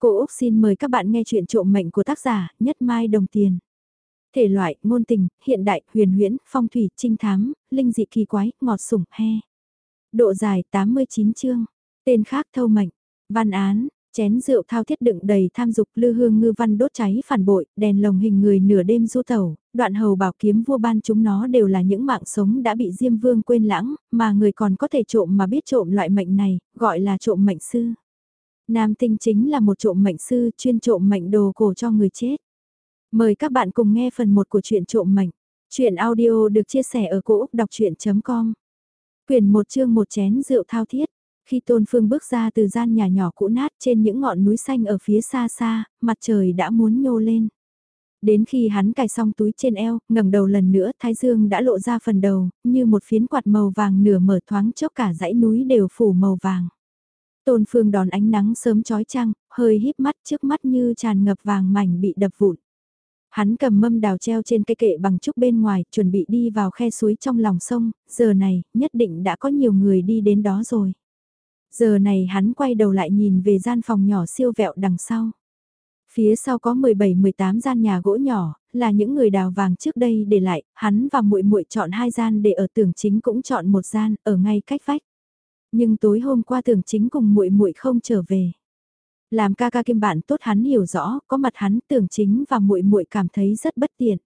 Cô Úc xin mời các bạn nghe chuyện trộm mệnh của tác giả Nhất Mai Đồng Tiền. Thể loại, ngôn tình, hiện đại, huyền huyễn, phong thủy, trinh thám, linh dị kỳ quái, ngọt sủng, he. Độ dài 89 chương. Tên khác thâu mệnh. Văn án, chén rượu thao thiết đựng đầy tham dục lư hương ngư văn đốt cháy phản bội, đèn lồng hình người nửa đêm du tẩu, đoạn hầu bảo kiếm vua ban chúng nó đều là những mạng sống đã bị Diêm Vương quên lãng, mà người còn có thể trộm mà biết trộm loại mệnh này, gọi là trộm mệnh sư. Nam tinh chính là một trộm mệnh sư chuyên trộm mệnh đồ cổ cho người chết. Mời các bạn cùng nghe phần 1 của truyện trộm mệnh. Chuyện audio được chia sẻ ở cỗ đọc chuyện.com Quyền một chương một chén rượu thao thiết. Khi Tôn Phương bước ra từ gian nhà nhỏ cũ nát trên những ngọn núi xanh ở phía xa xa, mặt trời đã muốn nhô lên. Đến khi hắn cài xong túi trên eo, ngẩng đầu lần nữa Thái Dương đã lộ ra phần đầu, như một phiến quạt màu vàng nửa mở thoáng chốc cả dãy núi đều phủ màu vàng. Tôn Phương đón ánh nắng sớm chói chang, hơi híp mắt trước mắt như tràn ngập vàng mảnh bị đập vụn. Hắn cầm mâm đào treo trên cây kệ bằng trúc bên ngoài, chuẩn bị đi vào khe suối trong lòng sông, giờ này, nhất định đã có nhiều người đi đến đó rồi. Giờ này hắn quay đầu lại nhìn về gian phòng nhỏ siêu vẹo đằng sau. Phía sau có 17-18 gian nhà gỗ nhỏ, là những người đào vàng trước đây để lại, hắn và muội muội chọn hai gian để ở tường chính cũng chọn một gian, ở ngay cách vách. Nhưng tối hôm qua tưởng chính cùng muội muội không trở về. Làm ca ca kim bạn tốt hắn hiểu rõ, có mặt hắn tưởng chính và muội muội cảm thấy rất bất tiện.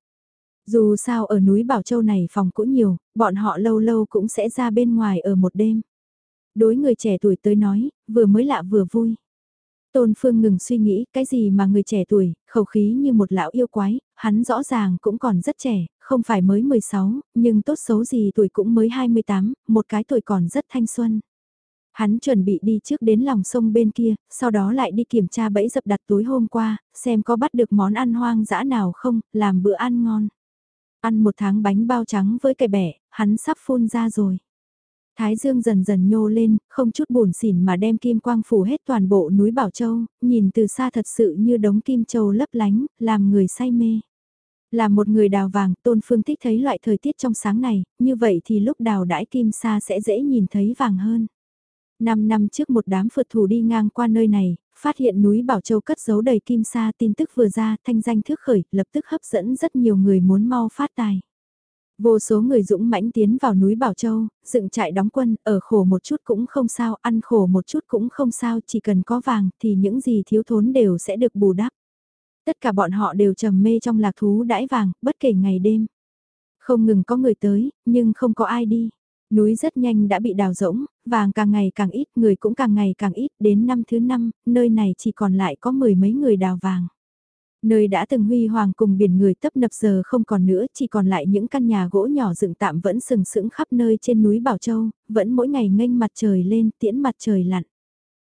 Dù sao ở núi Bảo Châu này phòng cũng nhiều, bọn họ lâu lâu cũng sẽ ra bên ngoài ở một đêm. Đối người trẻ tuổi tới nói, vừa mới lạ vừa vui. Tôn Phương ngừng suy nghĩ, cái gì mà người trẻ tuổi, khẩu khí như một lão yêu quái, hắn rõ ràng cũng còn rất trẻ, không phải mới 16, nhưng tốt xấu gì tuổi cũng mới 28, một cái tuổi còn rất thanh xuân. Hắn chuẩn bị đi trước đến lòng sông bên kia, sau đó lại đi kiểm tra bẫy dập đặt tối hôm qua, xem có bắt được món ăn hoang dã nào không, làm bữa ăn ngon. Ăn một tháng bánh bao trắng với cây bẻ, hắn sắp phun ra rồi. Thái dương dần dần nhô lên, không chút buồn xỉn mà đem kim quang phủ hết toàn bộ núi Bảo Châu, nhìn từ xa thật sự như đống kim châu lấp lánh, làm người say mê. Là một người đào vàng, Tôn Phương thích thấy loại thời tiết trong sáng này, như vậy thì lúc đào đãi kim sa sẽ dễ nhìn thấy vàng hơn. Năm năm trước một đám phượt thủ đi ngang qua nơi này, phát hiện núi Bảo Châu cất giấu đầy kim sa tin tức vừa ra thanh danh thước khởi, lập tức hấp dẫn rất nhiều người muốn mau phát tài. Vô số người dũng mãnh tiến vào núi Bảo Châu, dựng trại đóng quân, ở khổ một chút cũng không sao, ăn khổ một chút cũng không sao, chỉ cần có vàng thì những gì thiếu thốn đều sẽ được bù đắp. Tất cả bọn họ đều trầm mê trong lạc thú đãi vàng, bất kể ngày đêm. Không ngừng có người tới, nhưng không có ai đi. Núi rất nhanh đã bị đào rỗng, vàng càng ngày càng ít, người cũng càng ngày càng ít, đến năm thứ năm, nơi này chỉ còn lại có mười mấy người đào vàng. Nơi đã từng huy hoàng cùng biển người tấp nập giờ không còn nữa, chỉ còn lại những căn nhà gỗ nhỏ dựng tạm vẫn sừng sững khắp nơi trên núi Bảo Châu, vẫn mỗi ngày nghênh mặt trời lên, tiễn mặt trời lặn.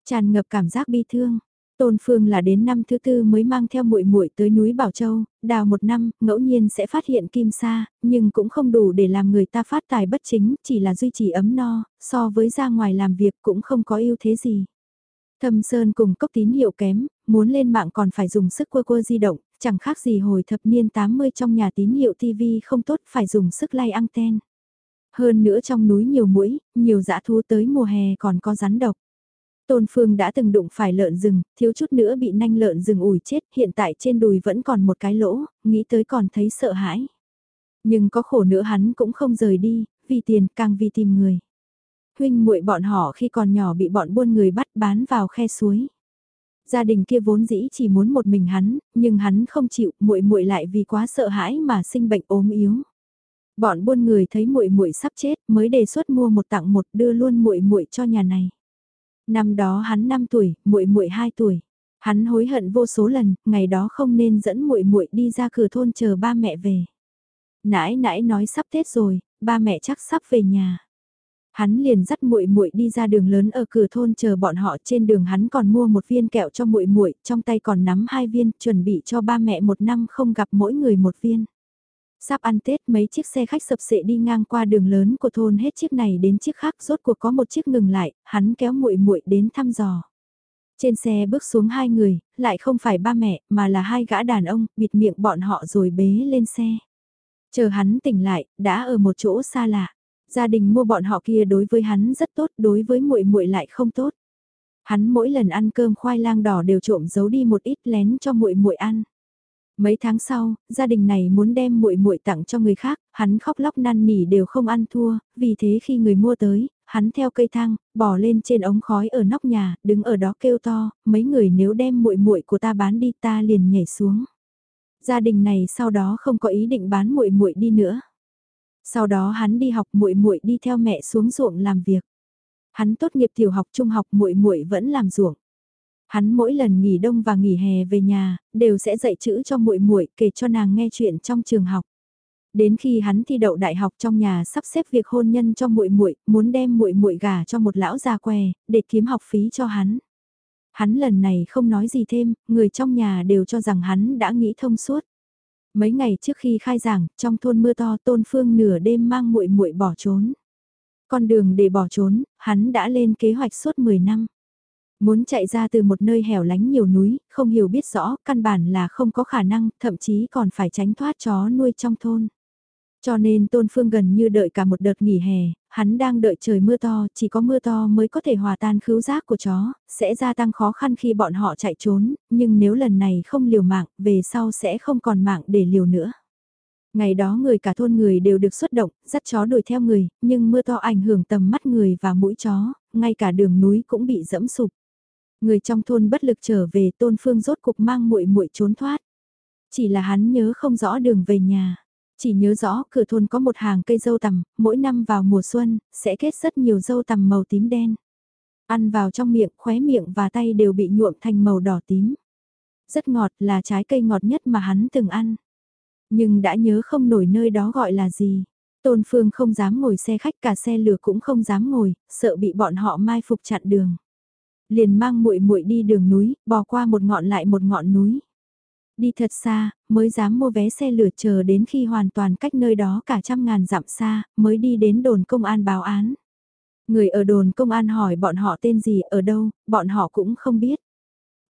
Tràn ngập cảm giác bi thương. Tôn Phương là đến năm thứ tư mới mang theo muội muội tới núi Bảo Châu, đào một năm, ngẫu nhiên sẽ phát hiện kim sa, nhưng cũng không đủ để làm người ta phát tài bất chính, chỉ là duy trì ấm no, so với ra ngoài làm việc cũng không có ưu thế gì. Thâm Sơn cùng cốc tín hiệu kém, muốn lên mạng còn phải dùng sức quơ quơ di động, chẳng khác gì hồi thập niên 80 trong nhà tín hiệu TV không tốt phải dùng sức lay anten. Hơn nữa trong núi nhiều mũi, nhiều dã thú tới mùa hè còn có rắn độc. Tôn Phương đã từng đụng phải lợn rừng, thiếu chút nữa bị nanh lợn rừng ủi chết, hiện tại trên đùi vẫn còn một cái lỗ, nghĩ tới còn thấy sợ hãi. Nhưng có khổ nữa hắn cũng không rời đi, vì tiền càng vì tìm người. Huynh muội bọn họ khi còn nhỏ bị bọn buôn người bắt bán vào khe suối. Gia đình kia vốn dĩ chỉ muốn một mình hắn, nhưng hắn không chịu, muội muội lại vì quá sợ hãi mà sinh bệnh ốm yếu. Bọn buôn người thấy muội muội sắp chết, mới đề xuất mua một tặng một đưa luôn muội muội cho nhà này. Năm đó hắn 5 tuổi, muội muội 2 tuổi. Hắn hối hận vô số lần, ngày đó không nên dẫn muội muội đi ra cửa thôn chờ ba mẹ về. Nãi nãi nói sắp Tết rồi, ba mẹ chắc sắp về nhà. Hắn liền dắt muội muội đi ra đường lớn ở cửa thôn chờ bọn họ trên đường hắn còn mua một viên kẹo cho muội muội, trong tay còn nắm hai viên, chuẩn bị cho ba mẹ một năm không gặp mỗi người một viên. Sắp ăn Tết mấy chiếc xe khách sập sệ đi ngang qua đường lớn của thôn hết chiếc này đến chiếc khác rốt cuộc có một chiếc ngừng lại, hắn kéo muội muội đến thăm dò. Trên xe bước xuống hai người, lại không phải ba mẹ mà là hai gã đàn ông, bịt miệng bọn họ rồi bế lên xe. Chờ hắn tỉnh lại, đã ở một chỗ xa lạ. Gia đình mua bọn họ kia đối với hắn rất tốt, đối với muội muội lại không tốt. Hắn mỗi lần ăn cơm khoai lang đỏ đều trộm giấu đi một ít lén cho muội muội ăn. Mấy tháng sau, gia đình này muốn đem muội muội tặng cho người khác, hắn khóc lóc năn nỉ đều không ăn thua, vì thế khi người mua tới, hắn theo cây thang, bò lên trên ống khói ở nóc nhà, đứng ở đó kêu to, mấy người nếu đem muội muội của ta bán đi ta liền nhảy xuống. Gia đình này sau đó không có ý định bán muội muội đi nữa. Sau đó hắn đi học muội muội đi theo mẹ xuống ruộng làm việc. Hắn tốt nghiệp tiểu học trung học muội muội vẫn làm ruộng. Hắn mỗi lần nghỉ đông và nghỉ hè về nhà, đều sẽ dạy chữ cho muội muội, kể cho nàng nghe chuyện trong trường học. Đến khi hắn thi đậu đại học trong nhà sắp xếp việc hôn nhân cho muội muội, muốn đem muội muội gả cho một lão già què, để kiếm học phí cho hắn. Hắn lần này không nói gì thêm, người trong nhà đều cho rằng hắn đã nghĩ thông suốt. Mấy ngày trước khi khai giảng, trong thôn mưa to Tôn Phương nửa đêm mang muội muội bỏ trốn. Con đường để bỏ trốn, hắn đã lên kế hoạch suốt 10 năm. Muốn chạy ra từ một nơi hẻo lánh nhiều núi, không hiểu biết rõ, căn bản là không có khả năng, thậm chí còn phải tránh thoát chó nuôi trong thôn. Cho nên Tôn Phương gần như đợi cả một đợt nghỉ hè, hắn đang đợi trời mưa to, chỉ có mưa to mới có thể hòa tan khứu giác của chó, sẽ gia tăng khó khăn khi bọn họ chạy trốn, nhưng nếu lần này không liều mạng, về sau sẽ không còn mạng để liều nữa. Ngày đó người cả thôn người đều được xuất động, dắt chó đuổi theo người, nhưng mưa to ảnh hưởng tầm mắt người và mũi chó, ngay cả đường núi cũng bị dẫm sụp. Người trong thôn bất lực trở về tôn phương rốt cục mang muội muội trốn thoát. Chỉ là hắn nhớ không rõ đường về nhà. Chỉ nhớ rõ cửa thôn có một hàng cây dâu tằm, mỗi năm vào mùa xuân, sẽ kết rất nhiều dâu tằm màu tím đen. Ăn vào trong miệng, khóe miệng và tay đều bị nhuộm thành màu đỏ tím. Rất ngọt là trái cây ngọt nhất mà hắn từng ăn. Nhưng đã nhớ không nổi nơi đó gọi là gì. Tôn Phương không dám ngồi xe khách cả xe lửa cũng không dám ngồi, sợ bị bọn họ mai phục chặn đường. Liền mang muội muội đi đường núi, bò qua một ngọn lại một ngọn núi. Đi thật xa, mới dám mua vé xe lửa chờ đến khi hoàn toàn cách nơi đó cả trăm ngàn dặm xa, mới đi đến đồn công an báo án. Người ở đồn công an hỏi bọn họ tên gì ở đâu, bọn họ cũng không biết.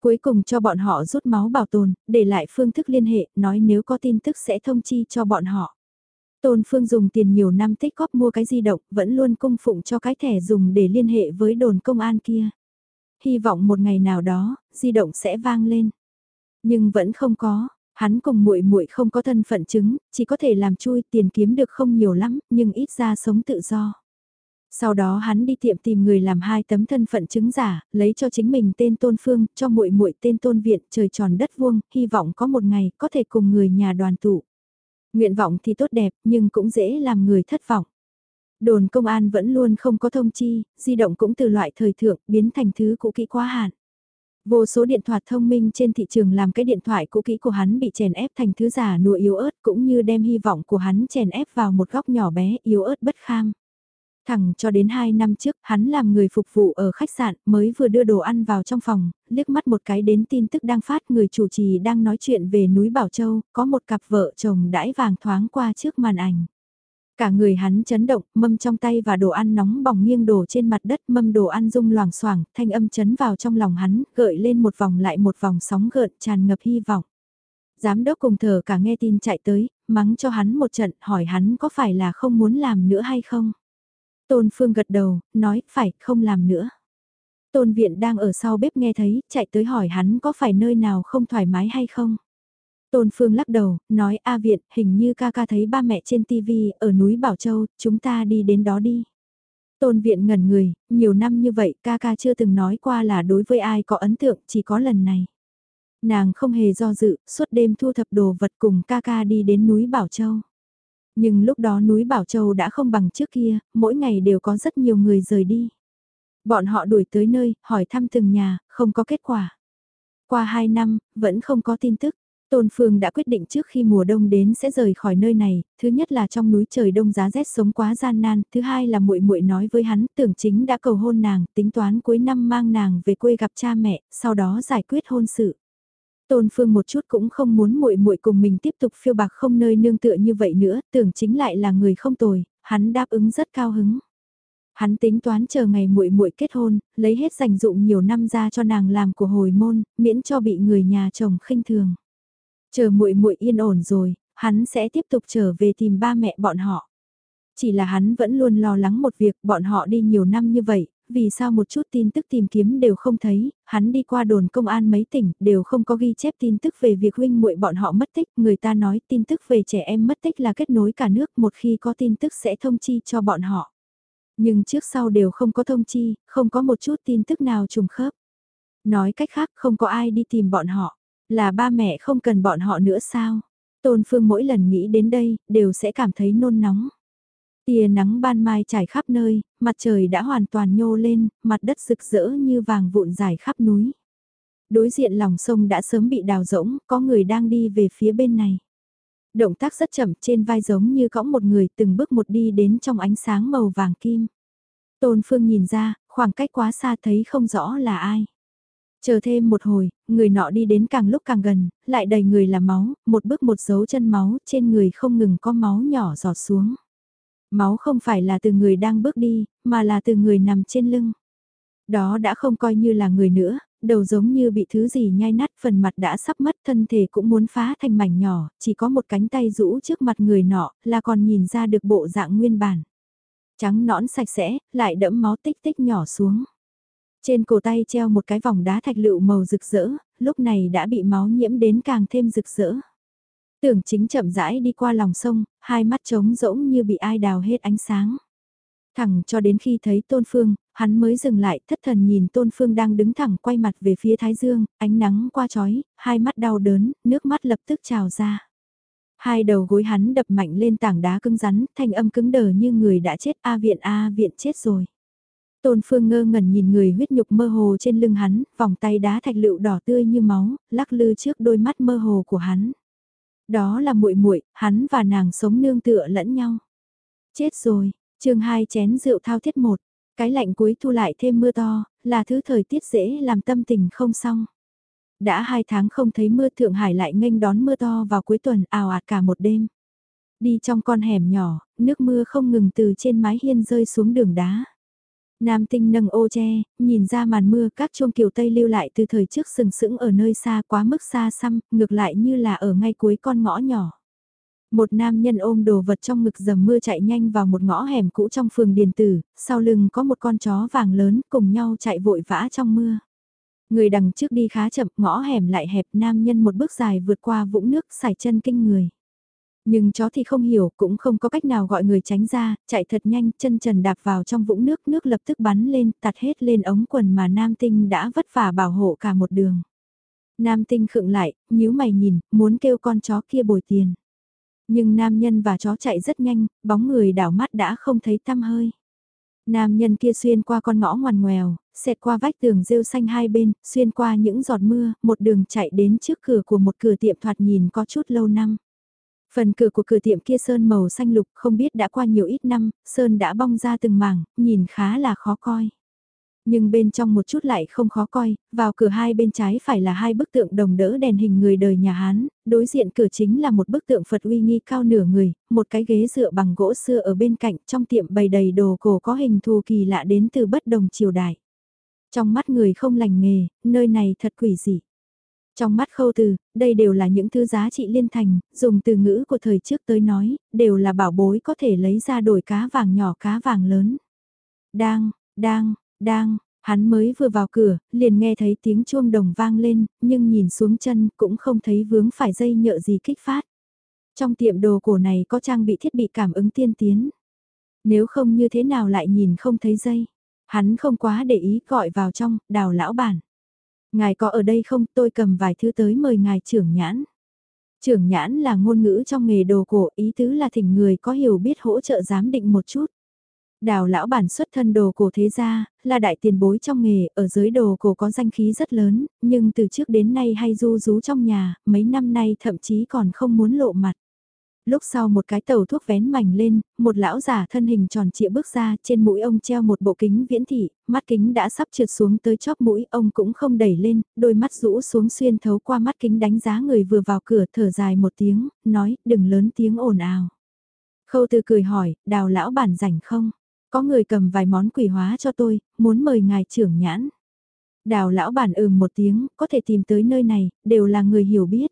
Cuối cùng cho bọn họ rút máu bảo tồn, để lại phương thức liên hệ, nói nếu có tin tức sẽ thông chi cho bọn họ. Tôn Phương dùng tiền nhiều năm tích góp mua cái di động, vẫn luôn cung phụng cho cái thẻ dùng để liên hệ với đồn công an kia. Hy vọng một ngày nào đó, di động sẽ vang lên. Nhưng vẫn không có, hắn cùng muội muội không có thân phận chứng, chỉ có thể làm chui tiền kiếm được không nhiều lắm, nhưng ít ra sống tự do. Sau đó hắn đi tiệm tìm người làm hai tấm thân phận chứng giả, lấy cho chính mình tên Tôn Phương, cho muội muội tên Tôn Viện, trời tròn đất vuông, hy vọng có một ngày có thể cùng người nhà đoàn tụ. Nguyện vọng thì tốt đẹp, nhưng cũng dễ làm người thất vọng. Đồn công an vẫn luôn không có thông chi, di động cũng từ loại thời thượng biến thành thứ cũ kỹ quá hạn. Vô số điện thoại thông minh trên thị trường làm cái điện thoại cũ kỹ của hắn bị chèn ép thành thứ giả nụ yếu ớt cũng như đem hy vọng của hắn chèn ép vào một góc nhỏ bé yếu ớt bất kham. Thẳng cho đến 2 năm trước, hắn làm người phục vụ ở khách sạn, mới vừa đưa đồ ăn vào trong phòng, liếc mắt một cái đến tin tức đang phát người chủ trì đang nói chuyện về núi Bảo Châu, có một cặp vợ chồng đãi vàng thoáng qua trước màn ảnh. Cả người hắn chấn động, mâm trong tay và đồ ăn nóng bỏng nghiêng đổ trên mặt đất mâm đồ ăn rung loảng xoảng thanh âm chấn vào trong lòng hắn, gợi lên một vòng lại một vòng sóng gợn tràn ngập hy vọng. Giám đốc cùng thờ cả nghe tin chạy tới, mắng cho hắn một trận, hỏi hắn có phải là không muốn làm nữa hay không. Tôn Phương gật đầu, nói, phải, không làm nữa. Tôn Viện đang ở sau bếp nghe thấy, chạy tới hỏi hắn có phải nơi nào không thoải mái hay không. Tôn Phương lắc đầu, nói A Viện, hình như ca ca thấy ba mẹ trên TV ở núi Bảo Châu, chúng ta đi đến đó đi. Tôn Viện ngẩn người, nhiều năm như vậy ca ca chưa từng nói qua là đối với ai có ấn tượng, chỉ có lần này. Nàng không hề do dự, suốt đêm thu thập đồ vật cùng ca ca đi đến núi Bảo Châu. Nhưng lúc đó núi Bảo Châu đã không bằng trước kia, mỗi ngày đều có rất nhiều người rời đi. Bọn họ đuổi tới nơi, hỏi thăm từng nhà, không có kết quả. Qua 2 năm, vẫn không có tin tức. Tôn Phương đã quyết định trước khi mùa đông đến sẽ rời khỏi nơi này, thứ nhất là trong núi trời đông giá rét sống quá gian nan, thứ hai là muội muội nói với hắn, tưởng chính đã cầu hôn nàng, tính toán cuối năm mang nàng về quê gặp cha mẹ, sau đó giải quyết hôn sự. Tôn Phương một chút cũng không muốn muội muội cùng mình tiếp tục phiêu bạc không nơi nương tựa như vậy nữa, tưởng chính lại là người không tồi, hắn đáp ứng rất cao hứng. Hắn tính toán chờ ngày muội muội kết hôn, lấy hết dành dụng nhiều năm ra cho nàng làm của hồi môn, miễn cho bị người nhà chồng khinh thường. Chờ muội muội yên ổn rồi, hắn sẽ tiếp tục trở về tìm ba mẹ bọn họ. Chỉ là hắn vẫn luôn lo lắng một việc, bọn họ đi nhiều năm như vậy, vì sao một chút tin tức tìm kiếm đều không thấy, hắn đi qua đồn công an mấy tỉnh, đều không có ghi chép tin tức về việc huynh muội bọn họ mất tích, người ta nói tin tức về trẻ em mất tích là kết nối cả nước, một khi có tin tức sẽ thông chi cho bọn họ. Nhưng trước sau đều không có thông chi, không có một chút tin tức nào trùng khớp. Nói cách khác không có ai đi tìm bọn họ, là ba mẹ không cần bọn họ nữa sao? Tôn Phương mỗi lần nghĩ đến đây, đều sẽ cảm thấy nôn nóng. Tia nắng ban mai trải khắp nơi, mặt trời đã hoàn toàn nhô lên, mặt đất rực rỡ như vàng vụn dài khắp núi. Đối diện lòng sông đã sớm bị đào rỗng, có người đang đi về phía bên này. Động tác rất chậm trên vai giống như cõng một người từng bước một đi đến trong ánh sáng màu vàng kim. Tôn Phương nhìn ra, khoảng cách quá xa thấy không rõ là ai. Chờ thêm một hồi, người nọ đi đến càng lúc càng gần, lại đầy người là máu, một bước một dấu chân máu, trên người không ngừng có máu nhỏ giọt xuống. Máu không phải là từ người đang bước đi, mà là từ người nằm trên lưng. Đó đã không coi như là người nữa, đầu giống như bị thứ gì nhai nát phần mặt đã sắp mất thân thể cũng muốn phá thành mảnh nhỏ, chỉ có một cánh tay rũ trước mặt người nọ là còn nhìn ra được bộ dạng nguyên bản. Trắng nõn sạch sẽ, lại đẫm máu tích tích nhỏ xuống. Trên cổ tay treo một cái vòng đá thạch lựu màu rực rỡ, lúc này đã bị máu nhiễm đến càng thêm rực rỡ. Tưởng chính chậm rãi đi qua lòng sông, hai mắt trống rỗng như bị ai đào hết ánh sáng. Thẳng cho đến khi thấy Tôn Phương, hắn mới dừng lại thất thần nhìn Tôn Phương đang đứng thẳng quay mặt về phía Thái Dương, ánh nắng qua chói, hai mắt đau đớn, nước mắt lập tức trào ra. Hai đầu gối hắn đập mạnh lên tảng đá cứng rắn, thanh âm cứng đờ như người đã chết A viện A viện chết rồi. Tôn Phương ngơ ngẩn nhìn người huyết nhục mơ hồ trên lưng hắn, vòng tay đá thạch lựu đỏ tươi như máu, lắc lư trước đôi mắt mơ hồ của hắn. Đó là muội muội, hắn và nàng sống nương tựa lẫn nhau. Chết rồi, chương hai chén rượu thao thiết một, cái lạnh cuối thu lại thêm mưa to, là thứ thời tiết dễ làm tâm tình không xong. Đã hai tháng không thấy mưa Thượng Hải lại nghênh đón mưa to vào cuối tuần ào ạt cả một đêm. Đi trong con hẻm nhỏ, nước mưa không ngừng từ trên mái hiên rơi xuống đường đá. Nam tinh nâng ô che, nhìn ra màn mưa các chuông kiều Tây lưu lại từ thời trước sừng sững ở nơi xa quá mức xa xăm, ngược lại như là ở ngay cuối con ngõ nhỏ. Một nam nhân ôm đồ vật trong ngực dầm mưa chạy nhanh vào một ngõ hẻm cũ trong phường Điền Tử, sau lưng có một con chó vàng lớn cùng nhau chạy vội vã trong mưa. Người đằng trước đi khá chậm, ngõ hẻm lại hẹp, nam nhân một bước dài vượt qua vũng nước, xài chân kinh người. Nhưng chó thì không hiểu, cũng không có cách nào gọi người tránh ra, chạy thật nhanh, chân trần đạp vào trong vũng nước, nước lập tức bắn lên, tạt hết lên ống quần mà nam tinh đã vất vả bảo hộ cả một đường. Nam tinh khựng lại, nhíu mày nhìn, muốn kêu con chó kia bồi tiền. Nhưng nam nhân và chó chạy rất nhanh, bóng người đảo mắt đã không thấy tăm hơi. Nam nhân kia xuyên qua con ngõ ngoằn ngoèo, xẹt qua vách tường rêu xanh hai bên, xuyên qua những giọt mưa, một đường chạy đến trước cửa của một cửa tiệm thoạt nhìn có chút lâu năm. Phần cửa của cửa tiệm kia sơn màu xanh lục không biết đã qua nhiều ít năm, sơn đã bong ra từng mảng, nhìn khá là khó coi. Nhưng bên trong một chút lại không khó coi, vào cửa hai bên trái phải là hai bức tượng đồng đỡ đèn hình người đời nhà Hán, đối diện cửa chính là một bức tượng Phật uy nghi cao nửa người, một cái ghế dựa bằng gỗ xưa ở bên cạnh trong tiệm bày đầy đồ cổ có hình thù kỳ lạ đến từ bất đồng triều đại. Trong mắt người không lành nghề, nơi này thật quỷ dị. Trong mắt khâu từ, đây đều là những thứ giá trị liên thành, dùng từ ngữ của thời trước tới nói, đều là bảo bối có thể lấy ra đổi cá vàng nhỏ cá vàng lớn. Đang, đang, đang, hắn mới vừa vào cửa, liền nghe thấy tiếng chuông đồng vang lên, nhưng nhìn xuống chân cũng không thấy vướng phải dây nhợ gì kích phát. Trong tiệm đồ cổ này có trang bị thiết bị cảm ứng tiên tiến. Nếu không như thế nào lại nhìn không thấy dây. Hắn không quá để ý gọi vào trong, đào lão bản. Ngài có ở đây không tôi cầm vài thứ tới mời ngài trưởng nhãn. Trưởng nhãn là ngôn ngữ trong nghề đồ cổ ý tứ là thỉnh người có hiểu biết hỗ trợ giám định một chút. Đào lão bản xuất thân đồ cổ thế gia, là đại tiền bối trong nghề, ở dưới đồ cổ có danh khí rất lớn, nhưng từ trước đến nay hay du rú trong nhà, mấy năm nay thậm chí còn không muốn lộ mặt. Lúc sau một cái tàu thuốc vén mảnh lên, một lão giả thân hình tròn trịa bước ra, trên mũi ông treo một bộ kính viễn thị, mắt kính đã sắp trượt xuống tới chóp mũi, ông cũng không đẩy lên, đôi mắt rũ xuống xuyên thấu qua mắt kính đánh giá người vừa vào cửa thở dài một tiếng, nói, đừng lớn tiếng ồn ào. Khâu từ cười hỏi, đào lão bản rảnh không? Có người cầm vài món quỷ hóa cho tôi, muốn mời ngài trưởng nhãn. Đào lão bản ừm một tiếng, có thể tìm tới nơi này, đều là người hiểu biết.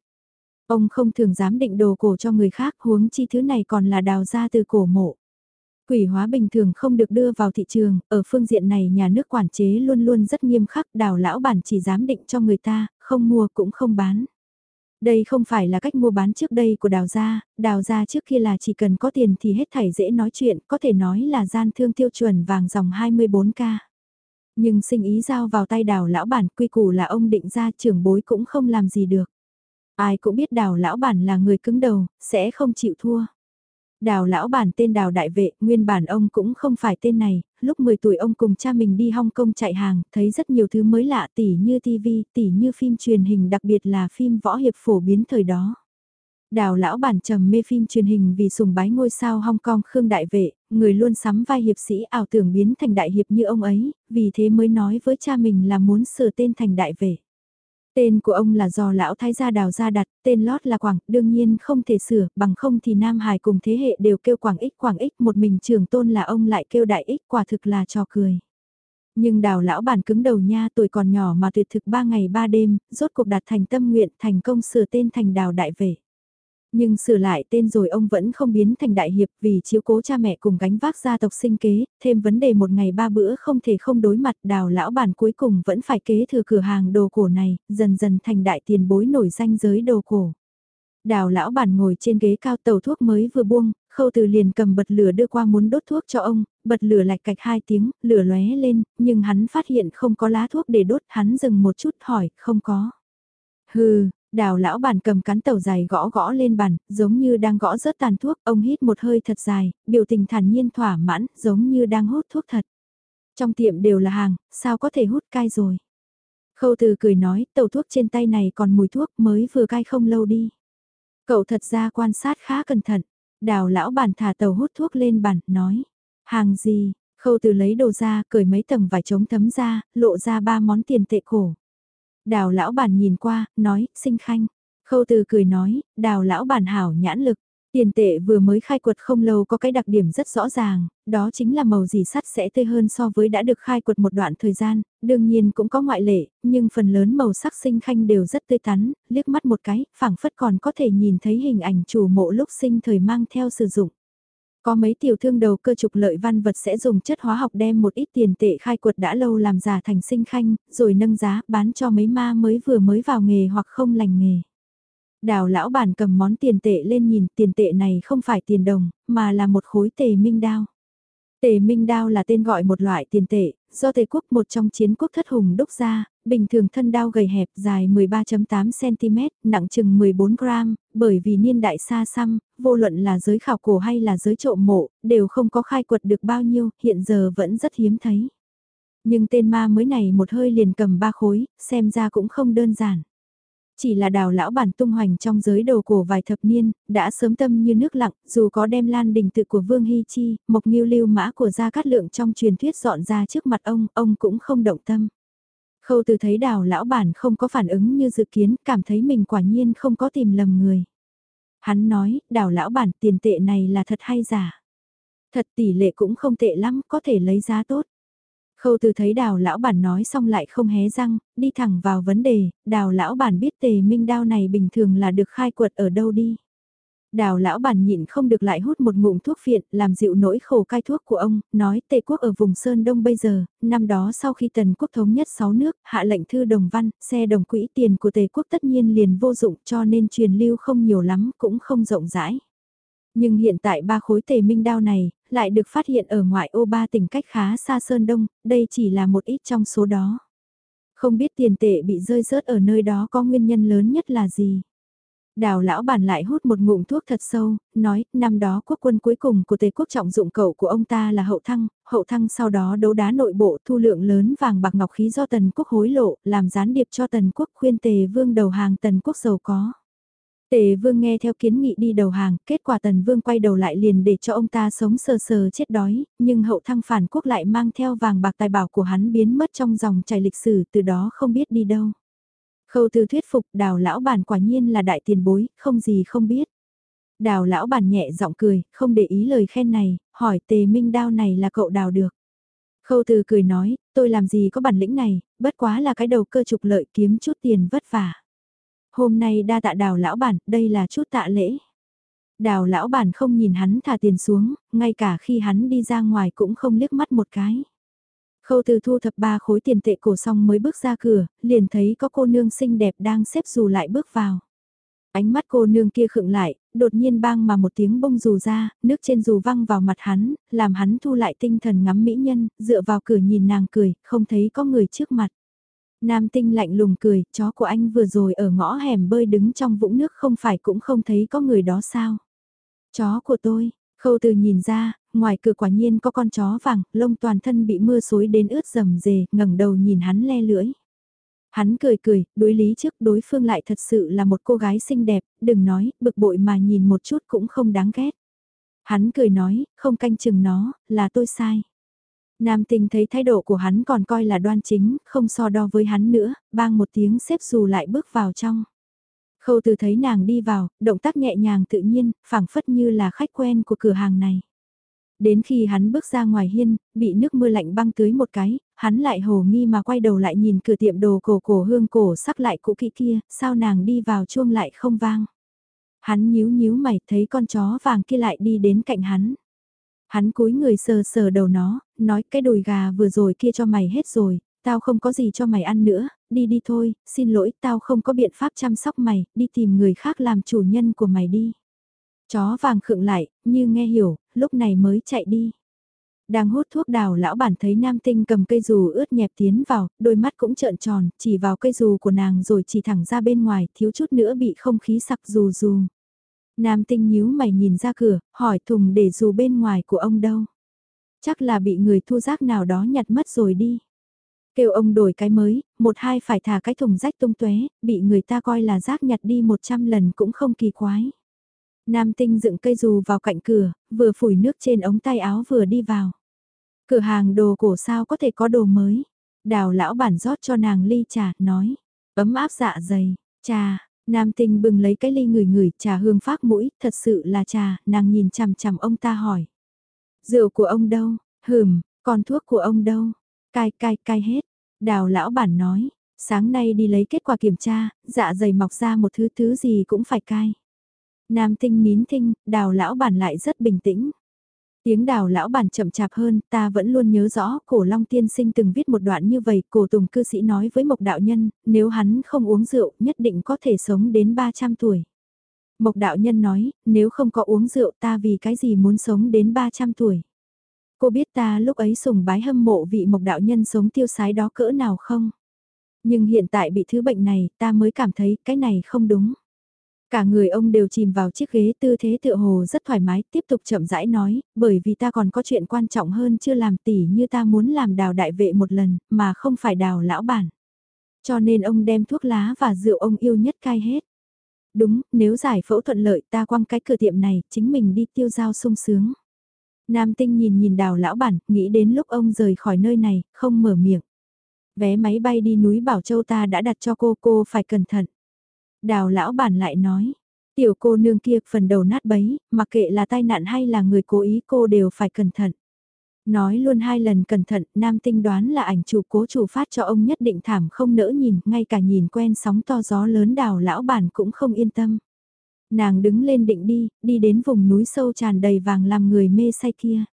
Ông không thường dám định đồ cổ cho người khác huống chi thứ này còn là đào ra từ cổ mộ. Quỷ hóa bình thường không được đưa vào thị trường, ở phương diện này nhà nước quản chế luôn luôn rất nghiêm khắc, đào lão bản chỉ dám định cho người ta, không mua cũng không bán. Đây không phải là cách mua bán trước đây của đào gia, đào gia trước kia là chỉ cần có tiền thì hết thảy dễ nói chuyện, có thể nói là gian thương tiêu chuẩn vàng dòng 24k. Nhưng sinh ý giao vào tay đào lão bản quy củ là ông định ra trưởng bối cũng không làm gì được. Ai cũng biết đào lão bản là người cứng đầu, sẽ không chịu thua. Đào lão bản tên đào đại vệ, nguyên bản ông cũng không phải tên này, lúc 10 tuổi ông cùng cha mình đi Hong Kong chạy hàng, thấy rất nhiều thứ mới lạ tỉ như TV, tỉ như phim truyền hình đặc biệt là phim võ hiệp phổ biến thời đó. Đào lão bản trầm mê phim truyền hình vì sùng bái ngôi sao Hong Kong Khương Đại Vệ, người luôn sắm vai hiệp sĩ ảo tưởng biến thành đại hiệp như ông ấy, vì thế mới nói với cha mình là muốn sửa tên thành Đại Vệ. Tên của ông là do lão thái gia đào gia đặt, tên lót là Quảng, đương nhiên không thể sửa, bằng không thì Nam Hải cùng thế hệ đều kêu Quảng Ích Quảng Ích, một mình trưởng tôn là ông lại kêu Đại Ích, quả thực là trò cười. Nhưng đào lão bản cứng đầu nha tuổi còn nhỏ mà tuyệt thực ba ngày ba đêm, rốt cuộc đạt thành tâm nguyện thành công sửa tên thành đào đại vệ. Nhưng sửa lại tên rồi ông vẫn không biến thành đại hiệp vì chiếu cố cha mẹ cùng gánh vác gia tộc sinh kế, thêm vấn đề một ngày ba bữa không thể không đối mặt đào lão bản cuối cùng vẫn phải kế thừa cửa hàng đồ cổ này, dần dần thành đại tiền bối nổi danh giới đồ cổ. Đào lão bản ngồi trên ghế cao tàu thuốc mới vừa buông, khâu từ liền cầm bật lửa đưa qua muốn đốt thuốc cho ông, bật lửa lạch cạch hai tiếng, lửa lóe lên, nhưng hắn phát hiện không có lá thuốc để đốt, hắn dừng một chút hỏi, không có. Hừ, Đào lão bản cầm cán tàu dài gõ gõ lên bàn, giống như đang gõ rớt tàn thuốc, ông hít một hơi thật dài, biểu tình thản nhiên thỏa mãn, giống như đang hút thuốc thật. Trong tiệm đều là hàng, sao có thể hút cai rồi. Khâu từ cười nói, tàu thuốc trên tay này còn mùi thuốc mới vừa cai không lâu đi. Cậu thật ra quan sát khá cẩn thận. Đào lão bản thả tàu hút thuốc lên bàn, nói. Hàng gì, khâu từ lấy đồ ra, cởi mấy tầng vải chống thấm ra, lộ ra ba món tiền tệ cổ. Đào lão bản nhìn qua, nói, sinh khanh. Khâu từ cười nói, đào lão bản hảo nhãn lực. Tiền tệ vừa mới khai quật không lâu có cái đặc điểm rất rõ ràng, đó chính là màu dì sắt sẽ tươi hơn so với đã được khai quật một đoạn thời gian, đương nhiên cũng có ngoại lệ, nhưng phần lớn màu sắc sinh khanh đều rất tươi tắn, liếc mắt một cái, phảng phất còn có thể nhìn thấy hình ảnh chủ mộ lúc sinh thời mang theo sử dụng. Có mấy tiểu thương đầu cơ trục lợi văn vật sẽ dùng chất hóa học đem một ít tiền tệ khai quật đã lâu làm giả thành sinh khanh, rồi nâng giá bán cho mấy ma mới vừa mới vào nghề hoặc không lành nghề. Đào lão bản cầm món tiền tệ lên nhìn tiền tệ này không phải tiền đồng, mà là một khối tề minh đao. Tề minh đao là tên gọi một loại tiền tệ, do tề quốc một trong chiến quốc thất hùng đúc ra, bình thường thân đao gầy hẹp dài 13.8cm, nặng chừng 14g, bởi vì niên đại xa xăm, vô luận là giới khảo cổ hay là giới trộm mộ, đều không có khai quật được bao nhiêu, hiện giờ vẫn rất hiếm thấy. Nhưng tên ma mới này một hơi liền cầm ba khối, xem ra cũng không đơn giản. Chỉ là đào lão bản tung hoành trong giới đầu cổ vài thập niên, đã sớm tâm như nước lặng, dù có đem lan đình tự của Vương Hy Chi, mộc nghiêu lưu mã của Gia Cát Lượng trong truyền thuyết dọn ra trước mặt ông, ông cũng không động tâm. Khâu từ thấy đào lão bản không có phản ứng như dự kiến, cảm thấy mình quả nhiên không có tìm lầm người. Hắn nói, đào lão bản tiền tệ này là thật hay giả. Thật tỷ lệ cũng không tệ lắm, có thể lấy giá tốt. Khâu từ thấy đào lão bản nói xong lại không hé răng, đi thẳng vào vấn đề, đào lão bản biết tề minh đao này bình thường là được khai quật ở đâu đi. Đào lão bản nhịn không được lại hút một ngụm thuốc phiện, làm dịu nỗi khổ cai thuốc của ông, nói tề quốc ở vùng Sơn Đông bây giờ, năm đó sau khi tần quốc thống nhất 6 nước, hạ lệnh thư đồng văn, xe đồng quỹ tiền của tề quốc tất nhiên liền vô dụng cho nên truyền lưu không nhiều lắm, cũng không rộng rãi. Nhưng hiện tại ba khối tề minh đao này, lại được phát hiện ở ngoại ô ba tỉnh cách khá xa Sơn Đông, đây chỉ là một ít trong số đó. Không biết tiền tệ bị rơi rớt ở nơi đó có nguyên nhân lớn nhất là gì? Đào lão bản lại hút một ngụm thuốc thật sâu, nói, năm đó quốc quân cuối cùng của Tề quốc trọng dụng cậu của ông ta là hậu thăng, hậu thăng sau đó đấu đá nội bộ thu lượng lớn vàng bạc ngọc khí do tần quốc hối lộ, làm gián điệp cho tần quốc khuyên Tề vương đầu hàng tần quốc giàu có. Tề vương nghe theo kiến nghị đi đầu hàng, kết quả tần vương quay đầu lại liền để cho ông ta sống sờ sờ chết đói, nhưng hậu thăng phản quốc lại mang theo vàng bạc tài bảo của hắn biến mất trong dòng chảy lịch sử từ đó không biết đi đâu. Khâu từ thuyết phục đào lão bản quả nhiên là đại tiền bối, không gì không biết. Đào lão bản nhẹ giọng cười, không để ý lời khen này, hỏi tề minh đao này là cậu đào được. Khâu từ cười nói, tôi làm gì có bản lĩnh này, bất quá là cái đầu cơ trục lợi kiếm chút tiền vất vả. Hôm nay đa tạ đào lão bản, đây là chút tạ lễ. Đào lão bản không nhìn hắn thả tiền xuống, ngay cả khi hắn đi ra ngoài cũng không liếc mắt một cái. Khâu từ thu thập ba khối tiền tệ cổ xong mới bước ra cửa, liền thấy có cô nương xinh đẹp đang xếp dù lại bước vào. Ánh mắt cô nương kia khựng lại, đột nhiên bang mà một tiếng bông dù ra, nước trên dù văng vào mặt hắn, làm hắn thu lại tinh thần ngắm mỹ nhân, dựa vào cửa nhìn nàng cười, không thấy có người trước mặt. Nam tinh lạnh lùng cười, chó của anh vừa rồi ở ngõ hẻm bơi đứng trong vũng nước không phải cũng không thấy có người đó sao. Chó của tôi, khâu từ nhìn ra, ngoài cửa quả nhiên có con chó vàng, lông toàn thân bị mưa xối đến ướt rầm rề, ngẩng đầu nhìn hắn le lưỡi. Hắn cười cười, đối lý trước đối phương lại thật sự là một cô gái xinh đẹp, đừng nói, bực bội mà nhìn một chút cũng không đáng ghét. Hắn cười nói, không canh chừng nó, là tôi sai. Nam tình thấy thái độ của hắn còn coi là đoan chính, không so đo với hắn nữa, bang một tiếng xếp dù lại bước vào trong. Khâu từ thấy nàng đi vào, động tác nhẹ nhàng tự nhiên, phảng phất như là khách quen của cửa hàng này. Đến khi hắn bước ra ngoài hiên, bị nước mưa lạnh băng tưới một cái, hắn lại hồ nghi mà quay đầu lại nhìn cửa tiệm đồ cổ cổ hương cổ sắc lại cũ kỹ kia, sao nàng đi vào chuông lại không vang. Hắn nhíu nhíu mày thấy con chó vàng kia lại đi đến cạnh hắn. Hắn cúi người sờ sờ đầu nó, nói cái đùi gà vừa rồi kia cho mày hết rồi, tao không có gì cho mày ăn nữa, đi đi thôi, xin lỗi tao không có biện pháp chăm sóc mày, đi tìm người khác làm chủ nhân của mày đi. Chó vàng khựng lại, như nghe hiểu, lúc này mới chạy đi. Đang hút thuốc đào lão bản thấy nam tinh cầm cây dù ướt nhẹp tiến vào, đôi mắt cũng trợn tròn, chỉ vào cây dù của nàng rồi chỉ thẳng ra bên ngoài, thiếu chút nữa bị không khí sặc dù dù. Nam tinh nhíu mày nhìn ra cửa, hỏi thùng để dù bên ngoài của ông đâu. Chắc là bị người thu rác nào đó nhặt mất rồi đi. Kêu ông đổi cái mới, một hai phải thả cái thùng rách tung tuế, bị người ta coi là rác nhặt đi một trăm lần cũng không kỳ quái. Nam tinh dựng cây dù vào cạnh cửa, vừa phủi nước trên ống tay áo vừa đi vào. Cửa hàng đồ cổ sao có thể có đồ mới. Đào lão bản rót cho nàng ly trà, nói. Ấm áp dạ dày, trà, nam tinh bừng lấy cái ly ngửi ngửi trà hương phát mũi, thật sự là trà, nàng nhìn chằm chằm ông ta hỏi. Rượu của ông đâu, hừm, còn thuốc của ông đâu, cai cai cai hết. Đào lão bản nói, sáng nay đi lấy kết quả kiểm tra, dạ dày mọc ra một thứ thứ gì cũng phải cai. Nam tinh nín thinh, đào lão bản lại rất bình tĩnh. Tiếng đào lão bản chậm chạp hơn, ta vẫn luôn nhớ rõ, cổ long tiên sinh từng viết một đoạn như vậy, cổ tùng cư sĩ nói với mộc đạo nhân, nếu hắn không uống rượu, nhất định có thể sống đến 300 tuổi. Mộc đạo nhân nói, nếu không có uống rượu ta vì cái gì muốn sống đến 300 tuổi. Cô biết ta lúc ấy sùng bái hâm mộ vị mộc đạo nhân sống tiêu sái đó cỡ nào không? Nhưng hiện tại bị thứ bệnh này, ta mới cảm thấy cái này không đúng. Cả người ông đều chìm vào chiếc ghế tư thế tựa hồ rất thoải mái, tiếp tục chậm rãi nói, bởi vì ta còn có chuyện quan trọng hơn chưa làm tỉ như ta muốn làm đào đại vệ một lần, mà không phải đào lão bản. Cho nên ông đem thuốc lá và rượu ông yêu nhất cai hết. Đúng, nếu giải phẫu thuận lợi ta quăng cái cửa tiệm này, chính mình đi tiêu giao sung sướng. Nam tinh nhìn nhìn đào lão bản, nghĩ đến lúc ông rời khỏi nơi này, không mở miệng. Vé máy bay đi núi Bảo Châu ta đã đặt cho cô, cô phải cẩn thận. Đào lão bản lại nói, tiểu cô nương kia phần đầu nát bấy, mặc kệ là tai nạn hay là người cố ý cô đều phải cẩn thận. Nói luôn hai lần cẩn thận, nam tinh đoán là ảnh chủ cố chủ phát cho ông nhất định thảm không nỡ nhìn, ngay cả nhìn quen sóng to gió lớn đào lão bản cũng không yên tâm. Nàng đứng lên định đi, đi đến vùng núi sâu tràn đầy vàng làm người mê say kia.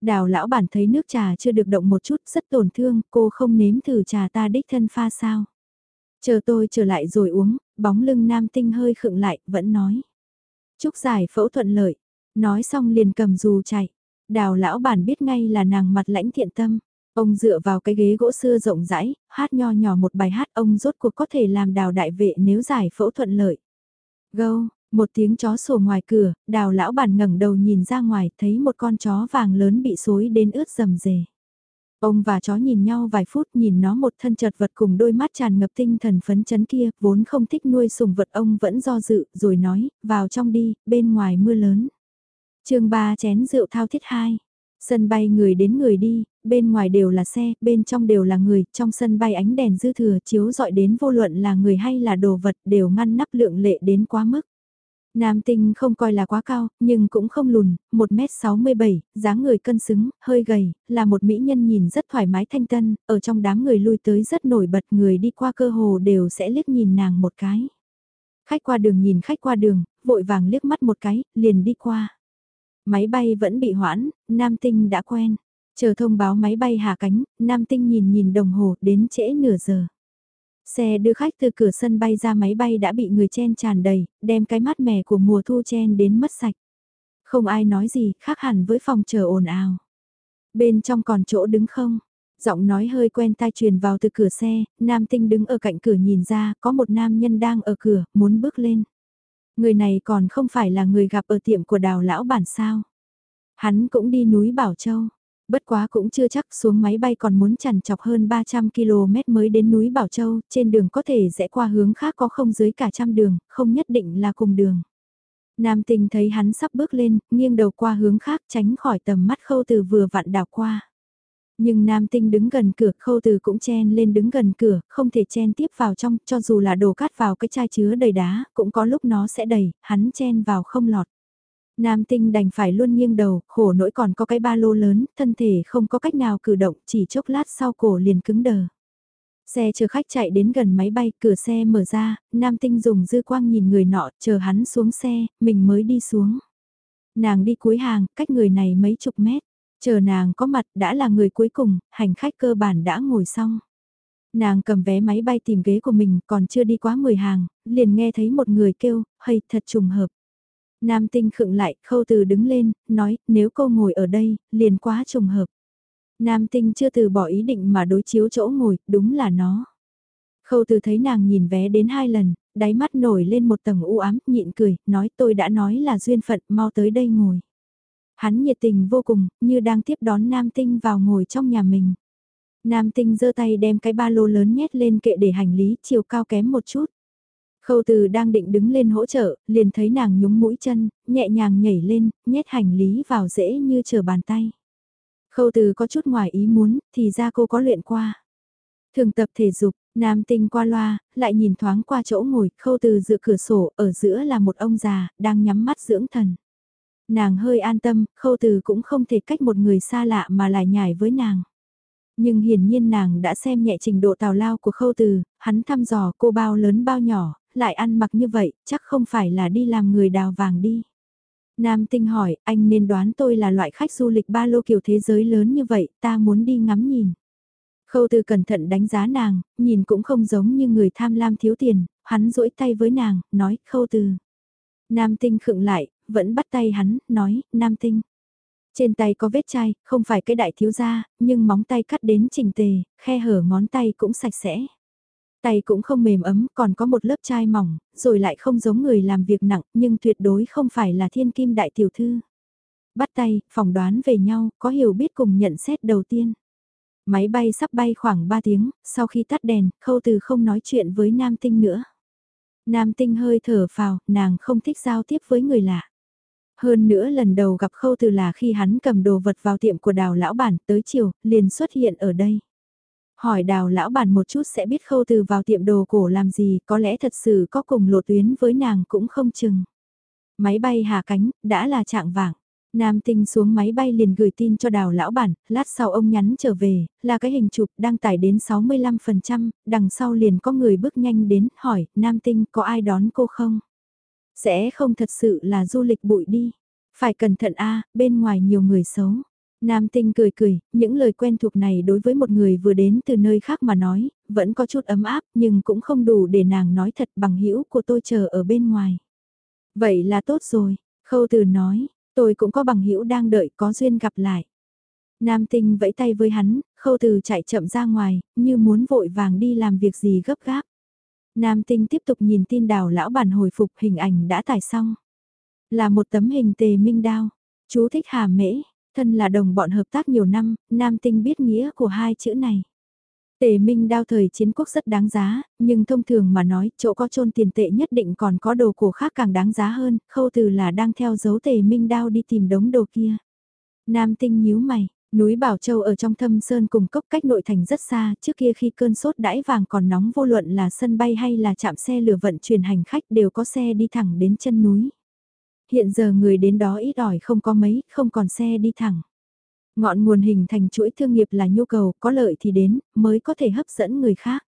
Đào lão bản thấy nước trà chưa được động một chút, rất tổn thương, cô không nếm thử trà ta đích thân pha sao. Chờ tôi trở lại rồi uống, bóng lưng nam tinh hơi khựng lại, vẫn nói. Chúc giải phẫu thuận lợi, nói xong liền cầm dù chạy. Đào lão bản biết ngay là nàng mặt lãnh thiện tâm. Ông dựa vào cái ghế gỗ xưa rộng rãi, hát nho nhỏ một bài hát ông rốt cuộc có thể làm đào đại vệ nếu giải phẫu thuận lợi. Gâu, một tiếng chó sổ ngoài cửa, đào lão bản ngẩng đầu nhìn ra ngoài thấy một con chó vàng lớn bị xối đến ướt rầm rề. Ông và chó nhìn nhau vài phút nhìn nó một thân chật vật cùng đôi mắt tràn ngập tinh thần phấn chấn kia, vốn không thích nuôi sùng vật ông vẫn do dự, rồi nói, vào trong đi, bên ngoài mưa lớn. chương 3 chén rượu thao thiết 2. Sân bay người đến người đi, bên ngoài đều là xe, bên trong đều là người, trong sân bay ánh đèn dư thừa chiếu dọi đến vô luận là người hay là đồ vật đều ngăn nắp lượng lệ đến quá mức. Nam tinh không coi là quá cao, nhưng cũng không lùn, 1m67, dáng người cân xứng, hơi gầy, là một mỹ nhân nhìn rất thoải mái thanh tân, ở trong đám người lui tới rất nổi bật người đi qua cơ hồ đều sẽ liếc nhìn nàng một cái. Khách qua đường nhìn khách qua đường, vội vàng liếc mắt một cái, liền đi qua. Máy bay vẫn bị hoãn, Nam Tinh đã quen. Chờ thông báo máy bay hạ cánh, Nam Tinh nhìn nhìn đồng hồ, đến trễ nửa giờ. Xe đưa khách từ cửa sân bay ra máy bay đã bị người chen tràn đầy, đem cái mát mẻ của mùa thu chen đến mất sạch. Không ai nói gì, khác hẳn với phòng chờ ồn ào. Bên trong còn chỗ đứng không? Giọng nói hơi quen tai truyền vào từ cửa xe, nam tinh đứng ở cạnh cửa nhìn ra, có một nam nhân đang ở cửa, muốn bước lên. Người này còn không phải là người gặp ở tiệm của đào lão bản sao. Hắn cũng đi núi Bảo Châu. Bất quá cũng chưa chắc xuống máy bay còn muốn chằn chọc hơn 300 km mới đến núi Bảo Châu, trên đường có thể rẽ qua hướng khác có không dưới cả trăm đường, không nhất định là cùng đường. Nam tình thấy hắn sắp bước lên, nghiêng đầu qua hướng khác tránh khỏi tầm mắt khâu từ vừa vặn đảo qua. Nhưng nam tinh đứng gần cửa, khâu từ cũng chen lên đứng gần cửa, không thể chen tiếp vào trong, cho dù là đổ cát vào cái chai chứa đầy đá, cũng có lúc nó sẽ đầy, hắn chen vào không lọt. Nam tinh đành phải luôn nghiêng đầu, khổ nỗi còn có cái ba lô lớn, thân thể không có cách nào cử động, chỉ chốc lát sau cổ liền cứng đờ. Xe chờ khách chạy đến gần máy bay, cửa xe mở ra, Nam Tinh dùng dư quang nhìn người nọ, chờ hắn xuống xe, mình mới đi xuống. Nàng đi cuối hàng, cách người này mấy chục mét. Chờ nàng có mặt đã là người cuối cùng, hành khách cơ bản đã ngồi xong. Nàng cầm vé máy bay tìm ghế của mình còn chưa đi quá 10 hàng, liền nghe thấy một người kêu, hay thật trùng hợp. Nam tinh khựng lại, khâu từ đứng lên, nói, nếu cô ngồi ở đây, liền quá trùng hợp. Nam tinh chưa từ bỏ ý định mà đối chiếu chỗ ngồi, đúng là nó. Khâu từ thấy nàng nhìn vé đến hai lần, đáy mắt nổi lên một tầng u ám, nhịn cười, nói tôi đã nói là duyên phận, mau tới đây ngồi. Hắn nhiệt tình vô cùng, như đang tiếp đón Nam Tinh vào ngồi trong nhà mình. Nam Tinh giơ tay đem cái ba lô lớn nhét lên kệ để hành lý, chiều cao kém một chút. Khâu từ đang định đứng lên hỗ trợ, liền thấy nàng nhúng mũi chân, nhẹ nhàng nhảy lên, nhét hành lý vào dễ như chờ bàn tay. Khâu từ có chút ngoài ý muốn, thì ra cô có luyện qua. Thường tập thể dục, nam tinh qua loa, lại nhìn thoáng qua chỗ ngồi, khâu từ dựa cửa sổ, ở giữa là một ông già, đang nhắm mắt dưỡng thần. Nàng hơi an tâm, khâu từ cũng không thể cách một người xa lạ mà lại nhảy với nàng. Nhưng hiển nhiên nàng đã xem nhẹ trình độ tào lao của khâu từ, hắn thăm dò cô bao lớn bao nhỏ, lại ăn mặc như vậy, chắc không phải là đi làm người đào vàng đi. Nam tinh hỏi, anh nên đoán tôi là loại khách du lịch ba lô kiểu thế giới lớn như vậy, ta muốn đi ngắm nhìn. Khâu từ cẩn thận đánh giá nàng, nhìn cũng không giống như người tham lam thiếu tiền, hắn rỗi tay với nàng, nói, khâu từ. Nam tinh khựng lại, vẫn bắt tay hắn, nói, nam tinh. Trên tay có vết chai, không phải cái đại thiếu gia, nhưng móng tay cắt đến chỉnh tề, khe hở ngón tay cũng sạch sẽ. Tay cũng không mềm ấm, còn có một lớp chai mỏng, rồi lại không giống người làm việc nặng, nhưng tuyệt đối không phải là thiên kim đại tiểu thư. Bắt tay, phỏng đoán về nhau, có hiểu biết cùng nhận xét đầu tiên. Máy bay sắp bay khoảng 3 tiếng, sau khi tắt đèn, khâu từ không nói chuyện với nam tinh nữa. Nam tinh hơi thở phào, nàng không thích giao tiếp với người lạ. Hơn nữa lần đầu gặp khâu từ là khi hắn cầm đồ vật vào tiệm của đào lão bản tới chiều, liền xuất hiện ở đây. Hỏi đào lão bản một chút sẽ biết khâu từ vào tiệm đồ cổ làm gì, có lẽ thật sự có cùng lộ tuyến với nàng cũng không chừng. Máy bay hạ cánh, đã là trạng vạng. Nam tinh xuống máy bay liền gửi tin cho đào lão bản, lát sau ông nhắn trở về, là cái hình chụp đăng tải đến 65%, đằng sau liền có người bước nhanh đến, hỏi, Nam tinh có ai đón cô không? Sẽ không thật sự là du lịch bụi đi. Phải cẩn thận a bên ngoài nhiều người xấu. Nam tinh cười cười, những lời quen thuộc này đối với một người vừa đến từ nơi khác mà nói, vẫn có chút ấm áp nhưng cũng không đủ để nàng nói thật bằng hữu của tôi chờ ở bên ngoài. Vậy là tốt rồi, khâu từ nói, tôi cũng có bằng hữu đang đợi có duyên gặp lại. Nam tinh vẫy tay với hắn, khâu từ chạy chậm ra ngoài, như muốn vội vàng đi làm việc gì gấp gáp. Nam tinh tiếp tục nhìn tin đào lão bản hồi phục hình ảnh đã tải xong. Là một tấm hình tề minh đao. Chú thích hà mễ, thân là đồng bọn hợp tác nhiều năm, Nam tinh biết nghĩa của hai chữ này. Tề minh đao thời chiến quốc rất đáng giá, nhưng thông thường mà nói chỗ có trôn tiền tệ nhất định còn có đồ cổ khác càng đáng giá hơn, khâu từ là đang theo dấu tề minh đao đi tìm đống đồ kia. Nam tinh nhíu mày, Núi Bảo Châu ở trong thâm sơn cùng cốc cách nội thành rất xa, trước kia khi cơn sốt đãi vàng còn nóng vô luận là sân bay hay là chạm xe lửa vận chuyển hành khách đều có xe đi thẳng đến chân núi. Hiện giờ người đến đó ít ỏi không có mấy, không còn xe đi thẳng. Ngọn nguồn hình thành chuỗi thương nghiệp là nhu cầu, có lợi thì đến, mới có thể hấp dẫn người khác.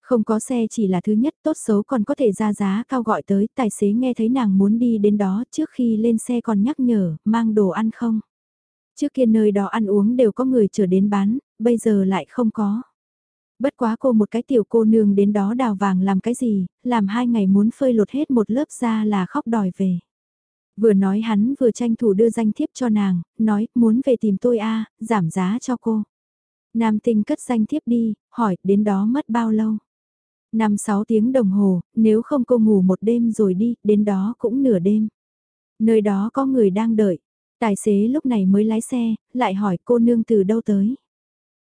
Không có xe chỉ là thứ nhất tốt xấu còn có thể ra giá cao gọi tới, tài xế nghe thấy nàng muốn đi đến đó trước khi lên xe còn nhắc nhở, mang đồ ăn không. Trước kia nơi đó ăn uống đều có người chờ đến bán, bây giờ lại không có. Bất quá cô một cái tiểu cô nương đến đó đào vàng làm cái gì, làm hai ngày muốn phơi lột hết một lớp da là khóc đòi về. Vừa nói hắn vừa tranh thủ đưa danh thiếp cho nàng, nói muốn về tìm tôi a giảm giá cho cô. Nam tinh cất danh thiếp đi, hỏi đến đó mất bao lâu. Năm sáu tiếng đồng hồ, nếu không cô ngủ một đêm rồi đi, đến đó cũng nửa đêm. Nơi đó có người đang đợi. Tài xế lúc này mới lái xe, lại hỏi cô nương từ đâu tới.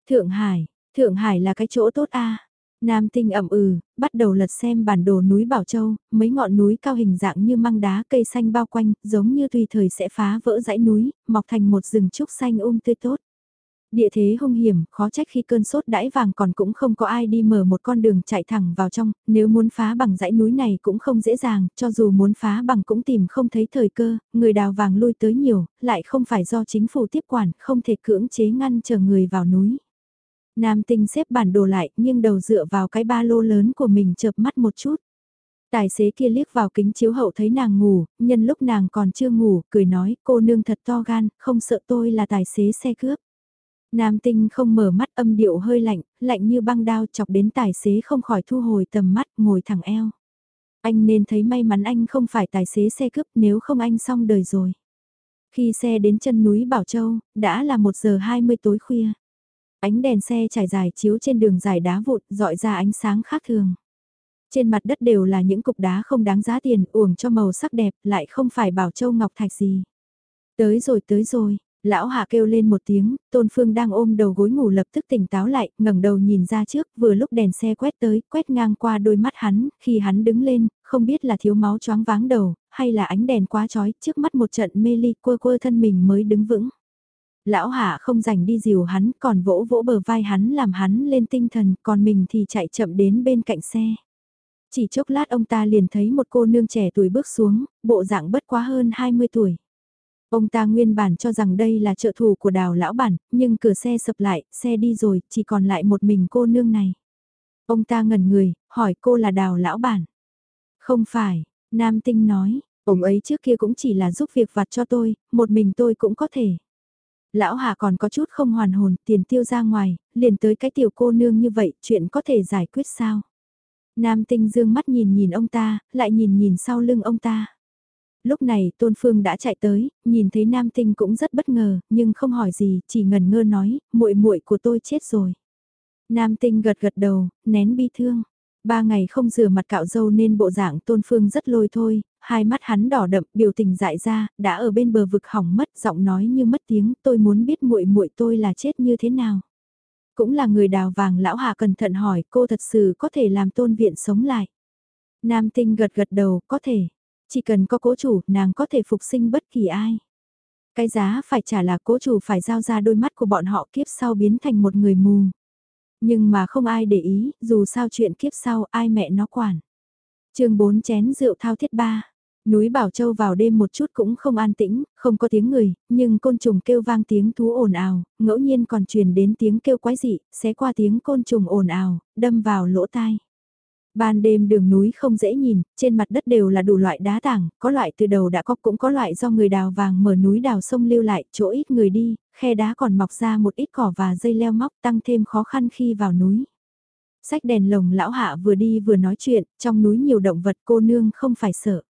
Thượng Hải, Thượng Hải là cái chỗ tốt a Nam tinh ẩm ừ, bắt đầu lật xem bản đồ núi Bảo Châu, mấy ngọn núi cao hình dạng như măng đá cây xanh bao quanh, giống như tùy thời sẽ phá vỡ dãy núi, mọc thành một rừng trúc xanh um tươi tốt. Địa thế hung hiểm, khó trách khi cơn sốt đãi vàng còn cũng không có ai đi mở một con đường chạy thẳng vào trong, nếu muốn phá bằng dãy núi này cũng không dễ dàng, cho dù muốn phá bằng cũng tìm không thấy thời cơ, người đào vàng lui tới nhiều, lại không phải do chính phủ tiếp quản, không thể cưỡng chế ngăn chờ người vào núi. Nam tinh xếp bản đồ lại, nhưng đầu dựa vào cái ba lô lớn của mình chợp mắt một chút. Tài xế kia liếc vào kính chiếu hậu thấy nàng ngủ, nhân lúc nàng còn chưa ngủ, cười nói, cô nương thật to gan, không sợ tôi là tài xế xe cướp. Nam tinh không mở mắt âm điệu hơi lạnh, lạnh như băng đao chọc đến tài xế không khỏi thu hồi tầm mắt, ngồi thẳng eo. Anh nên thấy may mắn anh không phải tài xế xe cướp nếu không anh xong đời rồi. Khi xe đến chân núi Bảo Châu, đã là 1 giờ 20 tối khuya. Ánh đèn xe trải dài chiếu trên đường dài đá vụn, dọi ra ánh sáng khác thường. Trên mặt đất đều là những cục đá không đáng giá tiền, uổng cho màu sắc đẹp, lại không phải Bảo Châu Ngọc Thạch gì. Tới rồi tới rồi, Lão Hạ kêu lên một tiếng, Tôn Phương đang ôm đầu gối ngủ lập tức tỉnh táo lại, ngẩng đầu nhìn ra trước, vừa lúc đèn xe quét tới, quét ngang qua đôi mắt hắn, khi hắn đứng lên, không biết là thiếu máu choáng váng đầu, hay là ánh đèn quá chói, trước mắt một trận mê ly quơ quơ thân mình mới đứng vững. Lão Hạ không dành đi dìu hắn, còn vỗ vỗ bờ vai hắn làm hắn lên tinh thần, còn mình thì chạy chậm đến bên cạnh xe. Chỉ chốc lát ông ta liền thấy một cô nương trẻ tuổi bước xuống, bộ dạng bất quá hơn 20 tuổi. Ông ta nguyên bản cho rằng đây là trợ thủ của đào lão bản, nhưng cửa xe sập lại, xe đi rồi, chỉ còn lại một mình cô nương này. Ông ta ngẩn người, hỏi cô là đào lão bản. Không phải, Nam Tinh nói, ông ấy trước kia cũng chỉ là giúp việc vặt cho tôi, một mình tôi cũng có thể. Lão Hà còn có chút không hoàn hồn, tiền tiêu ra ngoài, liền tới cái tiểu cô nương như vậy, chuyện có thể giải quyết sao? Nam Tinh dương mắt nhìn nhìn ông ta, lại nhìn nhìn sau lưng ông ta. Lúc này Tôn Phương đã chạy tới, nhìn thấy Nam Tinh cũng rất bất ngờ, nhưng không hỏi gì, chỉ ngần ngơ nói, muội muội của tôi chết rồi. Nam Tinh gật gật đầu, nén bi thương. Ba ngày không rửa mặt cạo dâu nên bộ dạng Tôn Phương rất lôi thôi, hai mắt hắn đỏ đậm, biểu tình dại ra, đã ở bên bờ vực hỏng mất, giọng nói như mất tiếng, tôi muốn biết muội muội tôi là chết như thế nào. Cũng là người đào vàng lão hạ cẩn thận hỏi cô thật sự có thể làm tôn viện sống lại. Nam tinh gật gật đầu, có thể. Chỉ cần có cố chủ, nàng có thể phục sinh bất kỳ ai. Cái giá phải trả là cố chủ phải giao ra đôi mắt của bọn họ kiếp sau biến thành một người mù. Nhưng mà không ai để ý, dù sao chuyện kiếp sau ai mẹ nó quản. chương 4 chén rượu thao thiết ba. Núi Bảo Châu vào đêm một chút cũng không an tĩnh, không có tiếng người, nhưng côn trùng kêu vang tiếng thú ồn ào, ngẫu nhiên còn truyền đến tiếng kêu quái dị, xé qua tiếng côn trùng ồn ào, đâm vào lỗ tai. Ban đêm đường núi không dễ nhìn, trên mặt đất đều là đủ loại đá tảng, có loại từ đầu đã có cũng có loại do người đào vàng mở núi đào sông lưu lại, chỗ ít người đi, khe đá còn mọc ra một ít cỏ và dây leo móc tăng thêm khó khăn khi vào núi. Sách đèn lồng lão hạ vừa đi vừa nói chuyện, trong núi nhiều động vật cô nương không phải sợ.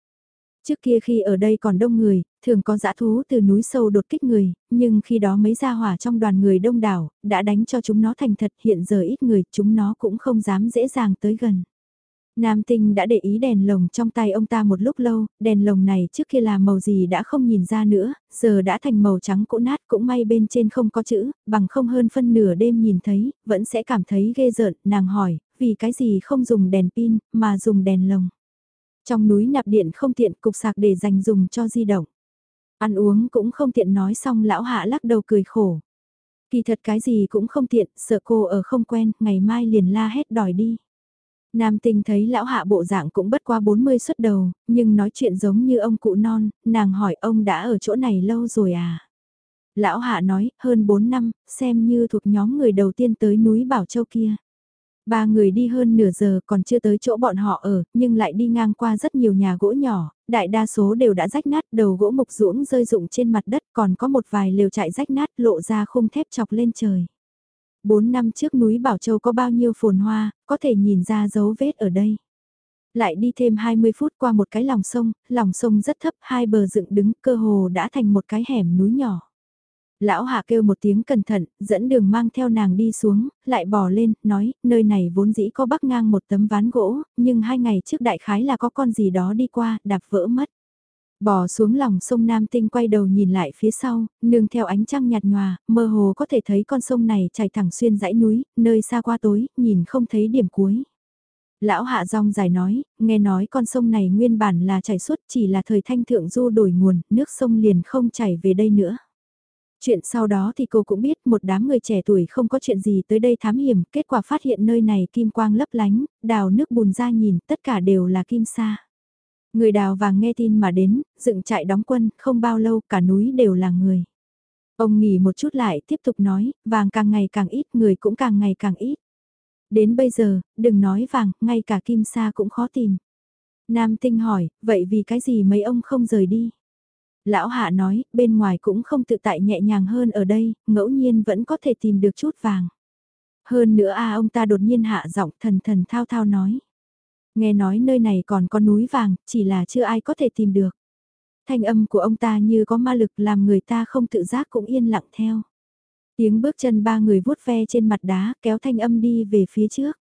Trước kia khi ở đây còn đông người, thường có dã thú từ núi sâu đột kích người, nhưng khi đó mấy gia hỏa trong đoàn người đông đảo, đã đánh cho chúng nó thành thật hiện giờ ít người, chúng nó cũng không dám dễ dàng tới gần. Nam tinh đã để ý đèn lồng trong tay ông ta một lúc lâu, đèn lồng này trước kia là màu gì đã không nhìn ra nữa, giờ đã thành màu trắng cũ nát cũng may bên trên không có chữ, bằng không hơn phân nửa đêm nhìn thấy, vẫn sẽ cảm thấy ghê rợn, nàng hỏi, vì cái gì không dùng đèn pin, mà dùng đèn lồng. Trong núi nạp điện không tiện cục sạc để dành dùng cho di động. Ăn uống cũng không tiện nói xong lão hạ lắc đầu cười khổ. Kỳ thật cái gì cũng không tiện, sợ cô ở không quen, ngày mai liền la hét đòi đi. Nam tinh thấy lão hạ bộ dạng cũng bất qua 40 xuất đầu, nhưng nói chuyện giống như ông cụ non, nàng hỏi ông đã ở chỗ này lâu rồi à? Lão hạ nói, hơn 4 năm, xem như thuộc nhóm người đầu tiên tới núi Bảo Châu kia. Ba người đi hơn nửa giờ còn chưa tới chỗ bọn họ ở, nhưng lại đi ngang qua rất nhiều nhà gỗ nhỏ, đại đa số đều đã rách nát, đầu gỗ mục ruỗng rơi rụng trên mặt đất, còn có một vài lều trại rách nát lộ ra khung thép chọc lên trời. Bốn năm trước núi Bảo Châu có bao nhiêu phồn hoa, có thể nhìn ra dấu vết ở đây. Lại đi thêm 20 phút qua một cái lòng sông, lòng sông rất thấp, hai bờ dựng đứng, cơ hồ đã thành một cái hẻm núi nhỏ. Lão hạ kêu một tiếng cẩn thận, dẫn đường mang theo nàng đi xuống, lại bò lên, nói, nơi này vốn dĩ có bắc ngang một tấm ván gỗ, nhưng hai ngày trước đại khái là có con gì đó đi qua, đạp vỡ mất. Bò xuống lòng sông Nam Tinh quay đầu nhìn lại phía sau, nương theo ánh trăng nhạt nhòa, mơ hồ có thể thấy con sông này chảy thẳng xuyên dãy núi, nơi xa qua tối, nhìn không thấy điểm cuối. Lão Hạ Dòng dài nói, nghe nói con sông này nguyên bản là chảy suốt chỉ là thời thanh thượng du đổi nguồn, nước sông liền không chảy về đây nữa. Chuyện sau đó thì cô cũng biết một đám người trẻ tuổi không có chuyện gì tới đây thám hiểm, kết quả phát hiện nơi này kim quang lấp lánh, đào nước bùn ra nhìn, tất cả đều là kim sa. Người đào vàng nghe tin mà đến, dựng trại đóng quân, không bao lâu cả núi đều là người. Ông nghỉ một chút lại tiếp tục nói, vàng càng ngày càng ít, người cũng càng ngày càng ít. Đến bây giờ, đừng nói vàng, ngay cả kim sa cũng khó tìm. Nam tinh hỏi, vậy vì cái gì mấy ông không rời đi? Lão hạ nói, bên ngoài cũng không tự tại nhẹ nhàng hơn ở đây, ngẫu nhiên vẫn có thể tìm được chút vàng. Hơn nữa a ông ta đột nhiên hạ giọng thần thần thao thao nói. Nghe nói nơi này còn có núi vàng, chỉ là chưa ai có thể tìm được. Thanh âm của ông ta như có ma lực làm người ta không tự giác cũng yên lặng theo. Tiếng bước chân ba người vuốt ve trên mặt đá kéo thanh âm đi về phía trước.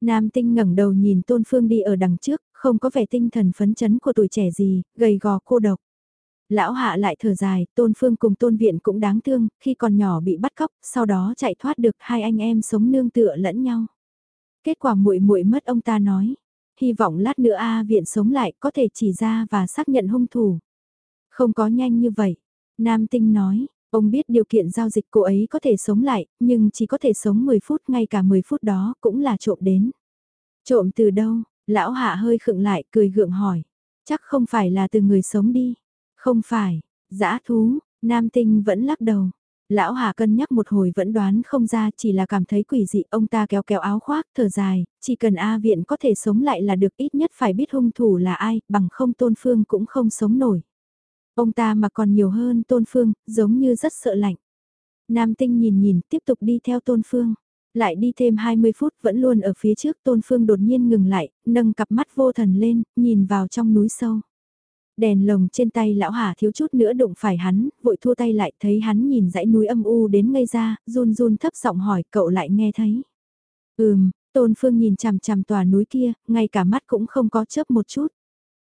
Nam tinh ngẩng đầu nhìn Tôn Phương đi ở đằng trước, không có vẻ tinh thần phấn chấn của tuổi trẻ gì, gầy gò cô độc. Lão hạ lại thở dài, Tôn Phương cùng Tôn Viện cũng đáng thương, khi còn nhỏ bị bắt cóc, sau đó chạy thoát được hai anh em sống nương tựa lẫn nhau. Kết quả muội muội mất ông ta nói, hy vọng lát nữa A viện sống lại có thể chỉ ra và xác nhận hung thủ. Không có nhanh như vậy, Nam Tinh nói, ông biết điều kiện giao dịch cô ấy có thể sống lại, nhưng chỉ có thể sống 10 phút ngay cả 10 phút đó cũng là trộm đến. Trộm từ đâu? Lão hạ hơi khựng lại cười gượng hỏi. Chắc không phải là từ người sống đi. Không phải, dã thú, nam tinh vẫn lắc đầu. Lão Hà cân nhắc một hồi vẫn đoán không ra chỉ là cảm thấy quỷ dị ông ta kéo kéo áo khoác thở dài, chỉ cần A viện có thể sống lại là được ít nhất phải biết hung thủ là ai, bằng không tôn phương cũng không sống nổi. Ông ta mà còn nhiều hơn tôn phương, giống như rất sợ lạnh. Nam tinh nhìn nhìn tiếp tục đi theo tôn phương. Lại đi thêm 20 phút vẫn luôn ở phía trước tôn phương đột nhiên ngừng lại, nâng cặp mắt vô thần lên, nhìn vào trong núi sâu. Đèn lồng trên tay lão hà thiếu chút nữa đụng phải hắn, vội thua tay lại thấy hắn nhìn dãy núi âm u đến ngây ra, run run thấp giọng hỏi cậu lại nghe thấy. Ừm, Tôn Phương nhìn chằm chằm tòa núi kia, ngay cả mắt cũng không có chớp một chút.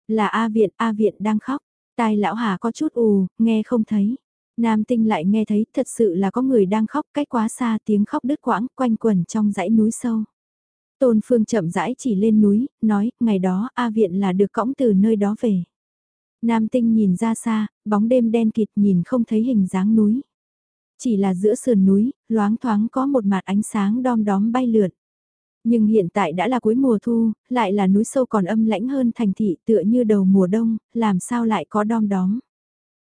Là A Viện, A Viện đang khóc. Tai lão hà có chút ù, nghe không thấy. Nam tinh lại nghe thấy thật sự là có người đang khóc cách quá xa tiếng khóc đứt quãng quanh quẩn trong dãy núi sâu. Tôn Phương chậm rãi chỉ lên núi, nói, ngày đó A Viện là được cõng từ nơi đó về. Nam tinh nhìn ra xa, bóng đêm đen kịt nhìn không thấy hình dáng núi. Chỉ là giữa sườn núi, loáng thoáng có một mặt ánh sáng đom đóm bay lượn. Nhưng hiện tại đã là cuối mùa thu, lại là núi sâu còn âm lãnh hơn thành thị tựa như đầu mùa đông, làm sao lại có đom đóm.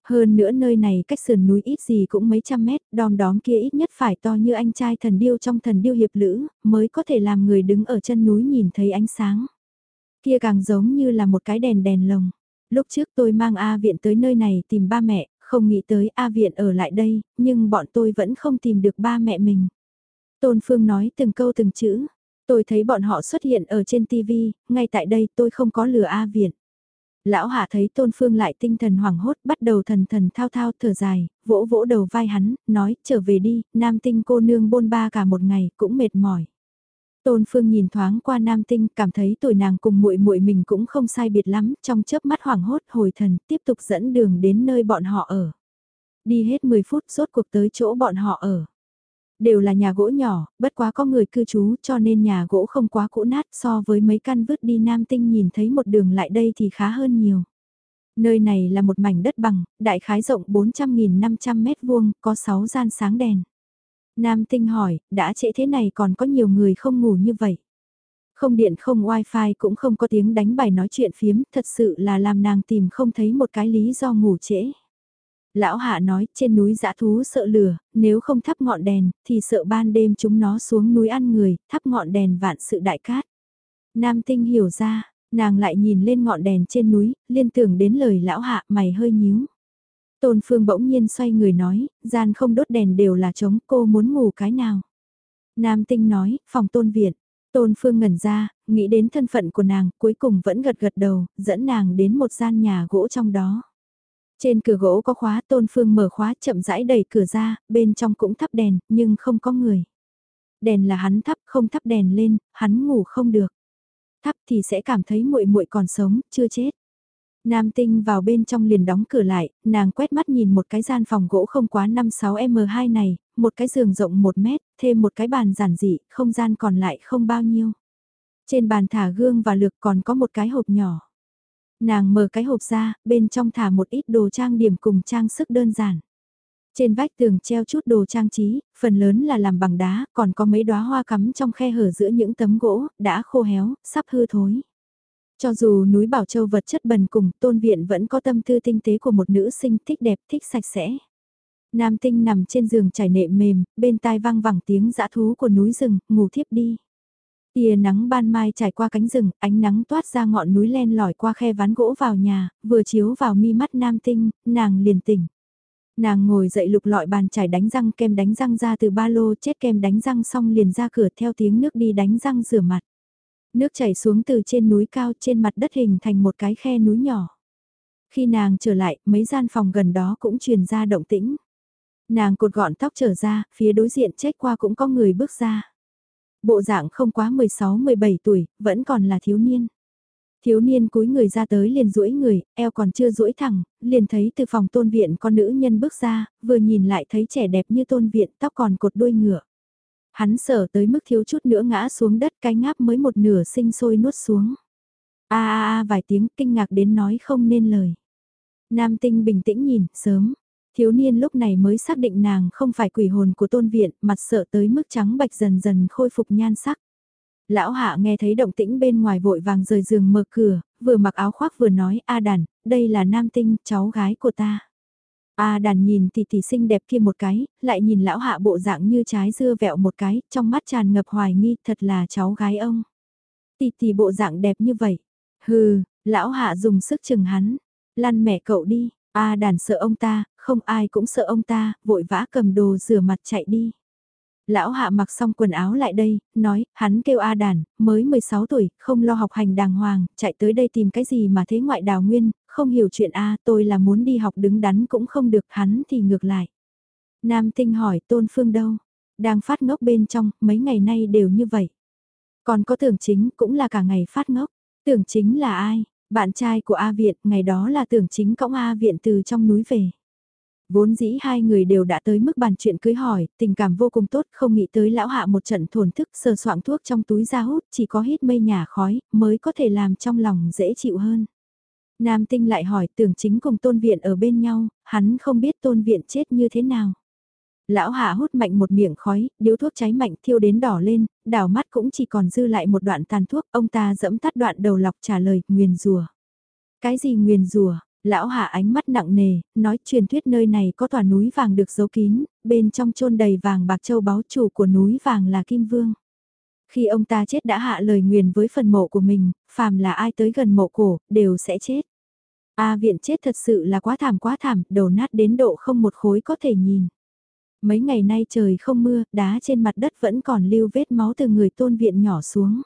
Hơn nữa nơi này cách sườn núi ít gì cũng mấy trăm mét, đom đóm kia ít nhất phải to như anh trai thần điêu trong thần điêu hiệp lữ, mới có thể làm người đứng ở chân núi nhìn thấy ánh sáng. Kia càng giống như là một cái đèn đèn lồng. Lúc trước tôi mang A viện tới nơi này tìm ba mẹ, không nghĩ tới A viện ở lại đây, nhưng bọn tôi vẫn không tìm được ba mẹ mình. Tôn Phương nói từng câu từng chữ. Tôi thấy bọn họ xuất hiện ở trên TV, ngay tại đây tôi không có lừa A viện. Lão Hạ thấy Tôn Phương lại tinh thần hoảng hốt bắt đầu thần thần thao thao thở dài, vỗ vỗ đầu vai hắn, nói trở về đi, nam tinh cô nương bôn ba cả một ngày cũng mệt mỏi. Tôn Phương nhìn thoáng qua Nam Tinh, cảm thấy tuổi nàng cùng muội muội mình cũng không sai biệt lắm, trong chớp mắt hoảng hốt hồi thần, tiếp tục dẫn đường đến nơi bọn họ ở. Đi hết 10 phút rốt cuộc tới chỗ bọn họ ở. Đều là nhà gỗ nhỏ, bất quá có người cư trú cho nên nhà gỗ không quá cũ nát so với mấy căn vứt đi Nam Tinh nhìn thấy một đường lại đây thì khá hơn nhiều. Nơi này là một mảnh đất bằng, đại khái rộng 400.500 mét vuông, có 6 gian sáng đèn. Nam tinh hỏi, đã trễ thế này còn có nhiều người không ngủ như vậy. Không điện không wifi cũng không có tiếng đánh bài nói chuyện phiếm, thật sự là làm nàng tìm không thấy một cái lý do ngủ trễ. Lão hạ nói, trên núi dã thú sợ lửa, nếu không thắp ngọn đèn, thì sợ ban đêm chúng nó xuống núi ăn người, thắp ngọn đèn vạn sự đại cát. Nam tinh hiểu ra, nàng lại nhìn lên ngọn đèn trên núi, liên tưởng đến lời lão hạ mày hơi nhíu. Tôn Phương bỗng nhiên xoay người nói, gian không đốt đèn đều là trống, cô muốn ngủ cái nào. Nam tinh nói, phòng tôn viện. Tôn Phương ngẩn ra, nghĩ đến thân phận của nàng, cuối cùng vẫn gật gật đầu, dẫn nàng đến một gian nhà gỗ trong đó. Trên cửa gỗ có khóa, Tôn Phương mở khóa chậm rãi đẩy cửa ra, bên trong cũng thắp đèn, nhưng không có người. Đèn là hắn thắp, không thắp đèn lên, hắn ngủ không được. Thắp thì sẽ cảm thấy muội muội còn sống, chưa chết. Nam tinh vào bên trong liền đóng cửa lại, nàng quét mắt nhìn một cái gian phòng gỗ không quá 56M2 này, một cái giường rộng 1 mét, thêm một cái bàn giản dị, không gian còn lại không bao nhiêu. Trên bàn thả gương và lược còn có một cái hộp nhỏ. Nàng mở cái hộp ra, bên trong thả một ít đồ trang điểm cùng trang sức đơn giản. Trên vách tường treo chút đồ trang trí, phần lớn là làm bằng đá, còn có mấy đóa hoa cắm trong khe hở giữa những tấm gỗ, đã khô héo, sắp hư thối. Cho dù núi Bảo Châu vật chất bần cùng, tôn viện vẫn có tâm tư tinh tế của một nữ sinh thích đẹp, thích sạch sẽ. Nam tinh nằm trên giường trải nệm mềm, bên tai vang vẳng tiếng dã thú của núi rừng, ngủ thiếp đi. Tia nắng ban mai trải qua cánh rừng, ánh nắng toát ra ngọn núi len lỏi qua khe ván gỗ vào nhà, vừa chiếu vào mi mắt nam tinh, nàng liền tỉnh. Nàng ngồi dậy lục lọi bàn chải đánh răng kem đánh răng ra từ ba lô chết kem đánh răng xong liền ra cửa theo tiếng nước đi đánh răng rửa mặt. Nước chảy xuống từ trên núi cao trên mặt đất hình thành một cái khe núi nhỏ. Khi nàng trở lại, mấy gian phòng gần đó cũng truyền ra động tĩnh. Nàng cột gọn tóc trở ra, phía đối diện chết qua cũng có người bước ra. Bộ dạng không quá 16-17 tuổi, vẫn còn là thiếu niên. Thiếu niên cúi người ra tới liền duỗi người, eo còn chưa duỗi thẳng, liền thấy từ phòng tôn viện con nữ nhân bước ra, vừa nhìn lại thấy trẻ đẹp như tôn viện tóc còn cột đuôi ngựa. Hắn sở tới mức thiếu chút nữa ngã xuống đất cái ngáp mới một nửa sinh sôi nuốt xuống. a a a vài tiếng kinh ngạc đến nói không nên lời. Nam tinh bình tĩnh nhìn, sớm. Thiếu niên lúc này mới xác định nàng không phải quỷ hồn của tôn viện, mặt sợ tới mức trắng bạch dần dần khôi phục nhan sắc. Lão hạ nghe thấy động tĩnh bên ngoài vội vàng rời giường mở cửa, vừa mặc áo khoác vừa nói, A đàn, đây là nam tinh, cháu gái của ta. A đàn nhìn tỷ tỷ xinh đẹp kia một cái, lại nhìn lão hạ bộ dạng như trái dưa vẹo một cái, trong mắt tràn ngập hoài nghi, thật là cháu gái ông. Tỷ tỷ bộ dạng đẹp như vậy. Hừ, lão hạ dùng sức chừng hắn. Lăn mẹ cậu đi, A đàn sợ ông ta, không ai cũng sợ ông ta, vội vã cầm đồ rửa mặt chạy đi. Lão hạ mặc xong quần áo lại đây, nói, hắn kêu A đàn, mới 16 tuổi, không lo học hành đàng hoàng, chạy tới đây tìm cái gì mà thế ngoại đào nguyên, không hiểu chuyện A tôi là muốn đi học đứng đắn cũng không được, hắn thì ngược lại. Nam tinh hỏi tôn phương đâu, đang phát ngốc bên trong, mấy ngày nay đều như vậy. Còn có tưởng chính cũng là cả ngày phát ngốc, tưởng chính là ai, bạn trai của A Viện, ngày đó là tưởng chính cõng A Viện từ trong núi về. Vốn dĩ hai người đều đã tới mức bàn chuyện cưới hỏi, tình cảm vô cùng tốt, không nghĩ tới lão hạ một trận thổn thức sờ soạn thuốc trong túi ra hút, chỉ có hít mây nhà khói, mới có thể làm trong lòng dễ chịu hơn. Nam tinh lại hỏi tưởng chính cùng tôn viện ở bên nhau, hắn không biết tôn viện chết như thế nào. Lão hạ hút mạnh một miệng khói, điếu thuốc cháy mạnh thiêu đến đỏ lên, đảo mắt cũng chỉ còn dư lại một đoạn tàn thuốc, ông ta dẫm tắt đoạn đầu lọc trả lời, nguyền rùa. Cái gì nguyền rùa? Lão hạ ánh mắt nặng nề, nói truyền thuyết nơi này có tòa núi vàng được giấu kín, bên trong chôn đầy vàng bạc châu báu chủ của núi vàng là Kim Vương. Khi ông ta chết đã hạ lời nguyền với phần mộ của mình, phàm là ai tới gần mộ cổ, đều sẽ chết. A viện chết thật sự là quá thảm quá thảm, đầu nát đến độ không một khối có thể nhìn. Mấy ngày nay trời không mưa, đá trên mặt đất vẫn còn lưu vết máu từ người tôn viện nhỏ xuống.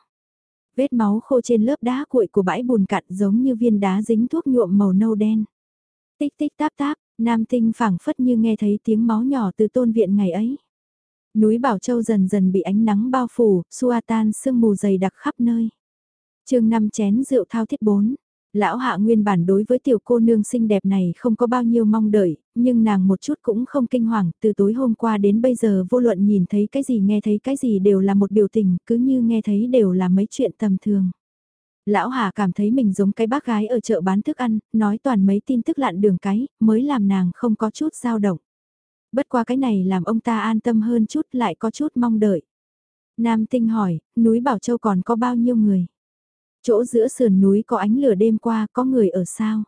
Vết máu khô trên lớp đá cuội của bãi bùn cặn giống như viên đá dính thuốc nhuộm màu nâu đen. Tích tích táp táp, nam tinh phảng phất như nghe thấy tiếng máu nhỏ từ tôn viện ngày ấy. Núi Bảo Châu dần dần bị ánh nắng bao phủ, xua tan sương mù dày đặc khắp nơi. chương 5 chén rượu thao thiết 4, Lão hạ nguyên bản đối với tiểu cô nương xinh đẹp này không có bao nhiêu mong đợi, nhưng nàng một chút cũng không kinh hoàng, từ tối hôm qua đến bây giờ vô luận nhìn thấy cái gì nghe thấy cái gì đều là một biểu tình, cứ như nghe thấy đều là mấy chuyện tầm thường. Lão Hà cảm thấy mình giống cái bác gái ở chợ bán thức ăn, nói toàn mấy tin tức lạn đường cái, mới làm nàng không có chút dao động. Bất qua cái này làm ông ta an tâm hơn chút lại có chút mong đợi. Nam Tinh hỏi, núi Bảo Châu còn có bao nhiêu người? Chỗ giữa sườn núi có ánh lửa đêm qua có người ở sao?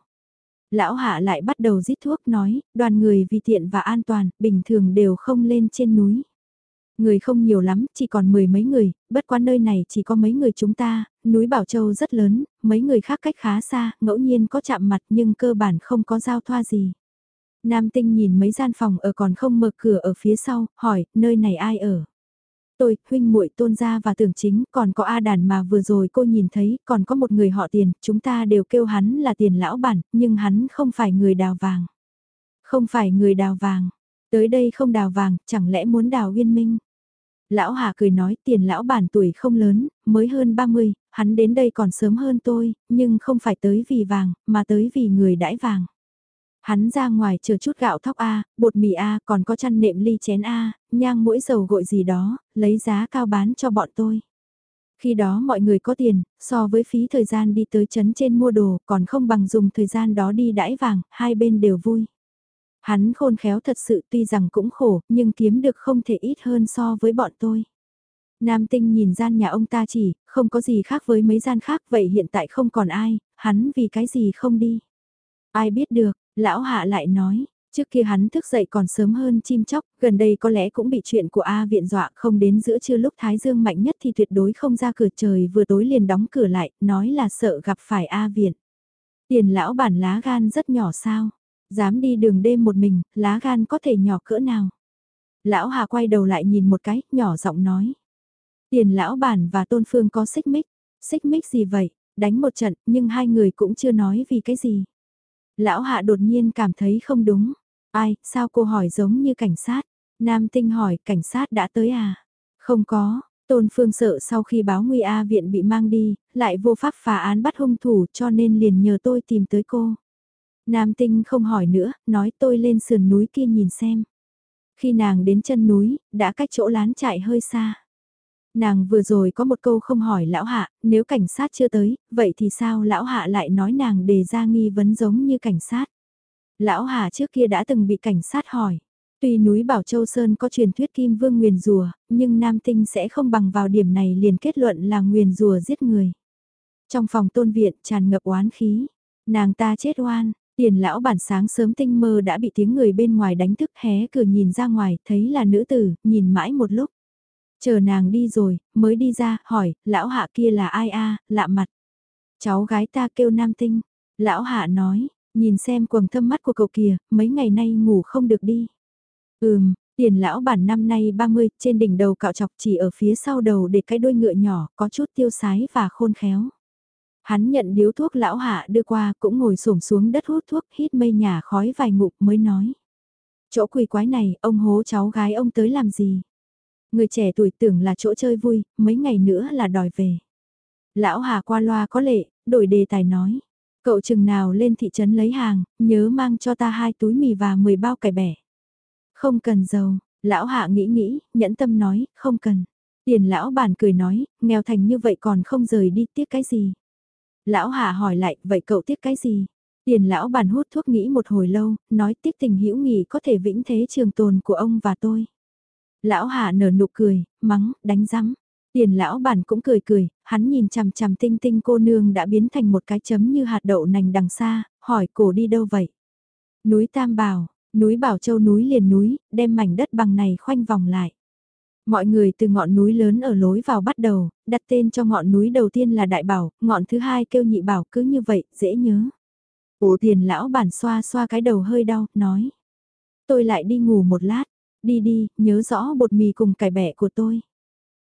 Lão hạ lại bắt đầu rít thuốc nói, đoàn người vì tiện và an toàn, bình thường đều không lên trên núi. Người không nhiều lắm, chỉ còn mười mấy người, bất quá nơi này chỉ có mấy người chúng ta, núi Bảo Châu rất lớn, mấy người khác cách khá xa, ngẫu nhiên có chạm mặt nhưng cơ bản không có giao thoa gì. Nam tinh nhìn mấy gian phòng ở còn không mở cửa ở phía sau, hỏi, nơi này ai ở? Tôi, huynh muội tôn gia và tưởng chính, còn có A đàn mà vừa rồi cô nhìn thấy, còn có một người họ tiền, chúng ta đều kêu hắn là tiền lão bản, nhưng hắn không phải người đào vàng. Không phải người đào vàng, tới đây không đào vàng, chẳng lẽ muốn đào uyên minh? Lão Hà cười nói tiền lão bản tuổi không lớn, mới hơn 30, hắn đến đây còn sớm hơn tôi, nhưng không phải tới vì vàng, mà tới vì người đãi vàng. Hắn ra ngoài chờ chút gạo thóc A, bột mì A, còn có chăn nệm ly chén A, nhang mũi dầu gội gì đó, lấy giá cao bán cho bọn tôi. Khi đó mọi người có tiền, so với phí thời gian đi tới chấn trên mua đồ, còn không bằng dùng thời gian đó đi đãi vàng, hai bên đều vui. Hắn khôn khéo thật sự tuy rằng cũng khổ, nhưng kiếm được không thể ít hơn so với bọn tôi. Nam tinh nhìn gian nhà ông ta chỉ, không có gì khác với mấy gian khác, vậy hiện tại không còn ai, hắn vì cái gì không đi. Ai biết được, lão hạ lại nói, trước kia hắn thức dậy còn sớm hơn chim chóc, gần đây có lẽ cũng bị chuyện của A viện dọa không đến giữa trưa lúc Thái Dương mạnh nhất thì tuyệt đối không ra cửa trời vừa tối liền đóng cửa lại, nói là sợ gặp phải A viện. Tiền lão bản lá gan rất nhỏ sao, Dám đi đường đêm một mình, lá gan có thể nhỏ cỡ nào. Lão Hà quay đầu lại nhìn một cái, nhỏ giọng nói. Tiền lão bản và tôn phương có xích mích. Xích mích gì vậy? Đánh một trận, nhưng hai người cũng chưa nói vì cái gì. Lão Hạ đột nhiên cảm thấy không đúng. Ai, sao cô hỏi giống như cảnh sát? Nam Tinh hỏi, cảnh sát đã tới à? Không có, Tôn Phương sợ sau khi báo nguy A viện bị mang đi, lại vô pháp phá án bắt hung thủ cho nên liền nhờ tôi tìm tới cô. Nam tinh không hỏi nữa, nói tôi lên sườn núi kia nhìn xem. Khi nàng đến chân núi, đã cách chỗ lán chạy hơi xa. Nàng vừa rồi có một câu không hỏi lão hạ, nếu cảnh sát chưa tới, vậy thì sao lão hạ lại nói nàng đề ra nghi vấn giống như cảnh sát. Lão hạ trước kia đã từng bị cảnh sát hỏi. Tuy núi Bảo Châu Sơn có truyền thuyết kim vương nguyền rùa, nhưng nam tinh sẽ không bằng vào điểm này liền kết luận là nguyền rùa giết người. Trong phòng tôn viện tràn ngập oán khí, nàng ta chết oan, Tiền lão bản sáng sớm tinh mơ đã bị tiếng người bên ngoài đánh thức hé cửa nhìn ra ngoài, thấy là nữ tử, nhìn mãi một lúc. Chờ nàng đi rồi, mới đi ra, hỏi, lão hạ kia là ai a lạ mặt. Cháu gái ta kêu nam tinh. Lão hạ nói, nhìn xem quầng thâm mắt của cậu kìa, mấy ngày nay ngủ không được đi. Ừm, tiền lão bản năm nay 30, trên đỉnh đầu cạo chọc chỉ ở phía sau đầu để cái đuôi ngựa nhỏ, có chút tiêu sái và khôn khéo. Hắn nhận điếu thuốc lão hạ đưa qua cũng ngồi xổm xuống đất hút thuốc hít mây nhà khói vài ngụm mới nói. Chỗ quỷ quái này, ông hố cháu gái ông tới làm gì? Người trẻ tuổi tưởng là chỗ chơi vui, mấy ngày nữa là đòi về. Lão Hà qua loa có lệ, đổi đề tài nói. Cậu chừng nào lên thị trấn lấy hàng, nhớ mang cho ta hai túi mì và 10 bao cải bẻ. Không cần dầu, lão hạ nghĩ nghĩ, nhẫn tâm nói, không cần. Tiền lão bản cười nói, nghèo thành như vậy còn không rời đi tiếc cái gì. Lão hạ hỏi lại, vậy cậu tiếc cái gì? Tiền lão bản hút thuốc nghĩ một hồi lâu, nói tiếc tình hữu nghị có thể vĩnh thế trường tồn của ông và tôi. Lão Hà nở nụ cười, mắng, đánh rắm. Tiền lão bản cũng cười cười, hắn nhìn chằm chằm tinh tinh cô nương đã biến thành một cái chấm như hạt đậu nành đằng xa, hỏi cổ đi đâu vậy? Núi Tam Bảo, núi Bảo Châu núi liền núi, đem mảnh đất bằng này khoanh vòng lại. Mọi người từ ngọn núi lớn ở lối vào bắt đầu, đặt tên cho ngọn núi đầu tiên là Đại Bảo, ngọn thứ hai kêu Nhị Bảo cứ như vậy, dễ nhớ. Ủa tiền lão bản xoa xoa cái đầu hơi đau, nói. Tôi lại đi ngủ một lát, đi đi, nhớ rõ bột mì cùng cải bẹ của tôi.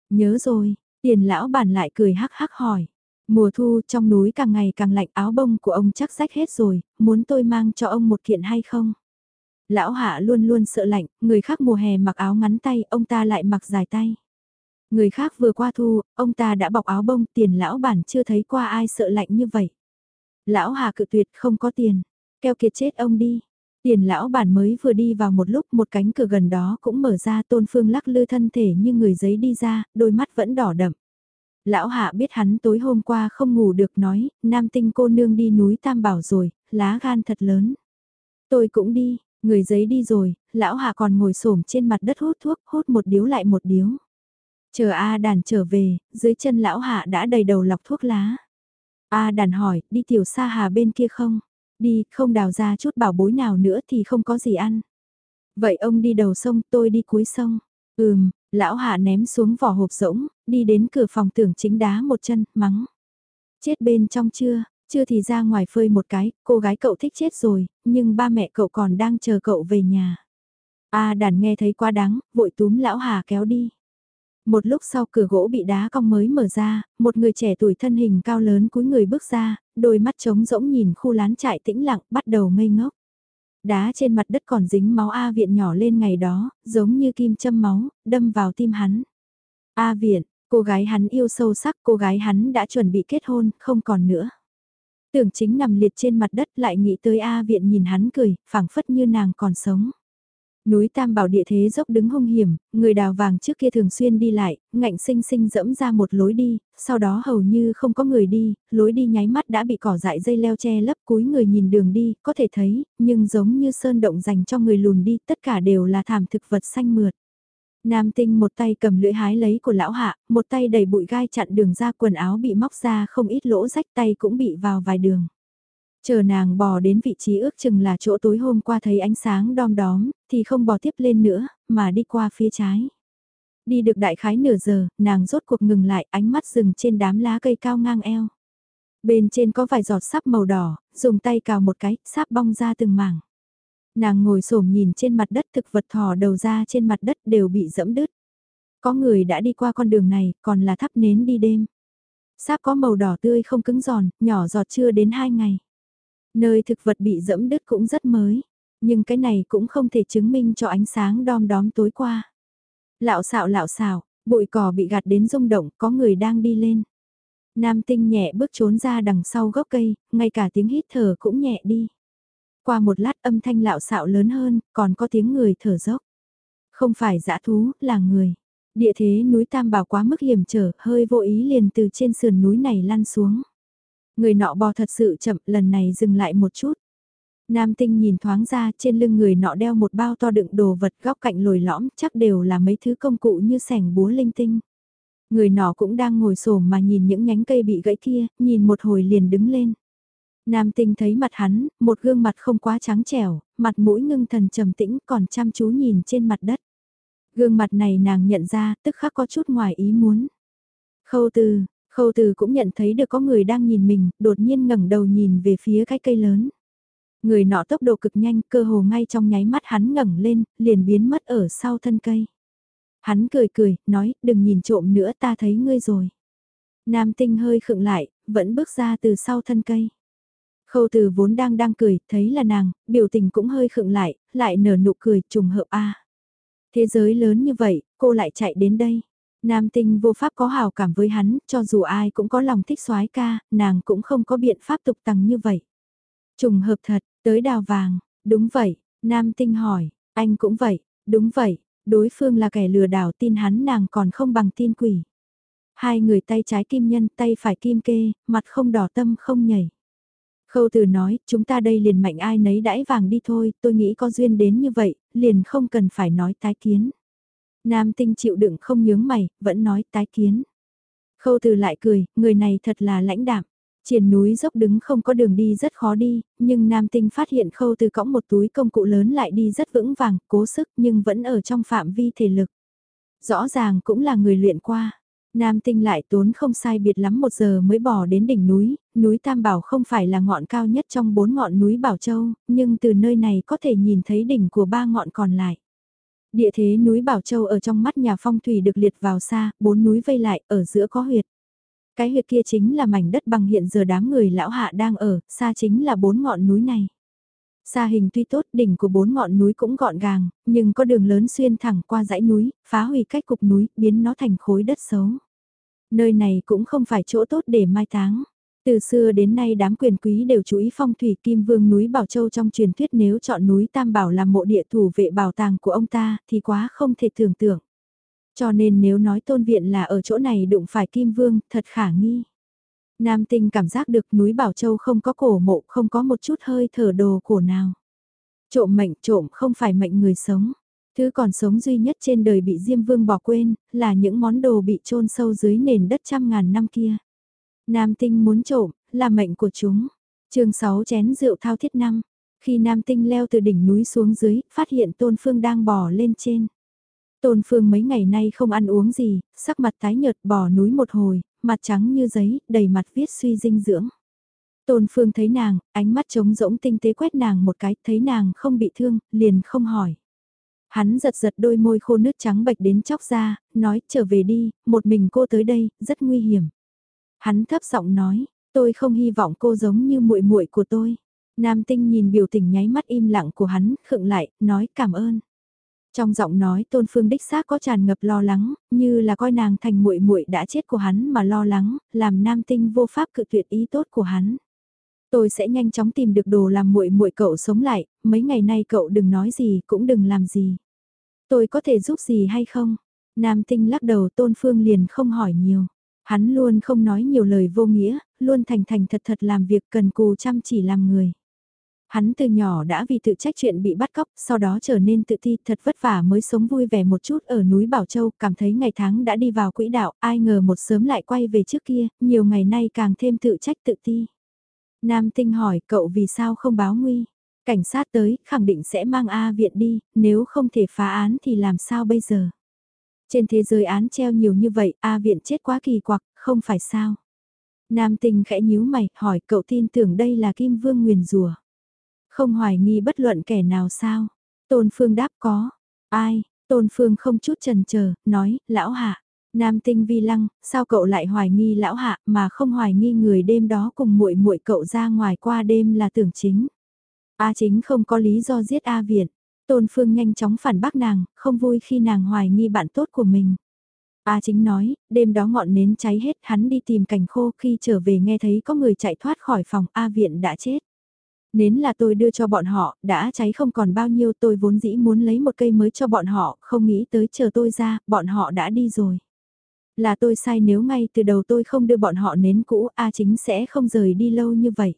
Nhớ rồi, tiền lão bản lại cười hắc hắc hỏi. Mùa thu trong núi càng ngày càng lạnh áo bông của ông chắc rách hết rồi, muốn tôi mang cho ông một kiện hay không? Lão hạ luôn luôn sợ lạnh, người khác mùa hè mặc áo ngắn tay, ông ta lại mặc dài tay. Người khác vừa qua thu, ông ta đã bọc áo bông, tiền lão bản chưa thấy qua ai sợ lạnh như vậy. Lão hạ cự tuyệt không có tiền, keo kiệt chết ông đi. Tiền lão bản mới vừa đi vào một lúc một cánh cửa gần đó cũng mở ra tôn phương lắc lư thân thể như người giấy đi ra, đôi mắt vẫn đỏ đậm. Lão hạ biết hắn tối hôm qua không ngủ được nói, nam tinh cô nương đi núi Tam Bảo rồi, lá gan thật lớn. Tôi cũng đi, Người giấy đi rồi, lão hạ còn ngồi xổm trên mặt đất hút thuốc, hút một điếu lại một điếu. Chờ A đàn trở về, dưới chân lão hạ đã đầy đầu lọc thuốc lá. A đàn hỏi, đi tiểu sa hà bên kia không? Đi, không đào ra chút bảo bối nào nữa thì không có gì ăn. Vậy ông đi đầu sông, tôi đi cuối sông. Ừm, lão hạ ném xuống vỏ hộp rỗng, đi đến cửa phòng tưởng chính đá một chân, mắng. Chết bên trong chưa, chưa thì ra ngoài phơi một cái, cô gái cậu thích chết rồi, nhưng ba mẹ cậu còn đang chờ cậu về nhà. A đàn nghe thấy quá đáng, vội túm lão Hà kéo đi. Một lúc sau cửa gỗ bị đá cong mới mở ra, một người trẻ tuổi thân hình cao lớn cúi người bước ra, đôi mắt trống rỗng nhìn khu lán trại tĩnh lặng bắt đầu ngây ngốc. Đá trên mặt đất còn dính máu A viện nhỏ lên ngày đó, giống như kim châm máu, đâm vào tim hắn. A viện, cô gái hắn yêu sâu sắc, cô gái hắn đã chuẩn bị kết hôn, không còn nữa. Tưởng chính nằm liệt trên mặt đất lại nghĩ tới A viện nhìn hắn cười, phảng phất như nàng còn sống. Núi Tam Bảo địa thế dốc đứng hung hiểm, người đào vàng trước kia thường xuyên đi lại, ngạnh sinh sinh dẫm ra một lối đi, sau đó hầu như không có người đi, lối đi nháy mắt đã bị cỏ dại dây leo che lấp cúi người nhìn đường đi, có thể thấy, nhưng giống như sơn động dành cho người lùn đi, tất cả đều là thảm thực vật xanh mượt. Nam tinh một tay cầm lưỡi hái lấy của lão hạ, một tay đầy bụi gai chặn đường ra quần áo bị móc ra không ít lỗ rách tay cũng bị vào vài đường. Chờ nàng bò đến vị trí ước chừng là chỗ tối hôm qua thấy ánh sáng đom đóm, thì không bò tiếp lên nữa, mà đi qua phía trái. Đi được đại khái nửa giờ, nàng rốt cuộc ngừng lại ánh mắt dừng trên đám lá cây cao ngang eo. Bên trên có vài giọt sáp màu đỏ, dùng tay cào một cái, sáp bong ra từng mảng. Nàng ngồi xổm nhìn trên mặt đất thực vật thò đầu ra trên mặt đất đều bị dẫm đứt. Có người đã đi qua con đường này, còn là thắp nến đi đêm. Sáp có màu đỏ tươi không cứng giòn, nhỏ giọt chưa đến hai ngày. Nơi thực vật bị dẫm đứt cũng rất mới, nhưng cái này cũng không thể chứng minh cho ánh sáng đom đóm tối qua. Lạo xạo lạo xạo, bụi cỏ bị gạt đến rung động, có người đang đi lên. Nam tinh nhẹ bước trốn ra đằng sau gốc cây, ngay cả tiếng hít thở cũng nhẹ đi. Qua một lát âm thanh lạo xạo lớn hơn, còn có tiếng người thở dốc. Không phải dã thú, là người. Địa thế núi Tam Bảo quá mức hiểm trở, hơi vô ý liền từ trên sườn núi này lăn xuống. Người nọ bò thật sự chậm, lần này dừng lại một chút. Nam tinh nhìn thoáng ra trên lưng người nọ đeo một bao to đựng đồ vật góc cạnh lồi lõm, chắc đều là mấy thứ công cụ như sẻng búa linh tinh. Người nọ cũng đang ngồi xổm mà nhìn những nhánh cây bị gãy kia, nhìn một hồi liền đứng lên. Nam tinh thấy mặt hắn, một gương mặt không quá trắng trẻo, mặt mũi ngưng thần trầm tĩnh còn chăm chú nhìn trên mặt đất. Gương mặt này nàng nhận ra, tức khắc có chút ngoài ý muốn. Khâu từ, khâu từ cũng nhận thấy được có người đang nhìn mình, đột nhiên ngẩng đầu nhìn về phía cái cây lớn. Người nọ tốc độ cực nhanh, cơ hồ ngay trong nháy mắt hắn ngẩng lên, liền biến mất ở sau thân cây. Hắn cười cười, nói, đừng nhìn trộm nữa ta thấy ngươi rồi. Nam tinh hơi khựng lại, vẫn bước ra từ sau thân cây. Khâu từ vốn đang đang cười, thấy là nàng, biểu tình cũng hơi khựng lại, lại nở nụ cười trùng hợp a. Thế giới lớn như vậy, cô lại chạy đến đây. Nam tinh vô pháp có hào cảm với hắn, cho dù ai cũng có lòng thích soái ca, nàng cũng không có biện pháp tục tằng như vậy. Trùng hợp thật, tới đào vàng, đúng vậy, Nam tinh hỏi, anh cũng vậy, đúng vậy, đối phương là kẻ lừa đảo tin hắn nàng còn không bằng tin quỷ. Hai người tay trái kim nhân, tay phải kim kê, mặt không đỏ tâm không nhảy. Khâu từ nói, chúng ta đây liền mạnh ai nấy đãi vàng đi thôi, tôi nghĩ có duyên đến như vậy, liền không cần phải nói tái kiến. Nam tinh chịu đựng không nhướng mày, vẫn nói tái kiến. Khâu từ lại cười, người này thật là lãnh đạm. Triển núi dốc đứng không có đường đi rất khó đi, nhưng Nam Tinh phát hiện khâu từ cõng một túi công cụ lớn lại đi rất vững vàng, cố sức nhưng vẫn ở trong phạm vi thể lực. Rõ ràng cũng là người luyện qua. Nam Tinh lại tốn không sai biệt lắm một giờ mới bỏ đến đỉnh núi, núi Tam Bảo không phải là ngọn cao nhất trong bốn ngọn núi Bảo Châu, nhưng từ nơi này có thể nhìn thấy đỉnh của ba ngọn còn lại. Địa thế núi Bảo Châu ở trong mắt nhà phong thủy được liệt vào xa, bốn núi vây lại, ở giữa có huyệt. Cái huyệt kia chính là mảnh đất bằng hiện giờ đám người lão hạ đang ở, xa chính là bốn ngọn núi này. Xa hình tuy tốt, đỉnh của bốn ngọn núi cũng gọn gàng, nhưng có đường lớn xuyên thẳng qua dãy núi, phá hủy cách cục núi, biến nó thành khối đất xấu. Nơi này cũng không phải chỗ tốt để mai táng. Từ xưa đến nay đám quyền quý đều chú ý phong thủy kim vương núi Bảo Châu trong truyền thuyết nếu chọn núi Tam Bảo làm mộ địa thủ vệ bảo tàng của ông ta thì quá không thể tưởng tượng. Cho nên nếu nói tôn viện là ở chỗ này đụng phải kim vương, thật khả nghi. Nam tinh cảm giác được núi Bảo Châu không có cổ mộ, không có một chút hơi thở đồ cổ nào. Trộm mệnh trộm không phải mệnh người sống. Thứ còn sống duy nhất trên đời bị Diêm Vương bỏ quên, là những món đồ bị chôn sâu dưới nền đất trăm ngàn năm kia. Nam tinh muốn trộm, là mệnh của chúng. chương 6 chén rượu thao thiết năm. Khi Nam Tinh leo từ đỉnh núi xuống dưới, phát hiện Tôn Phương đang bò lên trên. Tôn Phương mấy ngày nay không ăn uống gì, sắc mặt tái nhợt bò núi một hồi, mặt trắng như giấy, đầy mặt viết suy dinh dưỡng. Tôn Phương thấy nàng, ánh mắt trống rỗng tinh tế quét nàng một cái, thấy nàng không bị thương, liền không hỏi. Hắn giật giật đôi môi khô nước trắng bạch đến chóc ra, nói trở về đi, một mình cô tới đây, rất nguy hiểm. Hắn thấp giọng nói, tôi không hy vọng cô giống như muội muội của tôi. Nam tinh nhìn biểu tình nháy mắt im lặng của hắn, khựng lại, nói cảm ơn. Trong giọng nói Tôn Phương đích xác có tràn ngập lo lắng, như là coi nàng thành muội muội đã chết của hắn mà lo lắng, làm Nam Tinh vô pháp cự tuyệt ý tốt của hắn. Tôi sẽ nhanh chóng tìm được đồ làm muội muội cậu sống lại, mấy ngày nay cậu đừng nói gì, cũng đừng làm gì. Tôi có thể giúp gì hay không? Nam Tinh lắc đầu Tôn Phương liền không hỏi nhiều. Hắn luôn không nói nhiều lời vô nghĩa, luôn thành thành thật thật làm việc cần cù chăm chỉ làm người. Hắn từ nhỏ đã vì tự trách chuyện bị bắt cóc, sau đó trở nên tự ti thật vất vả mới sống vui vẻ một chút ở núi Bảo Châu, cảm thấy ngày tháng đã đi vào quỹ đạo, ai ngờ một sớm lại quay về trước kia, nhiều ngày nay càng thêm tự trách tự ti. Nam Tinh hỏi cậu vì sao không báo nguy? Cảnh sát tới, khẳng định sẽ mang A viện đi, nếu không thể phá án thì làm sao bây giờ? Trên thế giới án treo nhiều như vậy, A viện chết quá kỳ quặc, không phải sao? Nam Tinh khẽ nhíu mày, hỏi cậu tin tưởng đây là Kim Vương nguyền rùa. Không hoài nghi bất luận kẻ nào sao? Tôn Phương đáp có. Ai? Tôn Phương không chút trần chờ, nói, lão hạ. Nam tinh vi lăng, sao cậu lại hoài nghi lão hạ mà không hoài nghi người đêm đó cùng muội muội cậu ra ngoài qua đêm là tưởng chính. A chính không có lý do giết A Viện. Tôn Phương nhanh chóng phản bác nàng, không vui khi nàng hoài nghi bạn tốt của mình. A chính nói, đêm đó ngọn nến cháy hết hắn đi tìm cảnh khô khi trở về nghe thấy có người chạy thoát khỏi phòng A Viện đã chết. Nến là tôi đưa cho bọn họ, đã cháy không còn bao nhiêu tôi vốn dĩ muốn lấy một cây mới cho bọn họ, không nghĩ tới chờ tôi ra, bọn họ đã đi rồi. Là tôi sai nếu ngay từ đầu tôi không đưa bọn họ nến cũ, A chính sẽ không rời đi lâu như vậy.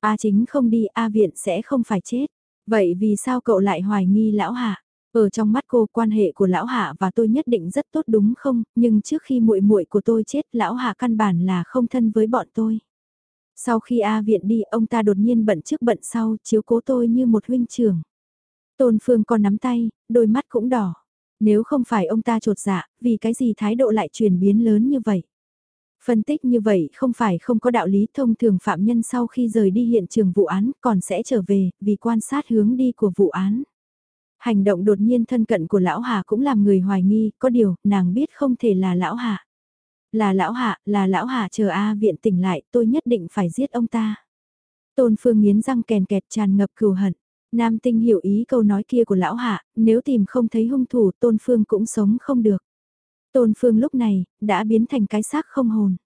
A chính không đi, A viện sẽ không phải chết. Vậy vì sao cậu lại hoài nghi lão hạ? Ở trong mắt cô quan hệ của lão hạ và tôi nhất định rất tốt đúng không, nhưng trước khi muội muội của tôi chết lão hạ căn bản là không thân với bọn tôi. Sau khi A viện đi ông ta đột nhiên bận trước bận sau chiếu cố tôi như một huynh trưởng. Tôn Phương còn nắm tay, đôi mắt cũng đỏ. Nếu không phải ông ta trột dạ, vì cái gì thái độ lại chuyển biến lớn như vậy? Phân tích như vậy không phải không có đạo lý thông thường phạm nhân sau khi rời đi hiện trường vụ án còn sẽ trở về vì quan sát hướng đi của vụ án. Hành động đột nhiên thân cận của lão Hà cũng làm người hoài nghi, có điều nàng biết không thể là lão Hà. Là lão hạ, là lão hạ chờ A viện tỉnh lại, tôi nhất định phải giết ông ta. Tôn Phương nghiến răng kèn kẹt tràn ngập cừu hận. Nam tinh hiểu ý câu nói kia của lão hạ, nếu tìm không thấy hung thủ Tôn Phương cũng sống không được. Tôn Phương lúc này, đã biến thành cái xác không hồn.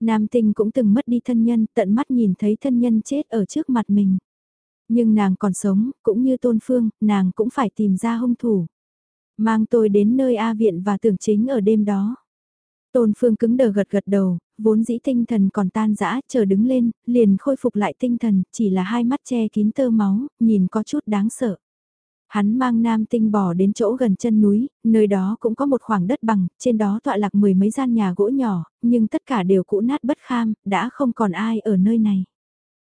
Nam tinh cũng từng mất đi thân nhân, tận mắt nhìn thấy thân nhân chết ở trước mặt mình. Nhưng nàng còn sống, cũng như Tôn Phương, nàng cũng phải tìm ra hung thủ. Mang tôi đến nơi A viện và tưởng chính ở đêm đó. Tôn Phương cứng đờ gật gật đầu, vốn dĩ tinh thần còn tan rã, chờ đứng lên, liền khôi phục lại tinh thần, chỉ là hai mắt che kín tơ máu, nhìn có chút đáng sợ. Hắn mang nam tinh bò đến chỗ gần chân núi, nơi đó cũng có một khoảng đất bằng, trên đó tọa lạc mười mấy gian nhà gỗ nhỏ, nhưng tất cả đều cũ nát bất kham, đã không còn ai ở nơi này.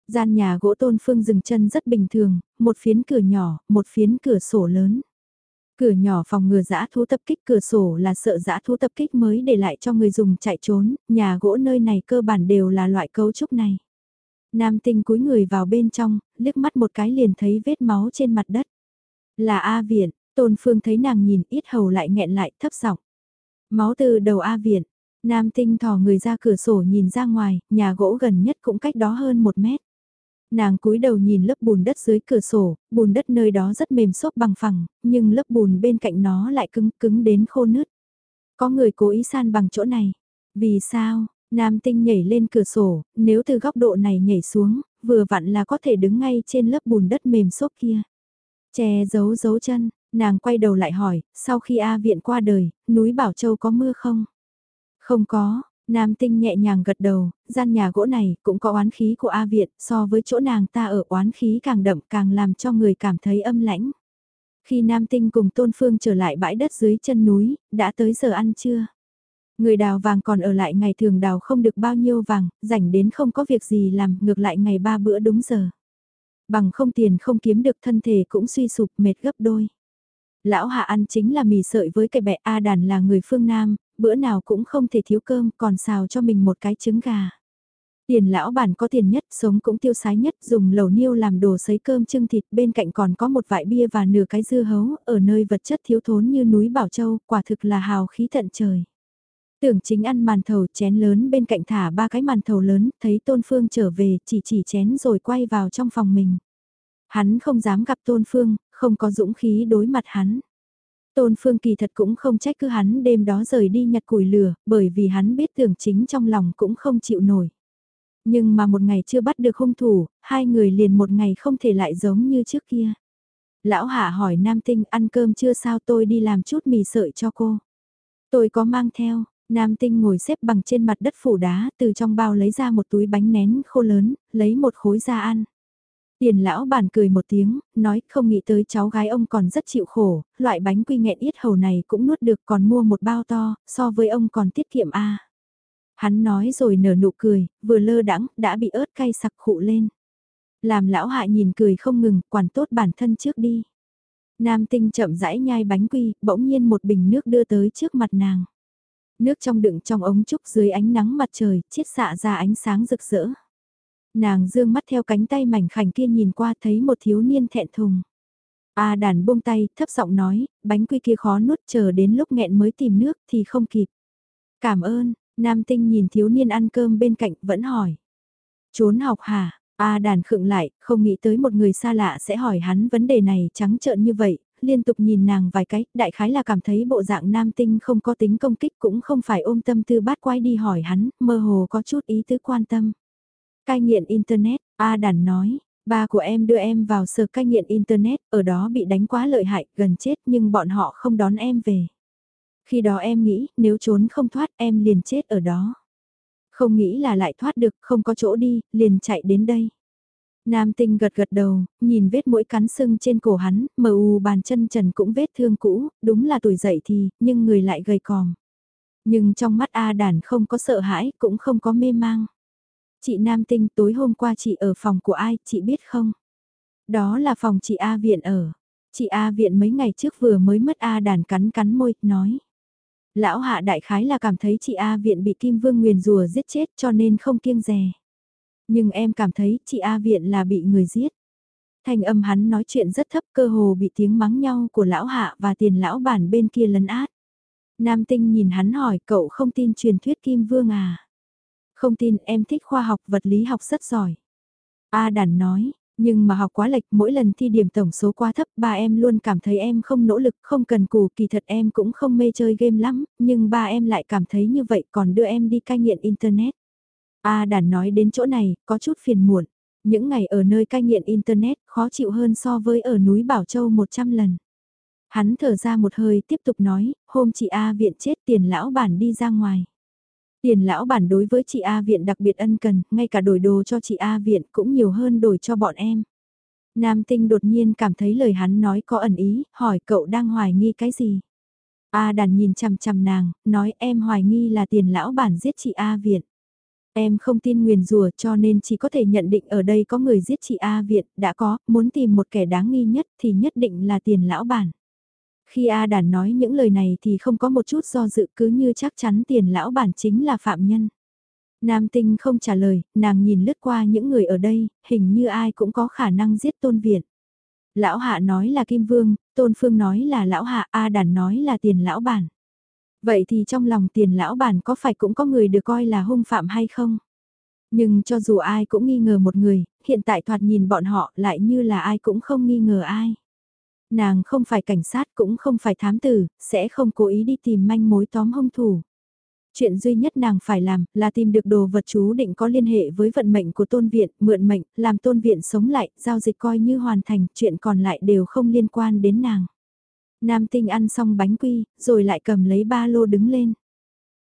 Gian nhà gỗ tôn phương dừng chân rất bình thường, một phiến cửa nhỏ, một phiến cửa sổ lớn. Cửa nhỏ phòng ngừa dã thú tập kích cửa sổ là sợ dã thú tập kích mới để lại cho người dùng chạy trốn, nhà gỗ nơi này cơ bản đều là loại cấu trúc này. Nam tinh cúi người vào bên trong, liếc mắt một cái liền thấy vết máu trên mặt đất. Là A Viện, Tôn Phương thấy nàng nhìn ít hầu lại nghẹn lại thấp giọng. Máu từ đầu A Viện, Nam tinh thò người ra cửa sổ nhìn ra ngoài, nhà gỗ gần nhất cũng cách đó hơn một mét. Nàng cúi đầu nhìn lớp bùn đất dưới cửa sổ, bùn đất nơi đó rất mềm xốp bằng phẳng, nhưng lớp bùn bên cạnh nó lại cứng cứng đến khô nứt. Có người cố ý san bằng chỗ này. Vì sao? Nam tinh nhảy lên cửa sổ, nếu từ góc độ này nhảy xuống, vừa vặn là có thể đứng ngay trên lớp bùn đất mềm xốp kia. Che giấu giấu chân, nàng quay đầu lại hỏi, sau khi A viện qua đời, núi Bảo Châu có mưa không? Không có, Nam tinh nhẹ nhàng gật đầu, gian nhà gỗ này cũng có oán khí của A Viện, so với chỗ nàng ta ở oán khí càng đậm càng làm cho người cảm thấy âm lãnh. Khi Nam tinh cùng Tôn Phương trở lại bãi đất dưới chân núi, đã tới giờ ăn trưa. Người đào vàng còn ở lại ngày thường đào không được bao nhiêu vàng, rảnh đến không có việc gì làm, ngược lại ngày ba bữa đúng giờ. Bằng không tiền không kiếm được thân thể cũng suy sụp mệt gấp đôi. Lão hạ ăn chính là mì sợi với cái bẹ A đàn là người phương Nam, bữa nào cũng không thể thiếu cơm còn xào cho mình một cái trứng gà. Tiền lão bản có tiền nhất, sống cũng tiêu sái nhất, dùng lẩu niêu làm đồ sấy cơm trưng thịt, bên cạnh còn có một vại bia và nửa cái dưa hấu, ở nơi vật chất thiếu thốn như núi Bảo Châu, quả thực là hào khí tận trời. Tưởng chính ăn màn thầu chén lớn bên cạnh thả ba cái màn thầu lớn, thấy Tôn Phương trở về, chỉ chỉ chén rồi quay vào trong phòng mình. Hắn không dám gặp Tôn Phương, không có dũng khí đối mặt hắn. Tôn Phương kỳ thật cũng không trách cứ hắn đêm đó rời đi nhặt củi lửa, bởi vì hắn biết tưởng chính trong lòng cũng không chịu nổi. Nhưng mà một ngày chưa bắt được hung thủ, hai người liền một ngày không thể lại giống như trước kia. Lão Hạ hỏi Nam Tinh ăn cơm chưa sao tôi đi làm chút mì sợi cho cô. Tôi có mang theo, Nam Tinh ngồi xếp bằng trên mặt đất phủ đá, từ trong bao lấy ra một túi bánh nén khô lớn, lấy một khối ra ăn. Tiền lão bản cười một tiếng, nói không nghĩ tới cháu gái ông còn rất chịu khổ, loại bánh quy nghẹn yết hầu này cũng nuốt được còn mua một bao to, so với ông còn tiết kiệm a. Hắn nói rồi nở nụ cười, vừa lơ đãng đã bị ớt cay sặc khụ lên. Làm lão hạ nhìn cười không ngừng, quản tốt bản thân trước đi. Nam tinh chậm rãi nhai bánh quy, bỗng nhiên một bình nước đưa tới trước mặt nàng. Nước trong đựng trong ống trúc dưới ánh nắng mặt trời, chiết xạ ra ánh sáng rực rỡ. Nàng dương mắt theo cánh tay mảnh khảnh kia nhìn qua thấy một thiếu niên thẹn thùng. A đàn buông tay, thấp giọng nói, bánh quy kia khó nuốt chờ đến lúc nghẹn mới tìm nước thì không kịp. Cảm ơn, nam tinh nhìn thiếu niên ăn cơm bên cạnh vẫn hỏi. Trốn học hả? A đàn khựng lại, không nghĩ tới một người xa lạ sẽ hỏi hắn vấn đề này trắng trợn như vậy, liên tục nhìn nàng vài cái, đại khái là cảm thấy bộ dạng nam tinh không có tính công kích cũng không phải ôm tâm tư bát quay đi hỏi hắn, mơ hồ có chút ý tứ quan tâm. Cai nghiện Internet, A Đàn nói, ba của em đưa em vào sở cai nghiện Internet, ở đó bị đánh quá lợi hại, gần chết nhưng bọn họ không đón em về. Khi đó em nghĩ, nếu trốn không thoát em liền chết ở đó. Không nghĩ là lại thoát được, không có chỗ đi, liền chạy đến đây. Nam tinh gật gật đầu, nhìn vết mũi cắn sưng trên cổ hắn, mờ u bàn chân trần cũng vết thương cũ, đúng là tuổi dậy thì, nhưng người lại gầy còm. Nhưng trong mắt A đàn không có sợ hãi, cũng không có mê mang. Chị Nam Tinh tối hôm qua chị ở phòng của ai, chị biết không? Đó là phòng chị A Viện ở. Chị A Viện mấy ngày trước vừa mới mất A đàn cắn cắn môi, nói. Lão hạ đại khái là cảm thấy chị A Viện bị Kim Vương nguyền rùa giết chết cho nên không kiêng rè. Nhưng em cảm thấy chị A Viện là bị người giết. Thành âm hắn nói chuyện rất thấp cơ hồ bị tiếng mắng nhau của lão hạ và tiền lão bản bên kia lấn át. Nam tinh nhìn hắn hỏi cậu không tin truyền thuyết Kim Vương à? Không tin em thích khoa học vật lý học rất giỏi. A đàn nói, nhưng mà học quá lệch mỗi lần thi điểm tổng số quá thấp ba em luôn cảm thấy em không nỗ lực không cần cù kỳ thật em cũng không mê chơi game lắm nhưng ba em lại cảm thấy như vậy còn đưa em đi cai nghiện internet. A đàn nói đến chỗ này có chút phiền muộn. Những ngày ở nơi cai nghiện internet khó chịu hơn so với ở núi Bảo Châu 100 lần. Hắn thở ra một hơi tiếp tục nói, hôm chị A viện chết tiền lão bản đi ra ngoài. Tiền lão bản đối với chị A viện đặc biệt ân cần, ngay cả đổi đồ cho chị A viện cũng nhiều hơn đổi cho bọn em. Nam tinh đột nhiên cảm thấy lời hắn nói có ẩn ý, hỏi cậu đang hoài nghi cái gì? A đàn nhìn chằm chằm nàng, nói em hoài nghi là tiền lão bản giết chị A viện. Em không tin nguyền rùa cho nên chỉ có thể nhận định ở đây có người giết chị A viện, đã có, muốn tìm một kẻ đáng nghi nhất thì nhất định là tiền lão bản. Khi A Đàn nói những lời này thì không có một chút do dự cứ như chắc chắn tiền lão bản chính là phạm nhân. Nam tinh không trả lời, nàng nhìn lướt qua những người ở đây, hình như ai cũng có khả năng giết tôn viện. Lão hạ nói là Kim Vương, tôn phương nói là lão hạ, A Đàn nói là tiền lão bản. Vậy thì trong lòng tiền lão bản có phải cũng có người được coi là hung phạm hay không? Nhưng cho dù ai cũng nghi ngờ một người, hiện tại thoạt nhìn bọn họ lại như là ai cũng không nghi ngờ ai. Nàng không phải cảnh sát cũng không phải thám tử, sẽ không cố ý đi tìm manh mối tóm hung thủ. Chuyện duy nhất nàng phải làm là tìm được đồ vật chú định có liên hệ với vận mệnh của tôn viện, mượn mệnh, làm tôn viện sống lại, giao dịch coi như hoàn thành, chuyện còn lại đều không liên quan đến nàng. Nam tinh ăn xong bánh quy, rồi lại cầm lấy ba lô đứng lên.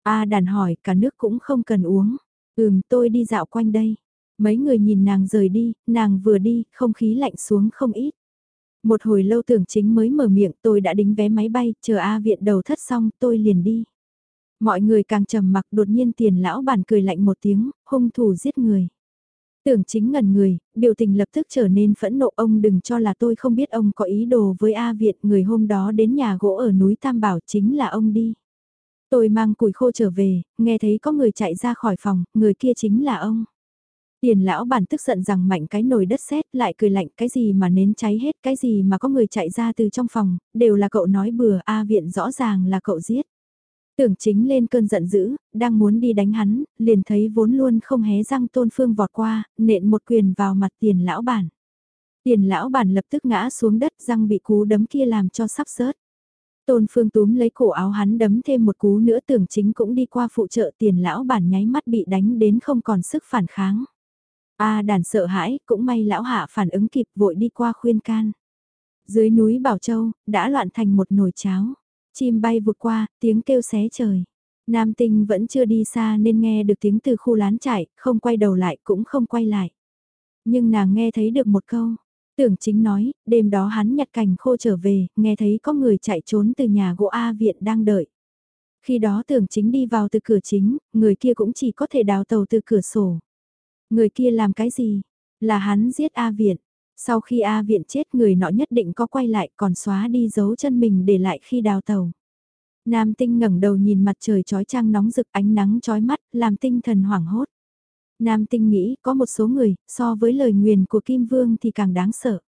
A đàn hỏi, cả nước cũng không cần uống. Ừm, tôi đi dạo quanh đây. Mấy người nhìn nàng rời đi, nàng vừa đi, không khí lạnh xuống không ít. Một hồi lâu tưởng chính mới mở miệng tôi đã đính vé máy bay, chờ A viện đầu thất xong tôi liền đi. Mọi người càng trầm mặc đột nhiên tiền lão bản cười lạnh một tiếng, hung thủ giết người. Tưởng chính ngần người, biểu tình lập tức trở nên phẫn nộ ông đừng cho là tôi không biết ông có ý đồ với A Việt người hôm đó đến nhà gỗ ở núi Tam Bảo chính là ông đi. Tôi mang củi khô trở về, nghe thấy có người chạy ra khỏi phòng, người kia chính là ông. Tiền lão bản tức giận rằng mạnh cái nồi đất sét lại cười lạnh cái gì mà nến cháy hết cái gì mà có người chạy ra từ trong phòng, đều là cậu nói bừa A viện rõ ràng là cậu giết. Tưởng chính lên cơn giận dữ, đang muốn đi đánh hắn, liền thấy vốn luôn không hé răng tôn phương vọt qua, nện một quyền vào mặt tiền lão bản. Tiền lão bản lập tức ngã xuống đất răng bị cú đấm kia làm cho sắp sớt. Tôn phương túm lấy cổ áo hắn đấm thêm một cú nữa tưởng chính cũng đi qua phụ trợ tiền lão bản nháy mắt bị đánh đến không còn sức phản kháng. A đàn sợ hãi, cũng may lão hạ phản ứng kịp vội đi qua khuyên can. Dưới núi Bảo Châu, đã loạn thành một nồi cháo. Chim bay vụt qua, tiếng kêu xé trời. Nam tinh vẫn chưa đi xa nên nghe được tiếng từ khu lán chạy, không quay đầu lại cũng không quay lại. Nhưng nàng nghe thấy được một câu. Tưởng chính nói, đêm đó hắn nhặt cành khô trở về, nghe thấy có người chạy trốn từ nhà gỗ A viện đang đợi. Khi đó tưởng chính đi vào từ cửa chính, người kia cũng chỉ có thể đào tàu từ cửa sổ. Người kia làm cái gì? Là hắn giết A viện. Sau khi A viện chết người nọ nhất định có quay lại còn xóa đi dấu chân mình để lại khi đào tàu. Nam tinh ngẩng đầu nhìn mặt trời trói trang nóng rực ánh nắng trói mắt, làm tinh thần hoảng hốt. Nam tinh nghĩ có một số người, so với lời nguyền của Kim Vương thì càng đáng sợ.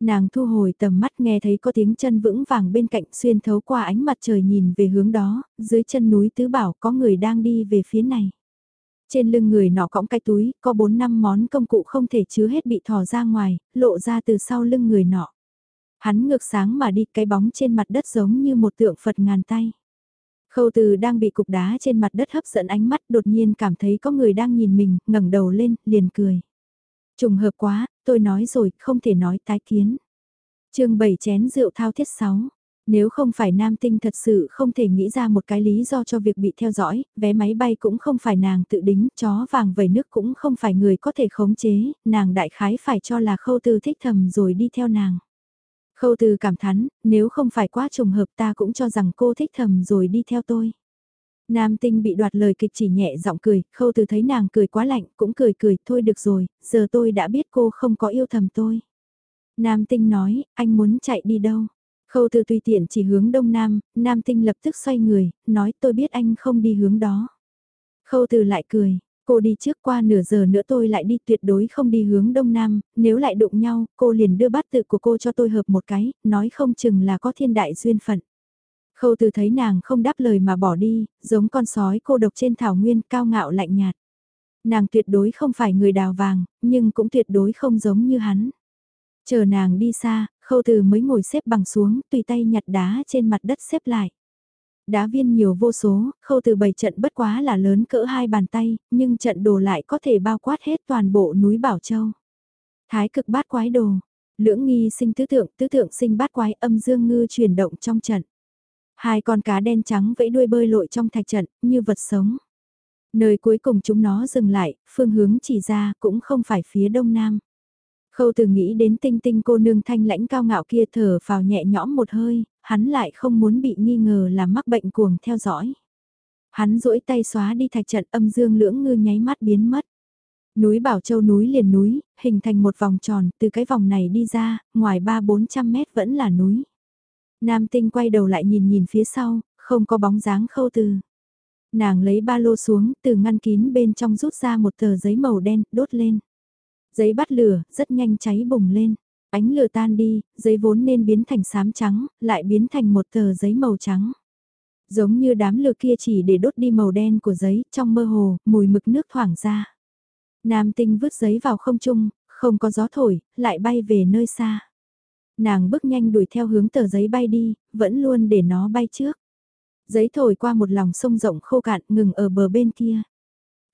Nàng thu hồi tầm mắt nghe thấy có tiếng chân vững vàng bên cạnh xuyên thấu qua ánh mặt trời nhìn về hướng đó, dưới chân núi Tứ Bảo có người đang đi về phía này. Trên lưng người nọ cõng cái túi, có 4 năm món công cụ không thể chứa hết bị thò ra ngoài, lộ ra từ sau lưng người nọ. Hắn ngược sáng mà đi cái bóng trên mặt đất giống như một tượng Phật ngàn tay. Khâu từ đang bị cục đá trên mặt đất hấp dẫn ánh mắt đột nhiên cảm thấy có người đang nhìn mình, ngẩng đầu lên, liền cười. Trùng hợp quá, tôi nói rồi, không thể nói tái kiến. chương 7 chén rượu thao thiết 6. Nếu không phải nam tinh thật sự không thể nghĩ ra một cái lý do cho việc bị theo dõi, vé máy bay cũng không phải nàng tự đính, chó vàng vầy nước cũng không phải người có thể khống chế, nàng đại khái phải cho là khâu tư thích thầm rồi đi theo nàng. Khâu tư cảm thán, nếu không phải quá trùng hợp ta cũng cho rằng cô thích thầm rồi đi theo tôi. Nam tinh bị đoạt lời kịch chỉ nhẹ giọng cười, khâu từ thấy nàng cười quá lạnh, cũng cười cười, thôi được rồi, giờ tôi đã biết cô không có yêu thầm tôi. Nam tinh nói, anh muốn chạy đi đâu? Khâu từ tùy tiện chỉ hướng đông nam, nam tinh lập tức xoay người, nói tôi biết anh không đi hướng đó. Khâu từ lại cười, cô đi trước qua nửa giờ nữa tôi lại đi tuyệt đối không đi hướng đông nam, nếu lại đụng nhau, cô liền đưa bát tự của cô cho tôi hợp một cái, nói không chừng là có thiên đại duyên phận. Khâu từ thấy nàng không đáp lời mà bỏ đi, giống con sói cô độc trên thảo nguyên cao ngạo lạnh nhạt. Nàng tuyệt đối không phải người đào vàng, nhưng cũng tuyệt đối không giống như hắn. Chờ nàng đi xa, khâu từ mới ngồi xếp bằng xuống, tùy tay nhặt đá trên mặt đất xếp lại. Đá viên nhiều vô số, khâu từ bảy trận bất quá là lớn cỡ hai bàn tay, nhưng trận đồ lại có thể bao quát hết toàn bộ núi Bảo Châu. Thái cực bát quái đồ, lưỡng nghi sinh tứ tượng, tứ tượng sinh bát quái âm dương ngư chuyển động trong trận. Hai con cá đen trắng vẫy đuôi bơi lội trong thạch trận, như vật sống. Nơi cuối cùng chúng nó dừng lại, phương hướng chỉ ra cũng không phải phía đông nam. Khâu từ nghĩ đến tinh tinh cô nương thanh lãnh cao ngạo kia thở vào nhẹ nhõm một hơi, hắn lại không muốn bị nghi ngờ là mắc bệnh cuồng theo dõi. Hắn duỗi tay xóa đi thạch trận âm dương lưỡng ngư nháy mắt biến mất. Núi Bảo Châu núi liền núi, hình thành một vòng tròn, từ cái vòng này đi ra, ngoài 3-400 mét vẫn là núi. Nam tinh quay đầu lại nhìn nhìn phía sau, không có bóng dáng khâu từ. Nàng lấy ba lô xuống, từ ngăn kín bên trong rút ra một tờ giấy màu đen, đốt lên. Giấy bắt lửa, rất nhanh cháy bùng lên. Ánh lửa tan đi, giấy vốn nên biến thành xám trắng, lại biến thành một tờ giấy màu trắng. Giống như đám lửa kia chỉ để đốt đi màu đen của giấy, trong mơ hồ, mùi mực nước thoảng ra. Nam tinh vứt giấy vào không trung, không có gió thổi, lại bay về nơi xa. Nàng bước nhanh đuổi theo hướng tờ giấy bay đi, vẫn luôn để nó bay trước. Giấy thổi qua một lòng sông rộng khô cạn ngừng ở bờ bên kia.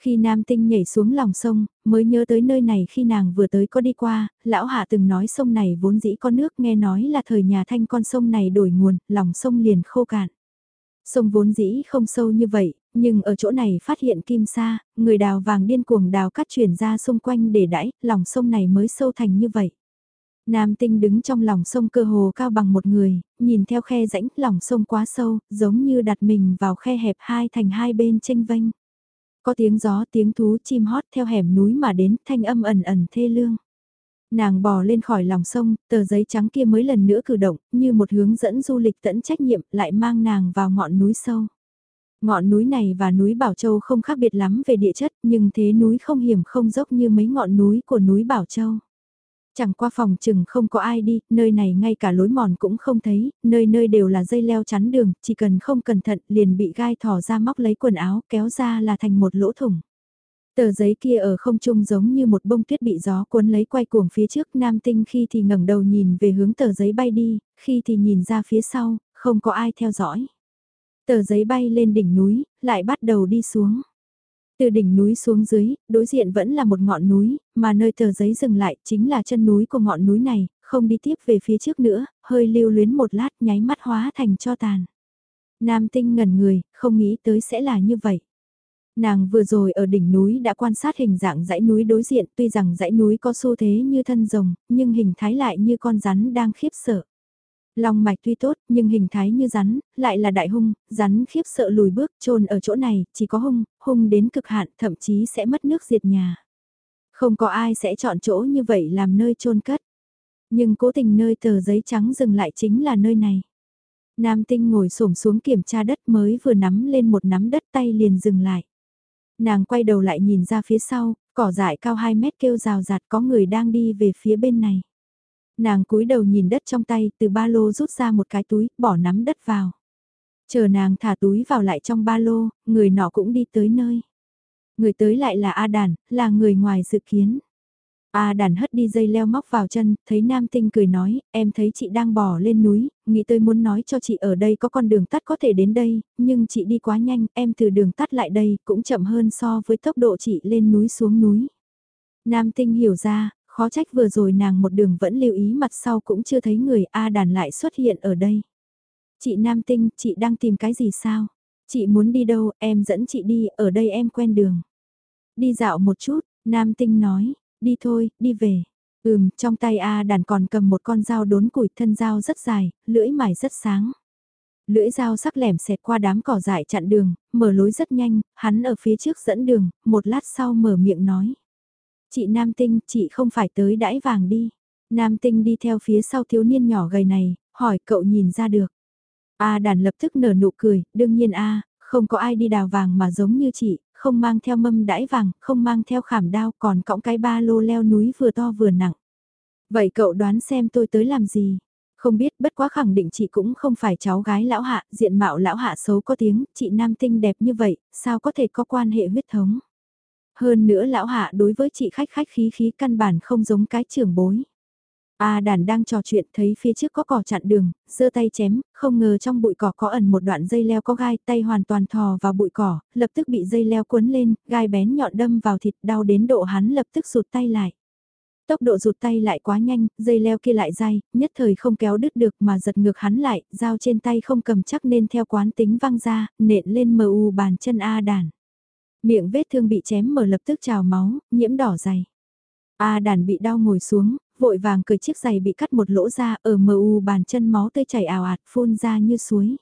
Khi Nam Tinh nhảy xuống lòng sông, mới nhớ tới nơi này khi nàng vừa tới có đi qua, lão hạ từng nói sông này vốn dĩ có nước nghe nói là thời nhà thanh con sông này đổi nguồn, lòng sông liền khô cạn. Sông vốn dĩ không sâu như vậy, nhưng ở chỗ này phát hiện kim sa, người đào vàng điên cuồng đào cắt chuyển ra xung quanh để đãi, lòng sông này mới sâu thành như vậy. Nam tinh đứng trong lòng sông cơ hồ cao bằng một người, nhìn theo khe rãnh lòng sông quá sâu, giống như đặt mình vào khe hẹp hai thành hai bên tranh vênh. Có tiếng gió tiếng thú chim hót theo hẻm núi mà đến thanh âm ẩn ẩn thê lương. Nàng bò lên khỏi lòng sông, tờ giấy trắng kia mới lần nữa cử động, như một hướng dẫn du lịch tẫn trách nhiệm lại mang nàng vào ngọn núi sâu. Ngọn núi này và núi Bảo Châu không khác biệt lắm về địa chất, nhưng thế núi không hiểm không dốc như mấy ngọn núi của núi Bảo Châu. Chẳng qua phòng chừng không có ai đi, nơi này ngay cả lối mòn cũng không thấy, nơi nơi đều là dây leo chắn đường, chỉ cần không cẩn thận liền bị gai thỏ ra móc lấy quần áo kéo ra là thành một lỗ thủng. Tờ giấy kia ở không trung giống như một bông tuyết bị gió cuốn lấy quay cuồng phía trước nam tinh khi thì ngẩng đầu nhìn về hướng tờ giấy bay đi, khi thì nhìn ra phía sau, không có ai theo dõi. Tờ giấy bay lên đỉnh núi, lại bắt đầu đi xuống. Từ đỉnh núi xuống dưới, đối diện vẫn là một ngọn núi, mà nơi tờ giấy dừng lại chính là chân núi của ngọn núi này, không đi tiếp về phía trước nữa, hơi lưu luyến một lát nháy mắt hóa thành cho tàn. Nam tinh ngẩn người, không nghĩ tới sẽ là như vậy. Nàng vừa rồi ở đỉnh núi đã quan sát hình dạng dãy núi đối diện tuy rằng dãy núi có xu thế như thân rồng, nhưng hình thái lại như con rắn đang khiếp sợ. Long mạch tuy tốt, nhưng hình thái như rắn, lại là đại hung, rắn khiếp sợ lùi bước, trôn ở chỗ này, chỉ có hung, hung đến cực hạn, thậm chí sẽ mất nước diệt nhà. Không có ai sẽ chọn chỗ như vậy làm nơi trôn cất. Nhưng cố tình nơi tờ giấy trắng dừng lại chính là nơi này. Nam tinh ngồi xổm xuống kiểm tra đất mới vừa nắm lên một nắm đất tay liền dừng lại. Nàng quay đầu lại nhìn ra phía sau, cỏ dại cao 2 mét kêu rào rạt có người đang đi về phía bên này. Nàng cúi đầu nhìn đất trong tay, từ ba lô rút ra một cái túi, bỏ nắm đất vào. Chờ nàng thả túi vào lại trong ba lô, người nọ cũng đi tới nơi. Người tới lại là A Đàn, là người ngoài dự kiến. A đàn hất đi dây leo móc vào chân, thấy nam tinh cười nói, em thấy chị đang bỏ lên núi, nghĩ tôi muốn nói cho chị ở đây có con đường tắt có thể đến đây, nhưng chị đi quá nhanh, em từ đường tắt lại đây, cũng chậm hơn so với tốc độ chị lên núi xuống núi. Nam tinh hiểu ra, khó trách vừa rồi nàng một đường vẫn lưu ý mặt sau cũng chưa thấy người A đàn lại xuất hiện ở đây. Chị Nam tinh, chị đang tìm cái gì sao? Chị muốn đi đâu, em dẫn chị đi, ở đây em quen đường. Đi dạo một chút, Nam tinh nói, đi thôi, đi về. Ừm, trong tay A đàn còn cầm một con dao đốn củi thân dao rất dài, lưỡi mài rất sáng. Lưỡi dao sắc lẻm xẹt qua đám cỏ dại chặn đường, mở lối rất nhanh, hắn ở phía trước dẫn đường, một lát sau mở miệng nói. Chị Nam Tinh, chị không phải tới đãi vàng đi. Nam Tinh đi theo phía sau thiếu niên nhỏ gầy này, hỏi cậu nhìn ra được. A đàn lập tức nở nụ cười, đương nhiên A, không có ai đi đào vàng mà giống như chị, không mang theo mâm đãi vàng, không mang theo khảm đao, còn cõng cái ba lô leo núi vừa to vừa nặng. Vậy cậu đoán xem tôi tới làm gì? Không biết bất quá khẳng định chị cũng không phải cháu gái lão hạ, diện mạo lão hạ xấu có tiếng, chị nam tinh đẹp như vậy, sao có thể có quan hệ huyết thống? Hơn nữa lão hạ đối với chị khách khách khí khí căn bản không giống cái trưởng bối. A đàn đang trò chuyện thấy phía trước có cỏ chặn đường, giơ tay chém, không ngờ trong bụi cỏ có ẩn một đoạn dây leo có gai, tay hoàn toàn thò vào bụi cỏ, lập tức bị dây leo cuốn lên, gai bén nhọn đâm vào thịt đau đến độ hắn lập tức rụt tay lại. Tốc độ rụt tay lại quá nhanh, dây leo kia lại dai, nhất thời không kéo đứt được mà giật ngược hắn lại, dao trên tay không cầm chắc nên theo quán tính văng ra, nện lên mờ u bàn chân A đàn. Miệng vết thương bị chém mở lập tức trào máu, nhiễm đỏ dày. A đàn bị đau ngồi xuống, vội vàng cởi chiếc giày bị cắt một lỗ ra ở mờ u bàn chân máu tươi chảy ào ạt phun ra như suối.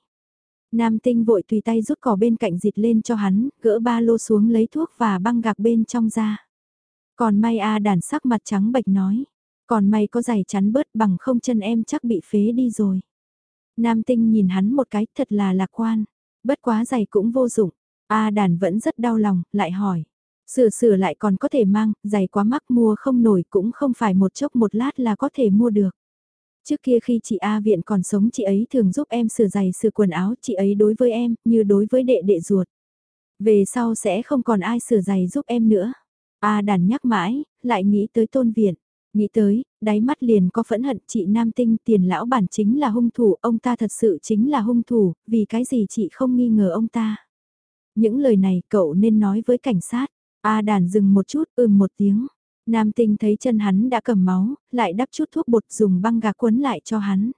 Nam tinh vội tùy tay rút cỏ bên cạnh dịt lên cho hắn, gỡ ba lô xuống lấy thuốc và băng gạc bên trong ra. Còn may A đàn sắc mặt trắng bệch nói, còn may có giày chắn bớt bằng không chân em chắc bị phế đi rồi. Nam tinh nhìn hắn một cái thật là lạc quan, bất quá giày cũng vô dụng, A đàn vẫn rất đau lòng, lại hỏi. Sửa sửa lại còn có thể mang, giày quá mắc mua không nổi cũng không phải một chốc một lát là có thể mua được. Trước kia khi chị A viện còn sống chị ấy thường giúp em sửa giày sửa quần áo chị ấy đối với em như đối với đệ đệ ruột. Về sau sẽ không còn ai sửa giày giúp em nữa. A đàn nhắc mãi, lại nghĩ tới tôn viện. Nghĩ tới, đáy mắt liền có phẫn hận chị Nam Tinh tiền lão bản chính là hung thủ, ông ta thật sự chính là hung thủ, vì cái gì chị không nghi ngờ ông ta. Những lời này cậu nên nói với cảnh sát. A đàn dừng một chút, ừm một tiếng. Nam tinh thấy chân hắn đã cầm máu, lại đắp chút thuốc bột dùng băng gạc quấn lại cho hắn.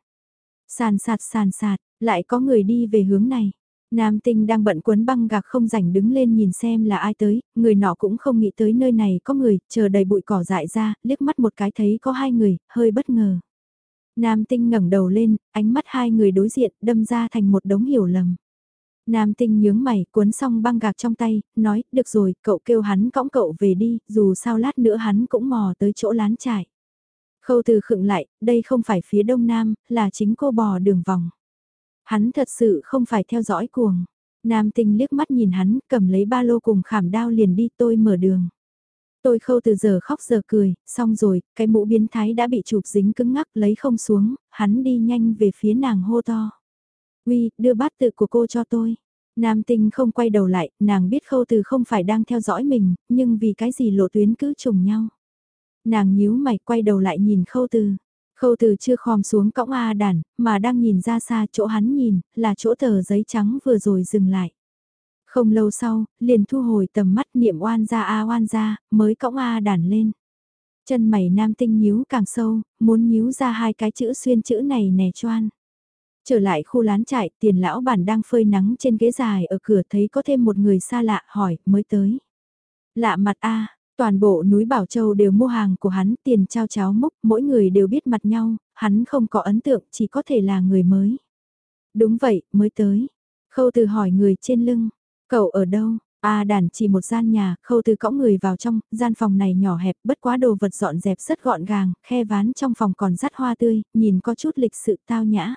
Sàn sạt sàn sạt, lại có người đi về hướng này. Nam tinh đang bận quấn băng gạc không rảnh đứng lên nhìn xem là ai tới, người nọ cũng không nghĩ tới nơi này có người, chờ đầy bụi cỏ dại ra, liếc mắt một cái thấy có hai người, hơi bất ngờ. Nam tinh ngẩng đầu lên, ánh mắt hai người đối diện, đâm ra thành một đống hiểu lầm. Nam tinh nhướng mày, cuốn xong băng gạc trong tay, nói, được rồi, cậu kêu hắn cõng cậu về đi, dù sao lát nữa hắn cũng mò tới chỗ lán trải. Khâu từ khựng lại, đây không phải phía đông nam, là chính cô bò đường vòng. Hắn thật sự không phải theo dõi cuồng. Nam tinh liếc mắt nhìn hắn, cầm lấy ba lô cùng khảm đao liền đi tôi mở đường. Tôi khâu từ giờ khóc giờ cười, xong rồi, cái mũ biến thái đã bị chụp dính cứng ngắc lấy không xuống, hắn đi nhanh về phía nàng hô to. Uy, đưa bát tự của cô cho tôi. Nam tinh không quay đầu lại, nàng biết khâu từ không phải đang theo dõi mình, nhưng vì cái gì lộ tuyến cứ trùng nhau. Nàng nhíu mày quay đầu lại nhìn khâu từ. Khâu từ chưa khom xuống cõng A đàn, mà đang nhìn ra xa chỗ hắn nhìn, là chỗ tờ giấy trắng vừa rồi dừng lại. Không lâu sau, liền thu hồi tầm mắt niệm oan ra A oan ra, mới cõng A đàn lên. Chân mày nam tinh nhíu càng sâu, muốn nhíu ra hai cái chữ xuyên chữ này nè choan. Trở lại khu lán trại, tiền lão bản đang phơi nắng trên ghế dài ở cửa thấy có thêm một người xa lạ hỏi, mới tới. Lạ mặt A, toàn bộ núi Bảo Châu đều mua hàng của hắn, tiền trao cháo múc, mỗi người đều biết mặt nhau, hắn không có ấn tượng, chỉ có thể là người mới. Đúng vậy, mới tới. Khâu từ hỏi người trên lưng, cậu ở đâu? A đàn chỉ một gian nhà, khâu từ cõng người vào trong, gian phòng này nhỏ hẹp, bất quá đồ vật dọn dẹp rất gọn gàng, khe ván trong phòng còn rắt hoa tươi, nhìn có chút lịch sự tao nhã.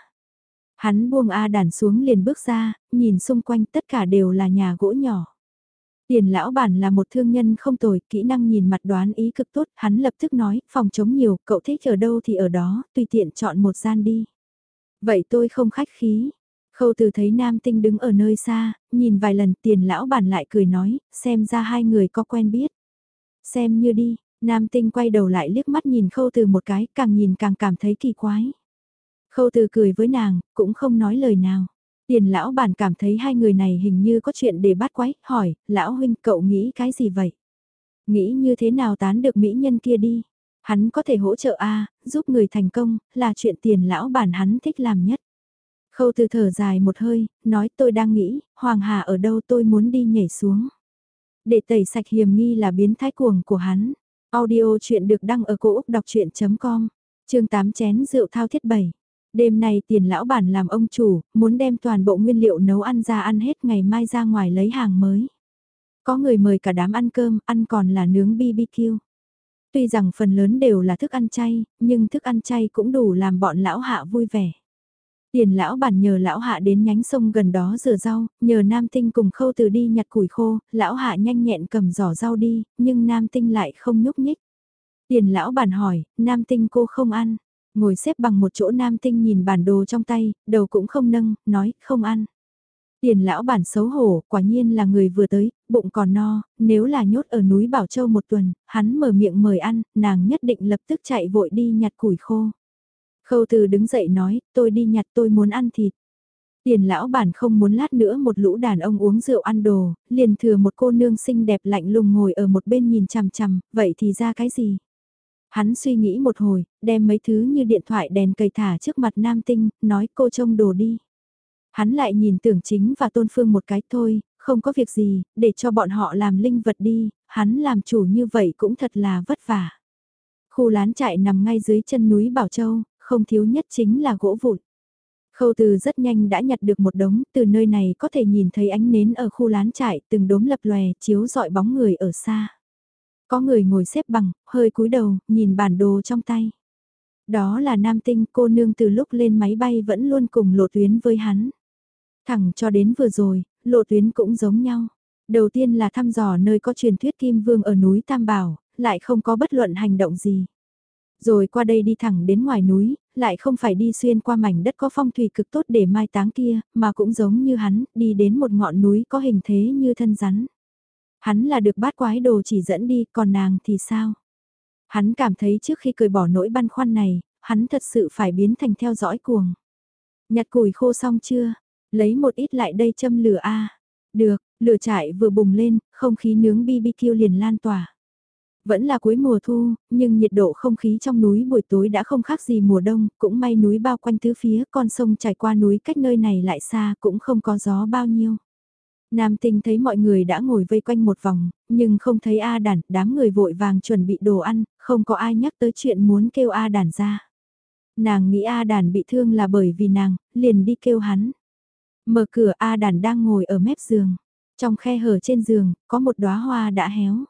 Hắn buông A đàn xuống liền bước ra, nhìn xung quanh tất cả đều là nhà gỗ nhỏ. Tiền lão bản là một thương nhân không tồi, kỹ năng nhìn mặt đoán ý cực tốt, hắn lập tức nói, phòng chống nhiều, cậu thích ở đâu thì ở đó, tùy tiện chọn một gian đi. Vậy tôi không khách khí. Khâu từ thấy nam tinh đứng ở nơi xa, nhìn vài lần tiền lão bản lại cười nói, xem ra hai người có quen biết. Xem như đi, nam tinh quay đầu lại liếc mắt nhìn khâu từ một cái, càng nhìn càng cảm thấy kỳ quái. Khâu từ cười với nàng, cũng không nói lời nào. Tiền lão bản cảm thấy hai người này hình như có chuyện để bắt quái, hỏi, lão huynh cậu nghĩ cái gì vậy? Nghĩ như thế nào tán được mỹ nhân kia đi? Hắn có thể hỗ trợ A, giúp người thành công, là chuyện tiền lão bản hắn thích làm nhất. Khâu từ thở dài một hơi, nói tôi đang nghĩ, Hoàng Hà ở đâu tôi muốn đi nhảy xuống. Để tẩy sạch hiểm nghi là biến thái cuồng của hắn. Audio chuyện được đăng ở cổ Úc đọc chuyện.com, chương 8 chén rượu thao thiết 7. Đêm nay tiền lão bản làm ông chủ, muốn đem toàn bộ nguyên liệu nấu ăn ra ăn hết ngày mai ra ngoài lấy hàng mới. Có người mời cả đám ăn cơm, ăn còn là nướng BBQ. Tuy rằng phần lớn đều là thức ăn chay, nhưng thức ăn chay cũng đủ làm bọn lão hạ vui vẻ. Tiền lão bản nhờ lão hạ đến nhánh sông gần đó rửa rau, nhờ nam tinh cùng khâu từ đi nhặt củi khô, lão hạ nhanh nhẹn cầm giỏ rau đi, nhưng nam tinh lại không nhúc nhích. Tiền lão bản hỏi, nam tinh cô không ăn, Ngồi xếp bằng một chỗ nam tinh nhìn bản đồ trong tay, đầu cũng không nâng, nói, không ăn. Tiền lão bản xấu hổ, quả nhiên là người vừa tới, bụng còn no, nếu là nhốt ở núi Bảo Châu một tuần, hắn mở miệng mời ăn, nàng nhất định lập tức chạy vội đi nhặt củi khô. Khâu từ đứng dậy nói, tôi đi nhặt tôi muốn ăn thịt. Tiền lão bản không muốn lát nữa một lũ đàn ông uống rượu ăn đồ, liền thừa một cô nương xinh đẹp lạnh lùng ngồi ở một bên nhìn chằm chằm, vậy thì ra cái gì? Hắn suy nghĩ một hồi, đem mấy thứ như điện thoại đèn cầy thả trước mặt nam tinh, nói cô trông đồ đi. Hắn lại nhìn tưởng chính và tôn phương một cái thôi, không có việc gì, để cho bọn họ làm linh vật đi, hắn làm chủ như vậy cũng thật là vất vả. Khu lán trại nằm ngay dưới chân núi Bảo Châu, không thiếu nhất chính là gỗ vụn. Khâu từ rất nhanh đã nhặt được một đống, từ nơi này có thể nhìn thấy ánh nến ở khu lán trại, từng đốm lập lòe, chiếu dọi bóng người ở xa. Có người ngồi xếp bằng, hơi cúi đầu, nhìn bản đồ trong tay. Đó là nam tinh cô nương từ lúc lên máy bay vẫn luôn cùng lộ tuyến với hắn. Thẳng cho đến vừa rồi, lộ tuyến cũng giống nhau. Đầu tiên là thăm dò nơi có truyền thuyết Kim Vương ở núi Tam Bảo, lại không có bất luận hành động gì. Rồi qua đây đi thẳng đến ngoài núi, lại không phải đi xuyên qua mảnh đất có phong thủy cực tốt để mai táng kia, mà cũng giống như hắn, đi đến một ngọn núi có hình thế như thân rắn. Hắn là được bát quái đồ chỉ dẫn đi, còn nàng thì sao? Hắn cảm thấy trước khi cười bỏ nỗi băn khoăn này, hắn thật sự phải biến thành theo dõi cuồng. Nhặt củi khô xong chưa? Lấy một ít lại đây châm lửa a. Được, lửa trại vừa bùng lên, không khí nướng BBQ liền lan tỏa. Vẫn là cuối mùa thu, nhưng nhiệt độ không khí trong núi buổi tối đã không khác gì mùa đông, cũng may núi bao quanh tứ phía, con sông trải qua núi cách nơi này lại xa, cũng không có gió bao nhiêu. Nam tinh thấy mọi người đã ngồi vây quanh một vòng, nhưng không thấy A đàn, đám người vội vàng chuẩn bị đồ ăn, không có ai nhắc tới chuyện muốn kêu A đàn ra. Nàng nghĩ A đàn bị thương là bởi vì nàng, liền đi kêu hắn. Mở cửa A đàn đang ngồi ở mép giường. Trong khe hở trên giường, có một đóa hoa đã héo.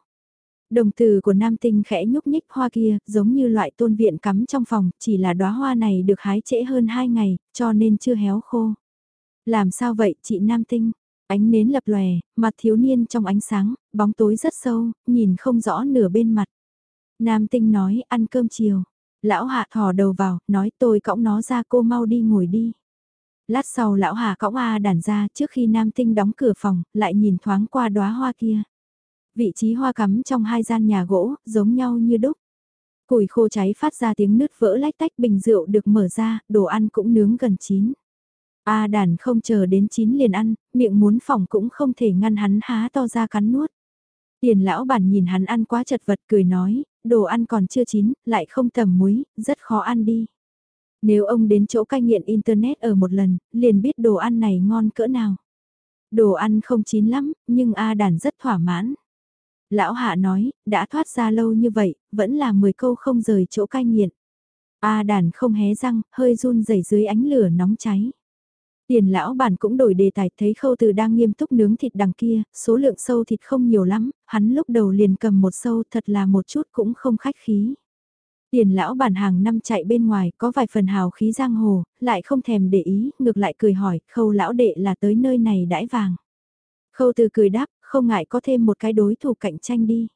Đồng từ của nam tinh khẽ nhúc nhích hoa kia, giống như loại tôn viện cắm trong phòng, chỉ là đóa hoa này được hái trễ hơn 2 ngày, cho nên chưa héo khô. Làm sao vậy chị nam tinh? Ánh nến lập lòe, mặt thiếu niên trong ánh sáng, bóng tối rất sâu, nhìn không rõ nửa bên mặt. Nam tinh nói ăn cơm chiều. Lão hạ thò đầu vào, nói tôi cõng nó ra cô mau đi ngồi đi. Lát sau lão hạ cõng A đàn ra trước khi nam tinh đóng cửa phòng, lại nhìn thoáng qua đóa hoa kia. Vị trí hoa cắm trong hai gian nhà gỗ, giống nhau như đúc. Củi khô cháy phát ra tiếng nứt vỡ lách tách bình rượu được mở ra, đồ ăn cũng nướng gần chín. A đàn không chờ đến chín liền ăn, miệng muốn phòng cũng không thể ngăn hắn há to ra cắn nuốt. Tiền lão bản nhìn hắn ăn quá chật vật cười nói, đồ ăn còn chưa chín, lại không tầm muối, rất khó ăn đi. Nếu ông đến chỗ cai nghiện Internet ở một lần, liền biết đồ ăn này ngon cỡ nào. Đồ ăn không chín lắm, nhưng A đàn rất thỏa mãn. Lão hạ nói, đã thoát ra lâu như vậy, vẫn là 10 câu không rời chỗ cai nghiện. A đàn không hé răng, hơi run rẩy dưới ánh lửa nóng cháy. Tiền lão bản cũng đổi đề tài thấy khâu từ đang nghiêm túc nướng thịt đằng kia, số lượng sâu thịt không nhiều lắm, hắn lúc đầu liền cầm một sâu thật là một chút cũng không khách khí. Tiền lão bản hàng năm chạy bên ngoài có vài phần hào khí giang hồ, lại không thèm để ý, ngược lại cười hỏi, khâu lão đệ là tới nơi này đãi vàng. Khâu từ cười đáp, không ngại có thêm một cái đối thủ cạnh tranh đi.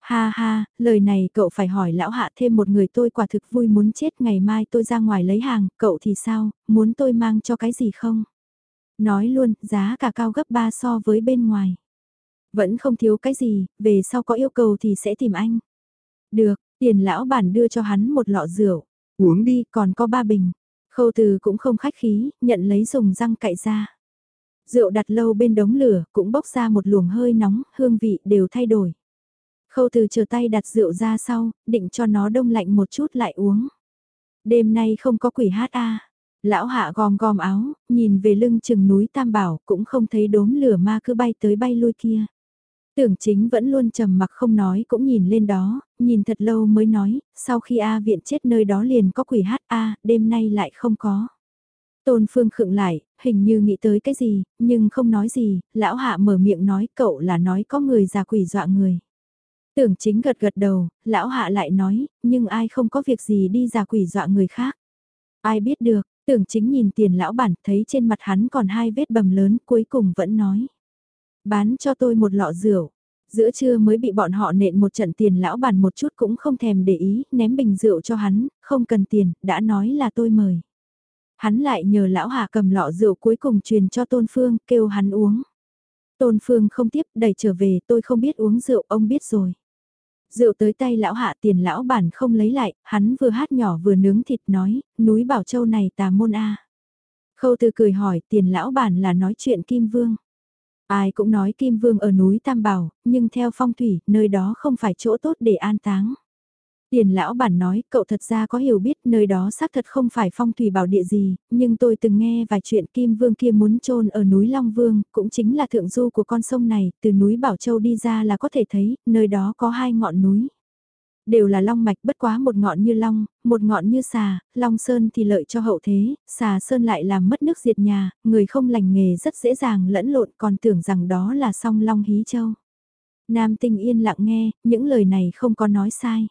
Ha ha, lời này cậu phải hỏi lão hạ thêm một người tôi quả thực vui muốn chết ngày mai tôi ra ngoài lấy hàng, cậu thì sao, muốn tôi mang cho cái gì không? Nói luôn, giá cả cao gấp 3 so với bên ngoài. Vẫn không thiếu cái gì, về sau có yêu cầu thì sẽ tìm anh. Được, tiền lão bản đưa cho hắn một lọ rượu. Uống đi, còn có ba bình. Khâu từ cũng không khách khí, nhận lấy dùng răng cậy ra. Rượu đặt lâu bên đống lửa, cũng bốc ra một luồng hơi nóng, hương vị đều thay đổi. Khâu từ chờ tay đặt rượu ra sau, định cho nó đông lạnh một chút lại uống. Đêm nay không có quỷ hát a. Lão hạ gom gom áo, nhìn về lưng chừng núi Tam Bảo, cũng không thấy đốm lửa ma cứ bay tới bay lui kia. Tưởng chính vẫn luôn trầm mặc không nói cũng nhìn lên đó, nhìn thật lâu mới nói, sau khi A viện chết nơi đó liền có quỷ hát A, đêm nay lại không có. Tôn Phương khựng lại, hình như nghĩ tới cái gì, nhưng không nói gì, lão hạ mở miệng nói cậu là nói có người già quỷ dọa người. Tưởng chính gật gật đầu, lão hạ lại nói, nhưng ai không có việc gì đi giả quỷ dọa người khác. Ai biết được, tưởng chính nhìn tiền lão bản thấy trên mặt hắn còn hai vết bầm lớn cuối cùng vẫn nói. Bán cho tôi một lọ rượu. Giữa trưa mới bị bọn họ nện một trận tiền lão bản một chút cũng không thèm để ý, ném bình rượu cho hắn, không cần tiền, đã nói là tôi mời. Hắn lại nhờ lão hạ cầm lọ rượu cuối cùng truyền cho Tôn Phương, kêu hắn uống. Tôn Phương không tiếp, đẩy trở về, tôi không biết uống rượu, ông biết rồi. Rượu tới tay lão hạ tiền lão bản không lấy lại, hắn vừa hát nhỏ vừa nướng thịt nói, núi Bảo Châu này tà môn A. Khâu từ cười hỏi tiền lão bản là nói chuyện Kim Vương. Ai cũng nói Kim Vương ở núi Tam Bảo, nhưng theo phong thủy, nơi đó không phải chỗ tốt để an táng. Tiền lão bản nói, cậu thật ra có hiểu biết nơi đó xác thật không phải phong thủy bảo địa gì, nhưng tôi từng nghe vài chuyện Kim Vương kia muốn chôn ở núi Long Vương, cũng chính là thượng du của con sông này, từ núi Bảo Châu đi ra là có thể thấy, nơi đó có hai ngọn núi. Đều là long mạch bất quá một ngọn như long, một ngọn như xà, long sơn thì lợi cho hậu thế, xà sơn lại làm mất nước diệt nhà, người không lành nghề rất dễ dàng lẫn lộn còn tưởng rằng đó là song long hí châu. Nam tinh yên lặng nghe, những lời này không có nói sai.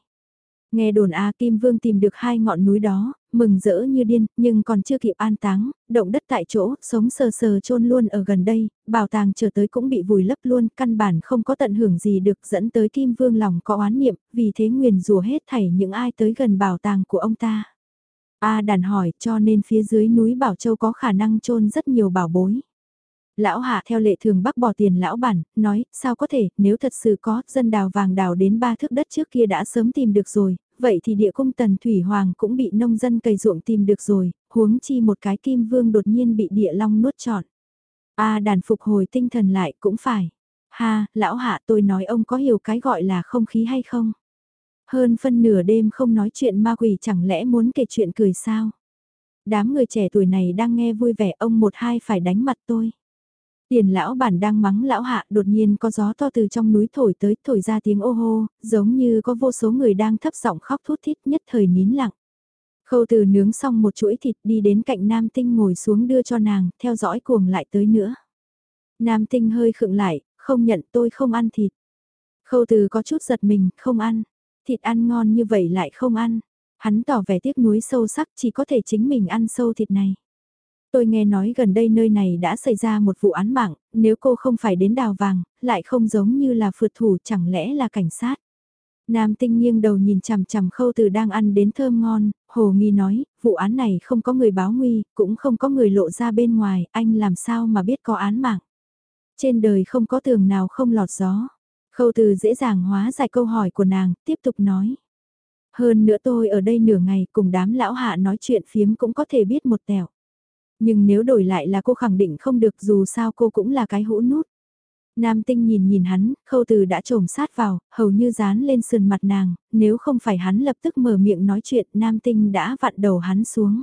Nghe đồn A Kim Vương tìm được hai ngọn núi đó, mừng rỡ như điên, nhưng còn chưa kịp an táng, động đất tại chỗ, sống sờ sờ chôn luôn ở gần đây, bảo tàng chờ tới cũng bị vùi lấp luôn, căn bản không có tận hưởng gì được dẫn tới Kim Vương lòng có oán niệm, vì thế nguyền rủa hết thảy những ai tới gần bảo tàng của ông ta. A đàn hỏi cho nên phía dưới núi Bảo Châu có khả năng chôn rất nhiều bảo bối. Lão Hạ theo lệ thường bắc bỏ tiền lão bản, nói, sao có thể, nếu thật sự có, dân đào vàng đào đến ba thước đất trước kia đã sớm tìm được rồi, vậy thì địa cung tần thủy hoàng cũng bị nông dân cày ruộng tìm được rồi, huống chi một cái kim vương đột nhiên bị địa long nuốt trọn. A à, đàn phục hồi tinh thần lại cũng phải. Ha, lão hạ tôi nói ông có hiểu cái gọi là không khí hay không? Hơn phân nửa đêm không nói chuyện ma quỷ chẳng lẽ muốn kể chuyện cười sao? Đám người trẻ tuổi này đang nghe vui vẻ ông một hai phải đánh mặt tôi. Tiền lão bản đang mắng lão hạ đột nhiên có gió to từ trong núi thổi tới thổi ra tiếng ô hô, giống như có vô số người đang thấp giọng khóc thút thít nhất thời nín lặng. Khâu từ nướng xong một chuỗi thịt đi đến cạnh nam tinh ngồi xuống đưa cho nàng, theo dõi cuồng lại tới nữa. Nam tinh hơi khựng lại, không nhận tôi không ăn thịt. Khâu từ có chút giật mình, không ăn. Thịt ăn ngon như vậy lại không ăn. Hắn tỏ vẻ tiếc nuối sâu sắc chỉ có thể chính mình ăn sâu thịt này. Tôi nghe nói gần đây nơi này đã xảy ra một vụ án mạng, nếu cô không phải đến đào vàng, lại không giống như là phượt thủ chẳng lẽ là cảnh sát. Nam tinh nghiêng đầu nhìn chằm chằm khâu từ đang ăn đến thơm ngon, hồ nghi nói, vụ án này không có người báo nguy, cũng không có người lộ ra bên ngoài, anh làm sao mà biết có án mạng. Trên đời không có tường nào không lọt gió. Khâu từ dễ dàng hóa giải câu hỏi của nàng, tiếp tục nói. Hơn nữa tôi ở đây nửa ngày cùng đám lão hạ nói chuyện phiếm cũng có thể biết một tẹo. Nhưng nếu đổi lại là cô khẳng định không được dù sao cô cũng là cái hũ nút. Nam tinh nhìn nhìn hắn, khâu từ đã trồm sát vào, hầu như dán lên sườn mặt nàng, nếu không phải hắn lập tức mở miệng nói chuyện nam tinh đã vặn đầu hắn xuống.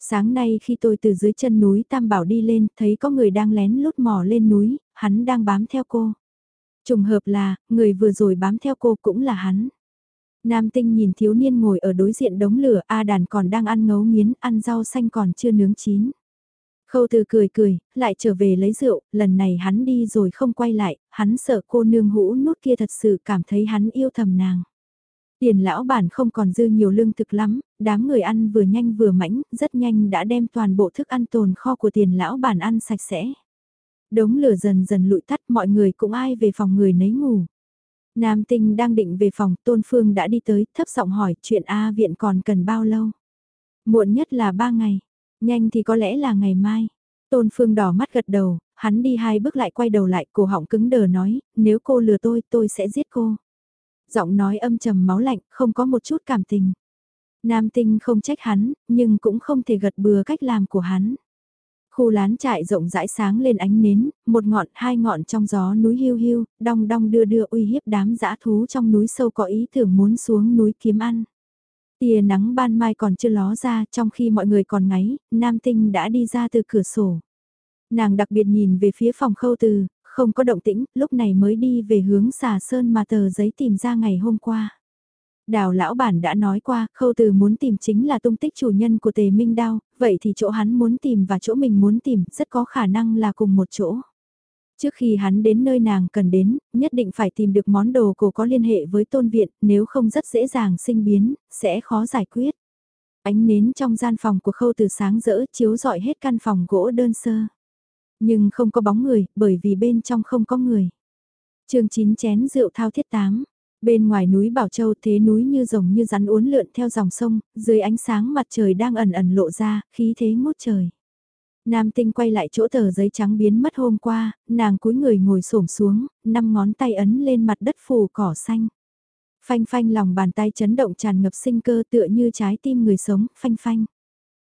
Sáng nay khi tôi từ dưới chân núi Tam Bảo đi lên, thấy có người đang lén lút mò lên núi, hắn đang bám theo cô. Trùng hợp là, người vừa rồi bám theo cô cũng là hắn. Nam tinh nhìn thiếu niên ngồi ở đối diện đống lửa A đàn còn đang ăn ngấu nghiến, ăn rau xanh còn chưa nướng chín. Khâu từ cười cười, lại trở về lấy rượu, lần này hắn đi rồi không quay lại, hắn sợ cô nương hũ nút kia thật sự cảm thấy hắn yêu thầm nàng. Tiền lão bản không còn dư nhiều lương thực lắm, đám người ăn vừa nhanh vừa mãnh, rất nhanh đã đem toàn bộ thức ăn tồn kho của tiền lão bản ăn sạch sẽ. Đống lửa dần dần lụi tắt mọi người cũng ai về phòng người nấy ngủ. Nam tinh đang định về phòng, Tôn Phương đã đi tới, thấp giọng hỏi chuyện A viện còn cần bao lâu? Muộn nhất là ba ngày, nhanh thì có lẽ là ngày mai. Tôn Phương đỏ mắt gật đầu, hắn đi hai bước lại quay đầu lại, cổ họng cứng đờ nói, nếu cô lừa tôi, tôi sẽ giết cô. Giọng nói âm trầm máu lạnh, không có một chút cảm tình. Nam tinh không trách hắn, nhưng cũng không thể gật bừa cách làm của hắn. Khu lán trại rộng rãi sáng lên ánh nến, một ngọn hai ngọn trong gió núi hiu hiu, đong đong đưa đưa uy hiếp đám dã thú trong núi sâu có ý tưởng muốn xuống núi kiếm ăn. Tia nắng ban mai còn chưa ló ra trong khi mọi người còn ngáy, nam tinh đã đi ra từ cửa sổ. Nàng đặc biệt nhìn về phía phòng khâu từ, không có động tĩnh, lúc này mới đi về hướng xà sơn mà tờ giấy tìm ra ngày hôm qua. Đào lão bản đã nói qua, khâu từ muốn tìm chính là tung tích chủ nhân của tề minh đao, vậy thì chỗ hắn muốn tìm và chỗ mình muốn tìm rất có khả năng là cùng một chỗ. Trước khi hắn đến nơi nàng cần đến, nhất định phải tìm được món đồ cổ có liên hệ với tôn viện, nếu không rất dễ dàng sinh biến, sẽ khó giải quyết. Ánh nến trong gian phòng của khâu từ sáng rỡ chiếu rọi hết căn phòng gỗ đơn sơ. Nhưng không có bóng người, bởi vì bên trong không có người. chương 9 chén rượu thao thiết tám. Bên ngoài núi Bảo Châu thế núi như rồng như rắn uốn lượn theo dòng sông, dưới ánh sáng mặt trời đang ẩn ẩn lộ ra, khí thế ngút trời. Nam tinh quay lại chỗ tờ giấy trắng biến mất hôm qua, nàng cúi người ngồi xổm xuống, năm ngón tay ấn lên mặt đất phủ cỏ xanh. Phanh phanh lòng bàn tay chấn động tràn ngập sinh cơ tựa như trái tim người sống, phanh phanh.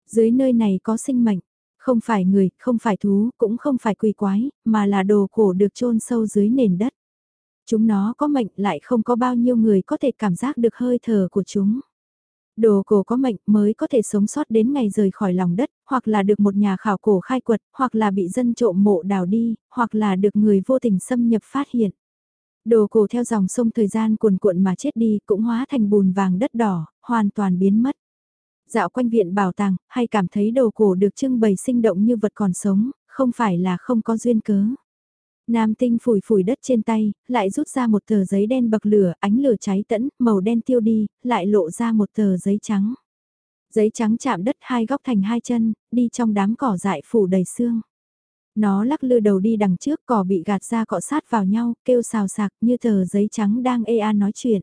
Dưới nơi này có sinh mệnh, không phải người, không phải thú, cũng không phải quỷ quái, mà là đồ cổ được chôn sâu dưới nền đất. Chúng nó có mệnh lại không có bao nhiêu người có thể cảm giác được hơi thở của chúng. Đồ cổ có mệnh mới có thể sống sót đến ngày rời khỏi lòng đất, hoặc là được một nhà khảo cổ khai quật, hoặc là bị dân trộm mộ đào đi, hoặc là được người vô tình xâm nhập phát hiện. Đồ cổ theo dòng sông thời gian cuồn cuộn mà chết đi cũng hóa thành bùn vàng đất đỏ, hoàn toàn biến mất. Dạo quanh viện bảo tàng, hay cảm thấy đồ cổ được trưng bày sinh động như vật còn sống, không phải là không có duyên cớ. Nam tinh phủi phủi đất trên tay, lại rút ra một tờ giấy đen bậc lửa, ánh lửa cháy tẫn, màu đen tiêu đi, lại lộ ra một tờ giấy trắng. Giấy trắng chạm đất hai góc thành hai chân, đi trong đám cỏ dại phủ đầy xương. Nó lắc lư đầu đi đằng trước cỏ bị gạt ra cọ sát vào nhau, kêu xào sạc như tờ giấy trắng đang ê a nói chuyện.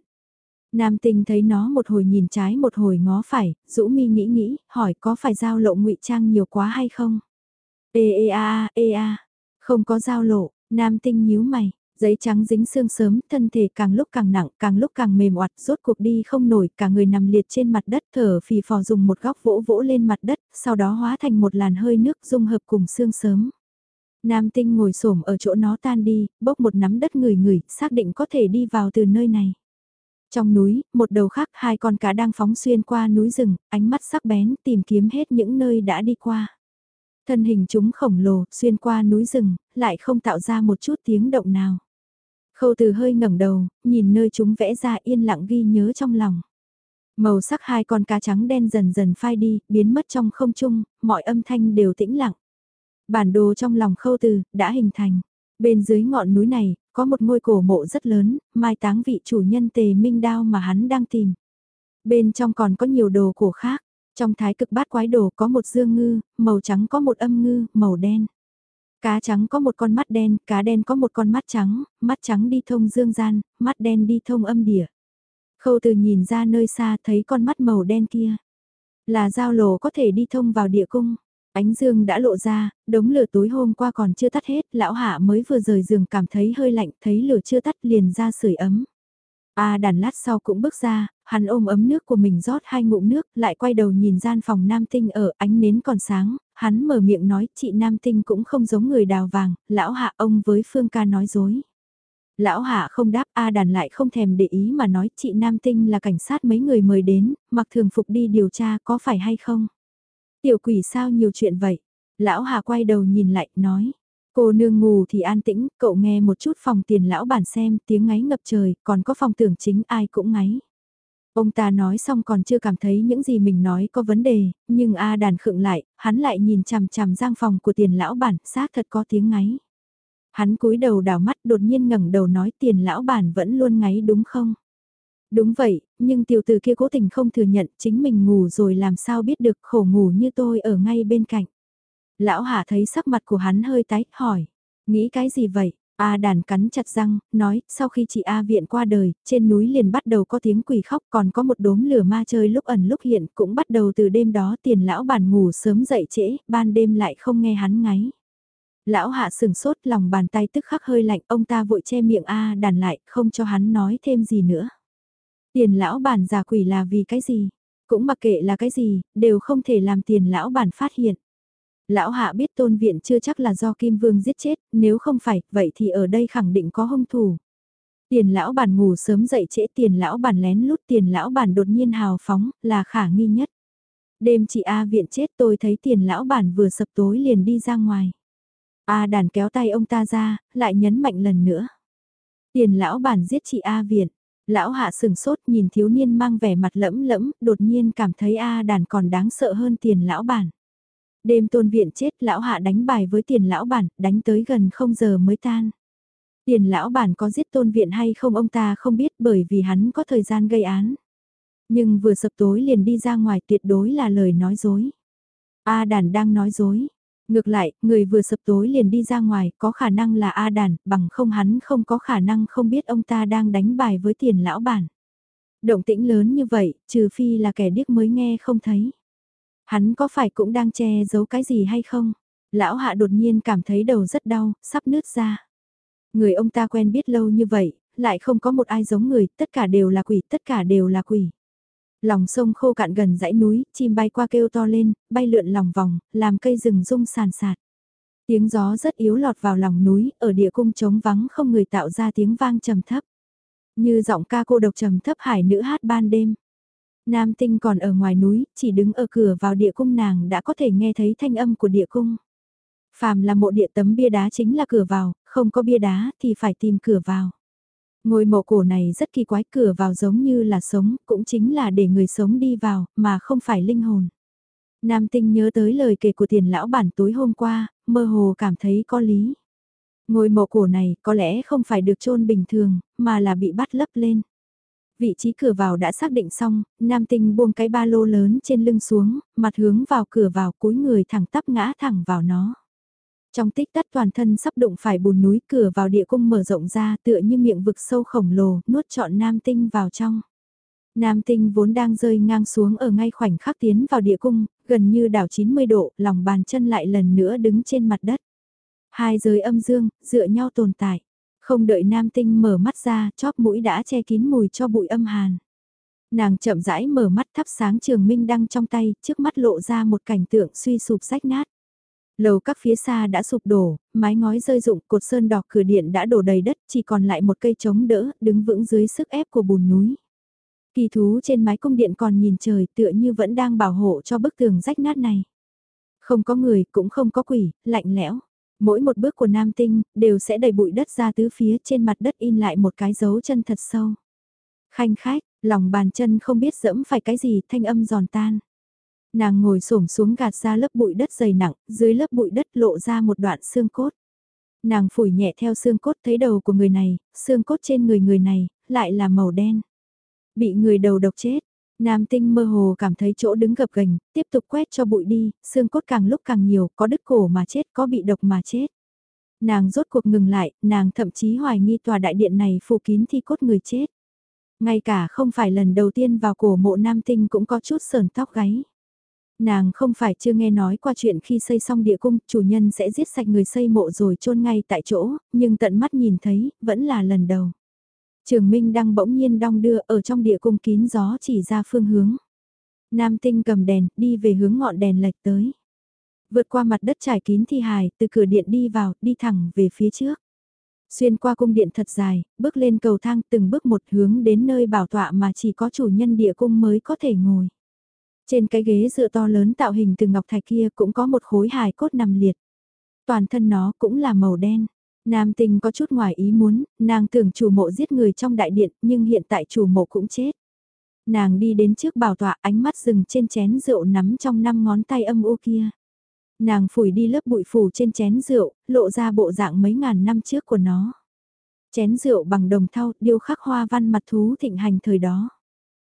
Nam tinh thấy nó một hồi nhìn trái một hồi ngó phải, rũ mi nghĩ nghĩ, hỏi có phải giao lộ ngụy trang nhiều quá hay không? Ê ê a ê a, không có giao lộ, nam tinh nhíu mày, giấy trắng dính xương sớm, thân thể càng lúc càng nặng, càng lúc càng mềm oặt, rốt cuộc đi không nổi, cả người nằm liệt trên mặt đất thở phì phò dùng một góc vỗ vỗ lên mặt đất, sau đó hóa thành một làn hơi nước dung hợp cùng xương sớm. Nam tinh ngồi xổm ở chỗ nó tan đi, bốc một nắm đất người người, xác định có thể đi vào từ nơi này. Trong núi, một đầu khác hai con cá đang phóng xuyên qua núi rừng, ánh mắt sắc bén tìm kiếm hết những nơi đã đi qua. Thân hình chúng khổng lồ, xuyên qua núi rừng, lại không tạo ra một chút tiếng động nào. Khâu từ hơi ngẩng đầu, nhìn nơi chúng vẽ ra yên lặng ghi nhớ trong lòng. Màu sắc hai con cá trắng đen dần dần phai đi, biến mất trong không trung, mọi âm thanh đều tĩnh lặng. Bản đồ trong lòng khâu từ, đã hình thành. Bên dưới ngọn núi này, có một ngôi cổ mộ rất lớn, mai táng vị chủ nhân tề minh đao mà hắn đang tìm. Bên trong còn có nhiều đồ cổ khác. Trong thái cực bát quái đồ có một dương ngư, màu trắng có một âm ngư, màu đen. Cá trắng có một con mắt đen, cá đen có một con mắt trắng, mắt trắng đi thông dương gian, mắt đen đi thông âm địa. Khâu từ nhìn ra nơi xa thấy con mắt màu đen kia. Là giao lộ có thể đi thông vào địa cung. Ánh dương đã lộ ra, đống lửa tối hôm qua còn chưa tắt hết, lão hạ mới vừa rời giường cảm thấy hơi lạnh, thấy lửa chưa tắt liền ra sưởi ấm. A đàn lát sau cũng bước ra, hắn ôm ấm nước của mình rót hai ngụm nước, lại quay đầu nhìn gian phòng nam tinh ở ánh nến còn sáng, hắn mở miệng nói chị nam tinh cũng không giống người đào vàng, lão hạ ông với phương ca nói dối. Lão hạ không đáp A đàn lại không thèm để ý mà nói chị nam tinh là cảnh sát mấy người mời đến, mặc thường phục đi điều tra có phải hay không. Tiểu quỷ sao nhiều chuyện vậy? Lão hạ quay đầu nhìn lại, nói. Cô nương ngủ thì an tĩnh, cậu nghe một chút phòng tiền lão bản xem, tiếng ngáy ngập trời, còn có phòng tưởng chính ai cũng ngáy. Ông ta nói xong còn chưa cảm thấy những gì mình nói có vấn đề, nhưng A đàn khựng lại, hắn lại nhìn chằm chằm giang phòng của tiền lão bản, xác thật có tiếng ngáy. Hắn cúi đầu đảo mắt đột nhiên ngẩng đầu nói tiền lão bản vẫn luôn ngáy đúng không? Đúng vậy, nhưng tiểu tử kia cố tình không thừa nhận chính mình ngủ rồi làm sao biết được khổ ngủ như tôi ở ngay bên cạnh. Lão Hà thấy sắc mặt của hắn hơi tái, hỏi, nghĩ cái gì vậy? A đàn cắn chặt răng, nói, sau khi chị A viện qua đời, trên núi liền bắt đầu có tiếng quỷ khóc còn có một đốm lửa ma chơi lúc ẩn lúc hiện cũng bắt đầu từ đêm đó tiền lão bản ngủ sớm dậy trễ, ban đêm lại không nghe hắn ngáy. Lão hạ sừng sốt lòng bàn tay tức khắc hơi lạnh ông ta vội che miệng A đàn lại không cho hắn nói thêm gì nữa. Tiền lão bản giả quỷ là vì cái gì? Cũng mặc kệ là cái gì, đều không thể làm tiền lão bản phát hiện. Lão hạ biết tôn viện chưa chắc là do Kim Vương giết chết, nếu không phải, vậy thì ở đây khẳng định có hung thủ. Tiền lão bản ngủ sớm dậy trễ tiền lão bản lén lút tiền lão bản đột nhiên hào phóng, là khả nghi nhất. Đêm chị A viện chết tôi thấy tiền lão bản vừa sập tối liền đi ra ngoài. A đàn kéo tay ông ta ra, lại nhấn mạnh lần nữa. Tiền lão bản giết chị A viện, Lão hạ sừng sốt nhìn thiếu niên mang vẻ mặt lẫm lẫm, đột nhiên cảm thấy A đàn còn đáng sợ hơn tiền lão bản. Đêm tôn viện chết lão hạ đánh bài với tiền lão bản, đánh tới gần không giờ mới tan. Tiền lão bản có giết tôn viện hay không ông ta không biết bởi vì hắn có thời gian gây án. Nhưng vừa sập tối liền đi ra ngoài tuyệt đối là lời nói dối. A đàn đang nói dối, Ngược lại, người vừa sập tối liền đi ra ngoài, có khả năng là A đàn, bằng không hắn không có khả năng không biết ông ta đang đánh bài với tiền lão bản. Động tĩnh lớn như vậy, trừ phi là kẻ điếc mới nghe không thấy. Hắn có phải cũng đang che giấu cái gì hay không? Lão hạ đột nhiên cảm thấy đầu rất đau, sắp nứt ra. Người ông ta quen biết lâu như vậy, lại không có một ai giống người, tất cả đều là quỷ, tất cả đều là quỷ. Lòng sông khô cạn gần dãy núi, chim bay qua kêu to lên, bay lượn lòng vòng, làm cây rừng rung sàn sạt. Tiếng gió rất yếu lọt vào lòng núi, ở địa cung trống vắng không người tạo ra tiếng vang trầm thấp. Như giọng ca cô độc trầm thấp hải nữ hát ban đêm. Nam tinh còn ở ngoài núi, chỉ đứng ở cửa vào địa cung nàng đã có thể nghe thấy thanh âm của địa cung. Phàm là mộ địa tấm bia đá chính là cửa vào, không có bia đá thì phải tìm cửa vào. Ngôi mộ cổ này rất kỳ quái cửa vào giống như là sống, cũng chính là để người sống đi vào, mà không phải linh hồn. Nam tinh nhớ tới lời kể của tiền lão bản tối hôm qua, mơ hồ cảm thấy có lý. Ngôi mộ cổ này có lẽ không phải được chôn bình thường, mà là bị bắt lấp lên. Vị trí cửa vào đã xác định xong, nam tinh buông cái ba lô lớn trên lưng xuống, mặt hướng vào cửa vào cúi người thẳng tắp ngã thẳng vào nó. Trong tích tắt toàn thân sắp đụng phải bùn núi cửa vào địa cung mở rộng ra tựa như miệng vực sâu khổng lồ, nuốt trọn nam tinh vào trong. Nam tinh vốn đang rơi ngang xuống ở ngay khoảnh khắc tiến vào địa cung, gần như đảo 90 độ, lòng bàn chân lại lần nữa đứng trên mặt đất. Hai giới âm dương, dựa nhau tồn tại. Không đợi nam tinh mở mắt ra, chóp mũi đã che kín mùi cho bụi âm hàn. Nàng chậm rãi mở mắt thắp sáng trường minh đăng trong tay, trước mắt lộ ra một cảnh tượng suy sụp rách nát. Lầu các phía xa đã sụp đổ, mái ngói rơi rụng, cột sơn đỏ cửa điện đã đổ đầy đất, chỉ còn lại một cây chống đỡ, đứng vững dưới sức ép của bùn núi. Kỳ thú trên mái cung điện còn nhìn trời tựa như vẫn đang bảo hộ cho bức tường rách nát này. Không có người, cũng không có quỷ, lạnh lẽo. Mỗi một bước của nam tinh, đều sẽ đầy bụi đất ra tứ phía trên mặt đất in lại một cái dấu chân thật sâu. Khanh khách, lòng bàn chân không biết dẫm phải cái gì thanh âm giòn tan. Nàng ngồi xổm xuống gạt ra lớp bụi đất dày nặng, dưới lớp bụi đất lộ ra một đoạn xương cốt. Nàng phủi nhẹ theo xương cốt thấy đầu của người này, xương cốt trên người người này, lại là màu đen. Bị người đầu độc chết, Nam tinh mơ hồ cảm thấy chỗ đứng gập gành, tiếp tục quét cho bụi đi, xương cốt càng lúc càng nhiều, có đứt cổ mà chết, có bị độc mà chết. Nàng rốt cuộc ngừng lại, nàng thậm chí hoài nghi tòa đại điện này phủ kín thi cốt người chết. Ngay cả không phải lần đầu tiên vào cổ mộ nam tinh cũng có chút sờn tóc gáy. Nàng không phải chưa nghe nói qua chuyện khi xây xong địa cung, chủ nhân sẽ giết sạch người xây mộ rồi chôn ngay tại chỗ, nhưng tận mắt nhìn thấy, vẫn là lần đầu. Trường Minh đang bỗng nhiên đong đưa ở trong địa cung kín gió chỉ ra phương hướng. Nam tinh cầm đèn, đi về hướng ngọn đèn lệch tới. Vượt qua mặt đất trải kín thi hài, từ cửa điện đi vào, đi thẳng về phía trước. Xuyên qua cung điện thật dài, bước lên cầu thang từng bước một hướng đến nơi bảo tọa mà chỉ có chủ nhân địa cung mới có thể ngồi. Trên cái ghế dựa to lớn tạo hình từ ngọc thạch kia cũng có một khối hài cốt nằm liệt. Toàn thân nó cũng là màu đen. Nam tình có chút ngoài ý muốn, nàng tưởng chủ mộ giết người trong đại điện nhưng hiện tại chủ mộ cũng chết. Nàng đi đến trước bảo tọa ánh mắt dừng trên chén rượu nắm trong năm ngón tay âm u kia. Nàng phủi đi lớp bụi phủ trên chén rượu, lộ ra bộ dạng mấy ngàn năm trước của nó. Chén rượu bằng đồng thau, điêu khắc hoa văn mặt thú thịnh hành thời đó.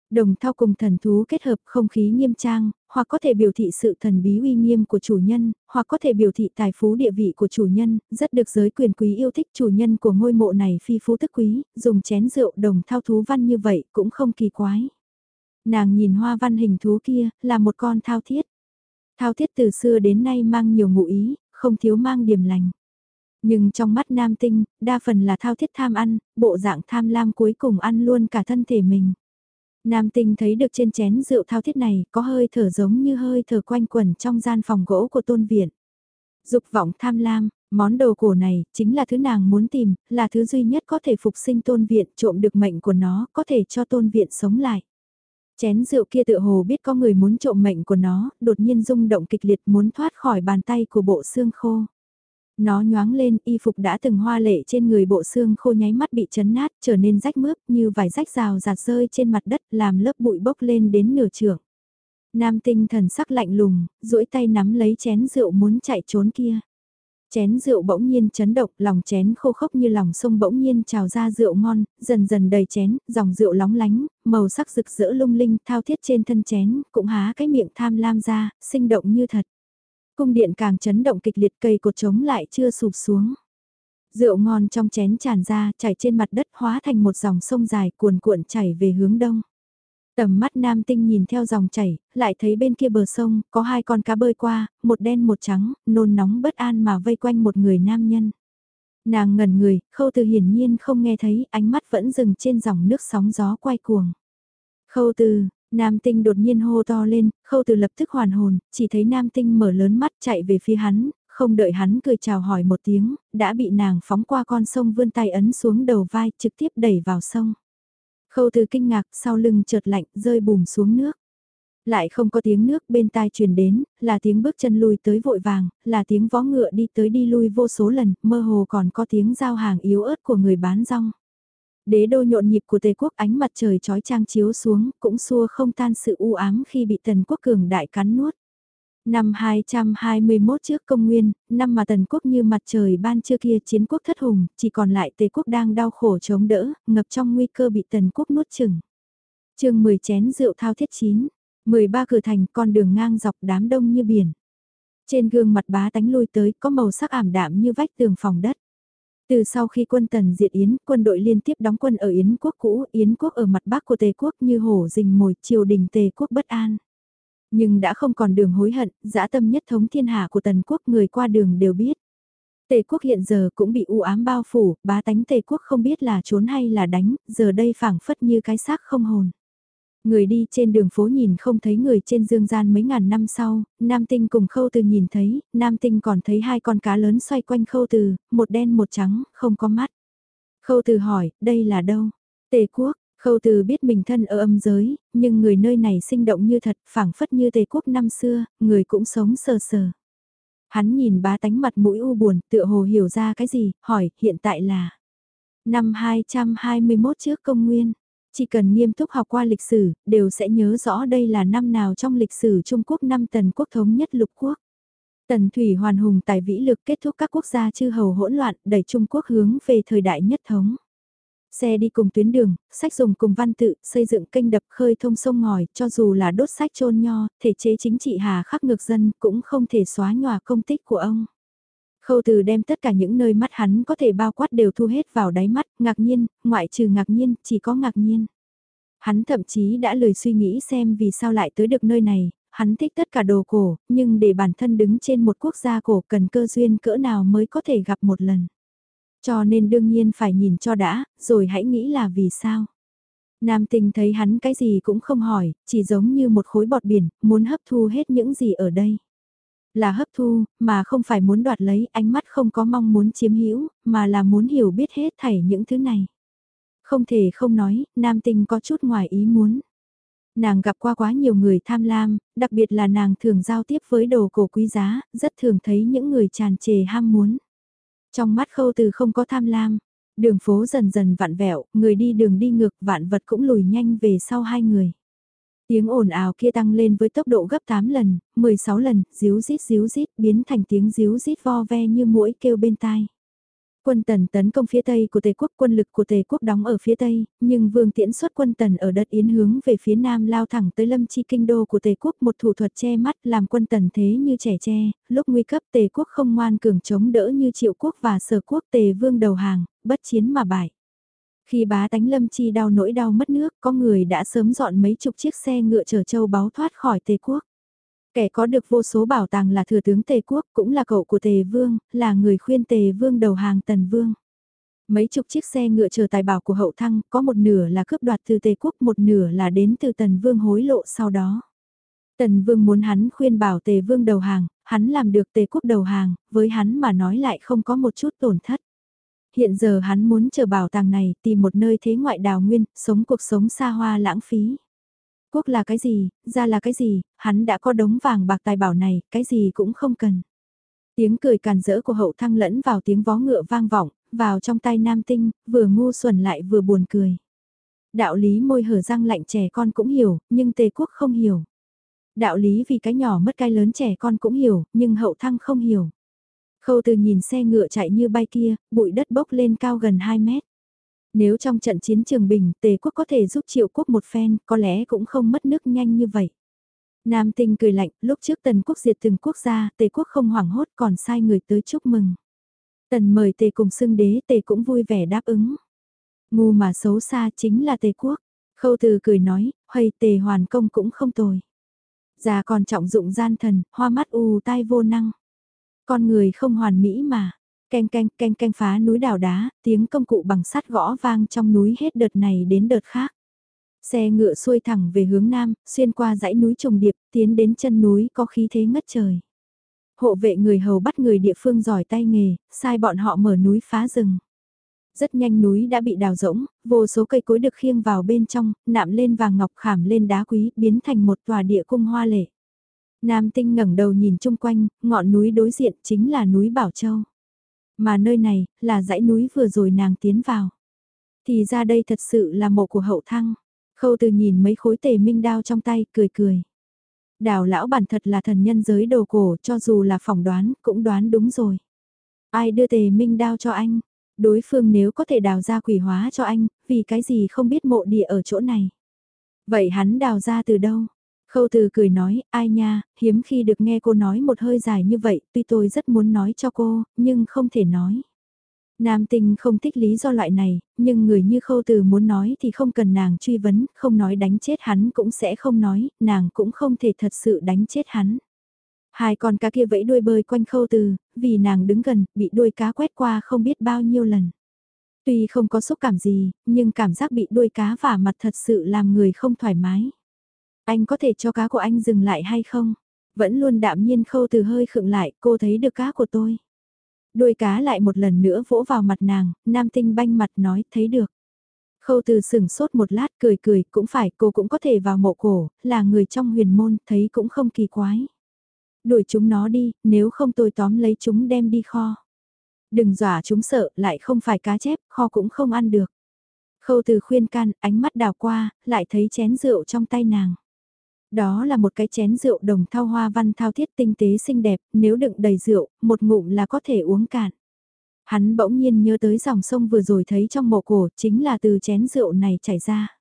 Đồng thao cùng thần thú kết hợp không khí nghiêm trang, hoặc có thể biểu thị sự thần bí uy nghiêm của chủ nhân, hoặc có thể biểu thị tài phú địa vị của chủ nhân, rất được giới quyền quý yêu thích chủ nhân của ngôi mộ này phi phú tức quý, dùng chén rượu đồng thao thú văn như vậy cũng không kỳ quái. Nàng nhìn hoa văn hình thú kia, là một con thao thiết. Thao thiết từ xưa đến nay mang nhiều ngụ ý, không thiếu mang điểm lành. Nhưng trong mắt nam tinh, đa phần là thao thiết tham ăn, bộ dạng tham lam cuối cùng ăn luôn cả thân thể mình. Nam tinh thấy được trên chén rượu thao thiết này có hơi thở giống như hơi thở quanh quẩn trong gian phòng gỗ của tôn viện. Dục vọng tham lam, món đồ cổ này chính là thứ nàng muốn tìm, là thứ duy nhất có thể phục sinh tôn viện trộm được mệnh của nó, có thể cho tôn viện sống lại. Chén rượu kia tự hồ biết có người muốn trộm mệnh của nó, đột nhiên rung động kịch liệt muốn thoát khỏi bàn tay của bộ xương khô. Nó nhoáng lên, y phục đã từng hoa lệ trên người bộ xương khô nháy mắt bị chấn nát, trở nên rách mướp như vài rách rào rạt rơi trên mặt đất làm lớp bụi bốc lên đến nửa trưởng. Nam tinh thần sắc lạnh lùng, duỗi tay nắm lấy chén rượu muốn chạy trốn kia. Chén rượu bỗng nhiên chấn động, lòng chén khô khốc như lòng sông bỗng nhiên trào ra rượu ngon, dần dần đầy chén, dòng rượu lóng lánh, màu sắc rực rỡ lung linh thao thiết trên thân chén, cũng há cái miệng tham lam ra, sinh động như thật. Cung điện càng chấn động kịch liệt cây cột trống lại chưa sụp xuống. Rượu ngon trong chén tràn ra, chảy trên mặt đất hóa thành một dòng sông dài cuồn cuộn chảy về hướng đông. Tầm mắt nam tinh nhìn theo dòng chảy, lại thấy bên kia bờ sông, có hai con cá bơi qua, một đen một trắng, nôn nóng bất an mà vây quanh một người nam nhân. Nàng ngẩn người, khâu từ hiển nhiên không nghe thấy, ánh mắt vẫn dừng trên dòng nước sóng gió quay cuồng. Khâu từ, Nam tinh đột nhiên hô to lên, khâu từ lập tức hoàn hồn, chỉ thấy nam tinh mở lớn mắt chạy về phía hắn, không đợi hắn cười chào hỏi một tiếng, đã bị nàng phóng qua con sông vươn tay ấn xuống đầu vai trực tiếp đẩy vào sông. Khâu từ kinh ngạc sau lưng chợt lạnh rơi bùm xuống nước. Lại không có tiếng nước bên tai truyền đến, là tiếng bước chân lui tới vội vàng, là tiếng vó ngựa đi tới đi lui vô số lần, mơ hồ còn có tiếng giao hàng yếu ớt của người bán rong. Đế đô nhộn nhịp của Tề quốc ánh mặt trời trói trang chiếu xuống, cũng xua không tan sự u ám khi bị Tần quốc cường đại cắn nuốt. Năm 221 trước công nguyên, năm mà Tần quốc như mặt trời ban trưa kia chiến quốc thất hùng, chỉ còn lại Tề quốc đang đau khổ chống đỡ, ngập trong nguy cơ bị Tần quốc nuốt chừng. chương 10 chén rượu thao thiết chín, 13 cửa thành con đường ngang dọc đám đông như biển. Trên gương mặt bá tánh lui tới có màu sắc ảm đạm như vách tường phòng đất. Từ sau khi quân Tần diệt Yến, quân đội liên tiếp đóng quân ở Yến quốc cũ, Yến quốc ở mặt bắc của Tề quốc như hổ rình mồi, triều đình Tề quốc bất an. Nhưng đã không còn đường hối hận, dã tâm nhất thống thiên hạ của Tần quốc người qua đường đều biết. Tề quốc hiện giờ cũng bị u ám bao phủ, bá tánh Tề quốc không biết là trốn hay là đánh, giờ đây phảng phất như cái xác không hồn. Người đi trên đường phố nhìn không thấy người trên dương gian mấy ngàn năm sau, Nam Tinh cùng Khâu Từ nhìn thấy, Nam Tinh còn thấy hai con cá lớn xoay quanh Khâu Từ, một đen một trắng, không có mắt. Khâu Từ hỏi, đây là đâu? Tề quốc, Khâu Từ biết mình thân ở âm giới, nhưng người nơi này sinh động như thật, phảng phất như Tề quốc năm xưa, người cũng sống sờ sờ. Hắn nhìn bá tánh mặt mũi u buồn, tựa hồ hiểu ra cái gì, hỏi, hiện tại là năm 221 trước công nguyên. Chỉ cần nghiêm túc học qua lịch sử, đều sẽ nhớ rõ đây là năm nào trong lịch sử Trung Quốc năm tần quốc thống nhất lục quốc. Tần Thủy hoàn hùng tài vĩ lực kết thúc các quốc gia chư hầu hỗn loạn, đẩy Trung Quốc hướng về thời đại nhất thống. Xe đi cùng tuyến đường, sách dùng cùng văn tự, xây dựng kênh đập khơi thông sông ngòi, cho dù là đốt sách trôn nho, thể chế chính trị hà khắc ngược dân cũng không thể xóa nhòa công tích của ông. Khâu từ đem tất cả những nơi mắt hắn có thể bao quát đều thu hết vào đáy mắt, ngạc nhiên, ngoại trừ ngạc nhiên, chỉ có ngạc nhiên. Hắn thậm chí đã lười suy nghĩ xem vì sao lại tới được nơi này, hắn thích tất cả đồ cổ, nhưng để bản thân đứng trên một quốc gia cổ cần cơ duyên cỡ nào mới có thể gặp một lần. Cho nên đương nhiên phải nhìn cho đã, rồi hãy nghĩ là vì sao. Nam tình thấy hắn cái gì cũng không hỏi, chỉ giống như một khối bọt biển, muốn hấp thu hết những gì ở đây. Là hấp thu, mà không phải muốn đoạt lấy, ánh mắt không có mong muốn chiếm hữu mà là muốn hiểu biết hết thảy những thứ này. Không thể không nói, nam tình có chút ngoài ý muốn. Nàng gặp qua quá nhiều người tham lam, đặc biệt là nàng thường giao tiếp với đồ cổ quý giá, rất thường thấy những người tràn trề ham muốn. Trong mắt khâu từ không có tham lam, đường phố dần dần vặn vẹo, người đi đường đi ngược vạn vật cũng lùi nhanh về sau hai người. Tiếng ồn ào kia tăng lên với tốc độ gấp 8 lần, 16 lần, díu rít díu rít biến thành tiếng díu rít vo ve như mũi kêu bên tai. Quân tần tấn công phía tây của Tề quốc, quân lực của Tề quốc đóng ở phía tây, nhưng Vương Tiễn xuất quân tần ở đất Yến hướng về phía nam lao thẳng tới Lâm Chi kinh đô của Tề quốc, một thủ thuật che mắt làm quân tần thế như trẻ tre, lúc nguy cấp Tề quốc không ngoan cường chống đỡ như Triệu quốc và Sở quốc Tề Vương đầu hàng, bất chiến mà bại. Khi bá tánh Lâm Chi đau nỗi đau mất nước, có người đã sớm dọn mấy chục chiếc xe ngựa chở châu báu thoát khỏi Tề quốc. Kẻ có được vô số bảo tàng là thừa tướng Tề quốc, cũng là cậu của Tề Vương, là người khuyên Tề Vương đầu hàng Tần Vương. Mấy chục chiếc xe ngựa chờ tài bảo của hậu thăng, có một nửa là cướp đoạt từ Tề quốc, một nửa là đến từ Tần Vương hối lộ sau đó. Tần Vương muốn hắn khuyên bảo Tề Vương đầu hàng, hắn làm được Tề quốc đầu hàng, với hắn mà nói lại không có một chút tổn thất. Hiện giờ hắn muốn chờ bảo tàng này, tìm một nơi thế ngoại đào nguyên, sống cuộc sống xa hoa lãng phí. Quốc là cái gì, ra là cái gì, hắn đã có đống vàng bạc tài bảo này, cái gì cũng không cần. Tiếng cười càn rỡ của hậu thăng lẫn vào tiếng vó ngựa vang vọng, vào trong tay nam tinh, vừa ngu xuẩn lại vừa buồn cười. Đạo lý môi hở răng lạnh trẻ con cũng hiểu, nhưng tề quốc không hiểu. Đạo lý vì cái nhỏ mất cái lớn trẻ con cũng hiểu, nhưng hậu thăng không hiểu. Khâu từ nhìn xe ngựa chạy như bay kia, bụi đất bốc lên cao gần 2 mét. Nếu trong trận chiến trường bình, tề quốc có thể giúp triệu quốc một phen, có lẽ cũng không mất nước nhanh như vậy. Nam tinh cười lạnh, lúc trước tần quốc diệt từng quốc gia, tề quốc không hoảng hốt còn sai người tới chúc mừng. Tần mời tề cùng xưng đế tề cũng vui vẻ đáp ứng. Ngu mà xấu xa chính là tề quốc. Khâu từ cười nói, hay tề hoàn công cũng không tồi. Già còn trọng dụng gian thần, hoa mắt u tai vô năng. Con người không hoàn mỹ mà. Canh canh canh canh phá núi đào đá, tiếng công cụ bằng sắt gõ vang trong núi hết đợt này đến đợt khác. Xe ngựa xuôi thẳng về hướng nam, xuyên qua dãy núi trùng điệp, tiến đến chân núi có khí thế ngất trời. Hộ vệ người hầu bắt người địa phương giỏi tay nghề, sai bọn họ mở núi phá rừng. Rất nhanh núi đã bị đào rỗng, vô số cây cối được khiêng vào bên trong, nạm lên vàng ngọc khảm lên đá quý, biến thành một tòa địa cung hoa lệ. Nam tinh ngẩng đầu nhìn chung quanh, ngọn núi đối diện chính là núi Bảo Châu. Mà nơi này, là dãy núi vừa rồi nàng tiến vào. Thì ra đây thật sự là mộ của hậu thăng. Khâu từ nhìn mấy khối tề minh đao trong tay, cười cười. Đào lão bản thật là thần nhân giới đồ cổ cho dù là phỏng đoán, cũng đoán đúng rồi. Ai đưa tề minh đao cho anh? Đối phương nếu có thể đào ra quỷ hóa cho anh, vì cái gì không biết mộ địa ở chỗ này? Vậy hắn đào ra từ đâu? Khâu từ cười nói, ai nha, hiếm khi được nghe cô nói một hơi dài như vậy, tuy tôi rất muốn nói cho cô, nhưng không thể nói. Nam tinh không thích lý do loại này, nhưng người như khâu từ muốn nói thì không cần nàng truy vấn, không nói đánh chết hắn cũng sẽ không nói, nàng cũng không thể thật sự đánh chết hắn. Hai con cá kia vẫy đuôi bơi quanh khâu từ, vì nàng đứng gần, bị đuôi cá quét qua không biết bao nhiêu lần. Tuy không có xúc cảm gì, nhưng cảm giác bị đuôi cá vả mặt thật sự làm người không thoải mái. Anh có thể cho cá của anh dừng lại hay không? Vẫn luôn đạm nhiên khâu từ hơi khựng lại, cô thấy được cá của tôi. Đuôi cá lại một lần nữa vỗ vào mặt nàng, nam tinh banh mặt nói thấy được. Khâu từ sửng sốt một lát cười cười, cũng phải cô cũng có thể vào mộ cổ, là người trong huyền môn, thấy cũng không kỳ quái. Đuổi chúng nó đi, nếu không tôi tóm lấy chúng đem đi kho. Đừng dọa chúng sợ, lại không phải cá chép, kho cũng không ăn được. Khâu từ khuyên can, ánh mắt đào qua, lại thấy chén rượu trong tay nàng. Đó là một cái chén rượu đồng thao hoa văn thao thiết tinh tế xinh đẹp, nếu đựng đầy rượu, một ngụm là có thể uống cạn. Hắn bỗng nhiên nhớ tới dòng sông vừa rồi thấy trong mộ cổ, chính là từ chén rượu này chảy ra.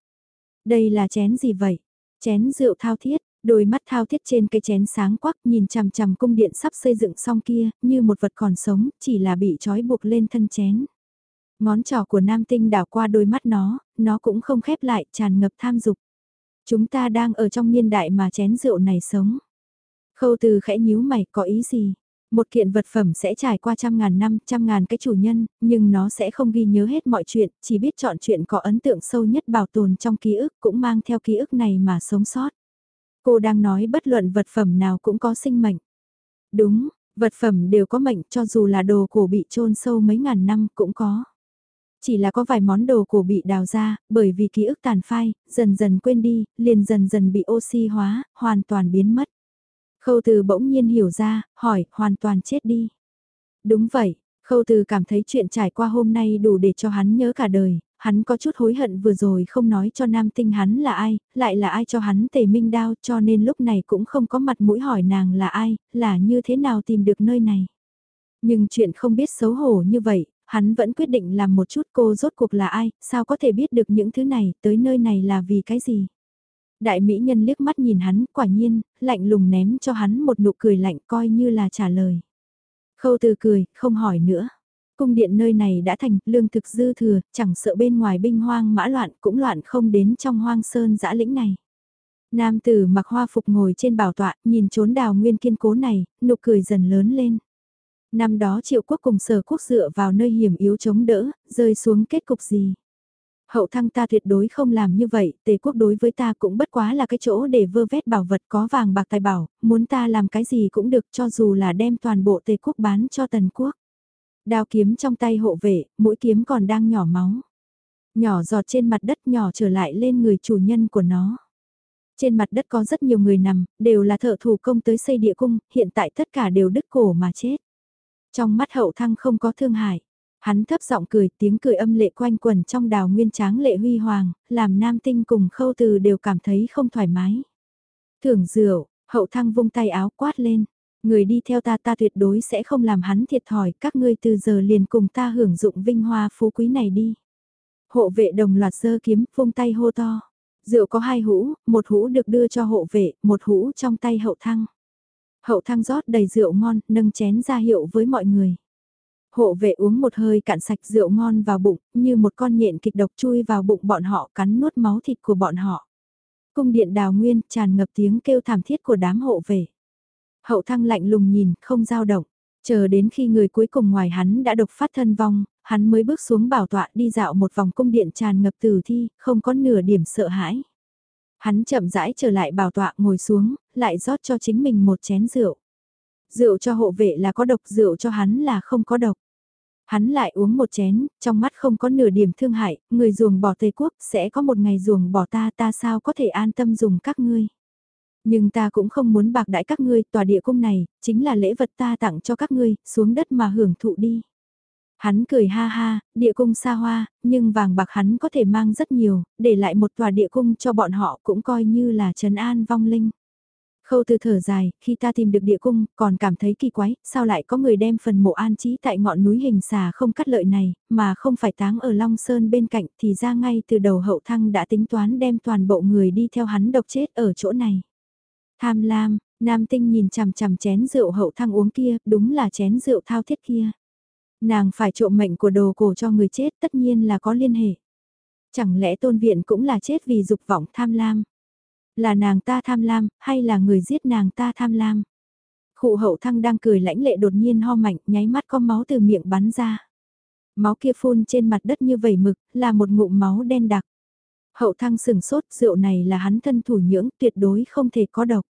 Đây là chén gì vậy? Chén rượu thao thiết, đôi mắt thao thiết trên cái chén sáng quắc nhìn chằm chằm cung điện sắp xây dựng xong kia, như một vật còn sống, chỉ là bị trói buộc lên thân chén. Ngón trỏ của nam tinh đảo qua đôi mắt nó, nó cũng không khép lại, tràn ngập tham dục. Chúng ta đang ở trong niên đại mà chén rượu này sống. Khâu từ khẽ nhíu mày, có ý gì? Một kiện vật phẩm sẽ trải qua trăm ngàn năm, trăm ngàn cái chủ nhân, nhưng nó sẽ không ghi nhớ hết mọi chuyện, chỉ biết chọn chuyện có ấn tượng sâu nhất bảo tồn trong ký ức, cũng mang theo ký ức này mà sống sót. Cô đang nói bất luận vật phẩm nào cũng có sinh mệnh. Đúng, vật phẩm đều có mệnh cho dù là đồ cổ bị chôn sâu mấy ngàn năm cũng có. Chỉ là có vài món đồ cổ bị đào ra, bởi vì ký ức tàn phai, dần dần quên đi, liền dần dần bị oxy hóa, hoàn toàn biến mất. Khâu từ bỗng nhiên hiểu ra, hỏi, hoàn toàn chết đi. Đúng vậy, khâu từ cảm thấy chuyện trải qua hôm nay đủ để cho hắn nhớ cả đời, hắn có chút hối hận vừa rồi không nói cho nam tinh hắn là ai, lại là ai cho hắn tề minh đao cho nên lúc này cũng không có mặt mũi hỏi nàng là ai, là như thế nào tìm được nơi này. Nhưng chuyện không biết xấu hổ như vậy, hắn vẫn quyết định làm một chút cô rốt cuộc là ai, sao có thể biết được những thứ này, tới nơi này là vì cái gì. Đại mỹ nhân liếc mắt nhìn hắn, quả nhiên, lạnh lùng ném cho hắn một nụ cười lạnh coi như là trả lời. Khâu từ cười, không hỏi nữa. Cung điện nơi này đã thành, lương thực dư thừa, chẳng sợ bên ngoài binh hoang mã loạn cũng loạn không đến trong hoang sơn dã lĩnh này. Nam tử mặc hoa phục ngồi trên bảo tọa, nhìn trốn đào nguyên kiên cố này, nụ cười dần lớn lên. Năm đó triệu quốc cùng sở quốc dựa vào nơi hiểm yếu chống đỡ, rơi xuống kết cục gì? Hậu thăng ta tuyệt đối không làm như vậy, tề quốc đối với ta cũng bất quá là cái chỗ để vơ vét bảo vật có vàng bạc tài bảo, muốn ta làm cái gì cũng được cho dù là đem toàn bộ tề quốc bán cho tần quốc. Đao kiếm trong tay hộ vệ, mũi kiếm còn đang nhỏ máu. Nhỏ giọt trên mặt đất nhỏ trở lại lên người chủ nhân của nó. Trên mặt đất có rất nhiều người nằm, đều là thợ thủ công tới xây địa cung, hiện tại tất cả đều đứt cổ mà chết. Trong mắt hậu thăng không có thương hại. Hắn thấp giọng cười, tiếng cười âm lệ quanh quần trong đào nguyên tráng lệ huy hoàng, làm nam tinh cùng khâu từ đều cảm thấy không thoải mái. Thưởng rượu, hậu thăng vung tay áo quát lên. Người đi theo ta ta tuyệt đối sẽ không làm hắn thiệt thòi, các ngươi từ giờ liền cùng ta hưởng dụng vinh hoa phú quý này đi. Hộ vệ đồng loạt sơ kiếm, vung tay hô to. Rượu có hai hũ, một hũ được đưa cho hộ vệ, một hũ trong tay hậu thăng. Hậu thăng rót đầy rượu ngon, nâng chén ra hiệu với mọi người. Hộ vệ uống một hơi cạn sạch rượu ngon vào bụng, như một con nhện kịch độc chui vào bụng bọn họ cắn nuốt máu thịt của bọn họ. Cung điện đào nguyên tràn ngập tiếng kêu thảm thiết của đám hộ vệ. Hậu thăng lạnh lùng nhìn, không dao động. Chờ đến khi người cuối cùng ngoài hắn đã độc phát thân vong, hắn mới bước xuống bảo tọa đi dạo một vòng cung điện tràn ngập tử thi, không có nửa điểm sợ hãi. Hắn chậm rãi trở lại bảo tọa ngồi xuống, lại rót cho chính mình một chén rượu. Rượu cho hộ vệ là có độc, rượu cho hắn là không có độc. Hắn lại uống một chén, trong mắt không có nửa điểm thương hại, người ruồng bỏ Tây Quốc sẽ có một ngày ruồng bỏ ta ta sao có thể an tâm dùng các ngươi. Nhưng ta cũng không muốn bạc đãi các ngươi, tòa địa cung này, chính là lễ vật ta tặng cho các ngươi, xuống đất mà hưởng thụ đi. Hắn cười ha ha, địa cung xa hoa, nhưng vàng bạc hắn có thể mang rất nhiều, để lại một tòa địa cung cho bọn họ cũng coi như là trấn an vong linh. Khâu từ thở dài, khi ta tìm được địa cung, còn cảm thấy kỳ quái, sao lại có người đem phần mộ an trí tại ngọn núi hình xà không cắt lợi này, mà không phải táng ở Long Sơn bên cạnh thì ra ngay từ đầu hậu thăng đã tính toán đem toàn bộ người đi theo hắn độc chết ở chỗ này. Tham lam, nam tinh nhìn chằm chằm chén rượu hậu thăng uống kia, đúng là chén rượu thao thiết kia. Nàng phải trộm mệnh của đồ cổ cho người chết tất nhiên là có liên hệ. Chẳng lẽ tôn viện cũng là chết vì dục vọng tham lam? Là nàng ta tham lam, hay là người giết nàng ta tham lam? Khụ hậu thăng đang cười lãnh lệ đột nhiên ho mạnh, nháy mắt có máu từ miệng bắn ra. Máu kia phun trên mặt đất như vẩy mực, là một ngụm máu đen đặc. Hậu thăng sừng sốt, rượu này là hắn thân thủ nhưỡng, tuyệt đối không thể có độc.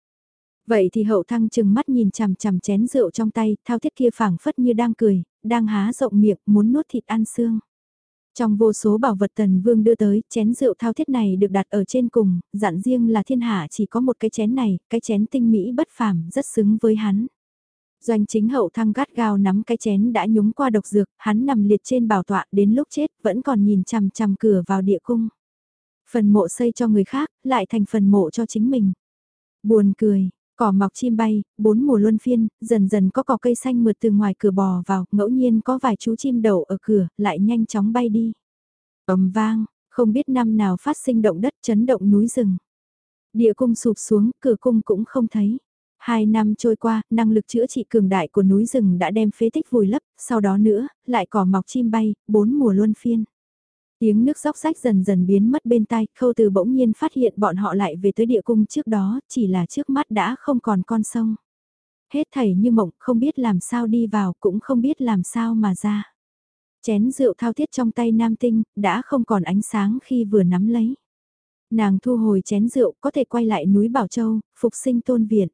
Vậy thì hậu thăng chừng mắt nhìn chằm chằm chén rượu trong tay, thao thiết kia phảng phất như đang cười, đang há rộng miệng, muốn nuốt thịt ăn xương. Trong vô số bảo vật tần vương đưa tới, chén rượu thao thiết này được đặt ở trên cùng, dặn riêng là thiên hạ chỉ có một cái chén này, cái chén tinh mỹ bất phàm, rất xứng với hắn. Doanh chính hậu thăng gắt gao nắm cái chén đã nhúng qua độc dược, hắn nằm liệt trên bảo tọa đến lúc chết vẫn còn nhìn chằm chằm cửa vào địa cung. Phần mộ xây cho người khác, lại thành phần mộ cho chính mình. Buồn cười, cỏ mọc chim bay, bốn mùa luân phiên, dần dần có cỏ cây xanh mượt từ ngoài cửa bò vào, ngẫu nhiên có vài chú chim đậu ở cửa, lại nhanh chóng bay đi. ầm vang, không biết năm nào phát sinh động đất chấn động núi rừng. Địa cung sụp xuống, cửa cung cũng không thấy. Hai năm trôi qua, năng lực chữa trị cường đại của núi rừng đã đem phế tích vùi lấp, sau đó nữa, lại cỏ mọc chim bay, bốn mùa luân phiên. Tiếng nước róc rách dần dần biến mất bên tai, khâu từ bỗng nhiên phát hiện bọn họ lại về tới địa cung trước đó, chỉ là trước mắt đã không còn con sông. Hết thảy như mộng, không biết làm sao đi vào, cũng không biết làm sao mà ra. Chén rượu thao thiết trong tay nam tinh, đã không còn ánh sáng khi vừa nắm lấy. Nàng thu hồi chén rượu, có thể quay lại núi Bảo Châu, phục sinh tôn viện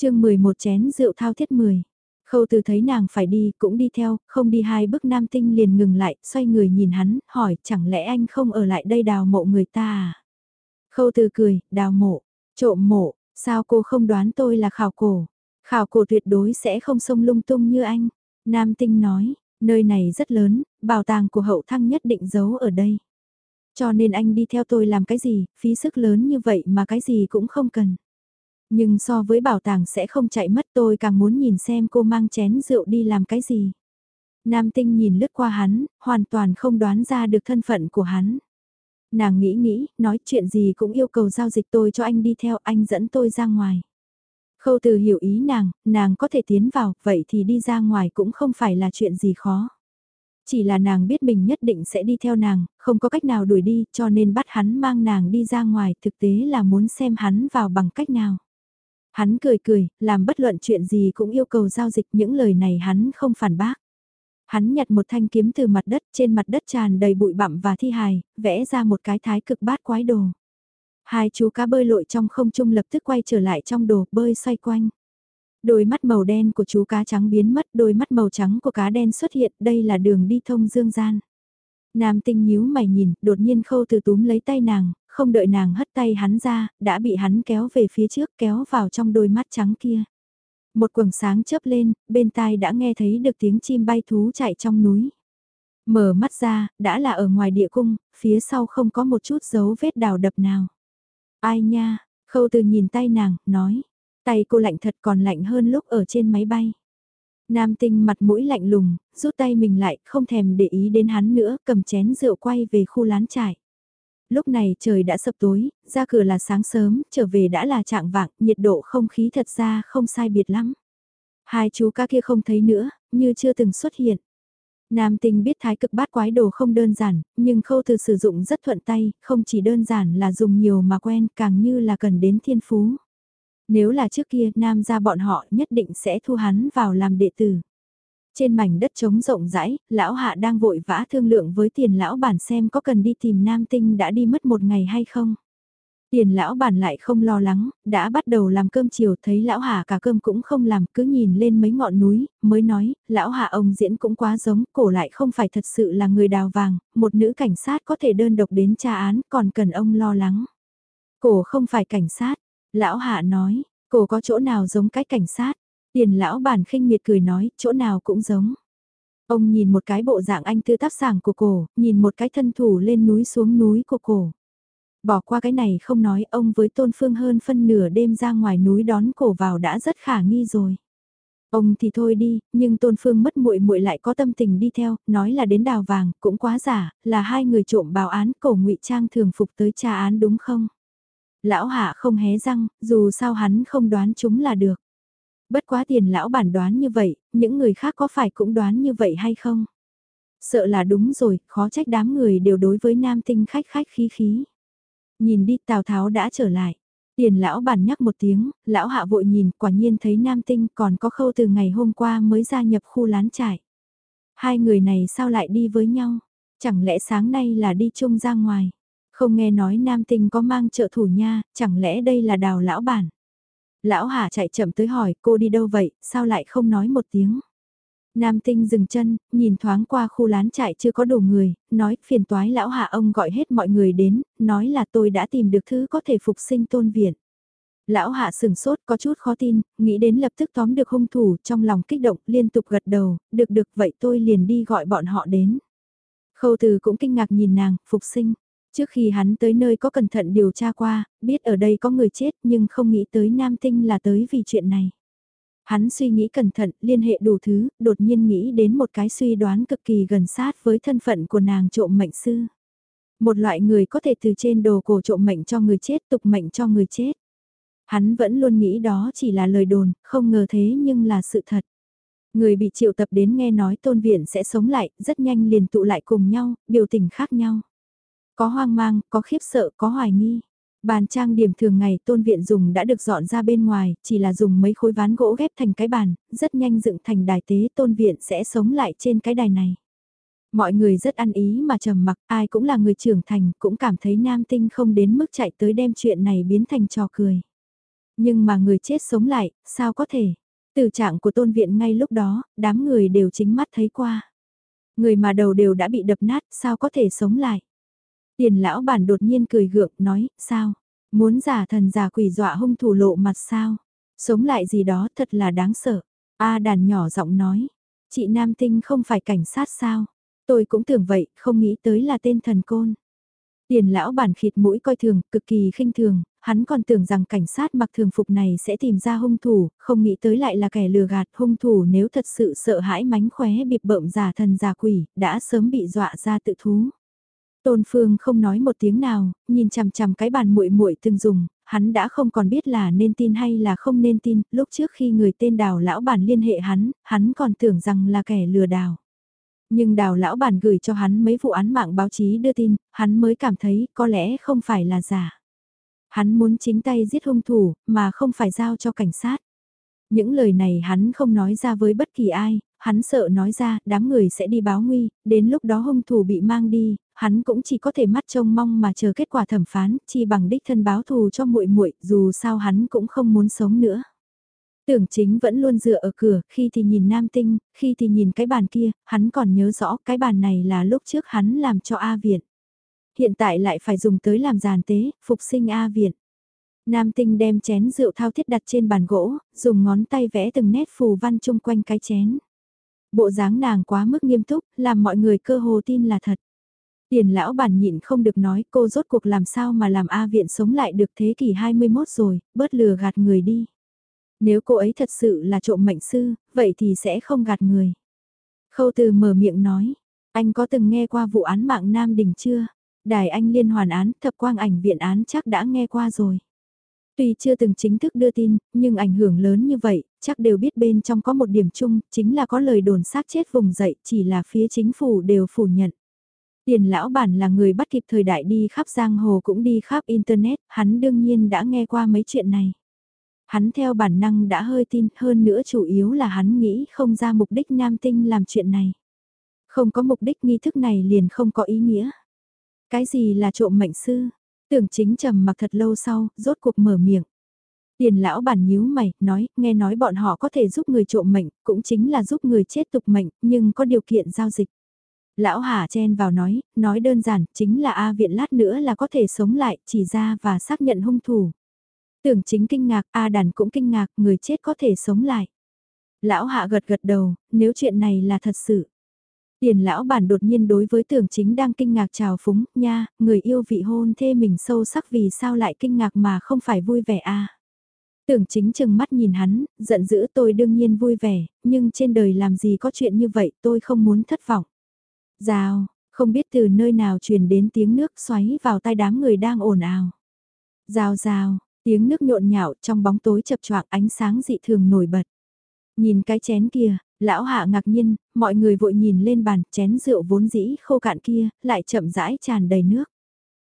chương 11 chén rượu thao thiết 10. Khâu từ thấy nàng phải đi, cũng đi theo, không đi hai bước nam tinh liền ngừng lại, xoay người nhìn hắn, hỏi chẳng lẽ anh không ở lại đây đào mộ người ta à? Khâu từ cười, đào mộ, trộm mộ, sao cô không đoán tôi là khảo cổ? Khảo cổ tuyệt đối sẽ không xông lung tung như anh. Nam tinh nói, nơi này rất lớn, bảo tàng của hậu thăng nhất định giấu ở đây. Cho nên anh đi theo tôi làm cái gì, phí sức lớn như vậy mà cái gì cũng không cần. Nhưng so với bảo tàng sẽ không chạy mất tôi càng muốn nhìn xem cô mang chén rượu đi làm cái gì. Nam tinh nhìn lướt qua hắn, hoàn toàn không đoán ra được thân phận của hắn. Nàng nghĩ nghĩ, nói chuyện gì cũng yêu cầu giao dịch tôi cho anh đi theo anh dẫn tôi ra ngoài. Khâu từ hiểu ý nàng, nàng có thể tiến vào, vậy thì đi ra ngoài cũng không phải là chuyện gì khó. Chỉ là nàng biết mình nhất định sẽ đi theo nàng, không có cách nào đuổi đi, cho nên bắt hắn mang nàng đi ra ngoài, thực tế là muốn xem hắn vào bằng cách nào. Hắn cười cười, làm bất luận chuyện gì cũng yêu cầu giao dịch những lời này hắn không phản bác. Hắn nhặt một thanh kiếm từ mặt đất, trên mặt đất tràn đầy bụi bặm và thi hài, vẽ ra một cái thái cực bát quái đồ. Hai chú cá bơi lội trong không trung lập tức quay trở lại trong đồ, bơi xoay quanh. Đôi mắt màu đen của chú cá trắng biến mất, đôi mắt màu trắng của cá đen xuất hiện, đây là đường đi thông dương gian. Nam tinh nhíu mày nhìn, đột nhiên khâu từ túm lấy tay nàng, không đợi nàng hất tay hắn ra, đã bị hắn kéo về phía trước kéo vào trong đôi mắt trắng kia. Một quầng sáng chớp lên, bên tai đã nghe thấy được tiếng chim bay thú chạy trong núi. Mở mắt ra, đã là ở ngoài địa cung, phía sau không có một chút dấu vết đào đập nào. Ai nha, khâu từ nhìn tay nàng, nói. Tay cô lạnh thật còn lạnh hơn lúc ở trên máy bay. Nam tinh mặt mũi lạnh lùng, rút tay mình lại, không thèm để ý đến hắn nữa, cầm chén rượu quay về khu lán trải lúc này trời đã sập tối, ra cửa là sáng sớm, trở về đã là trạng vạng, nhiệt độ không khí thật ra không sai biệt lắm. Hai chú ca kia không thấy nữa, như chưa từng xuất hiện. Nam tinh biết thái cực bát quái đồ không đơn giản, nhưng khâu từ sử dụng rất thuận tay, không chỉ đơn giản là dùng nhiều mà quen, càng như là cần đến thiên phú. Nếu là trước kia, Nam ra bọn họ nhất định sẽ thu hắn vào làm đệ tử. Trên mảnh đất trống rộng rãi, lão hạ đang vội vã thương lượng với tiền lão bản xem có cần đi tìm nam tinh đã đi mất một ngày hay không. Tiền lão bản lại không lo lắng, đã bắt đầu làm cơm chiều thấy lão hạ cả cơm cũng không làm cứ nhìn lên mấy ngọn núi, mới nói, lão hạ ông diễn cũng quá giống, cổ lại không phải thật sự là người đào vàng, một nữ cảnh sát có thể đơn độc đến tra án còn cần ông lo lắng. Cổ không phải cảnh sát, lão hạ nói, cổ có chỗ nào giống cái cảnh sát, Tiền lão bản khinh miệt cười nói, chỗ nào cũng giống. Ông nhìn một cái bộ dạng anh tư tác sảng của cổ, nhìn một cái thân thủ lên núi xuống núi của cổ. Bỏ qua cái này không nói ông với tôn phương hơn phân nửa đêm ra ngoài núi đón cổ vào đã rất khả nghi rồi. Ông thì thôi đi, nhưng Tôn Phương mất muội muội lại có tâm tình đi theo, nói là đến đào vàng, cũng quá giả, là hai người trộm bào án cổ ngụy trang thường phục tới tra án đúng không? Lão Hạ không hé răng, dù sao hắn không đoán chúng là được. Bất quá tiền lão bản đoán như vậy, những người khác có phải cũng đoán như vậy hay không? Sợ là đúng rồi, khó trách đám người đều đối với nam tinh khách khách khí khí. Nhìn đi Tào Tháo đã trở lại. Tiền lão bản nhắc một tiếng, lão hạ vội nhìn, quả nhiên thấy nam tinh còn có khâu từ ngày hôm qua mới gia nhập khu lán trại. Hai người này sao lại đi với nhau? Chẳng lẽ sáng nay là đi chung ra ngoài? Không nghe nói nam tinh có mang trợ thủ nha, chẳng lẽ đây là đào lão bản? Lão Hà chạy chậm tới hỏi cô đi đâu vậy, sao lại không nói một tiếng? Nam tinh dừng chân, nhìn thoáng qua khu lán trại chưa có đủ người, nói phiền toái lão hạ ông gọi hết mọi người đến, nói là tôi đã tìm được thứ có thể phục sinh tôn viện. Lão hạ sừng sốt có chút khó tin, nghĩ đến lập tức tóm được hung thủ trong lòng kích động liên tục gật đầu, được được vậy tôi liền đi gọi bọn họ đến. Khâu từ cũng kinh ngạc nhìn nàng, phục sinh. Trước khi hắn tới nơi có cẩn thận điều tra qua, biết ở đây có người chết nhưng không nghĩ tới Nam Tinh là tới vì chuyện này. Hắn suy nghĩ cẩn thận, liên hệ đủ thứ, đột nhiên nghĩ đến một cái suy đoán cực kỳ gần sát với thân phận của nàng trộm mệnh sư. Một loại người có thể từ trên đồ cổ trộm mệnh cho người chết tục mệnh cho người chết. Hắn vẫn luôn nghĩ đó chỉ là lời đồn, không ngờ thế nhưng là sự thật. Người bị triệu tập đến nghe nói tôn viện sẽ sống lại, rất nhanh liền tụ lại cùng nhau, biểu tình khác nhau. Có hoang mang, có khiếp sợ, có hoài nghi. Bàn trang điểm thường ngày tôn viện dùng đã được dọn ra bên ngoài, chỉ là dùng mấy khối ván gỗ ghép thành cái bàn, rất nhanh dựng thành đài tế tôn viện sẽ sống lại trên cái đài này. Mọi người rất ăn ý mà trầm mặc, ai cũng là người trưởng thành, cũng cảm thấy nam tinh không đến mức chạy tới đem chuyện này biến thành trò cười. Nhưng mà người chết sống lại, sao có thể? Từ trạng của tôn viện ngay lúc đó, đám người đều chính mắt thấy qua. Người mà đầu đều đã bị đập nát, sao có thể sống lại? Tiền lão bản đột nhiên cười gượng, nói, sao? Muốn giả thần giả quỷ dọa hung thủ lộ mặt sao? Sống lại gì đó thật là đáng sợ. A đàn nhỏ giọng nói, chị Nam Tinh không phải cảnh sát sao? Tôi cũng tưởng vậy, không nghĩ tới là tên thần côn. Tiền lão bản khịt mũi coi thường, cực kỳ khinh thường, hắn còn tưởng rằng cảnh sát mặc thường phục này sẽ tìm ra hung thủ, không nghĩ tới lại là kẻ lừa gạt hung thủ nếu thật sự sợ hãi mánh khóe bịp bợm giả thần giả quỷ, đã sớm bị dọa ra tự thú. Tôn Phương không nói một tiếng nào, nhìn chằm chằm cái bàn muội muội từng dùng, hắn đã không còn biết là nên tin hay là không nên tin, lúc trước khi người tên đào lão bản liên hệ hắn, hắn còn tưởng rằng là kẻ lừa đảo. Nhưng đào lão bản gửi cho hắn mấy vụ án mạng báo chí đưa tin, hắn mới cảm thấy có lẽ không phải là giả. Hắn muốn chính tay giết hung thủ, mà không phải giao cho cảnh sát. Những lời này hắn không nói ra với bất kỳ ai, hắn sợ nói ra, đám người sẽ đi báo nguy, đến lúc đó hung thủ bị mang đi, hắn cũng chỉ có thể mắt trông mong mà chờ kết quả thẩm phán, chi bằng đích thân báo thù cho muội muội, dù sao hắn cũng không muốn sống nữa. Tưởng chính vẫn luôn dựa ở cửa, khi thì nhìn nam tinh, khi thì nhìn cái bàn kia, hắn còn nhớ rõ cái bàn này là lúc trước hắn làm cho A Viện. Hiện tại lại phải dùng tới làm giàn tế, phục sinh A Viện. Nam tinh đem chén rượu thao thiết đặt trên bàn gỗ, dùng ngón tay vẽ từng nét phù văn chung quanh cái chén. Bộ dáng nàng quá mức nghiêm túc, làm mọi người cơ hồ tin là thật. Tiền lão bản nhịn không được nói cô rốt cuộc làm sao mà làm A viện sống lại được thế kỷ 21 rồi, bớt lừa gạt người đi. Nếu cô ấy thật sự là trộm mệnh sư, vậy thì sẽ không gạt người. Khâu từ mở miệng nói, anh có từng nghe qua vụ án mạng Nam Đình chưa? Đài anh liên hoàn án thập quang ảnh viện án chắc đã nghe qua rồi. Tuy chưa từng chính thức đưa tin, nhưng ảnh hưởng lớn như vậy, chắc đều biết bên trong có một điểm chung, chính là có lời đồn xác chết vùng dậy, chỉ là phía chính phủ đều phủ nhận. Tiền lão bản là người bắt kịp thời đại đi khắp giang hồ cũng đi khắp internet, hắn đương nhiên đã nghe qua mấy chuyện này. Hắn theo bản năng đã hơi tin, hơn nữa chủ yếu là hắn nghĩ không ra mục đích nam tinh làm chuyện này. Không có mục đích nghi thức này liền không có ý nghĩa. Cái gì là trộm mệnh sư? Tưởng chính trầm mặc thật lâu sau, rốt cuộc mở miệng. Tiền lão bản nhíu mày, nói, nghe nói bọn họ có thể giúp người trộm mệnh, cũng chính là giúp người chết tục mệnh, nhưng có điều kiện giao dịch. Lão Hà chen vào nói, nói đơn giản, chính là A viện lát nữa là có thể sống lại, chỉ ra và xác nhận hung thủ. Tưởng chính kinh ngạc, A đàn cũng kinh ngạc, người chết có thể sống lại. Lão Hạ gật gật đầu, nếu chuyện này là thật sự. Tiền lão bản đột nhiên đối với tưởng chính đang kinh ngạc chào phúng, nha, người yêu vị hôn thê mình sâu sắc vì sao lại kinh ngạc mà không phải vui vẻ a Tưởng chính chừng mắt nhìn hắn, giận dữ tôi đương nhiên vui vẻ, nhưng trên đời làm gì có chuyện như vậy tôi không muốn thất vọng. Rào, không biết từ nơi nào truyền đến tiếng nước xoáy vào tai đám người đang ồn ào. Rào rào, tiếng nước nhộn nhạo trong bóng tối chập choạng ánh sáng dị thường nổi bật. Nhìn cái chén kia, lão hạ ngạc nhiên, mọi người vội nhìn lên bàn chén rượu vốn dĩ khô cạn kia, lại chậm rãi tràn đầy nước.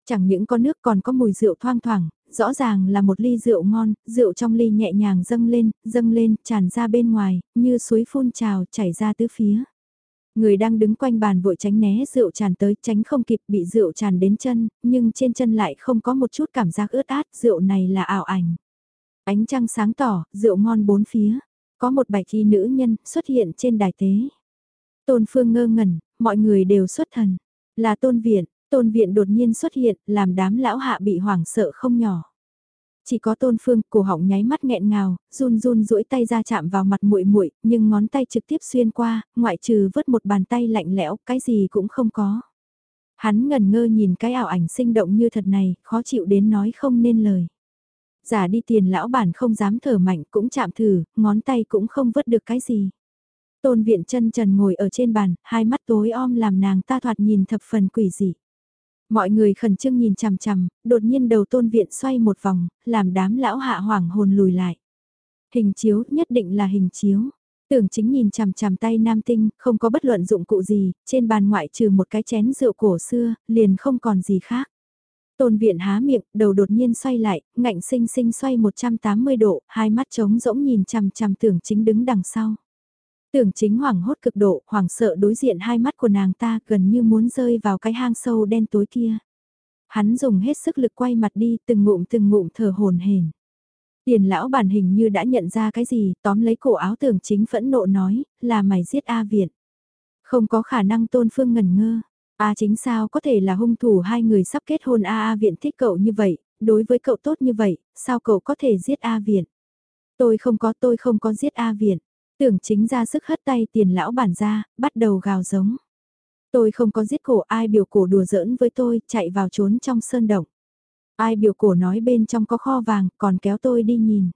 Chẳng những có nước còn có mùi rượu thoang thoảng, rõ ràng là một ly rượu ngon, rượu trong ly nhẹ nhàng dâng lên, dâng lên, tràn ra bên ngoài, như suối phun trào chảy ra tứ phía. Người đang đứng quanh bàn vội tránh né rượu tràn tới tránh không kịp bị rượu tràn đến chân, nhưng trên chân lại không có một chút cảm giác ướt át, rượu này là ảo ảnh. Ánh trăng sáng tỏ, rượu ngon bốn phía, có một bài thi nữ nhân xuất hiện trên đài tế. Tôn Phương ngơ ngẩn, mọi người đều xuất thần. Là tôn viện, tôn viện đột nhiên xuất hiện, làm đám lão hạ bị hoảng sợ không nhỏ. Chỉ có tôn phương, cổ họng nháy mắt nghẹn ngào, run run duỗi tay ra chạm vào mặt muội muội nhưng ngón tay trực tiếp xuyên qua, ngoại trừ vớt một bàn tay lạnh lẽo, cái gì cũng không có. Hắn ngần ngơ nhìn cái ảo ảnh sinh động như thật này, khó chịu đến nói không nên lời. Giả đi tiền lão bản không dám thở mạnh cũng chạm thử, ngón tay cũng không vớt được cái gì. Tôn viện chân trần ngồi ở trên bàn, hai mắt tối om làm nàng ta thoạt nhìn thập phần quỷ dị. Mọi người khẩn trương nhìn chằm chằm, đột nhiên đầu tôn viện xoay một vòng, làm đám lão hạ hoảng hồn lùi lại. Hình chiếu, nhất định là hình chiếu. Tưởng chính nhìn chằm chằm tay nam tinh, không có bất luận dụng cụ gì, trên bàn ngoại trừ một cái chén rượu cổ xưa, liền không còn gì khác. Tôn viện há miệng, đầu đột nhiên xoay lại, ngạnh sinh sinh xoay 180 độ, hai mắt trống rỗng nhìn chằm chằm tưởng chính đứng đằng sau. Tưởng chính hoảng hốt cực độ, hoảng sợ đối diện hai mắt của nàng ta gần như muốn rơi vào cái hang sâu đen tối kia. Hắn dùng hết sức lực quay mặt đi từng ngụm từng ngụm thở hồn hển. Tiền lão bản hình như đã nhận ra cái gì, tóm lấy cổ áo tưởng chính phẫn nộ nói, là mày giết A Viện. Không có khả năng tôn phương ngần ngơ. A chính sao có thể là hung thủ hai người sắp kết hôn A A Viện thích cậu như vậy, đối với cậu tốt như vậy, sao cậu có thể giết A Viện? Tôi không có tôi không có giết A Viện. Tưởng chính ra sức hất tay tiền lão bản ra, bắt đầu gào giống. Tôi không có giết cổ ai biểu cổ đùa giỡn với tôi, chạy vào trốn trong sơn động. Ai biểu cổ nói bên trong có kho vàng, còn kéo tôi đi nhìn.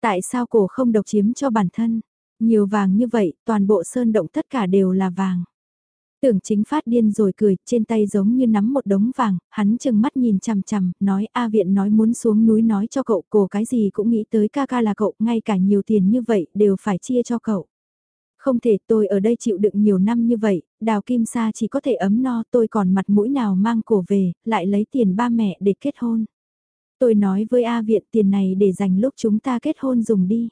Tại sao cổ không độc chiếm cho bản thân? Nhiều vàng như vậy, toàn bộ sơn động tất cả đều là vàng. Tưởng chính phát điên rồi cười, trên tay giống như nắm một đống vàng, hắn chừng mắt nhìn chằm chằm, nói A viện nói muốn xuống núi nói cho cậu, cổ cái gì cũng nghĩ tới ca ca là cậu, ngay cả nhiều tiền như vậy đều phải chia cho cậu. Không thể tôi ở đây chịu đựng nhiều năm như vậy, đào kim sa chỉ có thể ấm no tôi còn mặt mũi nào mang cổ về, lại lấy tiền ba mẹ để kết hôn. Tôi nói với A viện tiền này để dành lúc chúng ta kết hôn dùng đi.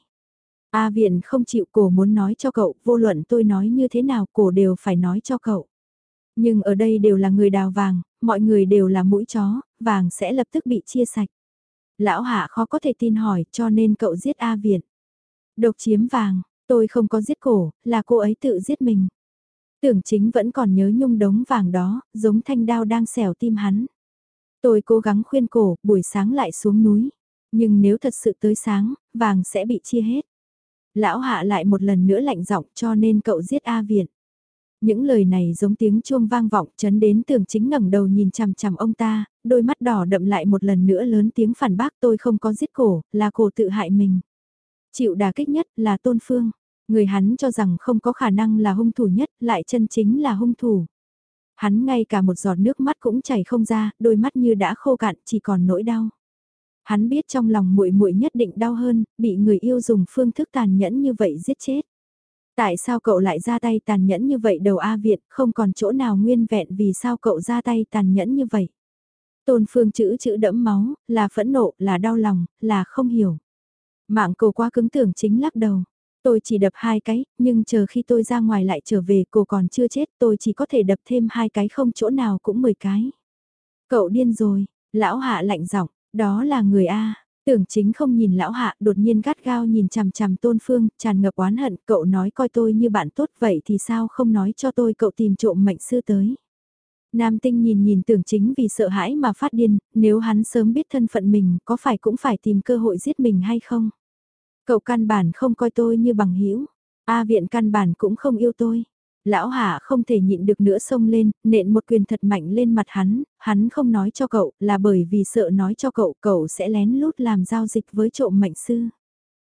A viện không chịu cổ muốn nói cho cậu, vô luận tôi nói như thế nào cổ đều phải nói cho cậu. Nhưng ở đây đều là người đào vàng, mọi người đều là mũi chó, vàng sẽ lập tức bị chia sạch. Lão hạ khó có thể tin hỏi cho nên cậu giết A viện. Độc chiếm vàng, tôi không có giết cổ, là cô ấy tự giết mình. Tưởng chính vẫn còn nhớ nhung đống vàng đó, giống thanh đao đang xẻo tim hắn. Tôi cố gắng khuyên cổ, buổi sáng lại xuống núi. Nhưng nếu thật sự tới sáng, vàng sẽ bị chia hết. Lão hạ lại một lần nữa lạnh giọng cho nên cậu giết A Viện. Những lời này giống tiếng chuông vang vọng chấn đến tường chính ngẩng đầu nhìn chằm chằm ông ta, đôi mắt đỏ đậm lại một lần nữa lớn tiếng phản bác tôi không có giết cổ, là cổ tự hại mình. Chịu đà kích nhất là tôn phương, người hắn cho rằng không có khả năng là hung thủ nhất, lại chân chính là hung thủ. Hắn ngay cả một giọt nước mắt cũng chảy không ra, đôi mắt như đã khô cạn chỉ còn nỗi đau. Hắn biết trong lòng muội muội nhất định đau hơn, bị người yêu dùng phương thức tàn nhẫn như vậy giết chết. Tại sao cậu lại ra tay tàn nhẫn như vậy đầu A Việt, không còn chỗ nào nguyên vẹn vì sao cậu ra tay tàn nhẫn như vậy? Tôn Phương chữ chữ đẫm máu, là phẫn nộ, là đau lòng, là không hiểu. Mạng cô quá cứng tưởng chính lắc đầu. Tôi chỉ đập hai cái, nhưng chờ khi tôi ra ngoài lại trở về cô còn chưa chết tôi chỉ có thể đập thêm hai cái không chỗ nào cũng mười cái. Cậu điên rồi, lão hạ lạnh giọng đó là người A. Tưởng chính không nhìn lão hạ đột nhiên gắt gao nhìn chằm chằm tôn phương, tràn ngập oán hận, cậu nói coi tôi như bạn tốt vậy thì sao không nói cho tôi cậu tìm trộm mệnh sư tới. Nam tinh nhìn nhìn tưởng chính vì sợ hãi mà phát điên, nếu hắn sớm biết thân phận mình có phải cũng phải tìm cơ hội giết mình hay không. Cậu căn bản không coi tôi như bằng hữu A viện căn bản cũng không yêu tôi. Lão Hạ không thể nhịn được nữa xông lên, nện một quyền thật mạnh lên mặt hắn, hắn không nói cho cậu là bởi vì sợ nói cho cậu cậu sẽ lén lút làm giao dịch với trộm mệnh sư.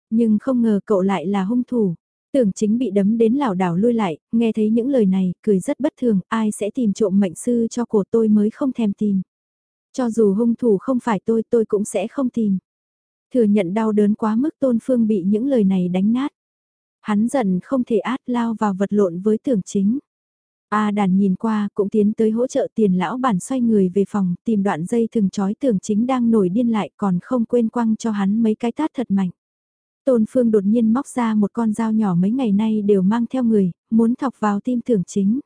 Nhưng không ngờ cậu lại là hung thủ. Tưởng chính bị đấm đến lảo đảo lui lại, nghe thấy những lời này, cười rất bất thường, ai sẽ tìm trộm mệnh sư cho cổ tôi mới không thèm tìm. Cho dù hung thủ không phải tôi tôi cũng sẽ không tìm. Thừa nhận đau đớn quá mức tôn phương bị những lời này đánh nát. Hắn giận không thể át lao vào vật lộn với tưởng chính. A đàn nhìn qua cũng tiến tới hỗ trợ tiền lão bản xoay người về phòng tìm đoạn dây thừng trói tưởng chính đang nổi điên lại còn không quên quăng cho hắn mấy cái tát thật mạnh. Tôn Phương đột nhiên móc ra một con dao nhỏ mấy ngày nay đều mang theo người, muốn thọc vào tim tưởng chính.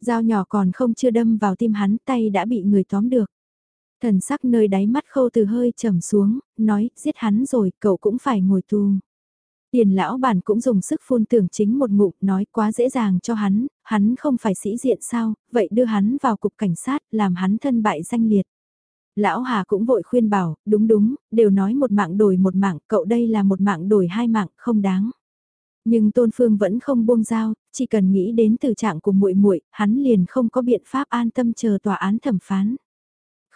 Dao nhỏ còn không chưa đâm vào tim hắn tay đã bị người tóm được. Thần sắc nơi đáy mắt khâu từ hơi trầm xuống, nói, giết hắn rồi, cậu cũng phải ngồi tù. Tiền lão bản cũng dùng sức phun tưởng chính một ngụm nói quá dễ dàng cho hắn, hắn không phải sĩ diện sao, vậy đưa hắn vào cục cảnh sát, làm hắn thân bại danh liệt. Lão Hà cũng vội khuyên bảo, đúng đúng, đều nói một mạng đổi một mạng, cậu đây là một mạng đổi hai mạng, không đáng. Nhưng Tôn Phương vẫn không buông dao, chỉ cần nghĩ đến từ trạng của muội muội, hắn liền không có biện pháp an tâm chờ tòa án thẩm phán.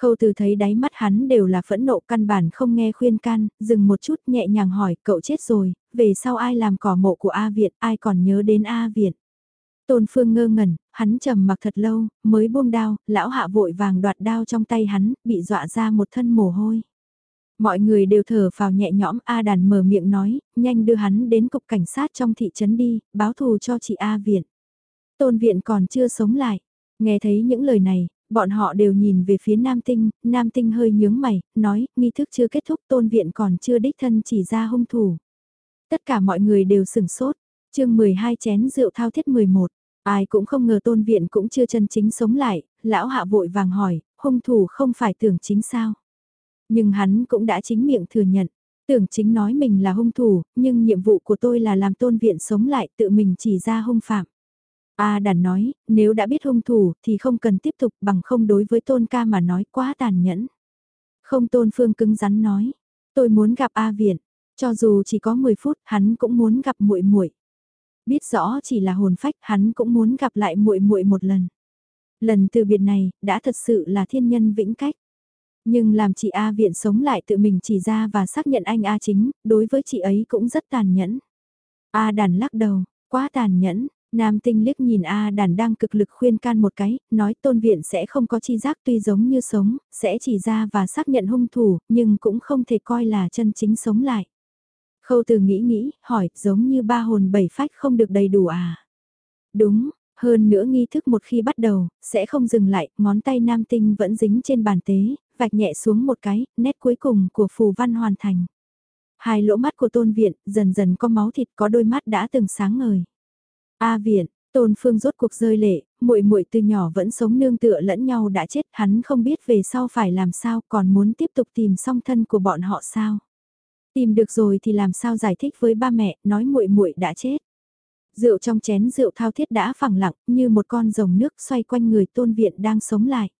Khâu từ thấy đáy mắt hắn đều là phẫn nộ căn bản không nghe khuyên can, dừng một chút nhẹ nhàng hỏi cậu chết rồi, về sau ai làm cỏ mộ của A Viện, ai còn nhớ đến A Viện. Tôn Phương ngơ ngẩn, hắn trầm mặc thật lâu, mới buông đao, lão hạ vội vàng đoạt đao trong tay hắn, bị dọa ra một thân mồ hôi. Mọi người đều thở vào nhẹ nhõm A đàn mở miệng nói, nhanh đưa hắn đến cục cảnh sát trong thị trấn đi, báo thù cho chị A Viện. Tôn Viện còn chưa sống lại. Nghe thấy những lời này, bọn họ đều nhìn về phía Nam Tinh, Nam Tinh hơi nhướng mày, nói, nghi thức chưa kết thúc Tôn Viện còn chưa đích thân chỉ ra hung thủ. Tất cả mọi người đều sửng sốt, chương 12 chén rượu thao thiết 11. Ai cũng không ngờ tôn viện cũng chưa chân chính sống lại, lão hạ vội vàng hỏi, hung thủ không phải tưởng chính sao. Nhưng hắn cũng đã chính miệng thừa nhận, tưởng chính nói mình là hung thủ, nhưng nhiệm vụ của tôi là làm tôn viện sống lại tự mình chỉ ra hung phạm. A đàn nói, nếu đã biết hung thủ thì không cần tiếp tục bằng không đối với tôn ca mà nói quá tàn nhẫn. Không tôn phương cứng rắn nói, tôi muốn gặp A viện, cho dù chỉ có 10 phút hắn cũng muốn gặp muội muội. Biết rõ chỉ là hồn phách, hắn cũng muốn gặp lại muội muội một lần. Lần từ biệt này, đã thật sự là thiên nhân vĩnh cách. Nhưng làm chị A viện sống lại tự mình chỉ ra và xác nhận anh A chính, đối với chị ấy cũng rất tàn nhẫn. A đàn lắc đầu, quá tàn nhẫn, Nam tinh liếc nhìn A đàn đang cực lực khuyên can một cái, nói tôn viện sẽ không có chi giác tuy giống như sống, sẽ chỉ ra và xác nhận hung thủ, nhưng cũng không thể coi là chân chính sống lại. Khâu từ nghĩ nghĩ, hỏi, giống như ba hồn bảy phách không được đầy đủ à? Đúng, hơn nữa nghi thức một khi bắt đầu, sẽ không dừng lại, ngón tay nam tinh vẫn dính trên bàn tế, vạch nhẹ xuống một cái, nét cuối cùng của phù văn hoàn thành. Hai lỗ mắt của tôn viện, dần dần có máu thịt có đôi mắt đã từng sáng ngời. A viện, tôn phương rốt cuộc rơi lệ, muội muội từ nhỏ vẫn sống nương tựa lẫn nhau đã chết, hắn không biết về sau phải làm sao còn muốn tiếp tục tìm song thân của bọn họ sao. Tìm được rồi thì làm sao giải thích với ba mẹ, nói muội muội đã chết. Rượu trong chén rượu thao thiết đã phẳng lặng, như một con rồng nước xoay quanh người tôn viện đang sống lại.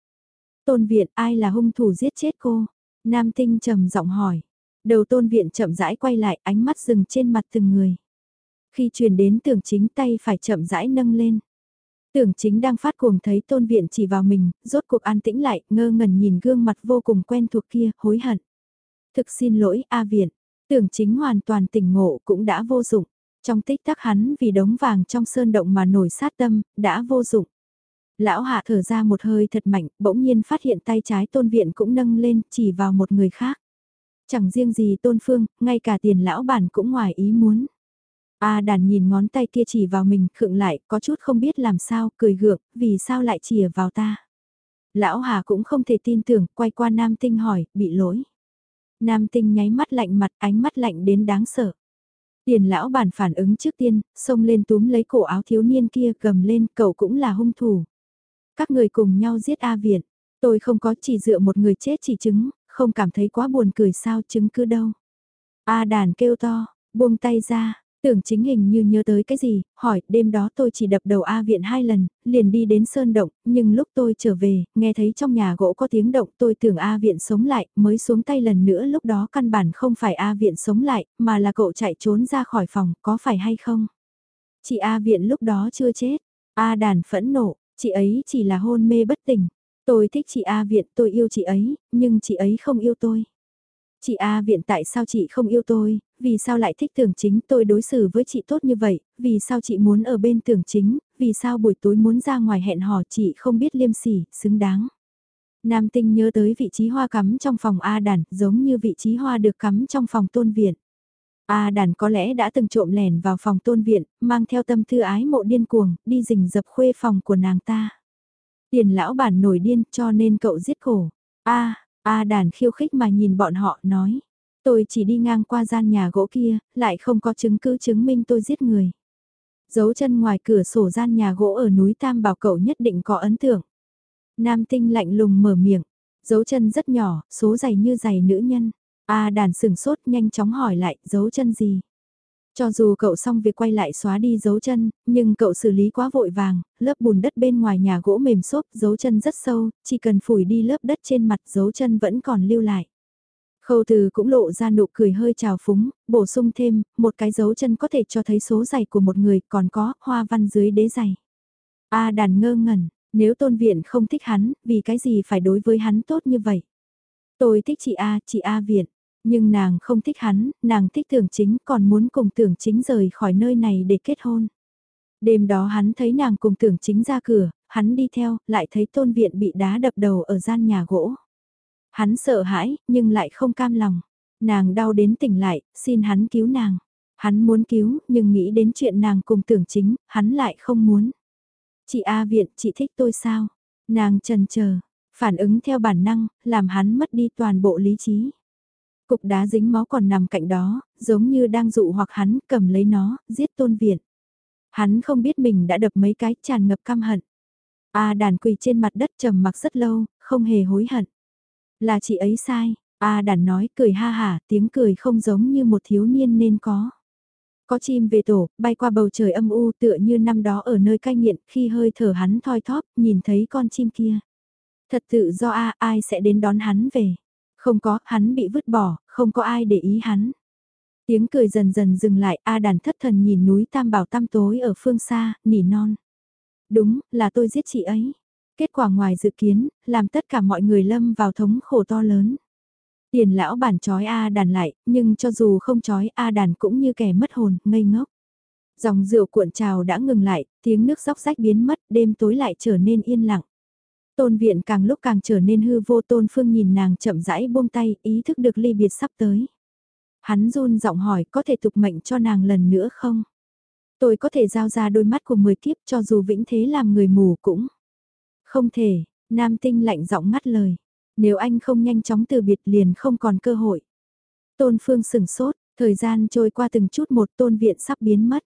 Tôn viện ai là hung thủ giết chết cô? Nam tinh trầm giọng hỏi. Đầu tôn viện chậm rãi quay lại ánh mắt dừng trên mặt từng người. Khi truyền đến tưởng chính tay phải chậm rãi nâng lên. Tưởng chính đang phát cuồng thấy tôn viện chỉ vào mình, rốt cuộc an tĩnh lại, ngơ ngẩn nhìn gương mặt vô cùng quen thuộc kia, hối hận. Thực xin lỗi, A viện, Tưởng chính hoàn toàn tỉnh ngộ cũng đã vô dụng. Trong tích tắc hắn vì đống vàng trong sơn động mà nổi sát tâm, đã vô dụng. Lão hạ thở ra một hơi thật mạnh, bỗng nhiên phát hiện tay trái tôn viện cũng nâng lên, chỉ vào một người khác. Chẳng riêng gì tôn phương, ngay cả tiền lão bản cũng ngoài ý muốn. A đàn nhìn ngón tay kia chỉ vào mình, khựng lại, có chút không biết làm sao, cười gượng, vì sao lại chìa vào ta. Lão Hà cũng không thể tin tưởng, quay qua nam tinh hỏi, bị lỗi. Nam tinh nháy mắt lạnh mặt ánh mắt lạnh đến đáng sợ. Tiền lão bản phản ứng trước tiên, xông lên túm lấy cổ áo thiếu niên kia gầm lên cậu cũng là hung thủ. Các người cùng nhau giết A Viện, tôi không có chỉ dựa một người chết chỉ chứng, không cảm thấy quá buồn cười sao chứng cứ đâu. A đàn kêu to, buông tay ra, Tưởng chính hình như nhớ tới cái gì, hỏi, đêm đó tôi chỉ đập đầu A viện hai lần, liền đi đến sơn động, nhưng lúc tôi trở về, nghe thấy trong nhà gỗ có tiếng động tôi tưởng A viện sống lại, mới xuống tay lần nữa lúc đó căn bản không phải A viện sống lại, mà là cậu chạy trốn ra khỏi phòng, có phải hay không? Chị A viện lúc đó chưa chết, A đàn phẫn nộ, chị ấy chỉ là hôn mê bất tỉnh. Tôi thích chị A viện, tôi yêu chị ấy, nhưng chị ấy không yêu tôi. Chị A viện tại sao chị không yêu tôi, vì sao lại thích tưởng chính tôi đối xử với chị tốt như vậy, vì sao chị muốn ở bên tưởng chính, vì sao buổi tối muốn ra ngoài hẹn hò chị không biết liêm sỉ, xứng đáng. Nam tinh nhớ tới vị trí hoa cắm trong phòng A đàn, giống như vị trí hoa được cắm trong phòng tôn viện. A đàn có lẽ đã từng trộm lẻn vào phòng tôn viện, mang theo tâm thư ái mộ điên cuồng, đi rình dập khuê phòng của nàng ta. Tiền lão bản nổi điên cho nên cậu giết cổ. A, A đàn khiêu khích mà nhìn bọn họ nói. Tôi chỉ đi ngang qua gian nhà gỗ kia, lại không có chứng cứ chứng minh tôi giết người. Dấu chân ngoài cửa sổ gian nhà gỗ ở núi Tam Bảo cậu nhất định có ấn tượng. Nam tinh lạnh lùng mở miệng, dấu chân rất nhỏ, số giày như giày nữ nhân. A đàn sừng sốt nhanh chóng hỏi lại, dấu chân gì? Cho dù cậu xong việc quay lại xóa đi dấu chân, nhưng cậu xử lý quá vội vàng, lớp bùn đất bên ngoài nhà gỗ mềm xốp, dấu chân rất sâu, chỉ cần phủi đi lớp đất trên mặt dấu chân vẫn còn lưu lại. Khâu từ cũng lộ ra nụ cười hơi trào phúng, bổ sung thêm, một cái dấu chân có thể cho thấy số giày của một người còn có hoa văn dưới đế giày. A đàn ngơ ngẩn, nếu tôn viện không thích hắn, vì cái gì phải đối với hắn tốt như vậy? Tôi thích chị A, chị A viện. Nhưng nàng không thích hắn, nàng thích tưởng chính còn muốn cùng tưởng chính rời khỏi nơi này để kết hôn. Đêm đó hắn thấy nàng cùng tưởng chính ra cửa, hắn đi theo, lại thấy tôn viện bị đá đập đầu ở gian nhà gỗ. Hắn sợ hãi, nhưng lại không cam lòng. Nàng đau đến tỉnh lại, xin hắn cứu nàng. Hắn muốn cứu, nhưng nghĩ đến chuyện nàng cùng tưởng chính, hắn lại không muốn. Chị A viện, chị thích tôi sao? Nàng trần chờ phản ứng theo bản năng, làm hắn mất đi toàn bộ lý trí. Cục đá dính máu còn nằm cạnh đó, giống như đang dụ hoặc hắn cầm lấy nó, giết tôn viện. Hắn không biết mình đã đập mấy cái tràn ngập căm hận. A đàn quỳ trên mặt đất trầm mặc rất lâu, không hề hối hận. Là chị ấy sai, A đàn nói cười ha hả, tiếng cười không giống như một thiếu niên nên có. Có chim về tổ, bay qua bầu trời âm u tựa như năm đó ở nơi cai nghiện, khi hơi thở hắn thoi thóp, nhìn thấy con chim kia. Thật tự do A, ai sẽ đến đón hắn về. Không có, hắn bị vứt bỏ, không có ai để ý hắn. Tiếng cười dần dần dừng lại, A đàn thất thần nhìn núi Tam Bảo Tam Tối ở phương xa, nỉ non. Đúng, là tôi giết chị ấy. Kết quả ngoài dự kiến, làm tất cả mọi người lâm vào thống khổ to lớn. Tiền lão bản trói A đàn lại, nhưng cho dù không trói A đàn cũng như kẻ mất hồn, ngây ngốc. Dòng rượu cuộn trào đã ngừng lại, tiếng nước róc rách biến mất, đêm tối lại trở nên yên lặng. Tôn viện càng lúc càng trở nên hư vô tôn phương nhìn nàng chậm rãi buông tay, ý thức được ly biệt sắp tới. Hắn run giọng hỏi có thể tục mệnh cho nàng lần nữa không? Tôi có thể giao ra đôi mắt của mười kiếp cho dù vĩnh thế làm người mù cũng. Không thể, nam tinh lạnh giọng ngắt lời. Nếu anh không nhanh chóng từ biệt liền không còn cơ hội. Tôn phương sừng sốt, thời gian trôi qua từng chút một tôn viện sắp biến mất.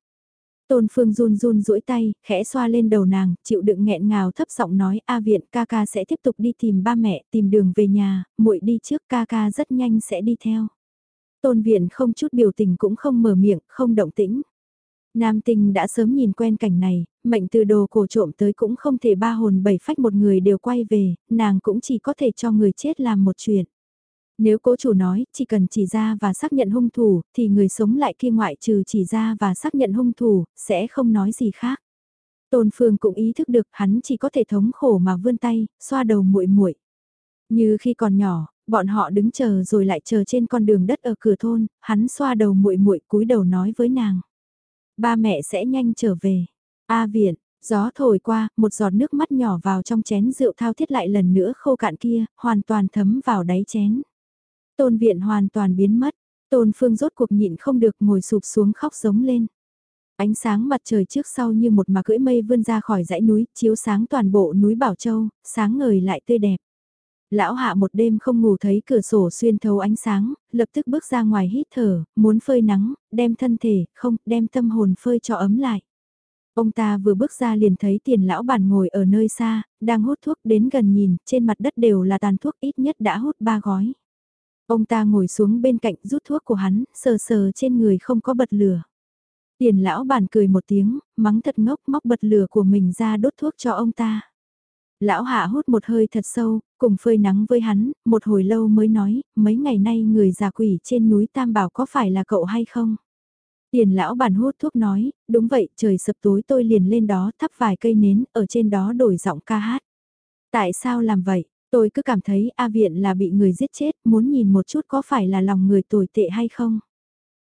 Tôn Phương run run duỗi tay, khẽ xoa lên đầu nàng, chịu đựng nghẹn ngào thấp giọng nói A viện ca ca sẽ tiếp tục đi tìm ba mẹ, tìm đường về nhà, muội đi trước ca ca rất nhanh sẽ đi theo. Tôn viện không chút biểu tình cũng không mở miệng, không động tĩnh. Nam tinh đã sớm nhìn quen cảnh này, mệnh từ đồ cổ trộm tới cũng không thể ba hồn bảy phách một người đều quay về, nàng cũng chỉ có thể cho người chết làm một chuyện. Nếu cố chủ nói, chỉ cần chỉ ra và xác nhận hung thủ, thì người sống lại kia ngoại trừ chỉ ra và xác nhận hung thủ, sẽ không nói gì khác. Tôn Phương cũng ý thức được hắn chỉ có thể thống khổ mà vươn tay, xoa đầu muội muội. Như khi còn nhỏ, bọn họ đứng chờ rồi lại chờ trên con đường đất ở cửa thôn, hắn xoa đầu muội muội cúi đầu nói với nàng. Ba mẹ sẽ nhanh trở về. A viện, gió thổi qua, một giọt nước mắt nhỏ vào trong chén rượu thao thiết lại lần nữa khô cạn kia, hoàn toàn thấm vào đáy chén. Tôn viện hoàn toàn biến mất, tôn phương rốt cuộc nhịn không được ngồi sụp xuống khóc giống lên. Ánh sáng mặt trời trước sau như một mà cưỡi mây vươn ra khỏi dãy núi, chiếu sáng toàn bộ núi Bảo Châu, sáng ngời lại tươi đẹp. Lão hạ một đêm không ngủ thấy cửa sổ xuyên thấu ánh sáng, lập tức bước ra ngoài hít thở, muốn phơi nắng, đem thân thể, không, đem tâm hồn phơi cho ấm lại. Ông ta vừa bước ra liền thấy tiền lão bản ngồi ở nơi xa, đang hút thuốc đến gần nhìn, trên mặt đất đều là tàn thuốc ít nhất đã hút ba gói. Ông ta ngồi xuống bên cạnh rút thuốc của hắn, sờ sờ trên người không có bật lửa. Tiền lão bản cười một tiếng, mắng thật ngốc móc bật lửa của mình ra đốt thuốc cho ông ta. Lão hạ hút một hơi thật sâu, cùng phơi nắng với hắn, một hồi lâu mới nói, mấy ngày nay người già quỷ trên núi Tam Bảo có phải là cậu hay không? Tiền lão bản hút thuốc nói, đúng vậy, trời sập tối tôi liền lên đó thắp vài cây nến, ở trên đó đổi giọng ca hát. Tại sao làm vậy? Tôi cứ cảm thấy A Viện là bị người giết chết, muốn nhìn một chút có phải là lòng người tồi tệ hay không?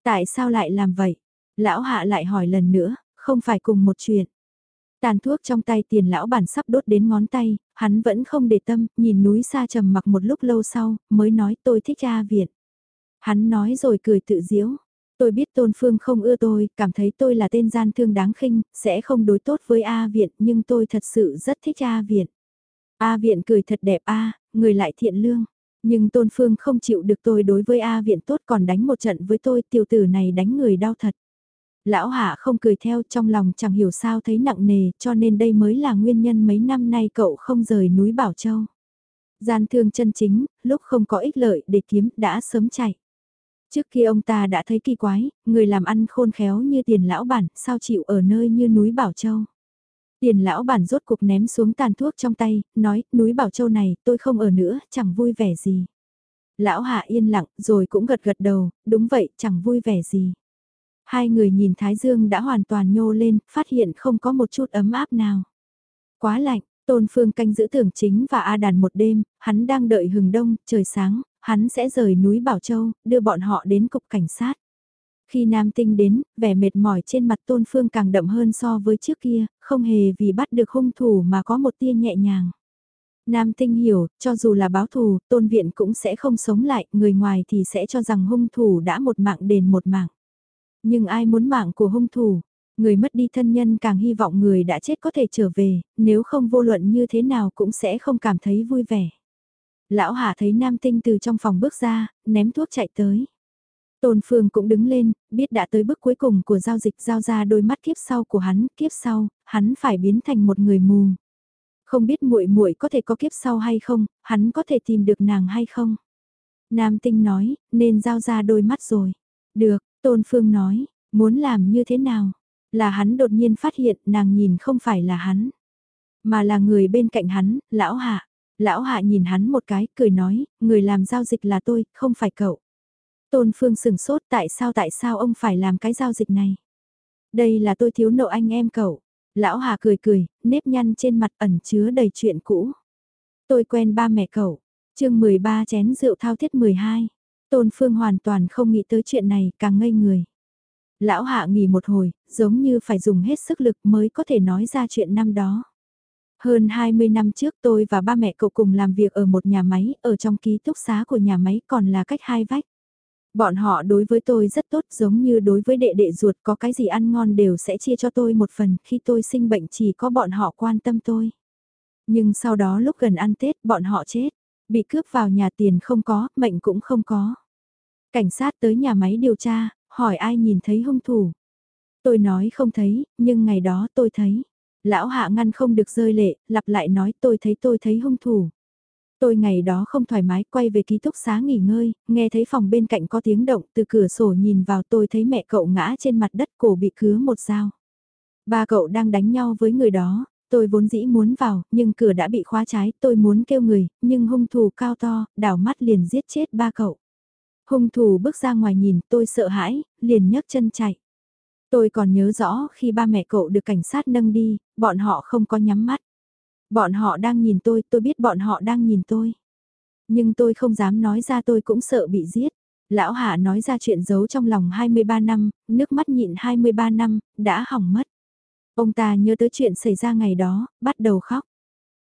Tại sao lại làm vậy? Lão Hạ lại hỏi lần nữa, không phải cùng một chuyện. Tàn thuốc trong tay tiền lão bản sắp đốt đến ngón tay, hắn vẫn không để tâm, nhìn núi xa trầm mặc một lúc lâu sau, mới nói tôi thích A Viện. Hắn nói rồi cười tự diễu. Tôi biết Tôn Phương không ưa tôi, cảm thấy tôi là tên gian thương đáng khinh, sẽ không đối tốt với A Viện, nhưng tôi thật sự rất thích A Viện. A viện cười thật đẹp a, người lại thiện lương. Nhưng Tôn Phương không chịu được tôi đối với A viện tốt còn đánh một trận với tôi tiểu tử này đánh người đau thật. Lão Hạ không cười theo trong lòng chẳng hiểu sao thấy nặng nề cho nên đây mới là nguyên nhân mấy năm nay cậu không rời núi Bảo Châu. Gian thương chân chính, lúc không có ích lợi để kiếm đã sớm chạy. Trước kia ông ta đã thấy kỳ quái, người làm ăn khôn khéo như tiền lão bản, sao chịu ở nơi như núi Bảo Châu. Tiền lão bản rốt cục ném xuống tàn thuốc trong tay, nói, núi Bảo Châu này, tôi không ở nữa, chẳng vui vẻ gì. Lão hạ yên lặng, rồi cũng gật gật đầu, đúng vậy, chẳng vui vẻ gì. Hai người nhìn Thái Dương đã hoàn toàn nhô lên, phát hiện không có một chút ấm áp nào. Quá lạnh, Tôn Phương canh giữ tưởng chính và A Đàn một đêm, hắn đang đợi hừng đông, trời sáng, hắn sẽ rời núi Bảo Châu, đưa bọn họ đến cục cảnh sát. Khi Nam Tinh đến, vẻ mệt mỏi trên mặt Tôn Phương càng đậm hơn so với trước kia, không hề vì bắt được hung thủ mà có một tia nhẹ nhàng. Nam Tinh hiểu, cho dù là báo thù, Tôn Viện cũng sẽ không sống lại, người ngoài thì sẽ cho rằng hung thủ đã một mạng đền một mạng. Nhưng ai muốn mạng của hung thủ? Người mất đi thân nhân càng hy vọng người đã chết có thể trở về, nếu không vô luận như thế nào cũng sẽ không cảm thấy vui vẻ. Lão Hà thấy Nam Tinh từ trong phòng bước ra, ném thuốc chạy tới. Tôn Phương cũng đứng lên, biết đã tới bước cuối cùng của giao dịch giao ra đôi mắt kiếp sau của hắn, kiếp sau, hắn phải biến thành một người mù. Không biết muội muội có thể có kiếp sau hay không, hắn có thể tìm được nàng hay không. Nam Tinh nói, nên giao ra đôi mắt rồi. Được, Tôn Phương nói, muốn làm như thế nào? Là hắn đột nhiên phát hiện nàng nhìn không phải là hắn, mà là người bên cạnh hắn, lão hạ. Lão hạ nhìn hắn một cái, cười nói, người làm giao dịch là tôi, không phải cậu. Tôn Phương sừng sốt tại sao tại sao ông phải làm cái giao dịch này? Đây là tôi thiếu nợ anh em cậu. Lão Hà cười cười, nếp nhăn trên mặt ẩn chứa đầy chuyện cũ. Tôi quen ba mẹ cậu. chương 13 chén rượu thao thiết 12. Tôn Phương hoàn toàn không nghĩ tới chuyện này, càng ngây người. Lão Hạ nghỉ một hồi, giống như phải dùng hết sức lực mới có thể nói ra chuyện năm đó. Hơn 20 năm trước tôi và ba mẹ cậu cùng làm việc ở một nhà máy, ở trong ký túc xá của nhà máy còn là cách hai vách. Bọn họ đối với tôi rất tốt giống như đối với đệ đệ ruột có cái gì ăn ngon đều sẽ chia cho tôi một phần khi tôi sinh bệnh chỉ có bọn họ quan tâm tôi. Nhưng sau đó lúc gần ăn Tết bọn họ chết, bị cướp vào nhà tiền không có, mệnh cũng không có. Cảnh sát tới nhà máy điều tra, hỏi ai nhìn thấy hung thủ. Tôi nói không thấy, nhưng ngày đó tôi thấy. Lão hạ ngăn không được rơi lệ, lặp lại nói tôi thấy tôi thấy hung thủ. Tôi ngày đó không thoải mái quay về ký túc xá nghỉ ngơi, nghe thấy phòng bên cạnh có tiếng động từ cửa sổ nhìn vào tôi thấy mẹ cậu ngã trên mặt đất cổ bị cứa một dao. Ba cậu đang đánh nhau với người đó, tôi vốn dĩ muốn vào, nhưng cửa đã bị khóa trái, tôi muốn kêu người, nhưng hung thủ cao to, đảo mắt liền giết chết ba cậu. Hung thủ bước ra ngoài nhìn, tôi sợ hãi, liền nhấc chân chạy. Tôi còn nhớ rõ khi ba mẹ cậu được cảnh sát nâng đi, bọn họ không có nhắm mắt. Bọn họ đang nhìn tôi, tôi biết bọn họ đang nhìn tôi. Nhưng tôi không dám nói ra tôi cũng sợ bị giết. Lão Hạ nói ra chuyện giấu trong lòng 23 năm, nước mắt nhịn 23 năm, đã hỏng mất. Ông ta nhớ tới chuyện xảy ra ngày đó, bắt đầu khóc.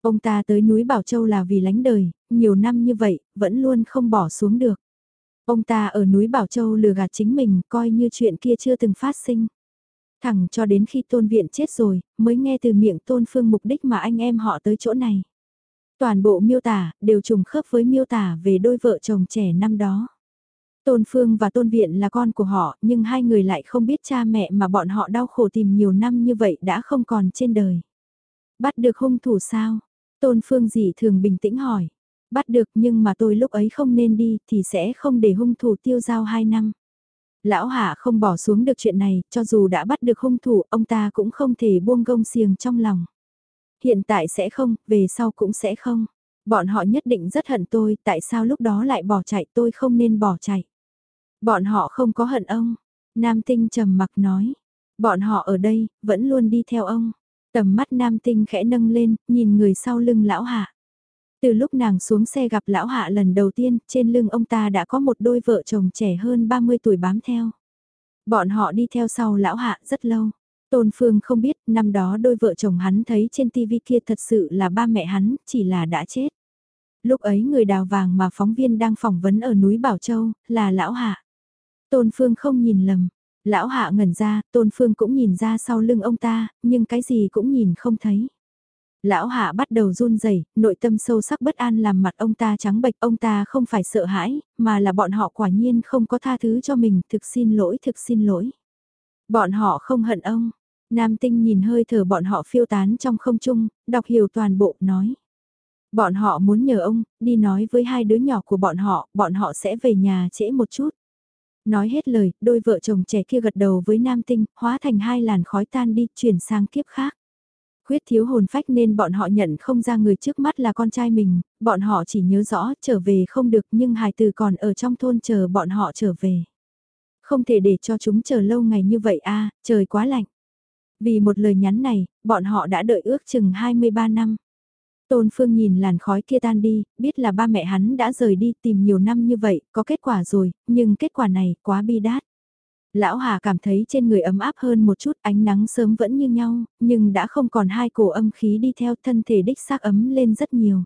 Ông ta tới núi Bảo Châu là vì lánh đời, nhiều năm như vậy, vẫn luôn không bỏ xuống được. Ông ta ở núi Bảo Châu lừa gạt chính mình, coi như chuyện kia chưa từng phát sinh. Thẳng cho đến khi tôn viện chết rồi, mới nghe từ miệng tôn phương mục đích mà anh em họ tới chỗ này. Toàn bộ miêu tả, đều trùng khớp với miêu tả về đôi vợ chồng trẻ năm đó. Tôn Phương và Tôn Viện là con của họ, nhưng hai người lại không biết cha mẹ mà bọn họ đau khổ tìm nhiều năm như vậy đã không còn trên đời. Bắt được hung thủ sao? Tôn Phương dị thường bình tĩnh hỏi. Bắt được nhưng mà tôi lúc ấy không nên đi thì sẽ không để hung thủ tiêu giao hai năm. Lão Hạ không bỏ xuống được chuyện này, cho dù đã bắt được hung thủ, ông ta cũng không thể buông gông xiềng trong lòng. Hiện tại sẽ không, về sau cũng sẽ không. Bọn họ nhất định rất hận tôi, tại sao lúc đó lại bỏ chạy tôi không nên bỏ chạy. Bọn họ không có hận ông. Nam Tinh trầm mặc nói. Bọn họ ở đây, vẫn luôn đi theo ông. Tầm mắt Nam Tinh khẽ nâng lên, nhìn người sau lưng lão hạ. Từ lúc nàng xuống xe gặp lão hạ lần đầu tiên, trên lưng ông ta đã có một đôi vợ chồng trẻ hơn 30 tuổi bám theo. Bọn họ đi theo sau lão hạ rất lâu. Tôn Phương không biết, năm đó đôi vợ chồng hắn thấy trên tivi kia thật sự là ba mẹ hắn, chỉ là đã chết. Lúc ấy người đào vàng mà phóng viên đang phỏng vấn ở núi Bảo Châu, là lão hạ. Tôn Phương không nhìn lầm. Lão hạ ngẩn ra, Tôn Phương cũng nhìn ra sau lưng ông ta, nhưng cái gì cũng nhìn không thấy. Lão hạ bắt đầu run rẩy, nội tâm sâu sắc bất an làm mặt ông ta trắng bệch, ông ta không phải sợ hãi, mà là bọn họ quả nhiên không có tha thứ cho mình, thực xin lỗi, thực xin lỗi. Bọn họ không hận ông. Nam tinh nhìn hơi thở bọn họ phiêu tán trong không trung, đọc hiểu toàn bộ, nói. Bọn họ muốn nhờ ông, đi nói với hai đứa nhỏ của bọn họ, bọn họ sẽ về nhà trễ một chút. Nói hết lời, đôi vợ chồng trẻ kia gật đầu với nam tinh, hóa thành hai làn khói tan đi, chuyển sang kiếp khác khuyết thiếu hồn phách nên bọn họ nhận không ra người trước mắt là con trai mình, bọn họ chỉ nhớ rõ trở về không được nhưng hài từ còn ở trong thôn chờ bọn họ trở về. Không thể để cho chúng chờ lâu ngày như vậy a trời quá lạnh. Vì một lời nhắn này, bọn họ đã đợi ước chừng 23 năm. Tôn Phương nhìn làn khói kia tan đi, biết là ba mẹ hắn đã rời đi tìm nhiều năm như vậy, có kết quả rồi, nhưng kết quả này quá bi đát. Lão Hà cảm thấy trên người ấm áp hơn một chút, ánh nắng sớm vẫn như nhau, nhưng đã không còn hai cổ âm khí đi theo thân thể đích xác ấm lên rất nhiều.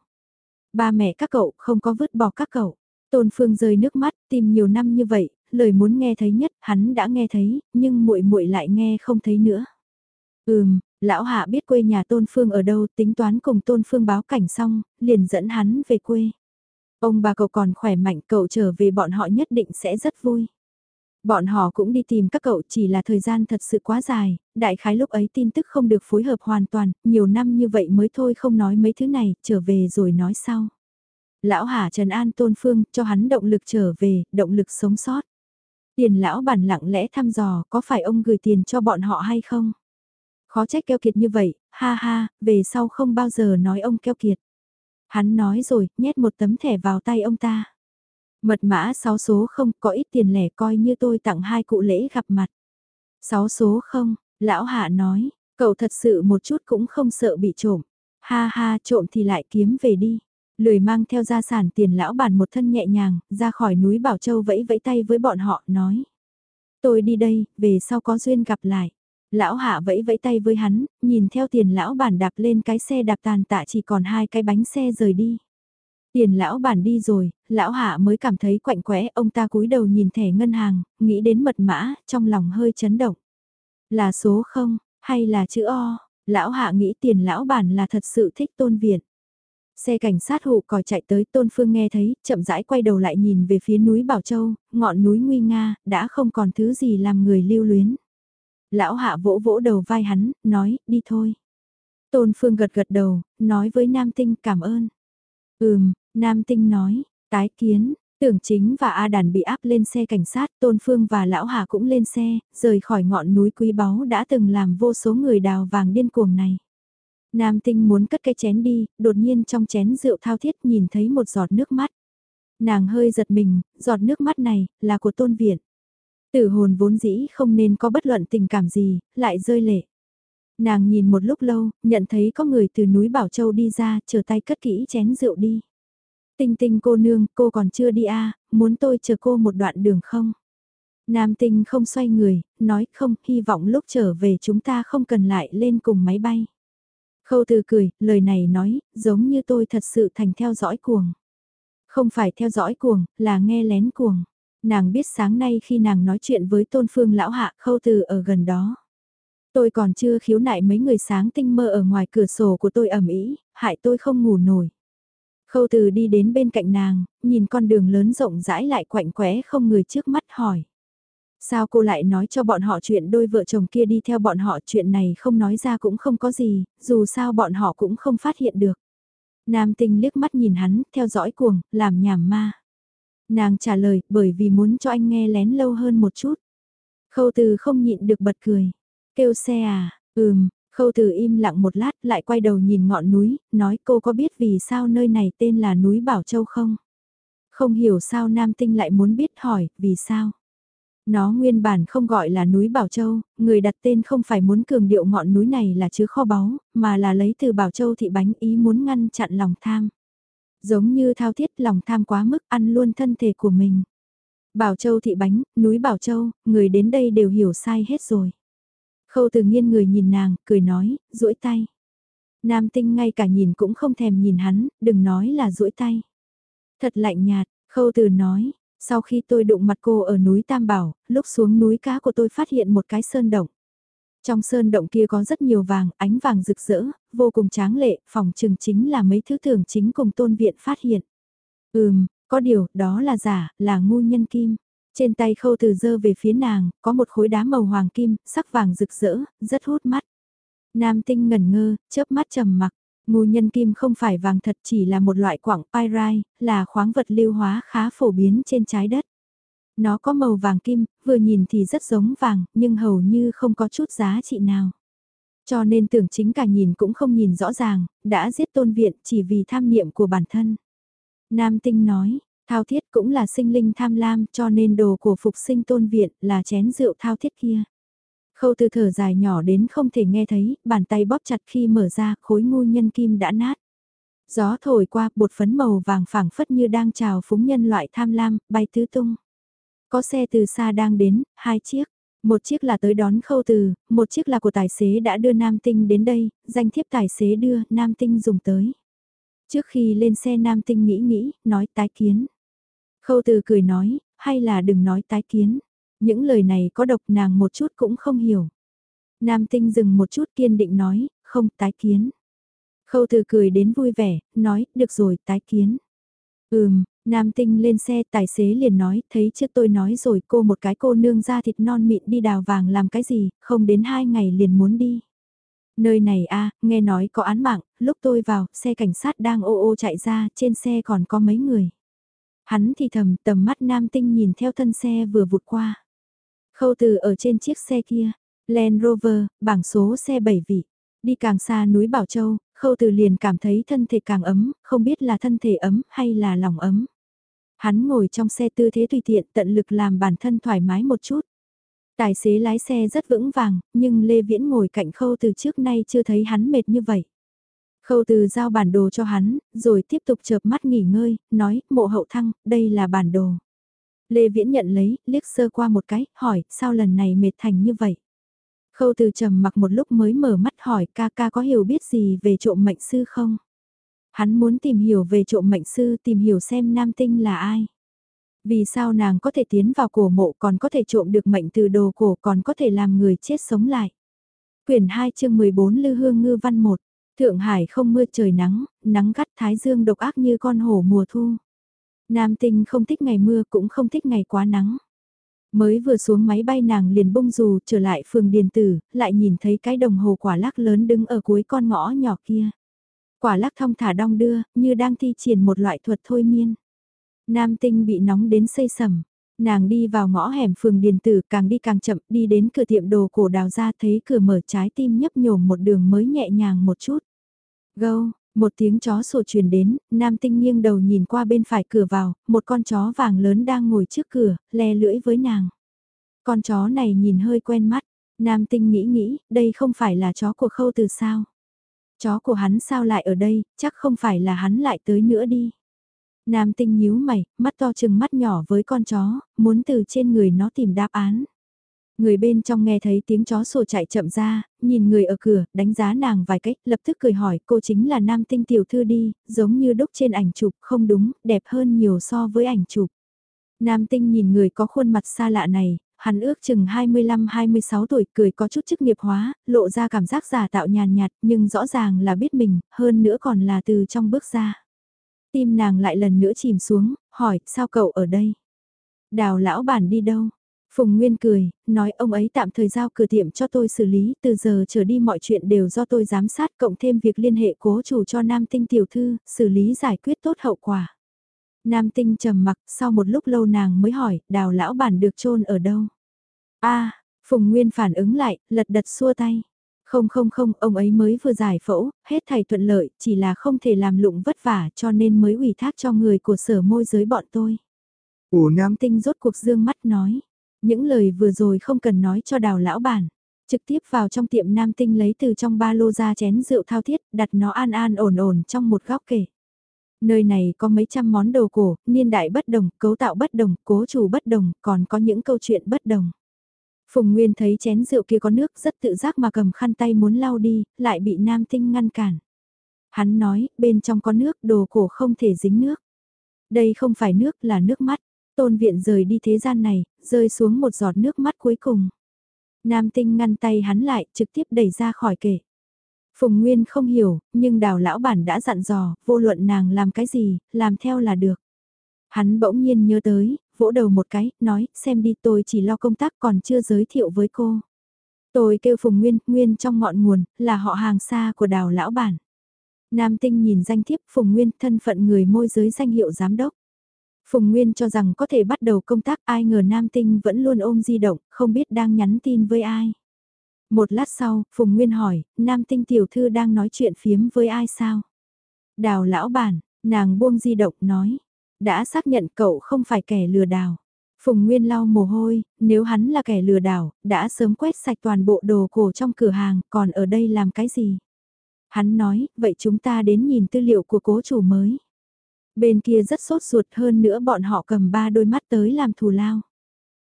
Ba mẹ các cậu không có vứt bỏ các cậu. Tôn Phương rơi nước mắt, tìm nhiều năm như vậy, lời muốn nghe thấy nhất, hắn đã nghe thấy, nhưng muội muội lại nghe không thấy nữa. Ừm, lão hạ biết quê nhà Tôn Phương ở đâu, tính toán cùng Tôn Phương báo cảnh xong, liền dẫn hắn về quê. Ông bà cậu còn khỏe mạnh, cậu trở về bọn họ nhất định sẽ rất vui. Bọn họ cũng đi tìm các cậu chỉ là thời gian thật sự quá dài, đại khái lúc ấy tin tức không được phối hợp hoàn toàn, nhiều năm như vậy mới thôi không nói mấy thứ này, trở về rồi nói sau. Lão Hà Trần An Tôn Phương cho hắn động lực trở về, động lực sống sót. Tiền lão bản lặng lẽ thăm dò có phải ông gửi tiền cho bọn họ hay không? Khó trách keo kiệt như vậy, ha ha, về sau không bao giờ nói ông keo kiệt. Hắn nói rồi, nhét một tấm thẻ vào tay ông ta. Mật mã 6 số không, có ít tiền lẻ coi như tôi tặng hai cụ lễ gặp mặt. 6 số không, lão hạ nói, cậu thật sự một chút cũng không sợ bị trộm. Ha ha, trộm thì lại kiếm về đi. Lười mang theo gia sản tiền lão bản một thân nhẹ nhàng, ra khỏi núi Bảo Châu vẫy vẫy tay với bọn họ, nói. Tôi đi đây, về sau có duyên gặp lại. Lão hạ vẫy vẫy tay với hắn, nhìn theo tiền lão bản đạp lên cái xe đạp tàn tạ chỉ còn hai cái bánh xe rời đi. Tiền lão bản đi rồi, lão hạ mới cảm thấy quạnh quẽ, ông ta cúi đầu nhìn thẻ ngân hàng, nghĩ đến mật mã, trong lòng hơi chấn động. Là số không, hay là chữ O, lão hạ nghĩ tiền lão bản là thật sự thích tôn viện. Xe cảnh sát hụ còi chạy tới Tôn Phương nghe thấy, chậm rãi quay đầu lại nhìn về phía núi Bảo Châu, ngọn núi nguy nga, đã không còn thứ gì làm người lưu luyến. Lão hạ vỗ vỗ đầu vai hắn, nói, đi thôi. Tôn Phương gật gật đầu, nói với Nam Tinh cảm ơn. Ừm, Nam Tinh nói, tái kiến, tưởng chính và A Đàn bị áp lên xe cảnh sát, Tôn Phương và Lão Hà cũng lên xe, rời khỏi ngọn núi quý báu đã từng làm vô số người đào vàng điên cuồng này. Nam Tinh muốn cất cái chén đi, đột nhiên trong chén rượu thao thiết nhìn thấy một giọt nước mắt. Nàng hơi giật mình, giọt nước mắt này, là của Tôn Viện. Tử hồn vốn dĩ không nên có bất luận tình cảm gì, lại rơi lệ. Nàng nhìn một lúc lâu, nhận thấy có người từ núi Bảo Châu đi ra, chờ tay cất kỹ chén rượu đi. Tinh tinh cô nương, cô còn chưa đi à, muốn tôi chờ cô một đoạn đường không? Nam tinh không xoay người, nói không, hy vọng lúc trở về chúng ta không cần lại lên cùng máy bay. Khâu từ cười, lời này nói, giống như tôi thật sự thành theo dõi cuồng. Không phải theo dõi cuồng, là nghe lén cuồng. Nàng biết sáng nay khi nàng nói chuyện với tôn phương lão hạ khâu từ ở gần đó. Tôi còn chưa khiếu nại mấy người sáng tinh mơ ở ngoài cửa sổ của tôi ẩm ý, hại tôi không ngủ nổi. Khâu từ đi đến bên cạnh nàng, nhìn con đường lớn rộng rãi lại quạnh quẽ không người trước mắt hỏi. Sao cô lại nói cho bọn họ chuyện đôi vợ chồng kia đi theo bọn họ chuyện này không nói ra cũng không có gì, dù sao bọn họ cũng không phát hiện được. Nam tinh liếc mắt nhìn hắn, theo dõi cuồng, làm nhảm ma. Nàng trả lời, bởi vì muốn cho anh nghe lén lâu hơn một chút. Khâu từ không nhịn được bật cười. Kêu xe à, ừm, khâu từ im lặng một lát lại quay đầu nhìn ngọn núi, nói cô có biết vì sao nơi này tên là núi Bảo Châu không? Không hiểu sao Nam Tinh lại muốn biết hỏi, vì sao? Nó nguyên bản không gọi là núi Bảo Châu, người đặt tên không phải muốn cường điệu ngọn núi này là chứa kho báu, mà là lấy từ Bảo Châu thị bánh ý muốn ngăn chặn lòng tham. Giống như thao thiết lòng tham quá mức ăn luôn thân thể của mình. Bảo Châu thị bánh, núi Bảo Châu, người đến đây đều hiểu sai hết rồi. Khâu từ nghiên người nhìn nàng, cười nói, duỗi tay. Nam tinh ngay cả nhìn cũng không thèm nhìn hắn, đừng nói là duỗi tay. Thật lạnh nhạt, khâu từ nói, sau khi tôi đụng mặt cô ở núi Tam Bảo, lúc xuống núi cá của tôi phát hiện một cái sơn động. Trong sơn động kia có rất nhiều vàng, ánh vàng rực rỡ, vô cùng tráng lệ, phòng trừng chính là mấy thứ thường chính cùng tôn viện phát hiện. Ừm, có điều, đó là giả, là ngu nhân kim. Trên tay khâu từ dơ về phía nàng, có một khối đá màu hoàng kim, sắc vàng rực rỡ, rất hút mắt. Nam tinh ngẩn ngơ, chớp mắt trầm mặc. Ngu nhân kim không phải vàng thật chỉ là một loại quặng pyrite, là khoáng vật lưu hóa khá phổ biến trên trái đất. Nó có màu vàng kim, vừa nhìn thì rất giống vàng, nhưng hầu như không có chút giá trị nào. Cho nên tưởng chính cả nhìn cũng không nhìn rõ ràng, đã giết tôn viện chỉ vì tham niệm của bản thân. Nam tinh nói, thao thiết cũng là sinh linh tham lam cho nên đồ của phục sinh tôn viện là chén rượu thao thiết kia. Khâu từ thở dài nhỏ đến không thể nghe thấy, bàn tay bóp chặt khi mở ra, khối ngu nhân kim đã nát. Gió thổi qua, bột phấn màu vàng phẳng phất như đang chào phúng nhân loại tham lam, bay tứ tung. Có xe từ xa đang đến, hai chiếc. Một chiếc là tới đón khâu từ, một chiếc là của tài xế đã đưa Nam Tinh đến đây, danh thiếp tài xế đưa, Nam Tinh dùng tới. Trước khi lên xe Nam Tinh nghĩ nghĩ, nói tái kiến. Khâu từ cười nói, hay là đừng nói tái kiến. Những lời này có độc nàng một chút cũng không hiểu. Nam tinh dừng một chút kiên định nói, không tái kiến. Khâu từ cười đến vui vẻ, nói, được rồi, tái kiến. Ừm, Nam tinh lên xe tài xế liền nói, thấy trước tôi nói rồi cô một cái cô nương ra thịt non mịn đi đào vàng làm cái gì, không đến hai ngày liền muốn đi. Nơi này a nghe nói có án mạng, lúc tôi vào, xe cảnh sát đang ô ô chạy ra, trên xe còn có mấy người. Hắn thì thầm tầm mắt nam tinh nhìn theo thân xe vừa vụt qua. Khâu từ ở trên chiếc xe kia, Land Rover, bảng số xe 7 vị. Đi càng xa núi Bảo Châu, khâu từ liền cảm thấy thân thể càng ấm, không biết là thân thể ấm hay là lòng ấm. Hắn ngồi trong xe tư thế tùy tiện tận lực làm bản thân thoải mái một chút. Tài xế lái xe rất vững vàng, nhưng Lê Viễn ngồi cạnh khâu từ trước nay chưa thấy hắn mệt như vậy. Khâu từ giao bản đồ cho hắn, rồi tiếp tục chợp mắt nghỉ ngơi, nói, mộ hậu thăng, đây là bản đồ. Lê Viễn nhận lấy, liếc sơ qua một cái, hỏi, sao lần này mệt thành như vậy? Khâu từ trầm mặc một lúc mới mở mắt hỏi ca ca có hiểu biết gì về trộm mệnh sư không? Hắn muốn tìm hiểu về trộm mệnh sư, tìm hiểu xem nam tinh là ai. Vì sao nàng có thể tiến vào cổ mộ còn có thể trộm được mệnh từ đồ cổ còn có thể làm người chết sống lại. Quyển 2 chương 14 Lư Hương Ngư Văn 1 Thượng Hải không mưa trời nắng, nắng gắt thái dương độc ác như con hổ mùa thu. Nam tinh không thích ngày mưa cũng không thích ngày quá nắng. Mới vừa xuống máy bay nàng liền bông dù trở lại phường Điền Tử, lại nhìn thấy cái đồng hồ quả lắc lớn đứng ở cuối con ngõ nhỏ kia. Quả lắc thong thả đong đưa, như đang thi triển một loại thuật thôi miên. Nam tinh bị nóng đến xây sầm. Nàng đi vào ngõ hẻm phường Điền Tử càng đi càng chậm đi đến cửa tiệm đồ cổ đào ra thấy cửa mở trái tim nhấp nhổm một đường mới nhẹ nhàng một chút. Gâu, một tiếng chó sổ truyền đến, nam tinh nghiêng đầu nhìn qua bên phải cửa vào, một con chó vàng lớn đang ngồi trước cửa, le lưỡi với nàng. Con chó này nhìn hơi quen mắt, nam tinh nghĩ nghĩ, đây không phải là chó của khâu từ sao. Chó của hắn sao lại ở đây, chắc không phải là hắn lại tới nữa đi. Nam tinh nhíu mày, mắt to chừng mắt nhỏ với con chó, muốn từ trên người nó tìm đáp án. Người bên trong nghe thấy tiếng chó sổ chạy chậm ra, nhìn người ở cửa, đánh giá nàng vài cách, lập tức cười hỏi cô chính là nam tinh tiểu thư đi, giống như đúc trên ảnh chụp, không đúng, đẹp hơn nhiều so với ảnh chụp. Nam tinh nhìn người có khuôn mặt xa lạ này, hắn ước chừng 25-26 tuổi, cười có chút chức nghiệp hóa, lộ ra cảm giác giả tạo nhàn nhạt, nhưng rõ ràng là biết mình, hơn nữa còn là từ trong bước ra. Tim nàng lại lần nữa chìm xuống, hỏi, sao cậu ở đây? Đào lão bản đi đâu? Phùng Nguyên cười, nói ông ấy tạm thời giao cửa tiệm cho tôi xử lý, từ giờ trở đi mọi chuyện đều do tôi giám sát cộng thêm việc liên hệ cố chủ cho Nam Tinh tiểu thư, xử lý giải quyết tốt hậu quả. Nam Tinh trầm mặc, sau một lúc lâu nàng mới hỏi, đào lão bản được chôn ở đâu? a Phùng Nguyên phản ứng lại, lật đật xua tay. Không không không, ông ấy mới vừa giải phẫu, hết thầy thuận lợi, chỉ là không thể làm lụng vất vả cho nên mới ủy thác cho người của sở môi giới bọn tôi. Ủa Nam Tinh rốt cuộc dương mắt nói. Những lời vừa rồi không cần nói cho đào lão bản. Trực tiếp vào trong tiệm nam tinh lấy từ trong ba lô ra chén rượu thao thiết, đặt nó an an ổn ổn trong một góc kể. Nơi này có mấy trăm món đồ cổ, niên đại bất đồng, cấu tạo bất đồng, cố chủ bất đồng, còn có những câu chuyện bất đồng. Phùng Nguyên thấy chén rượu kia có nước rất tự giác mà cầm khăn tay muốn lau đi, lại bị nam tinh ngăn cản. Hắn nói, bên trong có nước, đồ cổ không thể dính nước. Đây không phải nước là nước mắt tôn viện rời đi thế gian này, rơi xuống một giọt nước mắt cuối cùng. Nam tinh ngăn tay hắn lại, trực tiếp đẩy ra khỏi kể. Phùng Nguyên không hiểu, nhưng đào lão bản đã dặn dò, vô luận nàng làm cái gì, làm theo là được. Hắn bỗng nhiên nhớ tới, vỗ đầu một cái, nói, xem đi tôi chỉ lo công tác còn chưa giới thiệu với cô. Tôi kêu Phùng Nguyên, Nguyên trong ngọn nguồn, là họ hàng xa của đào lão bản. Nam tinh nhìn danh thiếp Phùng Nguyên thân phận người môi giới danh hiệu giám đốc. Phùng Nguyên cho rằng có thể bắt đầu công tác ai ngờ Nam Tinh vẫn luôn ôm di động, không biết đang nhắn tin với ai. Một lát sau, Phùng Nguyên hỏi, Nam Tinh tiểu thư đang nói chuyện phiếm với ai sao? Đào lão bản, nàng buông di động nói, đã xác nhận cậu không phải kẻ lừa đảo. Phùng Nguyên lau mồ hôi, nếu hắn là kẻ lừa đảo, đã sớm quét sạch toàn bộ đồ cổ trong cửa hàng, còn ở đây làm cái gì? Hắn nói, vậy chúng ta đến nhìn tư liệu của cố chủ mới. Bên kia rất sốt ruột hơn nữa bọn họ cầm ba đôi mắt tới làm thù lao.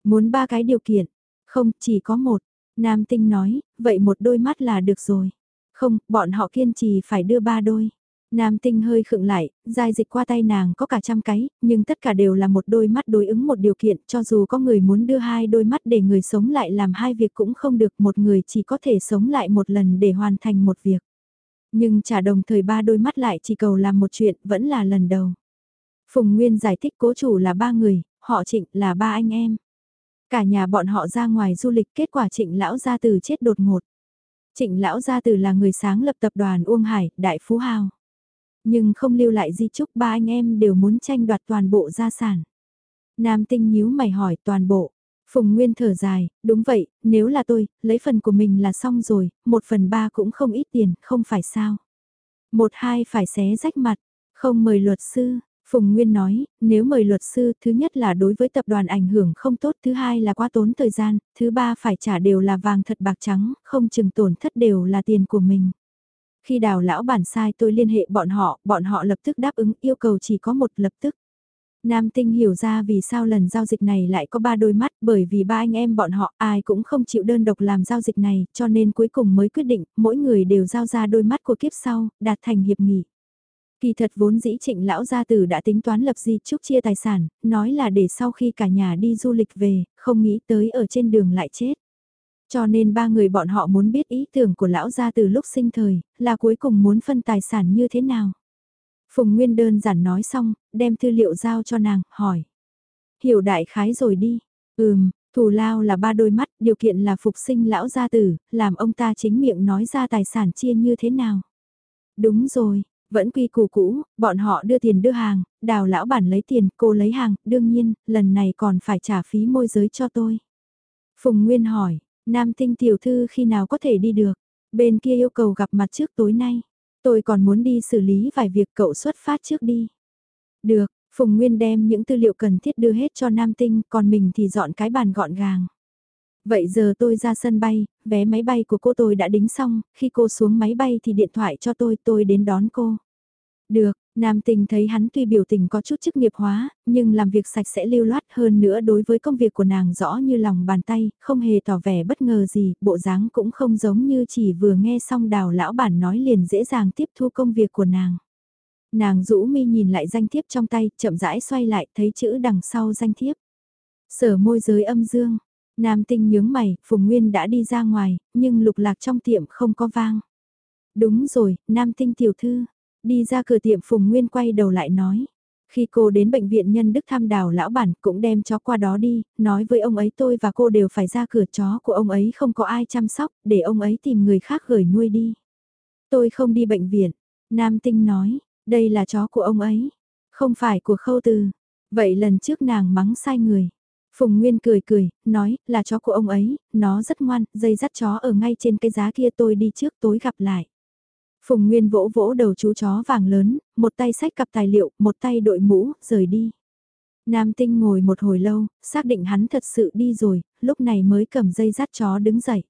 Muốn ba cái điều kiện, không chỉ có một, Nam Tinh nói, vậy một đôi mắt là được rồi. Không, bọn họ kiên trì phải đưa ba đôi. Nam tinh hơi khựng lại, dài dịch qua tay nàng có cả trăm cái, nhưng tất cả đều là một đôi mắt đối ứng một điều kiện, cho dù có người muốn đưa hai đôi mắt để người sống lại làm hai việc cũng không được, một người chỉ có thể sống lại một lần để hoàn thành một việc. Nhưng trả đồng thời ba đôi mắt lại chỉ cầu làm một chuyện, vẫn là lần đầu. Phùng Nguyên giải thích cố chủ là ba người, họ trịnh là ba anh em. Cả nhà bọn họ ra ngoài du lịch kết quả trịnh lão gia từ chết đột ngột. Trịnh lão gia từ là người sáng lập tập đoàn Uông Hải, Đại Phú Hào. Nhưng không lưu lại di chúc ba anh em đều muốn tranh đoạt toàn bộ gia sản. Nam tinh nhíu mày hỏi toàn bộ. Phùng Nguyên thở dài, đúng vậy, nếu là tôi, lấy phần của mình là xong rồi, một phần ba cũng không ít tiền, không phải sao. Một hai phải xé rách mặt, không mời luật sư, Phùng Nguyên nói, nếu mời luật sư, thứ nhất là đối với tập đoàn ảnh hưởng không tốt, thứ hai là quá tốn thời gian, thứ ba phải trả đều là vàng thật bạc trắng, không chừng tổn thất đều là tiền của mình. Khi đào lão bản sai tôi liên hệ bọn họ, bọn họ lập tức đáp ứng yêu cầu chỉ có một lập tức. Nam Tinh hiểu ra vì sao lần giao dịch này lại có ba đôi mắt bởi vì ba anh em bọn họ ai cũng không chịu đơn độc làm giao dịch này cho nên cuối cùng mới quyết định mỗi người đều giao ra đôi mắt của kiếp sau, đạt thành hiệp nghị. Kỳ thật vốn dĩ trịnh lão gia tử đã tính toán lập di trúc chia tài sản, nói là để sau khi cả nhà đi du lịch về, không nghĩ tới ở trên đường lại chết. Cho nên ba người bọn họ muốn biết ý tưởng của lão gia từ lúc sinh thời, là cuối cùng muốn phân tài sản như thế nào. Phùng Nguyên đơn giản nói xong, đem thư liệu giao cho nàng, hỏi. Hiểu đại khái rồi đi. Ừm, thù lao là ba đôi mắt, điều kiện là phục sinh lão gia tử, làm ông ta chính miệng nói ra tài sản chia như thế nào. Đúng rồi, vẫn quy củ cũ, bọn họ đưa tiền đưa hàng, đào lão bản lấy tiền, cô lấy hàng, đương nhiên, lần này còn phải trả phí môi giới cho tôi. Phùng Nguyên hỏi, nam tinh tiểu thư khi nào có thể đi được, bên kia yêu cầu gặp mặt trước tối nay. Tôi còn muốn đi xử lý vài việc cậu xuất phát trước đi. Được, Phùng Nguyên đem những tư liệu cần thiết đưa hết cho Nam Tinh, còn mình thì dọn cái bàn gọn gàng. Vậy giờ tôi ra sân bay, vé máy bay của cô tôi đã đính xong, khi cô xuống máy bay thì điện thoại cho tôi, tôi đến đón cô. Được, Nam Tình thấy hắn tuy biểu tình có chút chức nghiệp hóa, nhưng làm việc sạch sẽ lưu loát hơn nữa đối với công việc của nàng rõ như lòng bàn tay, không hề tỏ vẻ bất ngờ gì, bộ dáng cũng không giống như chỉ vừa nghe xong đào lão bản nói liền dễ dàng tiếp thu công việc của nàng. Nàng rũ mi nhìn lại danh thiếp trong tay, chậm rãi xoay lại, thấy chữ đằng sau danh thiếp. Sở môi giới âm dương, Nam tinh nhướng mày, Phùng Nguyên đã đi ra ngoài, nhưng lục lạc trong tiệm không có vang. Đúng rồi, Nam tinh tiểu thư, đi ra cửa tiệm Phùng Nguyên quay đầu lại nói. Khi cô đến bệnh viện nhân đức thăm đào lão bản cũng đem chó qua đó đi, nói với ông ấy tôi và cô đều phải ra cửa chó của ông ấy không có ai chăm sóc, để ông ấy tìm người khác gửi nuôi đi. Tôi không đi bệnh viện, Nam Tinh nói, đây là chó của ông ấy, không phải của khâu từ. Vậy lần trước nàng mắng sai người. Phùng Nguyên cười cười, nói, là chó của ông ấy, nó rất ngoan, dây dắt chó ở ngay trên cái giá kia tôi đi trước tối gặp lại. Phùng Nguyên vỗ vỗ đầu chú chó vàng lớn, một tay sách cặp tài liệu, một tay đội mũ, rời đi. Nam Tinh ngồi một hồi lâu, xác định hắn thật sự đi rồi, lúc này mới cầm dây dắt chó đứng dậy.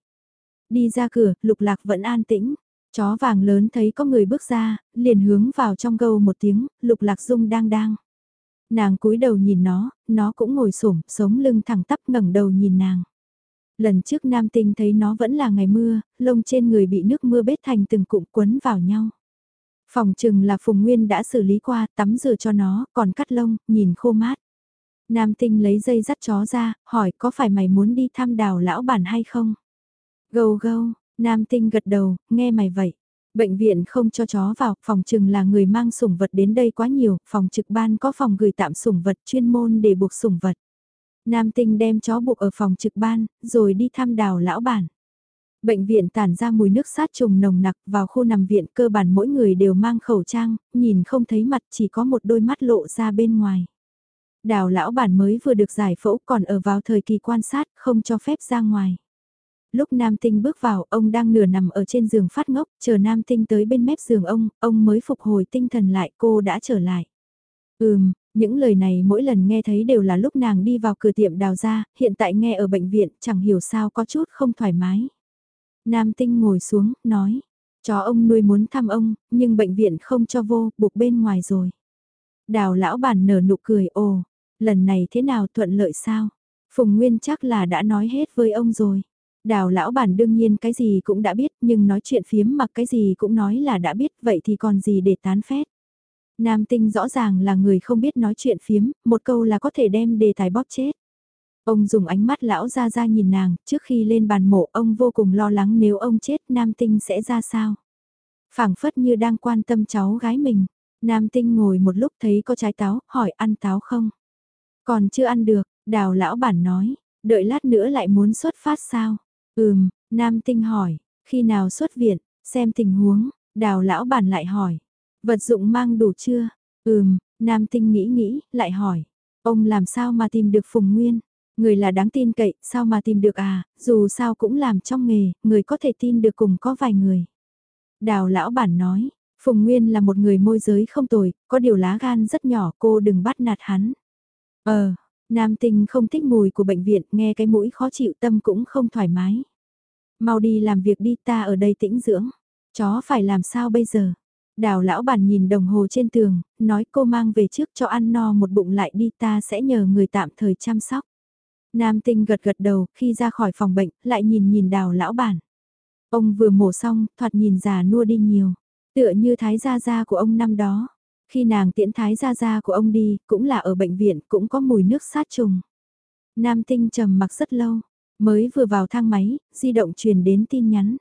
Đi ra cửa, lục lạc vẫn an tĩnh. Chó vàng lớn thấy có người bước ra, liền hướng vào trong gâu một tiếng, lục lạc dung đang đang. Nàng cúi đầu nhìn nó, nó cũng ngồi xổm sống lưng thẳng tắp ngẩng đầu nhìn nàng. Lần trước nam tinh thấy nó vẫn là ngày mưa, lông trên người bị nước mưa bết thành từng cụm quấn vào nhau. Phòng chừng là Phùng Nguyên đã xử lý qua, tắm rửa cho nó, còn cắt lông, nhìn khô mát. Nam tinh lấy dây dắt chó ra, hỏi có phải mày muốn đi thăm đào lão bản hay không? Gâu gâu, nam tinh gật đầu, nghe mày vậy. Bệnh viện không cho chó vào, phòng trừng là người mang sủng vật đến đây quá nhiều, phòng trực ban có phòng gửi tạm sủng vật chuyên môn để buộc sủng vật. Nam tinh đem chó buộc ở phòng trực ban, rồi đi thăm đào lão bản. Bệnh viện tản ra mùi nước sát trùng nồng nặc vào khu nằm viện cơ bản mỗi người đều mang khẩu trang, nhìn không thấy mặt chỉ có một đôi mắt lộ ra bên ngoài. Đào lão bản mới vừa được giải phẫu còn ở vào thời kỳ quan sát không cho phép ra ngoài. Lúc Nam Tinh bước vào, ông đang nửa nằm ở trên giường phát ngốc, chờ Nam Tinh tới bên mép giường ông, ông mới phục hồi tinh thần lại cô đã trở lại. Ừm, những lời này mỗi lần nghe thấy đều là lúc nàng đi vào cửa tiệm đào ra, hiện tại nghe ở bệnh viện chẳng hiểu sao có chút không thoải mái. Nam Tinh ngồi xuống, nói, chó ông nuôi muốn thăm ông, nhưng bệnh viện không cho vô, buộc bên ngoài rồi. Đào lão bản nở nụ cười ồ, lần này thế nào thuận lợi sao? Phùng Nguyên chắc là đã nói hết với ông rồi. Đào lão bản đương nhiên cái gì cũng đã biết nhưng nói chuyện phiếm mặc cái gì cũng nói là đã biết vậy thì còn gì để tán phét. Nam tinh rõ ràng là người không biết nói chuyện phiếm, một câu là có thể đem đề tài bóp chết. Ông dùng ánh mắt lão ra ra nhìn nàng, trước khi lên bàn mộ ông vô cùng lo lắng nếu ông chết nam tinh sẽ ra sao. phảng phất như đang quan tâm cháu gái mình, nam tinh ngồi một lúc thấy có trái táo, hỏi ăn táo không? Còn chưa ăn được, đào lão bản nói, đợi lát nữa lại muốn xuất phát sao? Ừm, nam tinh hỏi, khi nào xuất viện, xem tình huống, đào lão bản lại hỏi, vật dụng mang đủ chưa? Ừm, nam tinh nghĩ nghĩ, lại hỏi, ông làm sao mà tìm được Phùng Nguyên? Người là đáng tin cậy, sao mà tìm được à, dù sao cũng làm trong nghề, người có thể tin được cùng có vài người. Đào lão bản nói, Phùng Nguyên là một người môi giới không tồi, có điều lá gan rất nhỏ cô đừng bắt nạt hắn. Ờ, nam tinh không thích mùi của bệnh viện, nghe cái mũi khó chịu tâm cũng không thoải mái. Mau đi làm việc đi ta ở đây tĩnh dưỡng. Chó phải làm sao bây giờ? Đào lão bản nhìn đồng hồ trên tường, nói cô mang về trước cho ăn no một bụng lại đi ta sẽ nhờ người tạm thời chăm sóc. Nam tinh gật gật đầu, khi ra khỏi phòng bệnh, lại nhìn nhìn đào lão bản. Ông vừa mổ xong, thoạt nhìn già nua đi nhiều. Tựa như thái gia gia của ông năm đó. Khi nàng tiễn thái gia gia của ông đi, cũng là ở bệnh viện, cũng có mùi nước sát trùng. Nam tinh trầm mặc rất lâu, mới vừa vào thang máy, di động truyền đến tin nhắn.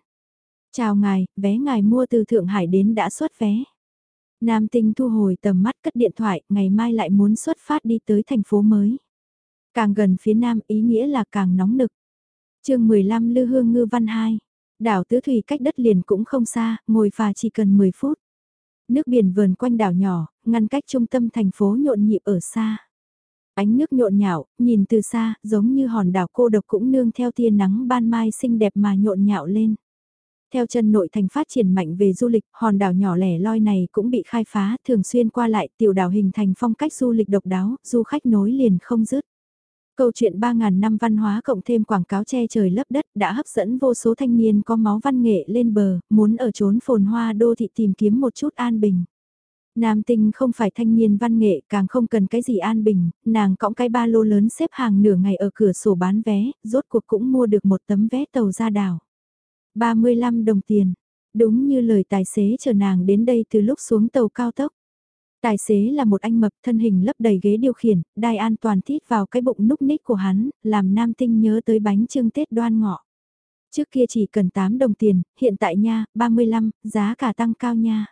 Chào ngài, vé ngài mua từ Thượng Hải đến đã xuất vé. Nam tinh thu hồi tầm mắt cất điện thoại, ngày mai lại muốn xuất phát đi tới thành phố mới. Càng gần phía nam ý nghĩa là càng nóng nực. chương 15 Lư Hương Ngư Văn 2. Đảo Tứ Thủy cách đất liền cũng không xa, ngồi phà chỉ cần 10 phút. Nước biển vờn quanh đảo nhỏ, ngăn cách trung tâm thành phố nhộn nhịp ở xa. Ánh nước nhộn nhạo, nhìn từ xa, giống như hòn đảo cô độc cũng nương theo tia nắng ban mai xinh đẹp mà nhộn nhạo lên. Theo chân nội thành phát triển mạnh về du lịch, hòn đảo nhỏ lẻ loi này cũng bị khai phá, thường xuyên qua lại tiểu đảo hình thành phong cách du lịch độc đáo, du khách nối liền không dứt. Câu chuyện 3.000 năm văn hóa cộng thêm quảng cáo che trời lấp đất đã hấp dẫn vô số thanh niên có máu văn nghệ lên bờ, muốn ở trốn phồn hoa đô thị tìm kiếm một chút an bình. Nam tinh không phải thanh niên văn nghệ, càng không cần cái gì an bình, nàng cõng cái ba lô lớn xếp hàng nửa ngày ở cửa sổ bán vé, rốt cuộc cũng mua được một tấm vé tàu ra đảo. 35 đồng tiền, đúng như lời tài xế chờ nàng đến đây từ lúc xuống tàu cao tốc. Tài xế là một anh mập thân hình lấp đầy ghế điều khiển, đai an toàn thít vào cái bụng núc ních của hắn, làm nam tinh nhớ tới bánh trưng Tết đoan ngọ. Trước kia chỉ cần 8 đồng tiền, hiện tại nha, 35, giá cả tăng cao nha.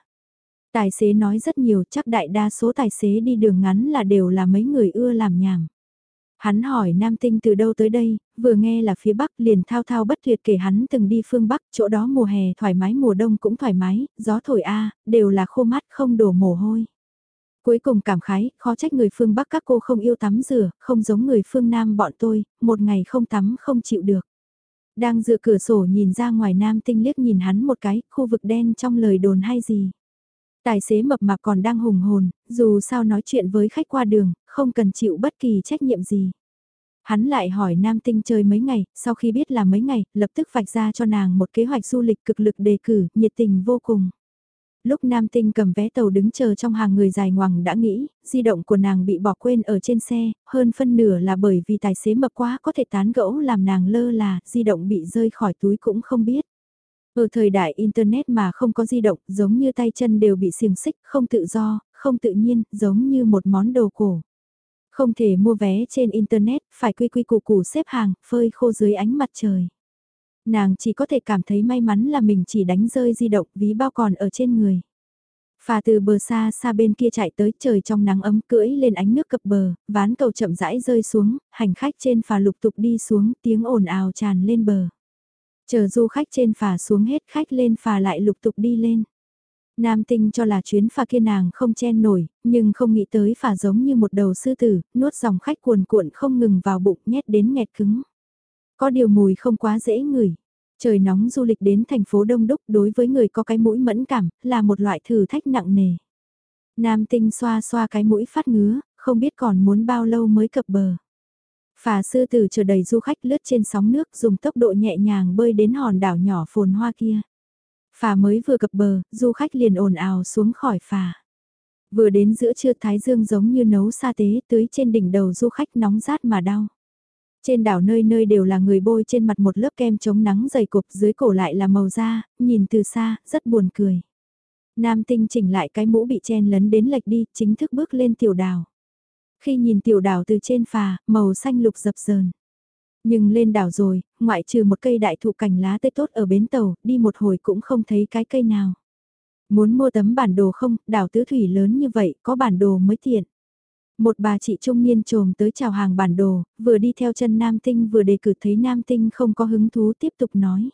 Tài xế nói rất nhiều, chắc đại đa số tài xế đi đường ngắn là đều là mấy người ưa làm nhảm. Hắn hỏi Nam Tinh từ đâu tới đây, vừa nghe là phía Bắc liền thao thao bất tuyệt kể hắn từng đi phương Bắc, chỗ đó mùa hè thoải mái mùa đông cũng thoải mái, gió thổi a đều là khô mát không đổ mồ hôi. Cuối cùng cảm khái, khó trách người phương Bắc các cô không yêu tắm rửa, không giống người phương Nam bọn tôi, một ngày không tắm không chịu được. Đang dựa cửa sổ nhìn ra ngoài Nam tinh liếc nhìn hắn một cái, khu vực đen trong lời đồn hay gì. Tài xế mập mạp còn đang hùng hồn, dù sao nói chuyện với khách qua đường, không cần chịu bất kỳ trách nhiệm gì. Hắn lại hỏi Nam Tinh chơi mấy ngày, sau khi biết là mấy ngày, lập tức vạch ra cho nàng một kế hoạch du lịch cực lực đề cử, nhiệt tình vô cùng. Lúc Nam Tinh cầm vé tàu đứng chờ trong hàng người dài ngoằng đã nghĩ, di động của nàng bị bỏ quên ở trên xe, hơn phân nửa là bởi vì tài xế mập quá có thể tán gẫu làm nàng lơ là, di động bị rơi khỏi túi cũng không biết. Ở thời đại Internet mà không có di động, giống như tay chân đều bị xiềng xích, không tự do, không tự nhiên, giống như một món đồ cổ. Không thể mua vé trên Internet, phải quy quy củ củ xếp hàng, phơi khô dưới ánh mặt trời. Nàng chỉ có thể cảm thấy may mắn là mình chỉ đánh rơi di động ví bao còn ở trên người. Phà từ bờ xa xa bên kia chạy tới trời trong nắng ấm cưỡi lên ánh nước cập bờ, ván cầu chậm rãi rơi xuống, hành khách trên phà lục tục đi xuống tiếng ồn ào tràn lên bờ. Chờ du khách trên phà xuống hết khách lên phà lại lục tục đi lên. Nam tinh cho là chuyến phà kia nàng không chen nổi, nhưng không nghĩ tới phà giống như một đầu sư tử, nuốt dòng khách cuồn cuộn không ngừng vào bụng nhét đến nghẹt cứng. Có điều mùi không quá dễ ngửi. Trời nóng du lịch đến thành phố Đông Đúc đối với người có cái mũi mẫn cảm là một loại thử thách nặng nề. Nam tinh xoa xoa cái mũi phát ngứa, không biết còn muốn bao lâu mới cập bờ. Phà sư tử chờ đầy du khách lướt trên sóng nước dùng tốc độ nhẹ nhàng bơi đến hòn đảo nhỏ phồn hoa kia. Phà mới vừa cập bờ, du khách liền ồn ào xuống khỏi phà. Vừa đến giữa trưa thái dương giống như nấu sa tế tưới trên đỉnh đầu du khách nóng rát mà đau. Trên đảo nơi nơi đều là người bôi trên mặt một lớp kem chống nắng dày cục dưới cổ lại là màu da, nhìn từ xa, rất buồn cười. Nam tinh chỉnh lại cái mũ bị chen lấn đến lệch đi, chính thức bước lên tiểu đảo. Khi nhìn tiểu đảo từ trên phà, màu xanh lục dập dờn. Nhưng lên đảo rồi, ngoại trừ một cây đại thụ cành lá tươi tốt ở bến tàu, đi một hồi cũng không thấy cái cây nào. Muốn mua tấm bản đồ không, đảo tứ thủy lớn như vậy, có bản đồ mới tiện. Một bà chị trung niên trồm tới chào hàng bản đồ, vừa đi theo chân Nam Tinh vừa đề cử thấy Nam Tinh không có hứng thú tiếp tục nói.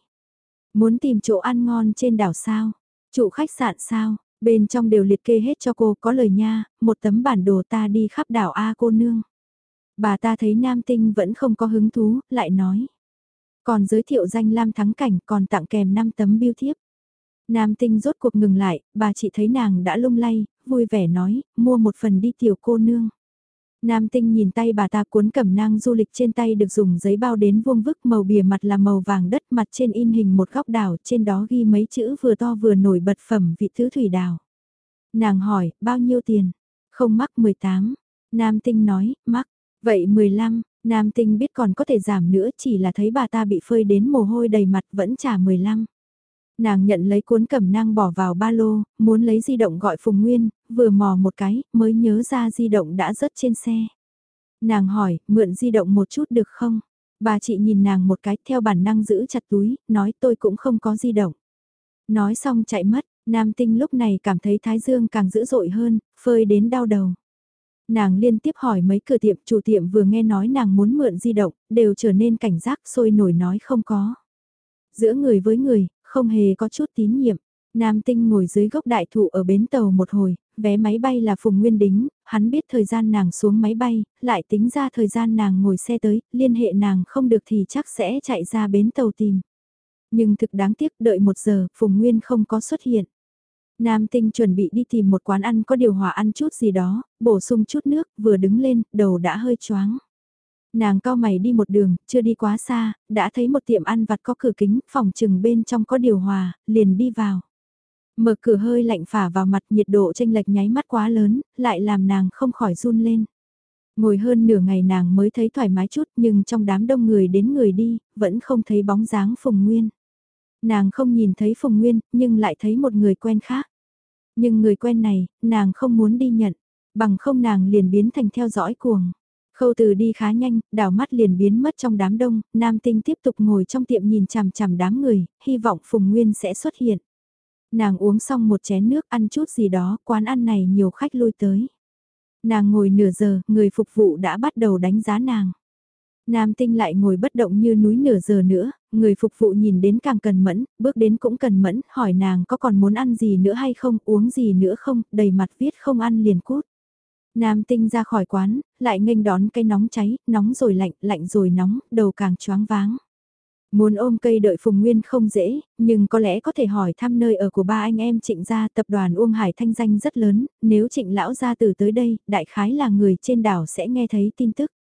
Muốn tìm chỗ ăn ngon trên đảo sao? Chủ khách sạn sao? Bên trong đều liệt kê hết cho cô có lời nha, một tấm bản đồ ta đi khắp đảo A cô nương. Bà ta thấy Nam Tinh vẫn không có hứng thú, lại nói. Còn giới thiệu danh Lam Thắng Cảnh còn tặng kèm 5 tấm biêu thiếp. Nam Tinh rốt cuộc ngừng lại, bà chị thấy nàng đã lung lay, vui vẻ nói, mua một phần đi tiểu cô nương. Nam Tinh nhìn tay bà ta cuốn cẩm nang du lịch trên tay được dùng giấy bao đến vuông vức màu bìa mặt là màu vàng đất mặt trên in hình một góc đảo trên đó ghi mấy chữ vừa to vừa nổi bật phẩm vị thứ thủy đảo. Nàng hỏi, bao nhiêu tiền? Không mắc 18. Nam Tinh nói, mắc. Vậy 15, Nam Tinh biết còn có thể giảm nữa chỉ là thấy bà ta bị phơi đến mồ hôi đầy mặt vẫn trả 15. Nàng nhận lấy cuốn cẩm nang bỏ vào ba lô, muốn lấy di động gọi Phùng Nguyên, vừa mò một cái, mới nhớ ra di động đã rớt trên xe. Nàng hỏi, mượn di động một chút được không? Bà chị nhìn nàng một cái theo bản năng giữ chặt túi, nói tôi cũng không có di động. Nói xong chạy mất, nam tinh lúc này cảm thấy thái dương càng dữ dội hơn, phơi đến đau đầu. Nàng liên tiếp hỏi mấy cửa tiệm, chủ tiệm vừa nghe nói nàng muốn mượn di động, đều trở nên cảnh giác sôi nổi nói không có. Giữa người với người, không hề có chút tín nhiệm. Nam Tinh ngồi dưới gốc đại thụ ở bến tàu một hồi, vé máy bay là Phùng Nguyên Đính, hắn biết thời gian nàng xuống máy bay, lại tính ra thời gian nàng ngồi xe tới, liên hệ nàng không được thì chắc sẽ chạy ra bến tàu tìm. Nhưng thực đáng tiếc đợi một giờ, Phùng Nguyên không có xuất hiện. Nam Tinh chuẩn bị đi tìm một quán ăn có điều hòa ăn chút gì đó, bổ sung chút nước, vừa đứng lên, đầu đã hơi choáng. Nàng cao mày đi một đường, chưa đi quá xa, đã thấy một tiệm ăn vặt có cửa kính, phòng trừng bên trong có điều hòa, liền đi vào. Mở cửa hơi lạnh phả vào mặt nhiệt độ tranh lệch nháy mắt quá lớn, lại làm nàng không khỏi run lên. Ngồi hơn nửa ngày nàng mới thấy thoải mái chút nhưng trong đám đông người đến người đi, vẫn không thấy bóng dáng Phùng Nguyên. Nàng không nhìn thấy Phùng Nguyên, nhưng lại thấy một người quen khác. Nhưng người quen này, nàng không muốn đi nhận, bằng không nàng liền biến thành theo dõi cuồng. Khâu từ đi khá nhanh, đảo mắt liền biến mất trong đám đông, nam tinh tiếp tục ngồi trong tiệm nhìn chằm chằm đám người, hy vọng Phùng Nguyên sẽ xuất hiện. Nàng uống xong một chén nước ăn chút gì đó, quán ăn này nhiều khách lui tới. Nàng ngồi nửa giờ, người phục vụ đã bắt đầu đánh giá nàng. Nam tinh lại ngồi bất động như núi nửa giờ nữa, người phục vụ nhìn đến càng cần mẫn, bước đến cũng cần mẫn, hỏi nàng có còn muốn ăn gì nữa hay không, uống gì nữa không, đầy mặt viết không ăn liền cút. Nam tinh ra khỏi quán, lại nghênh đón cây nóng cháy, nóng rồi lạnh, lạnh rồi nóng, đầu càng choáng váng. Muốn ôm cây đợi Phùng Nguyên không dễ, nhưng có lẽ có thể hỏi thăm nơi ở của ba anh em trịnh gia tập đoàn Uông Hải thanh danh rất lớn, nếu trịnh lão gia từ tới đây, đại khái là người trên đảo sẽ nghe thấy tin tức.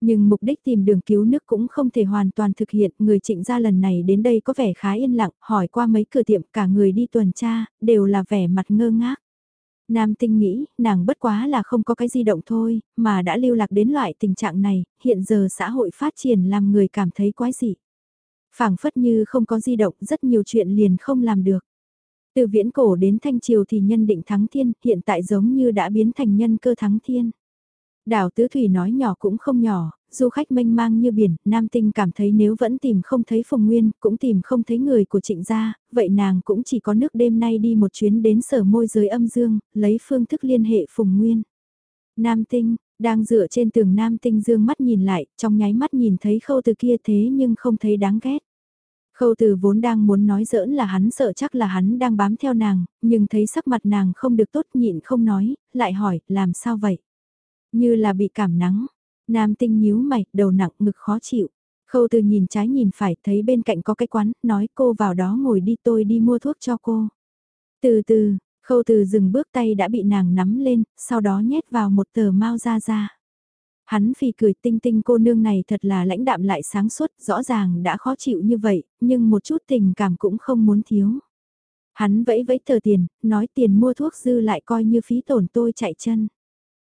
Nhưng mục đích tìm đường cứu nước cũng không thể hoàn toàn thực hiện, người trịnh gia lần này đến đây có vẻ khá yên lặng, hỏi qua mấy cửa tiệm cả người đi tuần tra, đều là vẻ mặt ngơ ngác. Nam tinh nghĩ, nàng bất quá là không có cái di động thôi, mà đã lưu lạc đến loại tình trạng này, hiện giờ xã hội phát triển làm người cảm thấy quái dị. phảng phất như không có di động, rất nhiều chuyện liền không làm được. Từ viễn cổ đến thanh triều thì nhân định thắng thiên, hiện tại giống như đã biến thành nhân cơ thắng thiên. Đảo Tứ Thủy nói nhỏ cũng không nhỏ, du khách mênh mang như biển, Nam Tinh cảm thấy nếu vẫn tìm không thấy Phùng Nguyên, cũng tìm không thấy người của trịnh gia, vậy nàng cũng chỉ có nước đêm nay đi một chuyến đến sở môi giới âm dương, lấy phương thức liên hệ Phùng Nguyên. Nam Tinh, đang dựa trên tường Nam Tinh dương mắt nhìn lại, trong nháy mắt nhìn thấy khâu từ kia thế nhưng không thấy đáng ghét. Khâu từ vốn đang muốn nói giỡn là hắn sợ chắc là hắn đang bám theo nàng, nhưng thấy sắc mặt nàng không được tốt nhịn không nói, lại hỏi, làm sao vậy? Như là bị cảm nắng. Nam tinh nhíu mày, đầu nặng ngực khó chịu. Khâu từ nhìn trái nhìn phải thấy bên cạnh có cái quán, nói cô vào đó ngồi đi tôi đi mua thuốc cho cô. Từ từ, khâu từ dừng bước tay đã bị nàng nắm lên, sau đó nhét vào một tờ mau ra ra. Hắn phì cười tinh tinh cô nương này thật là lãnh đạm lại sáng suốt, rõ ràng đã khó chịu như vậy, nhưng một chút tình cảm cũng không muốn thiếu. Hắn vẫy vẫy tờ tiền, nói tiền mua thuốc dư lại coi như phí tổn tôi chạy chân.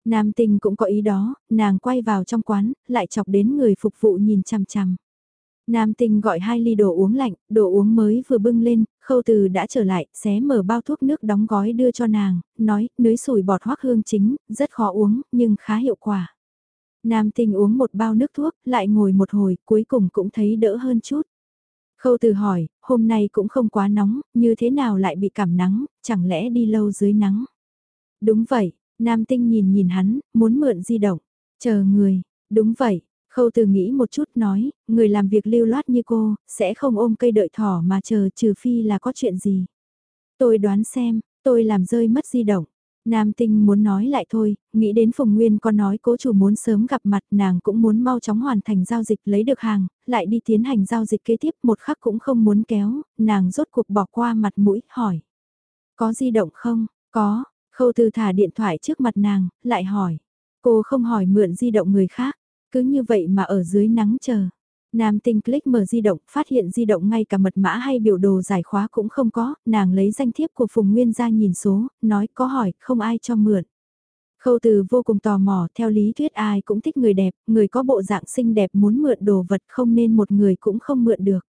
Nam tinh cũng có ý đó, nàng quay vào trong quán, lại chọc đến người phục vụ nhìn chằm chằm. Nam tinh gọi hai ly đồ uống lạnh, đồ uống mới vừa bưng lên, khâu từ đã trở lại, xé mở bao thuốc nước đóng gói đưa cho nàng, nói, nưới sủi bọt hoác hương chính, rất khó uống, nhưng khá hiệu quả. Nam tinh uống một bao nước thuốc, lại ngồi một hồi, cuối cùng cũng thấy đỡ hơn chút. Khâu từ hỏi, hôm nay cũng không quá nóng, như thế nào lại bị cảm nắng, chẳng lẽ đi lâu dưới nắng? Đúng vậy, Nam tinh nhìn nhìn hắn, muốn mượn di động. Chờ người, đúng vậy. Khâu từ nghĩ một chút nói, người làm việc lưu loát như cô, sẽ không ôm cây đợi thỏ mà chờ trừ phi là có chuyện gì. Tôi đoán xem, tôi làm rơi mất di động. Nam tinh muốn nói lại thôi, nghĩ đến Phùng Nguyên có nói cố chủ muốn sớm gặp mặt nàng cũng muốn mau chóng hoàn thành giao dịch lấy được hàng, lại đi tiến hành giao dịch kế tiếp một khắc cũng không muốn kéo, nàng rốt cuộc bỏ qua mặt mũi, hỏi. Có di động không? Có, khâu từ thả điện thoại trước mặt nàng, lại hỏi. Cô không hỏi mượn di động người khác, cứ như vậy mà ở dưới nắng chờ. Nam tinh click mở di động, phát hiện di động ngay cả mật mã hay biểu đồ giải khóa cũng không có, nàng lấy danh thiếp của Phùng Nguyên ra nhìn số, nói có hỏi, không ai cho mượn. Khâu từ vô cùng tò mò, theo lý thuyết ai cũng thích người đẹp, người có bộ dạng xinh đẹp muốn mượn đồ vật không nên một người cũng không mượn được.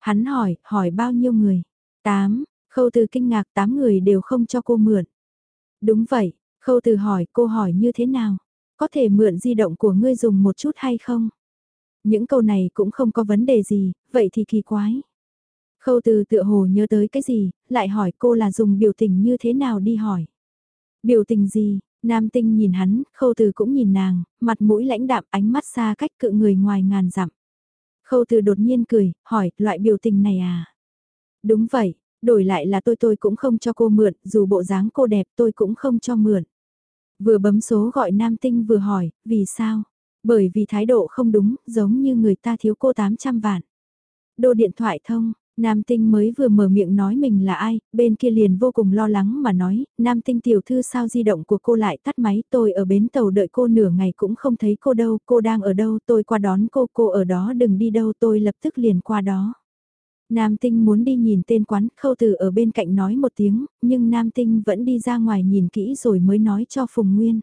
Hắn hỏi, hỏi bao nhiêu người? Tám, khâu từ kinh ngạc tám người đều không cho cô mượn. Đúng vậy, khâu từ hỏi cô hỏi như thế nào? Có thể mượn di động của ngươi dùng một chút hay không? Những câu này cũng không có vấn đề gì, vậy thì kỳ quái. Khâu từ tựa hồ nhớ tới cái gì, lại hỏi cô là dùng biểu tình như thế nào đi hỏi. Biểu tình gì, nam tinh nhìn hắn, khâu từ cũng nhìn nàng, mặt mũi lãnh đạm ánh mắt xa cách cự người ngoài ngàn dặm. Khâu từ đột nhiên cười, hỏi, loại biểu tình này à? Đúng vậy, đổi lại là tôi tôi cũng không cho cô mượn, dù bộ dáng cô đẹp tôi cũng không cho mượn. Vừa bấm số gọi nam tinh vừa hỏi, vì sao? Bởi vì thái độ không đúng, giống như người ta thiếu cô 800 vạn. Đô điện thoại thông, Nam Tinh mới vừa mở miệng nói mình là ai, bên kia liền vô cùng lo lắng mà nói, Nam Tinh tiểu thư sao di động của cô lại tắt máy, tôi ở bến tàu đợi cô nửa ngày cũng không thấy cô đâu, cô đang ở đâu, tôi qua đón cô, cô ở đó đừng đi đâu, tôi lập tức liền qua đó. Nam Tinh muốn đi nhìn tên quán, khâu từ ở bên cạnh nói một tiếng, nhưng Nam Tinh vẫn đi ra ngoài nhìn kỹ rồi mới nói cho Phùng Nguyên.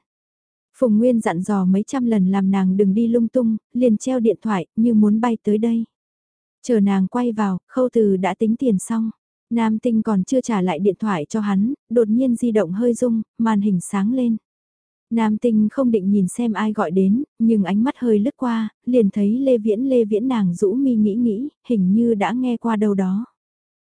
Phùng Nguyên dặn dò mấy trăm lần làm nàng đừng đi lung tung, liền treo điện thoại, như muốn bay tới đây. Chờ nàng quay vào, khâu từ đã tính tiền xong. Nam tinh còn chưa trả lại điện thoại cho hắn, đột nhiên di động hơi rung, màn hình sáng lên. Nam tinh không định nhìn xem ai gọi đến, nhưng ánh mắt hơi lướt qua, liền thấy Lê Viễn Lê Viễn nàng rũ mi nghĩ nghĩ, hình như đã nghe qua đâu đó.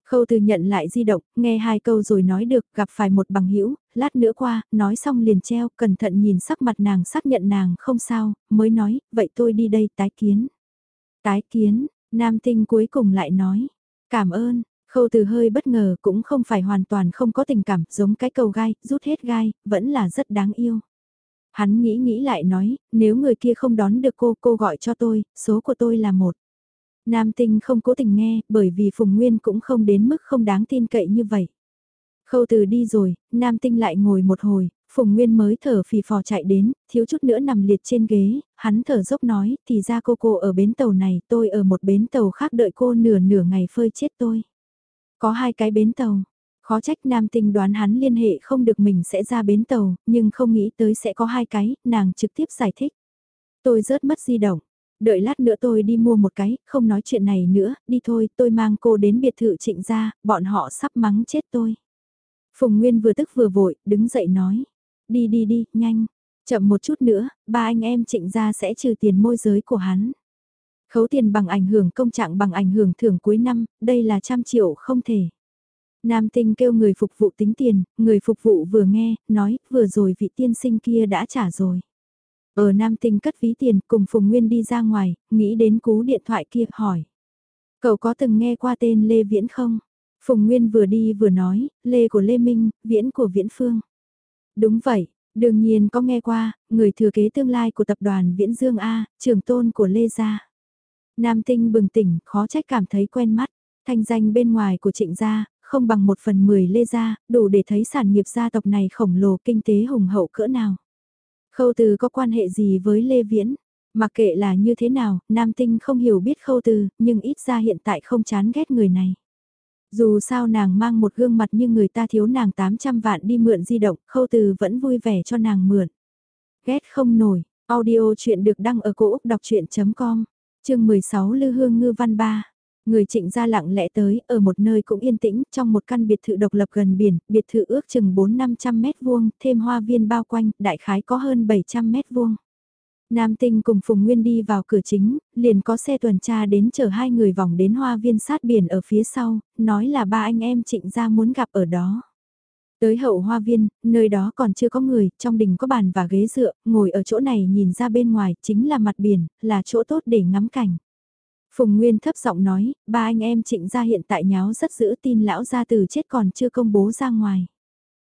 Khâu từ nhận lại di động, nghe hai câu rồi nói được, gặp phải một bằng hữu lát nữa qua, nói xong liền treo, cẩn thận nhìn sắc mặt nàng xác nhận nàng không sao, mới nói, vậy tôi đi đây tái kiến. Tái kiến, nam tinh cuối cùng lại nói, cảm ơn, khâu từ hơi bất ngờ cũng không phải hoàn toàn không có tình cảm, giống cái cầu gai, rút hết gai, vẫn là rất đáng yêu. Hắn nghĩ nghĩ lại nói, nếu người kia không đón được cô, cô gọi cho tôi, số của tôi là một. Nam tinh không cố tình nghe, bởi vì Phùng Nguyên cũng không đến mức không đáng tin cậy như vậy. Khâu từ đi rồi, Nam tinh lại ngồi một hồi, Phùng Nguyên mới thở phì phò chạy đến, thiếu chút nữa nằm liệt trên ghế, hắn thở dốc nói, thì ra cô cô ở bến tàu này, tôi ở một bến tàu khác đợi cô nửa nửa ngày phơi chết tôi. Có hai cái bến tàu, khó trách nam tinh đoán hắn liên hệ không được mình sẽ ra bến tàu, nhưng không nghĩ tới sẽ có hai cái, nàng trực tiếp giải thích. Tôi rớt mất di động, đợi lát nữa tôi đi mua một cái, không nói chuyện này nữa, đi thôi, tôi mang cô đến biệt thự trịnh ra, bọn họ sắp mắng chết tôi. Phùng Nguyên vừa tức vừa vội, đứng dậy nói, đi đi đi, nhanh. Chậm một chút nữa, ba anh em trịnh gia sẽ trừ tiền môi giới của hắn. Khấu tiền bằng ảnh hưởng công trạng bằng ảnh hưởng thưởng cuối năm, đây là trăm triệu không thể. Nam tinh kêu người phục vụ tính tiền, người phục vụ vừa nghe, nói, vừa rồi vị tiên sinh kia đã trả rồi. Ở Nam tinh cất ví tiền cùng Phùng Nguyên đi ra ngoài, nghĩ đến cú điện thoại kia hỏi. Cậu có từng nghe qua tên Lê Viễn không? Phùng Nguyên vừa đi vừa nói, Lê của Lê Minh, Viễn của Viễn Phương. Đúng vậy, đương nhiên có nghe qua, người thừa kế tương lai của tập đoàn Viễn Dương A, trưởng tôn của Lê Gia. Nam tinh bừng tỉnh, khó trách cảm thấy quen mắt. Thanh danh bên ngoài của trịnh gia, không bằng một phần mười lê gia, đủ để thấy sản nghiệp gia tộc này khổng lồ kinh tế hùng hậu cỡ nào. Khâu từ có quan hệ gì với Lê Viễn? Mặc kệ là như thế nào, Nam Tinh không hiểu biết khâu từ, nhưng ít ra hiện tại không chán ghét người này. Dù sao nàng mang một gương mặt như người ta thiếu nàng 800 vạn đi mượn di động, khâu từ vẫn vui vẻ cho nàng mượn. Ghét không nổi, audio chuyện được đăng ở cổ Úc đọc chuyện.com, chương 16 Lư Hương Ngư Văn Ba. Người trịnh gia lặng lẽ tới, ở một nơi cũng yên tĩnh, trong một căn biệt thự độc lập gần biển, biệt thự ước chừng 4-500 mét vuông, thêm hoa viên bao quanh, đại khái có hơn 700 mét vuông. Nam Tinh cùng Phùng Nguyên đi vào cửa chính, liền có xe tuần tra đến chở hai người vòng đến hoa viên sát biển ở phía sau, nói là ba anh em trịnh gia muốn gặp ở đó. Tới hậu hoa viên, nơi đó còn chưa có người, trong đình có bàn và ghế dựa, ngồi ở chỗ này nhìn ra bên ngoài, chính là mặt biển, là chỗ tốt để ngắm cảnh. Phùng Nguyên thấp giọng nói, ba anh em trịnh gia hiện tại nháo rất giữ tin lão gia từ chết còn chưa công bố ra ngoài.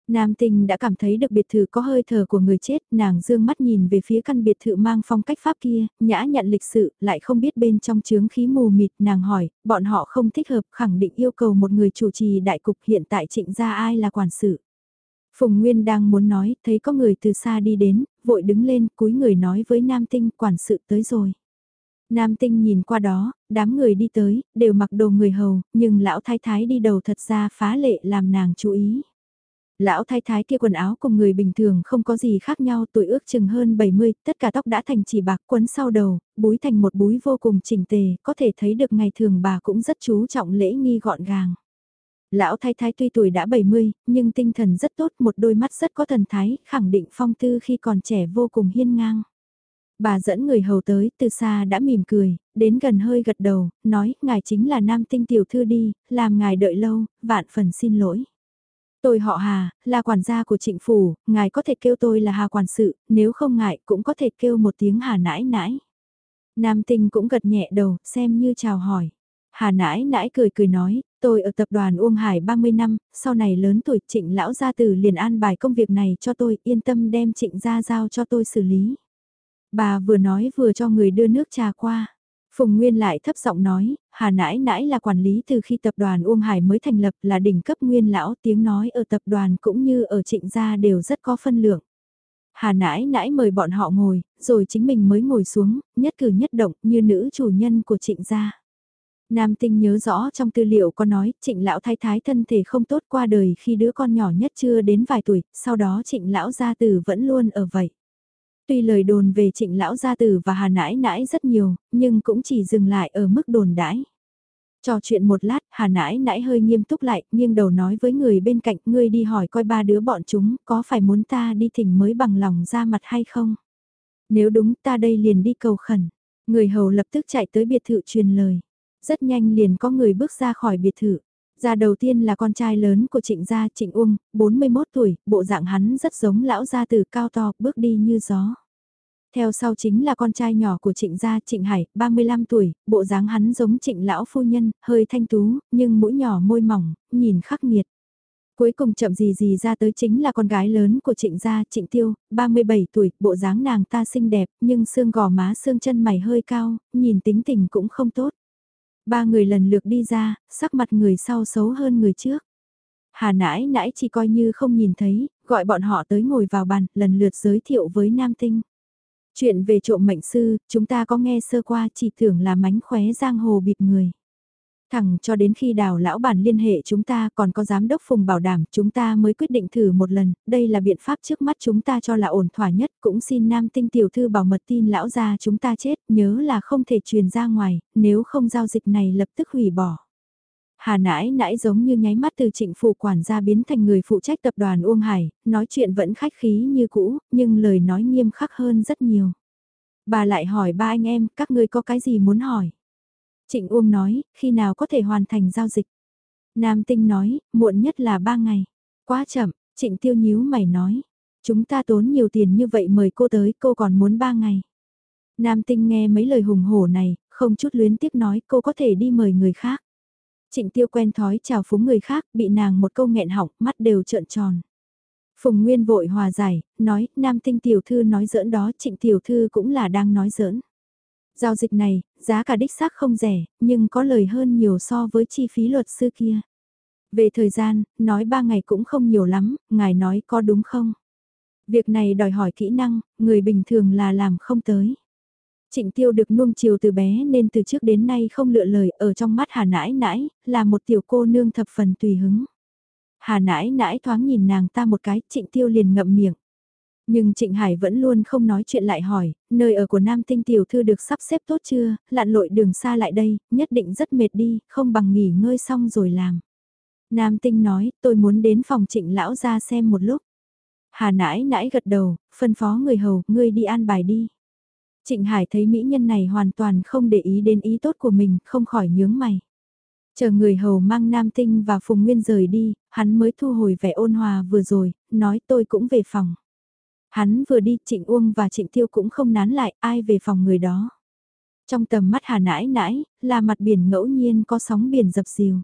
Nam Tinh đã cảm thấy được biệt thự có hơi thở của người chết, nàng dương mắt nhìn về phía căn biệt thự mang phong cách pháp kia, nhã nhận lịch sự, lại không biết bên trong chướng khí mù mịt, nàng hỏi, bọn họ không thích hợp, khẳng định yêu cầu một người chủ trì đại cục hiện tại trịnh gia ai là quản sự. Phùng Nguyên đang muốn nói, thấy có người từ xa đi đến, vội đứng lên, cúi người nói với Nam Tinh, quản sự tới rồi. Nam tinh nhìn qua đó, đám người đi tới, đều mặc đồ người hầu, nhưng lão thái thái đi đầu thật ra phá lệ làm nàng chú ý. Lão thái thái kia quần áo cùng người bình thường không có gì khác nhau tuổi ước chừng hơn 70, tất cả tóc đã thành chỉ bạc quấn sau đầu, búi thành một búi vô cùng chỉnh tề, có thể thấy được ngày thường bà cũng rất chú trọng lễ nghi gọn gàng. Lão thái thái tuy tuổi đã 70, nhưng tinh thần rất tốt, một đôi mắt rất có thần thái, khẳng định phong tư khi còn trẻ vô cùng hiên ngang. Bà dẫn người hầu tới, từ xa đã mỉm cười, đến gần hơi gật đầu, nói, ngài chính là nam tinh tiểu thư đi, làm ngài đợi lâu, vạn phần xin lỗi. Tôi họ Hà, là quản gia của trịnh phủ, ngài có thể kêu tôi là Hà quản sự, nếu không ngại cũng có thể kêu một tiếng Hà nãi nãi. Nam tinh cũng gật nhẹ đầu, xem như chào hỏi. Hà nãi nãi cười cười nói, tôi ở tập đoàn Uông Hải 30 năm, sau này lớn tuổi trịnh lão gia tử liền an bài công việc này cho tôi, yên tâm đem trịnh gia giao cho tôi xử lý. Bà vừa nói vừa cho người đưa nước trà qua. Phùng Nguyên lại thấp giọng nói, Hà Nãi Nãi là quản lý từ khi tập đoàn Uông Hải mới thành lập là đỉnh cấp nguyên lão tiếng nói ở tập đoàn cũng như ở trịnh gia đều rất có phân lượng. Hà Nãi Nãi mời bọn họ ngồi, rồi chính mình mới ngồi xuống, nhất cử nhất động như nữ chủ nhân của trịnh gia. Nam Tinh nhớ rõ trong tư liệu có nói trịnh lão thái thái thân thể không tốt qua đời khi đứa con nhỏ nhất chưa đến vài tuổi, sau đó trịnh lão gia tử vẫn luôn ở vậy. Tuy lời đồn về trịnh lão gia tử và hà nãi nãi rất nhiều, nhưng cũng chỉ dừng lại ở mức đồn đãi. Trò chuyện một lát, hà nãi nãi hơi nghiêm túc lại, nghiêng đầu nói với người bên cạnh, ngươi đi hỏi coi ba đứa bọn chúng, có phải muốn ta đi thỉnh mới bằng lòng ra mặt hay không? Nếu đúng ta đây liền đi cầu khẩn. Người hầu lập tức chạy tới biệt thự truyền lời. Rất nhanh liền có người bước ra khỏi biệt thự. Gia đầu tiên là con trai lớn của trịnh gia trịnh Uông, 41 tuổi, bộ dạng hắn rất giống lão gia tử cao to, bước đi như gió. Theo sau chính là con trai nhỏ của trịnh gia trịnh Hải, 35 tuổi, bộ dáng hắn giống trịnh lão phu nhân, hơi thanh tú, nhưng mũi nhỏ môi mỏng, nhìn khắc nghiệt. Cuối cùng chậm gì gì ra tới chính là con gái lớn của trịnh gia, trịnh tiêu, 37 tuổi, bộ dáng nàng ta xinh đẹp, nhưng xương gò má xương chân mày hơi cao, nhìn tính tình cũng không tốt. Ba người lần lượt đi ra, sắc mặt người sau xấu hơn người trước. Hà nãi nãi chỉ coi như không nhìn thấy, gọi bọn họ tới ngồi vào bàn, lần lượt giới thiệu với Nam Tinh. Chuyện về trộm mệnh sư, chúng ta có nghe sơ qua chỉ tưởng là mánh khóe giang hồ bịp người. Thẳng cho đến khi đào lão bản liên hệ chúng ta còn có giám đốc phùng bảo đảm chúng ta mới quyết định thử một lần, đây là biện pháp trước mắt chúng ta cho là ổn thỏa nhất, cũng xin nam tinh tiểu thư bảo mật tin lão ra chúng ta chết, nhớ là không thể truyền ra ngoài, nếu không giao dịch này lập tức hủy bỏ. Hà nãi nãi giống như nháy mắt từ trịnh phụ quản gia biến thành người phụ trách tập đoàn Uông Hải, nói chuyện vẫn khách khí như cũ, nhưng lời nói nghiêm khắc hơn rất nhiều. Bà lại hỏi ba anh em, các ngươi có cái gì muốn hỏi? Trịnh Uông nói, khi nào có thể hoàn thành giao dịch? Nam Tinh nói, muộn nhất là ba ngày. Quá chậm, Trịnh Tiêu nhíu mày nói. Chúng ta tốn nhiều tiền như vậy mời cô tới, cô còn muốn ba ngày. Nam Tinh nghe mấy lời hùng hổ này, không chút luyến tiếc nói cô có thể đi mời người khác. Trịnh Tiêu quen thói chào phúng người khác, bị nàng một câu nghẹn họng, mắt đều trợn tròn. Phùng Nguyên vội hòa giải, nói, Nam Tinh tiểu thư nói giỡn đó, Trịnh tiểu thư cũng là đang nói giỡn. Giao dịch này, giá cả đích xác không rẻ, nhưng có lời hơn nhiều so với chi phí luật sư kia. Về thời gian, nói ba ngày cũng không nhiều lắm, ngài nói có đúng không? Việc này đòi hỏi kỹ năng, người bình thường là làm không tới. Trịnh tiêu được nuông chiều từ bé nên từ trước đến nay không lựa lời ở trong mắt hà nãi nãi, là một tiểu cô nương thập phần tùy hứng. Hà nãi nãi thoáng nhìn nàng ta một cái, trịnh tiêu liền ngậm miệng. Nhưng Trịnh Hải vẫn luôn không nói chuyện lại hỏi, nơi ở của Nam Tinh Tiểu Thư được sắp xếp tốt chưa, lặn lội đường xa lại đây, nhất định rất mệt đi, không bằng nghỉ ngơi xong rồi làm. Nam Tinh nói, tôi muốn đến phòng trịnh lão ra xem một lúc. Hà nãi nãi gật đầu, phân phó người hầu, ngươi đi an bài đi. Trịnh Hải thấy mỹ nhân này hoàn toàn không để ý đến ý tốt của mình, không khỏi nhướng mày. Chờ người hầu mang Nam Tinh và Phùng Nguyên rời đi, hắn mới thu hồi vẻ ôn hòa vừa rồi, nói tôi cũng về phòng. Hắn vừa đi, Trịnh Uông và Trịnh Tiêu cũng không nán lại, ai về phòng người đó. Trong tầm mắt hà nãi nãi, là mặt biển ngẫu nhiên có sóng biển dập dìu.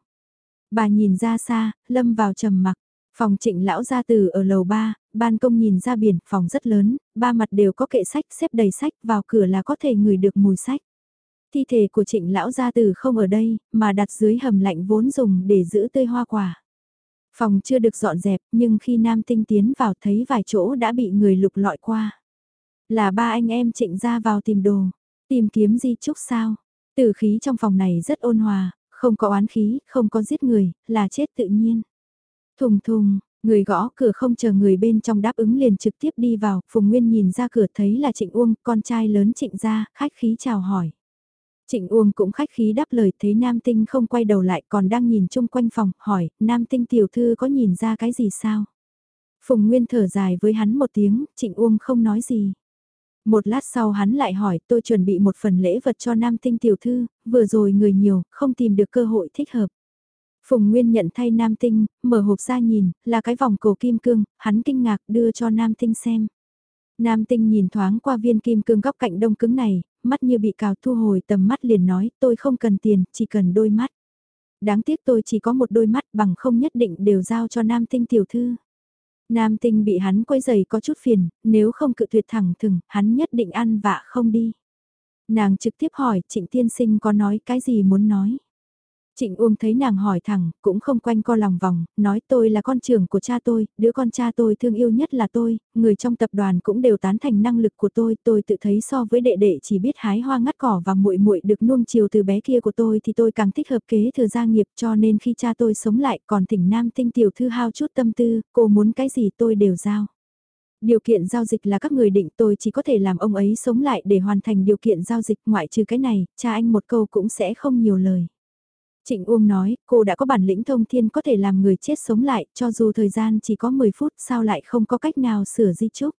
Bà nhìn ra xa, lâm vào trầm mặc. Phòng trịnh lão gia từ ở lầu 3, ban công nhìn ra biển, phòng rất lớn, ba mặt đều có kệ sách xếp đầy sách, vào cửa là có thể ngửi được mùi sách. Thi thể của trịnh lão gia từ không ở đây, mà đặt dưới hầm lạnh vốn dùng để giữ tươi hoa quả. Phòng chưa được dọn dẹp, nhưng khi nam tinh tiến vào thấy vài chỗ đã bị người lục lọi qua. Là ba anh em trịnh ra vào tìm đồ, tìm kiếm di trúc sao. Tử khí trong phòng này rất ôn hòa, không có oán khí, không có giết người, là chết tự nhiên. Thùng thùng, người gõ cửa không chờ người bên trong đáp ứng liền trực tiếp đi vào, Phùng Nguyên nhìn ra cửa thấy là Trịnh Uông, con trai lớn Trịnh gia, khách khí chào hỏi. Trịnh Uông cũng khách khí đáp lời thấy Nam Tinh không quay đầu lại còn đang nhìn chung quanh phòng, hỏi, Nam Tinh tiểu thư có nhìn ra cái gì sao? Phùng Nguyên thở dài với hắn một tiếng, Trịnh Uông không nói gì. Một lát sau hắn lại hỏi tôi chuẩn bị một phần lễ vật cho Nam Tinh tiểu thư, vừa rồi người nhiều, không tìm được cơ hội thích hợp. Phùng Nguyên nhận thay Nam Tinh, mở hộp ra nhìn, là cái vòng cổ kim cương, hắn kinh ngạc đưa cho Nam Tinh xem. Nam Tinh nhìn thoáng qua viên kim cương góc cạnh đông cứng này, mắt như bị cào thu hồi tầm mắt liền nói tôi không cần tiền, chỉ cần đôi mắt. Đáng tiếc tôi chỉ có một đôi mắt bằng không nhất định đều giao cho Nam Tinh tiểu thư. Nam Tinh bị hắn quấy giày có chút phiền, nếu không cự tuyệt thẳng thừng, hắn nhất định ăn vạ không đi. Nàng trực tiếp hỏi trịnh tiên sinh có nói cái gì muốn nói. Trịnh Uông thấy nàng hỏi thẳng, cũng không quanh co lòng vòng, nói tôi là con trưởng của cha tôi, đứa con cha tôi thương yêu nhất là tôi, người trong tập đoàn cũng đều tán thành năng lực của tôi, tôi tự thấy so với đệ đệ chỉ biết hái hoa ngắt cỏ và muội muội được nuông chiều từ bé kia của tôi thì tôi càng thích hợp kế thừa gia nghiệp cho nên khi cha tôi sống lại còn thỉnh nam tinh tiểu thư hao chút tâm tư, cô muốn cái gì tôi đều giao. Điều kiện giao dịch là các người định tôi chỉ có thể làm ông ấy sống lại để hoàn thành điều kiện giao dịch ngoại trừ cái này, cha anh một câu cũng sẽ không nhiều lời. Trịnh Uông nói, cô đã có bản lĩnh thông thiên có thể làm người chết sống lại, cho dù thời gian chỉ có 10 phút sao lại không có cách nào sửa di chúc.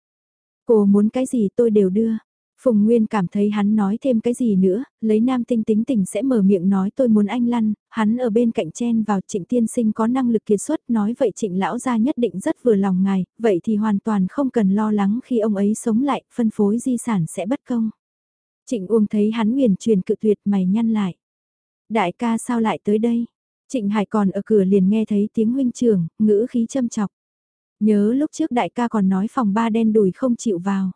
Cô muốn cái gì tôi đều đưa. Phùng Nguyên cảm thấy hắn nói thêm cái gì nữa, lấy nam tinh tính tình sẽ mở miệng nói tôi muốn anh lăn, hắn ở bên cạnh chen vào trịnh tiên sinh có năng lực kiệt xuất nói vậy trịnh lão gia nhất định rất vừa lòng ngài, vậy thì hoàn toàn không cần lo lắng khi ông ấy sống lại, phân phối di sản sẽ bất công. Trịnh Uông thấy hắn huyền truyền cự tuyệt mày nhăn lại. Đại ca sao lại tới đây? Trịnh Hải còn ở cửa liền nghe thấy tiếng huynh trưởng, ngữ khí châm chọc. Nhớ lúc trước đại ca còn nói phòng ba đen đùi không chịu vào.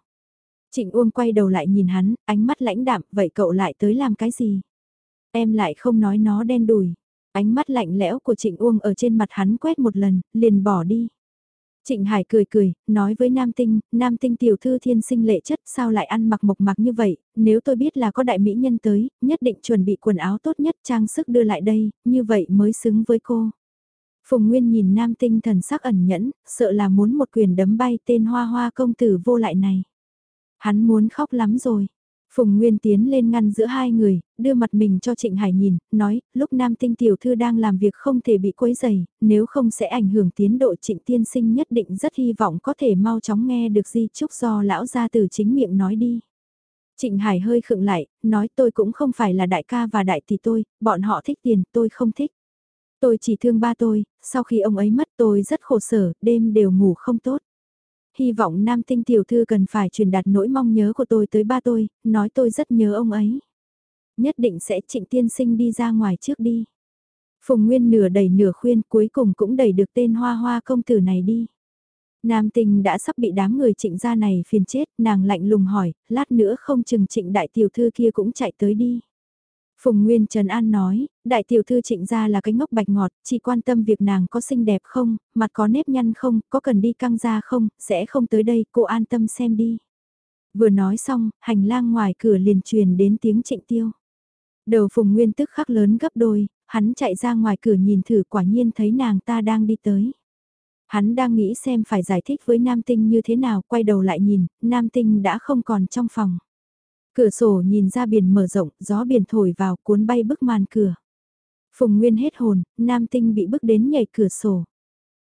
Trịnh Uông quay đầu lại nhìn hắn, ánh mắt lãnh đạm, vậy cậu lại tới làm cái gì? Em lại không nói nó đen đùi. Ánh mắt lạnh lẽo của Trịnh Uông ở trên mặt hắn quét một lần, liền bỏ đi. Trịnh Hải cười cười, nói với Nam Tinh, Nam Tinh tiểu thư thiên sinh lệ chất sao lại ăn mặc mộc mạc như vậy, nếu tôi biết là có đại mỹ nhân tới, nhất định chuẩn bị quần áo tốt nhất trang sức đưa lại đây, như vậy mới xứng với cô. Phùng Nguyên nhìn Nam Tinh thần sắc ẩn nhẫn, sợ là muốn một quyền đấm bay tên hoa hoa công tử vô lại này. Hắn muốn khóc lắm rồi. Phùng Nguyên tiến lên ngăn giữa hai người, đưa mặt mình cho Trịnh Hải nhìn, nói, lúc Nam Tinh Tiểu Thư đang làm việc không thể bị quấy dày, nếu không sẽ ảnh hưởng tiến độ Trịnh Tiên Sinh nhất định rất hy vọng có thể mau chóng nghe được di chúc do lão gia từ chính miệng nói đi. Trịnh Hải hơi khựng lại, nói tôi cũng không phải là đại ca và đại tỷ tôi, bọn họ thích tiền, tôi không thích. Tôi chỉ thương ba tôi, sau khi ông ấy mất tôi rất khổ sở, đêm đều ngủ không tốt. Hy vọng nam tinh tiểu thư cần phải truyền đạt nỗi mong nhớ của tôi tới ba tôi, nói tôi rất nhớ ông ấy. Nhất định sẽ trịnh tiên sinh đi ra ngoài trước đi. Phùng Nguyên nửa đẩy nửa khuyên cuối cùng cũng đẩy được tên hoa hoa công tử này đi. Nam tinh đã sắp bị đám người trịnh gia này phiền chết, nàng lạnh lùng hỏi, lát nữa không chừng trịnh đại tiểu thư kia cũng chạy tới đi. Phùng Nguyên Trần An nói, đại tiểu thư trịnh gia là cái ngốc bạch ngọt, chỉ quan tâm việc nàng có xinh đẹp không, mặt có nếp nhăn không, có cần đi căng ra không, sẽ không tới đây, cô an tâm xem đi. Vừa nói xong, hành lang ngoài cửa liền truyền đến tiếng trịnh tiêu. Đầu Phùng Nguyên tức khắc lớn gấp đôi, hắn chạy ra ngoài cửa nhìn thử quả nhiên thấy nàng ta đang đi tới. Hắn đang nghĩ xem phải giải thích với Nam Tinh như thế nào, quay đầu lại nhìn, Nam Tinh đã không còn trong phòng. Cửa sổ nhìn ra biển mở rộng, gió biển thổi vào cuốn bay bức màn cửa. Phùng Nguyên hết hồn, Nam Tinh bị bức đến nhảy cửa sổ.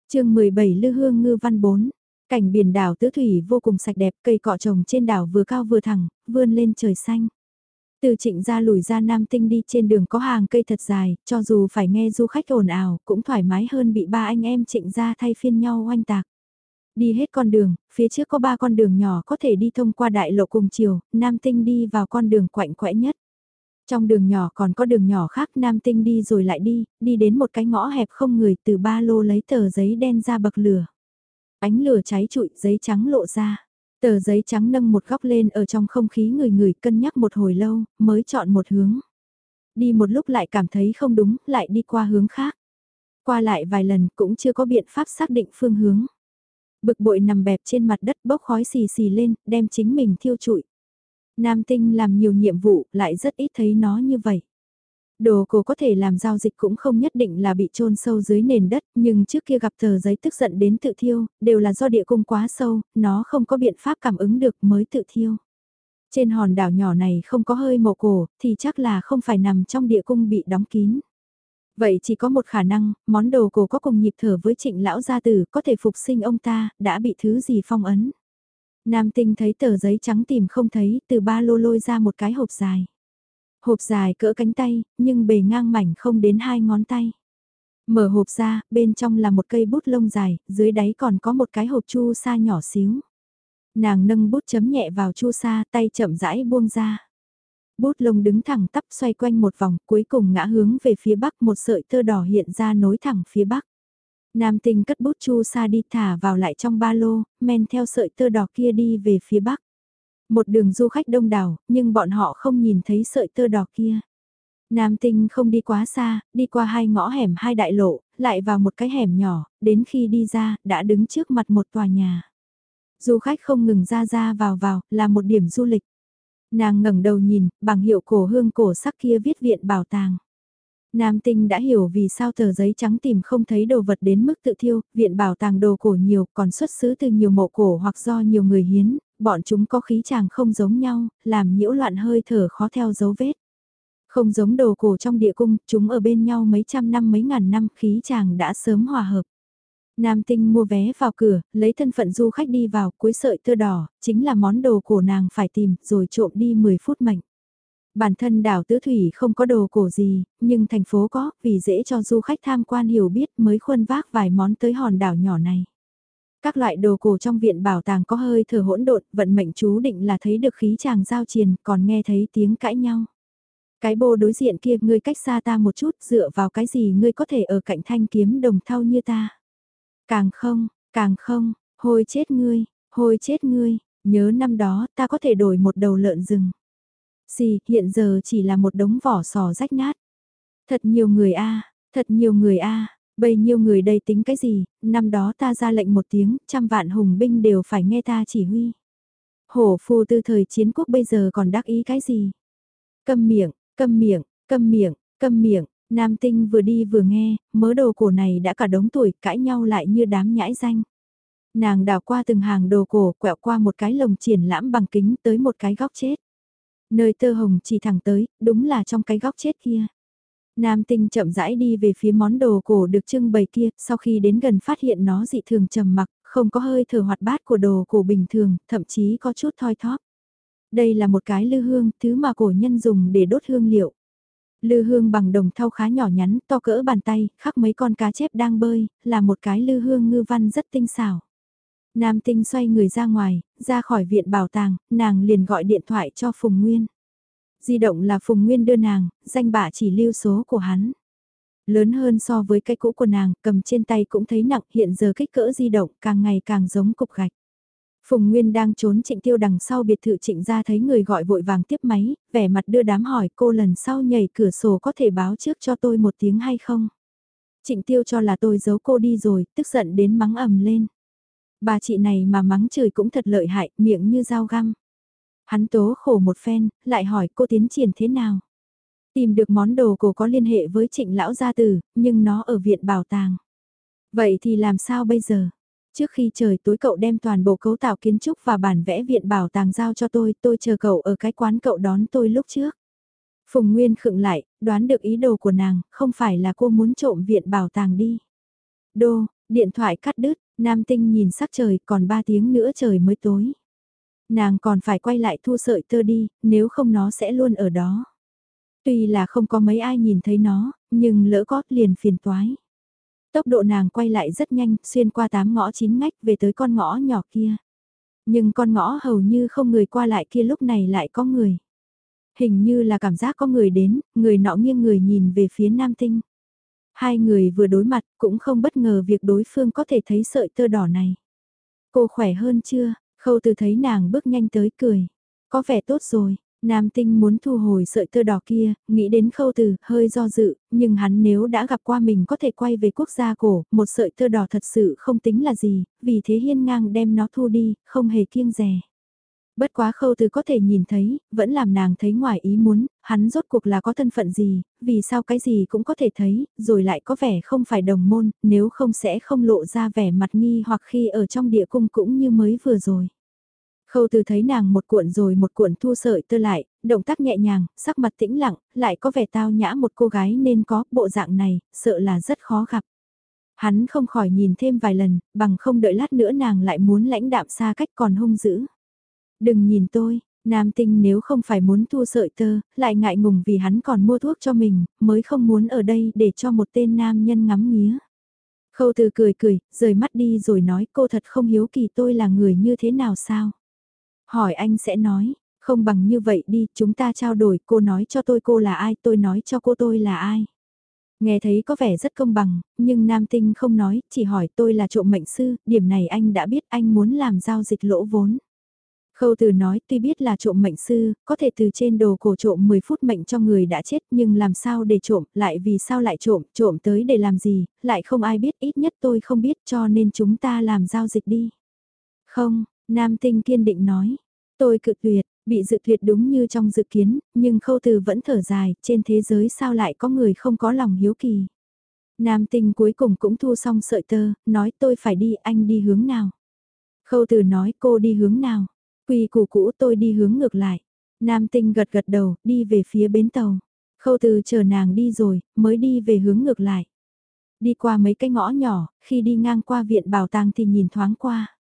chương 17 Lư Hương Ngư Văn 4 Cảnh biển đảo tứ thủy vô cùng sạch đẹp, cây cọ trồng trên đảo vừa cao vừa thẳng, vươn lên trời xanh. Từ trịnh ra lùi ra Nam Tinh đi trên đường có hàng cây thật dài, cho dù phải nghe du khách ồn ào, cũng thoải mái hơn bị ba anh em trịnh ra thay phiên nhau oanh tạc. Đi hết con đường, phía trước có ba con đường nhỏ có thể đi thông qua đại lộ cùng chiều, Nam Tinh đi vào con đường quạnh quẽ nhất. Trong đường nhỏ còn có đường nhỏ khác Nam Tinh đi rồi lại đi, đi đến một cái ngõ hẹp không người từ ba lô lấy tờ giấy đen ra bậc lửa. Ánh lửa cháy trụi, giấy trắng lộ ra. Tờ giấy trắng nâng một góc lên ở trong không khí người người cân nhắc một hồi lâu, mới chọn một hướng. Đi một lúc lại cảm thấy không đúng, lại đi qua hướng khác. Qua lại vài lần cũng chưa có biện pháp xác định phương hướng. Bực bội nằm bẹp trên mặt đất bốc khói xì xì lên, đem chính mình thiêu trụi. Nam tinh làm nhiều nhiệm vụ, lại rất ít thấy nó như vậy. Đồ cổ có thể làm giao dịch cũng không nhất định là bị chôn sâu dưới nền đất, nhưng trước kia gặp tờ giấy tức giận đến tự thiêu, đều là do địa cung quá sâu, nó không có biện pháp cảm ứng được mới tự thiêu. Trên hòn đảo nhỏ này không có hơi mộ cổ, thì chắc là không phải nằm trong địa cung bị đóng kín. Vậy chỉ có một khả năng, món đồ cổ có cùng nhịp thở với trịnh lão gia tử có thể phục sinh ông ta, đã bị thứ gì phong ấn. Nam tinh thấy tờ giấy trắng tìm không thấy, từ ba lô lôi ra một cái hộp dài. Hộp dài cỡ cánh tay, nhưng bề ngang mảnh không đến hai ngón tay. Mở hộp ra, bên trong là một cây bút lông dài, dưới đáy còn có một cái hộp chu sa nhỏ xíu. Nàng nâng bút chấm nhẹ vào chu sa, tay chậm rãi buông ra. Bút lông đứng thẳng tắp xoay quanh một vòng, cuối cùng ngã hướng về phía bắc một sợi tơ đỏ hiện ra nối thẳng phía bắc. Nam tinh cất bút chu sa đi thả vào lại trong ba lô, men theo sợi tơ đỏ kia đi về phía bắc. Một đường du khách đông đảo, nhưng bọn họ không nhìn thấy sợi tơ đỏ kia. Nam tinh không đi quá xa, đi qua hai ngõ hẻm hai đại lộ, lại vào một cái hẻm nhỏ, đến khi đi ra, đã đứng trước mặt một tòa nhà. Du khách không ngừng ra ra vào vào, là một điểm du lịch. Nàng ngẩng đầu nhìn, bằng hiệu cổ hương cổ sắc kia viết viện bảo tàng. Nam tinh đã hiểu vì sao tờ giấy trắng tìm không thấy đồ vật đến mức tự thiêu, viện bảo tàng đồ cổ nhiều còn xuất xứ từ nhiều mộ cổ hoặc do nhiều người hiến, bọn chúng có khí chàng không giống nhau, làm nhiễu loạn hơi thở khó theo dấu vết. Không giống đồ cổ trong địa cung, chúng ở bên nhau mấy trăm năm mấy ngàn năm khí chàng đã sớm hòa hợp. Nam tinh mua vé vào cửa, lấy thân phận du khách đi vào cuối sợi tơ đỏ, chính là món đồ cổ nàng phải tìm rồi trộm đi 10 phút mệnh. Bản thân đảo Tứ Thủy không có đồ cổ gì, nhưng thành phố có, vì dễ cho du khách tham quan hiểu biết mới khuân vác vài món tới hòn đảo nhỏ này. Các loại đồ cổ trong viện bảo tàng có hơi thở hỗn độn, vận mệnh chú định là thấy được khí chàng giao triền, còn nghe thấy tiếng cãi nhau. Cái bô đối diện kia ngươi cách xa ta một chút, dựa vào cái gì ngươi có thể ở cạnh thanh kiếm đồng thau như ta. Càng không, càng không, hôi chết ngươi, hôi chết ngươi, nhớ năm đó ta có thể đổi một đầu lợn rừng. Xì, hiện giờ chỉ là một đống vỏ sò rách nát. Thật nhiều người a thật nhiều người a bầy nhiêu người đây tính cái gì, năm đó ta ra lệnh một tiếng, trăm vạn hùng binh đều phải nghe ta chỉ huy. Hổ phù tư thời chiến quốc bây giờ còn đắc ý cái gì? Câm miệng, câm miệng, câm miệng, câm miệng, Nam Tinh vừa đi vừa nghe, mớ đồ cổ này đã cả đống tuổi cãi nhau lại như đám nhãi danh. Nàng đào qua từng hàng đồ cổ quẹo qua một cái lồng triển lãm bằng kính tới một cái góc chết. Nơi tơ hồng chỉ thẳng tới, đúng là trong cái góc chết kia. Nam tinh chậm rãi đi về phía món đồ cổ được trưng bày kia, sau khi đến gần phát hiện nó dị thường trầm mặc, không có hơi thở hoạt bát của đồ cổ bình thường, thậm chí có chút thoi thóp. Đây là một cái lư hương, thứ mà cổ nhân dùng để đốt hương liệu. Lư hương bằng đồng thau khá nhỏ nhắn, to cỡ bàn tay, khắc mấy con cá chép đang bơi, là một cái lư hương ngư văn rất tinh xảo. Nam tinh xoay người ra ngoài, ra khỏi viện bảo tàng, nàng liền gọi điện thoại cho Phùng Nguyên. Di động là Phùng Nguyên đưa nàng, danh bạ chỉ lưu số của hắn. Lớn hơn so với cái cũ của nàng, cầm trên tay cũng thấy nặng, hiện giờ kích cỡ di động càng ngày càng giống cục gạch. Phùng Nguyên đang trốn trịnh tiêu đằng sau biệt thự trịnh ra thấy người gọi vội vàng tiếp máy, vẻ mặt đưa đám hỏi cô lần sau nhảy cửa sổ có thể báo trước cho tôi một tiếng hay không. Trịnh tiêu cho là tôi giấu cô đi rồi, tức giận đến mắng ầm lên. Bà chị này mà mắng trời cũng thật lợi hại, miệng như dao găm. Hắn tố khổ một phen, lại hỏi cô tiến triển thế nào. Tìm được món đồ cổ có liên hệ với trịnh lão gia tử, nhưng nó ở viện bảo tàng. Vậy thì làm sao bây giờ? Trước khi trời tối cậu đem toàn bộ cấu tạo kiến trúc và bản vẽ viện bảo tàng giao cho tôi, tôi chờ cậu ở cái quán cậu đón tôi lúc trước. Phùng Nguyên khựng lại, đoán được ý đồ của nàng, không phải là cô muốn trộm viện bảo tàng đi. Đô, điện thoại cắt đứt, Nam Tinh nhìn sắc trời còn 3 tiếng nữa trời mới tối. Nàng còn phải quay lại thu sợi tơ đi, nếu không nó sẽ luôn ở đó. Tuy là không có mấy ai nhìn thấy nó, nhưng lỡ có liền phiền toái. Tốc độ nàng quay lại rất nhanh, xuyên qua tám ngõ chín ngách về tới con ngõ nhỏ kia. Nhưng con ngõ hầu như không người qua lại kia lúc này lại có người. Hình như là cảm giác có người đến, người nọ nghiêng người nhìn về phía nam tinh. Hai người vừa đối mặt cũng không bất ngờ việc đối phương có thể thấy sợi tơ đỏ này. Cô khỏe hơn chưa? Khâu từ thấy nàng bước nhanh tới cười. Có vẻ tốt rồi, Nam tinh muốn thu hồi sợi tơ đỏ kia, nghĩ đến khâu từ, hơi do dự, nhưng hắn nếu đã gặp qua mình có thể quay về quốc gia cổ, một sợi tơ đỏ thật sự không tính là gì, vì thế hiên ngang đem nó thu đi, không hề kiêng rè. Bất quá khâu từ có thể nhìn thấy, vẫn làm nàng thấy ngoài ý muốn, hắn rốt cuộc là có thân phận gì, vì sao cái gì cũng có thể thấy, rồi lại có vẻ không phải đồng môn, nếu không sẽ không lộ ra vẻ mặt nghi hoặc khi ở trong địa cung cũng như mới vừa rồi. Khâu từ thấy nàng một cuộn rồi một cuộn thu sợi tơ lại, động tác nhẹ nhàng, sắc mặt tĩnh lặng, lại có vẻ tao nhã một cô gái nên có bộ dạng này, sợ là rất khó gặp. Hắn không khỏi nhìn thêm vài lần, bằng không đợi lát nữa nàng lại muốn lãnh đạm xa cách còn hung dữ. Đừng nhìn tôi, nam tinh nếu không phải muốn thu sợi tơ, lại ngại ngùng vì hắn còn mua thuốc cho mình, mới không muốn ở đây để cho một tên nam nhân ngắm nghía. Khâu từ cười cười, rời mắt đi rồi nói cô thật không hiếu kỳ tôi là người như thế nào sao. Hỏi anh sẽ nói, không bằng như vậy đi, chúng ta trao đổi, cô nói cho tôi cô là ai, tôi nói cho cô tôi là ai. Nghe thấy có vẻ rất công bằng, nhưng nam tinh không nói, chỉ hỏi tôi là trộm mệnh sư, điểm này anh đã biết anh muốn làm giao dịch lỗ vốn. Khâu từ nói tuy biết là trộm mệnh sư, có thể từ trên đồ cổ trộm 10 phút mệnh cho người đã chết nhưng làm sao để trộm, lại vì sao lại trộm, trộm tới để làm gì, lại không ai biết, ít nhất tôi không biết cho nên chúng ta làm giao dịch đi. Không, Nam tinh kiên định nói, tôi cự tuyệt, bị dự tuyệt đúng như trong dự kiến, nhưng khâu từ vẫn thở dài, trên thế giới sao lại có người không có lòng hiếu kỳ. Nam tinh cuối cùng cũng thu xong sợi tơ, nói tôi phải đi, anh đi hướng nào. Khâu từ nói cô đi hướng nào, quy củ cũ tôi đi hướng ngược lại. Nam tinh gật gật đầu, đi về phía bến tàu. Khâu từ chờ nàng đi rồi, mới đi về hướng ngược lại. Đi qua mấy cái ngõ nhỏ, khi đi ngang qua viện bảo tàng thì nhìn thoáng qua.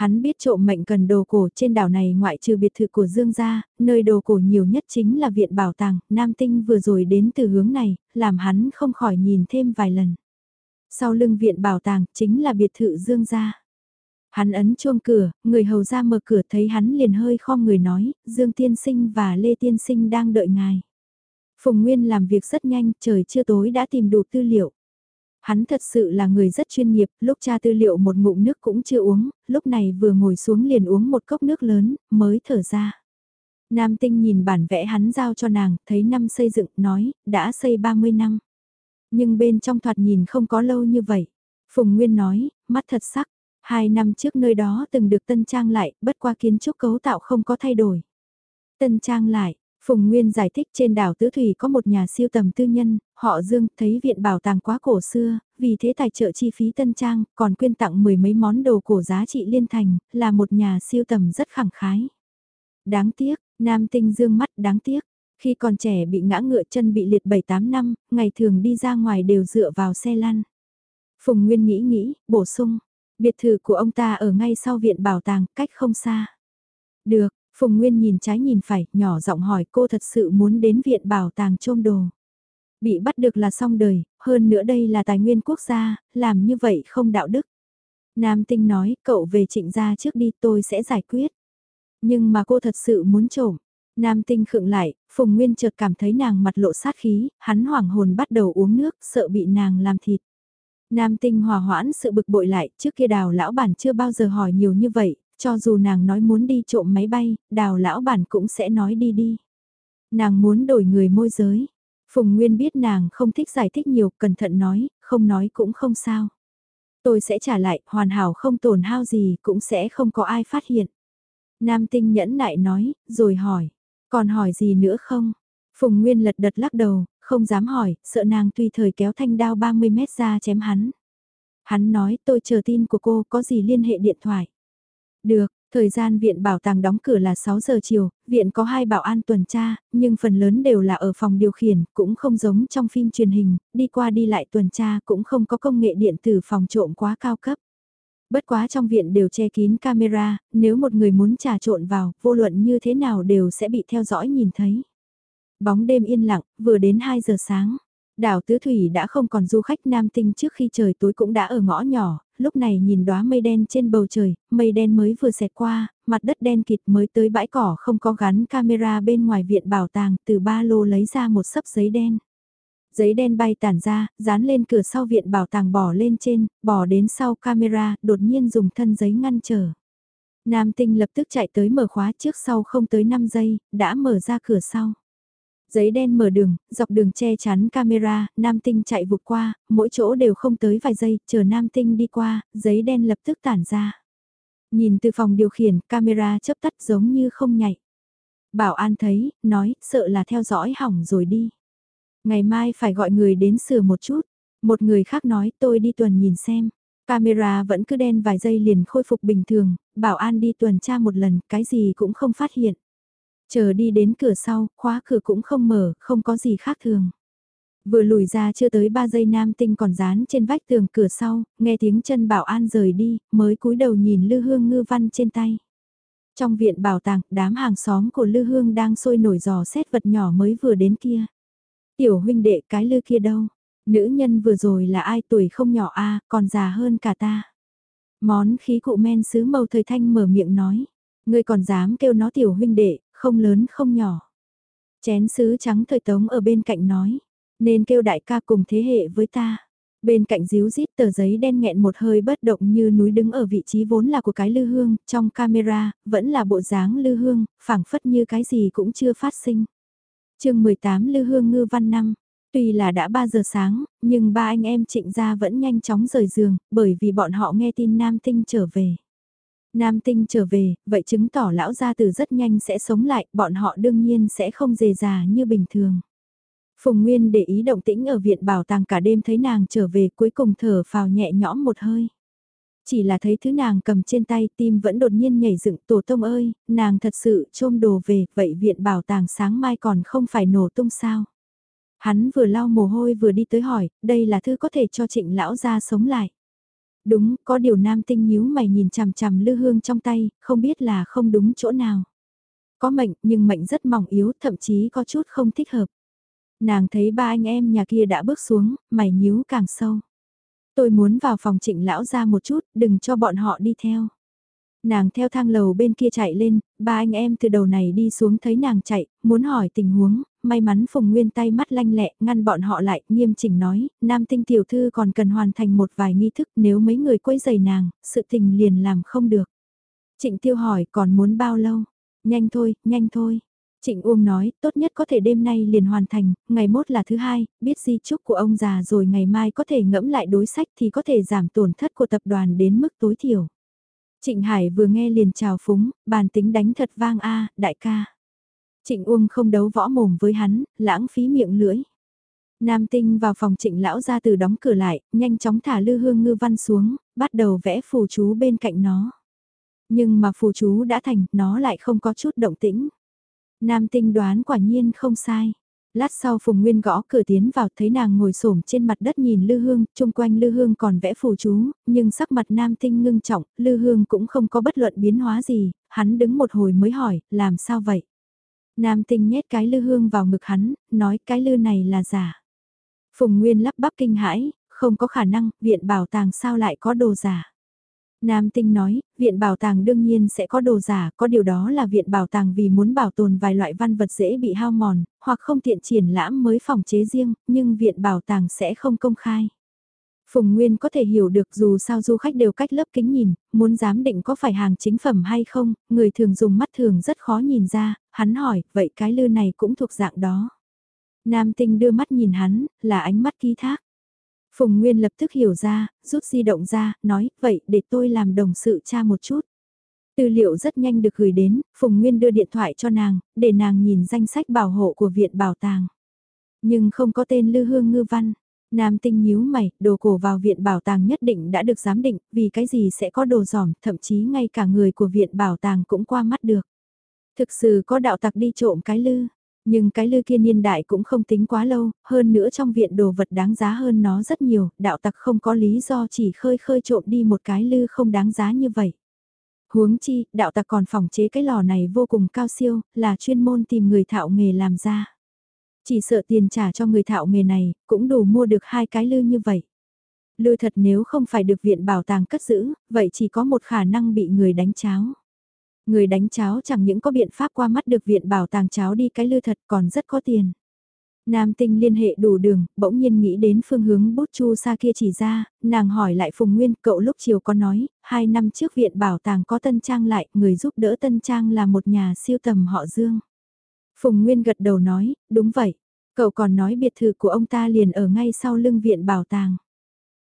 Hắn biết trộm mệnh cần đồ cổ trên đảo này ngoại trừ biệt thự của Dương gia, nơi đồ cổ nhiều nhất chính là viện bảo tàng, Nam Tinh vừa rồi đến từ hướng này, làm hắn không khỏi nhìn thêm vài lần. Sau lưng viện bảo tàng chính là biệt thự Dương gia. Hắn ấn chuông cửa, người hầu ra mở cửa thấy hắn liền hơi khom người nói, Dương Tiên Sinh và Lê Tiên Sinh đang đợi ngài. Phùng Nguyên làm việc rất nhanh, trời chưa tối đã tìm đủ tư liệu. Hắn thật sự là người rất chuyên nghiệp, lúc tra tư liệu một ngụm nước cũng chưa uống, lúc này vừa ngồi xuống liền uống một cốc nước lớn, mới thở ra. Nam tinh nhìn bản vẽ hắn giao cho nàng, thấy năm xây dựng, nói, đã xây 30 năm. Nhưng bên trong thoạt nhìn không có lâu như vậy. Phùng Nguyên nói, mắt thật sắc, hai năm trước nơi đó từng được tân trang lại, bất qua kiến trúc cấu tạo không có thay đổi. Tân trang lại, Phùng Nguyên giải thích trên đảo Tứ Thủy có một nhà siêu tầm tư nhân, họ Dương thấy viện bảo tàng quá cổ xưa, vì thế tài trợ chi phí tân trang, còn quyên tặng mười mấy món đồ cổ giá trị liên thành, là một nhà siêu tầm rất khẳng khái. Đáng tiếc, Nam tinh dương mắt đáng tiếc, khi còn trẻ bị ngã ngựa chân bị liệt 7-8 năm, ngày thường đi ra ngoài đều dựa vào xe lăn. Phùng Nguyên nghĩ nghĩ, bổ sung, biệt thự của ông ta ở ngay sau viện bảo tàng, cách không xa. Được, Phùng Nguyên nhìn trái nhìn phải, nhỏ giọng hỏi cô thật sự muốn đến viện bảo tàng trôm đồ. Bị bắt được là xong đời, hơn nữa đây là tài nguyên quốc gia, làm như vậy không đạo đức. Nam Tinh nói, cậu về trịnh gia trước đi tôi sẽ giải quyết. Nhưng mà cô thật sự muốn trộm. Nam Tinh khựng lại, Phùng Nguyên chợt cảm thấy nàng mặt lộ sát khí, hắn hoảng hồn bắt đầu uống nước, sợ bị nàng làm thịt. Nam Tinh hòa hoãn sự bực bội lại, trước kia đào lão bản chưa bao giờ hỏi nhiều như vậy, cho dù nàng nói muốn đi trộm máy bay, đào lão bản cũng sẽ nói đi đi. Nàng muốn đổi người môi giới. Phùng Nguyên biết nàng không thích giải thích nhiều, cẩn thận nói, không nói cũng không sao. Tôi sẽ trả lại, hoàn hảo không tổn hao gì, cũng sẽ không có ai phát hiện. Nam tinh nhẫn nại nói, rồi hỏi, còn hỏi gì nữa không? Phùng Nguyên lật đật lắc đầu, không dám hỏi, sợ nàng tùy thời kéo thanh đao 30 mét ra chém hắn. Hắn nói tôi chờ tin của cô có gì liên hệ điện thoại. Được, thời gian viện bảo tàng đóng cửa là 6 giờ chiều, viện có hai bảo an tuần tra, nhưng phần lớn đều là ở phòng điều khiển, cũng không giống trong phim truyền hình, đi qua đi lại tuần tra cũng không có công nghệ điện tử phòng trộm quá cao cấp. Bất quá trong viện đều che kín camera, nếu một người muốn trà trộn vào, vô luận như thế nào đều sẽ bị theo dõi nhìn thấy. Bóng đêm yên lặng, vừa đến 2 giờ sáng. Đảo Tứ Thủy đã không còn du khách nam tinh trước khi trời tối cũng đã ở ngõ nhỏ, lúc này nhìn đóa mây đen trên bầu trời, mây đen mới vừa xẹt qua, mặt đất đen kịt mới tới bãi cỏ không có gắn camera bên ngoài viện bảo tàng, từ ba lô lấy ra một sấp giấy đen. Giấy đen bay tản ra, dán lên cửa sau viện bảo tàng bỏ lên trên, bỏ đến sau camera, đột nhiên dùng thân giấy ngăn trở. Nam tinh lập tức chạy tới mở khóa trước sau không tới 5 giây, đã mở ra cửa sau. Giấy đen mở đường, dọc đường che chắn camera, nam tinh chạy vụt qua, mỗi chỗ đều không tới vài giây, chờ nam tinh đi qua, giấy đen lập tức tản ra. Nhìn từ phòng điều khiển, camera chớp tắt giống như không nhạy. Bảo an thấy, nói, sợ là theo dõi hỏng rồi đi. Ngày mai phải gọi người đến sửa một chút. Một người khác nói tôi đi tuần nhìn xem. Camera vẫn cứ đen vài giây liền khôi phục bình thường, bảo an đi tuần tra một lần, cái gì cũng không phát hiện. Chờ đi đến cửa sau, khóa cửa cũng không mở, không có gì khác thường. Vừa lùi ra chưa tới 3 giây nam tinh còn dán trên vách tường cửa sau, nghe tiếng chân bảo an rời đi, mới cúi đầu nhìn lư hương ngư văn trên tay. Trong viện bảo tàng, đám hàng xóm của lư hương đang sôi nổi giò xét vật nhỏ mới vừa đến kia. Tiểu huynh đệ cái lư kia đâu? Nữ nhân vừa rồi là ai tuổi không nhỏ a còn già hơn cả ta. Món khí cụ men sứ màu thời thanh mở miệng nói. Ngươi còn dám kêu nó tiểu huynh đệ, không lớn không nhỏ. Chén sứ trắng thời tống ở bên cạnh nói. Nên kêu đại ca cùng thế hệ với ta. Bên cạnh díu dít tờ giấy đen nghẹn một hơi bất động như núi đứng ở vị trí vốn là của cái lư hương, trong camera, vẫn là bộ dáng lư hương, phảng phất như cái gì cũng chưa phát sinh chương 18 Lư Hương Ngư Văn Năm. Tuy là đã 3 giờ sáng, nhưng ba anh em trịnh gia vẫn nhanh chóng rời giường, bởi vì bọn họ nghe tin Nam Tinh trở về. Nam Tinh trở về, vậy chứng tỏ lão gia tử rất nhanh sẽ sống lại, bọn họ đương nhiên sẽ không dề già như bình thường. Phùng Nguyên để ý động tĩnh ở viện bảo tàng cả đêm thấy nàng trở về cuối cùng thở phào nhẹ nhõm một hơi. Chỉ là thấy thứ nàng cầm trên tay tim vẫn đột nhiên nhảy dựng tổ tông ơi, nàng thật sự trôm đồ về, vậy viện bảo tàng sáng mai còn không phải nổ tung sao. Hắn vừa lau mồ hôi vừa đi tới hỏi, đây là thứ có thể cho trịnh lão ra sống lại. Đúng, có điều nam tinh nhíu mày nhìn chằm chằm lư hương trong tay, không biết là không đúng chỗ nào. Có mệnh, nhưng mệnh rất mỏng yếu, thậm chí có chút không thích hợp. Nàng thấy ba anh em nhà kia đã bước xuống, mày nhíu càng sâu. Tôi muốn vào phòng trịnh lão ra một chút, đừng cho bọn họ đi theo. Nàng theo thang lầu bên kia chạy lên, ba anh em từ đầu này đi xuống thấy nàng chạy, muốn hỏi tình huống, may mắn Phùng Nguyên tay mắt lanh lẹ, ngăn bọn họ lại, nghiêm chỉnh nói, nam tinh tiểu thư còn cần hoàn thành một vài nghi thức nếu mấy người quấy giày nàng, sự tình liền làm không được. Trịnh tiêu hỏi còn muốn bao lâu? Nhanh thôi, nhanh thôi. Trịnh Uông nói, tốt nhất có thể đêm nay liền hoàn thành, ngày mốt là thứ hai, biết di chúc của ông già rồi ngày mai có thể ngẫm lại đối sách thì có thể giảm tổn thất của tập đoàn đến mức tối thiểu. Trịnh Hải vừa nghe liền chào phúng, bàn tính đánh thật vang a đại ca. Trịnh Uông không đấu võ mồm với hắn, lãng phí miệng lưỡi. Nam Tinh vào phòng trịnh lão ra từ đóng cửa lại, nhanh chóng thả lư hương ngư văn xuống, bắt đầu vẽ phù chú bên cạnh nó. Nhưng mà phù chú đã thành, nó lại không có chút động tĩnh. Nam tinh đoán quả nhiên không sai. Lát sau Phùng Nguyên gõ cửa tiến vào thấy nàng ngồi xổm trên mặt đất nhìn Lư Hương, chung quanh Lư Hương còn vẽ phù chú, nhưng sắc mặt Nam Tinh ngưng trọng, Lư Hương cũng không có bất luận biến hóa gì, hắn đứng một hồi mới hỏi, làm sao vậy? Nam Tinh nhét cái Lư Hương vào ngực hắn, nói cái Lư này là giả. Phùng Nguyên lắp bắp kinh hãi, không có khả năng, viện bảo tàng sao lại có đồ giả. Nam Tinh nói, viện bảo tàng đương nhiên sẽ có đồ giả, có điều đó là viện bảo tàng vì muốn bảo tồn vài loại văn vật dễ bị hao mòn, hoặc không tiện triển lãm mới phòng chế riêng, nhưng viện bảo tàng sẽ không công khai. Phùng Nguyên có thể hiểu được dù sao du khách đều cách lớp kính nhìn, muốn giám định có phải hàng chính phẩm hay không, người thường dùng mắt thường rất khó nhìn ra, hắn hỏi, vậy cái lư này cũng thuộc dạng đó. Nam Tinh đưa mắt nhìn hắn, là ánh mắt ký thác. Phùng Nguyên lập tức hiểu ra, rút di động ra, nói, vậy để tôi làm đồng sự cha một chút. Tư liệu rất nhanh được gửi đến, Phùng Nguyên đưa điện thoại cho nàng, để nàng nhìn danh sách bảo hộ của Viện Bảo tàng. Nhưng không có tên Lư Hương Ngư Văn. Nam tinh nhíu mày, đồ cổ vào viện bảo tàng nhất định đã được giám định, vì cái gì sẽ có đồ giỏm, thậm chí ngay cả người của viện bảo tàng cũng qua mắt được. Thực sự có đạo tặc đi trộm cái lư, nhưng cái lư kia niên đại cũng không tính quá lâu, hơn nữa trong viện đồ vật đáng giá hơn nó rất nhiều, đạo tặc không có lý do chỉ khơi khơi trộm đi một cái lư không đáng giá như vậy. Huống chi, đạo tặc còn phòng chế cái lò này vô cùng cao siêu, là chuyên môn tìm người thạo nghề làm ra. Chỉ sợ tiền trả cho người thạo nghề này, cũng đủ mua được hai cái lư như vậy. Lư thật nếu không phải được viện bảo tàng cất giữ, vậy chỉ có một khả năng bị người đánh cháo. Người đánh cháo chẳng những có biện pháp qua mắt được viện bảo tàng cháo đi cái lư thật còn rất có tiền. Nam tinh liên hệ đủ đường, bỗng nhiên nghĩ đến phương hướng bút chu xa kia chỉ ra, nàng hỏi lại Phùng Nguyên, cậu lúc chiều có nói, hai năm trước viện bảo tàng có Tân Trang lại, người giúp đỡ Tân Trang là một nhà siêu tầm họ Dương. Phùng Nguyên gật đầu nói, đúng vậy, cậu còn nói biệt thự của ông ta liền ở ngay sau lưng viện bảo tàng.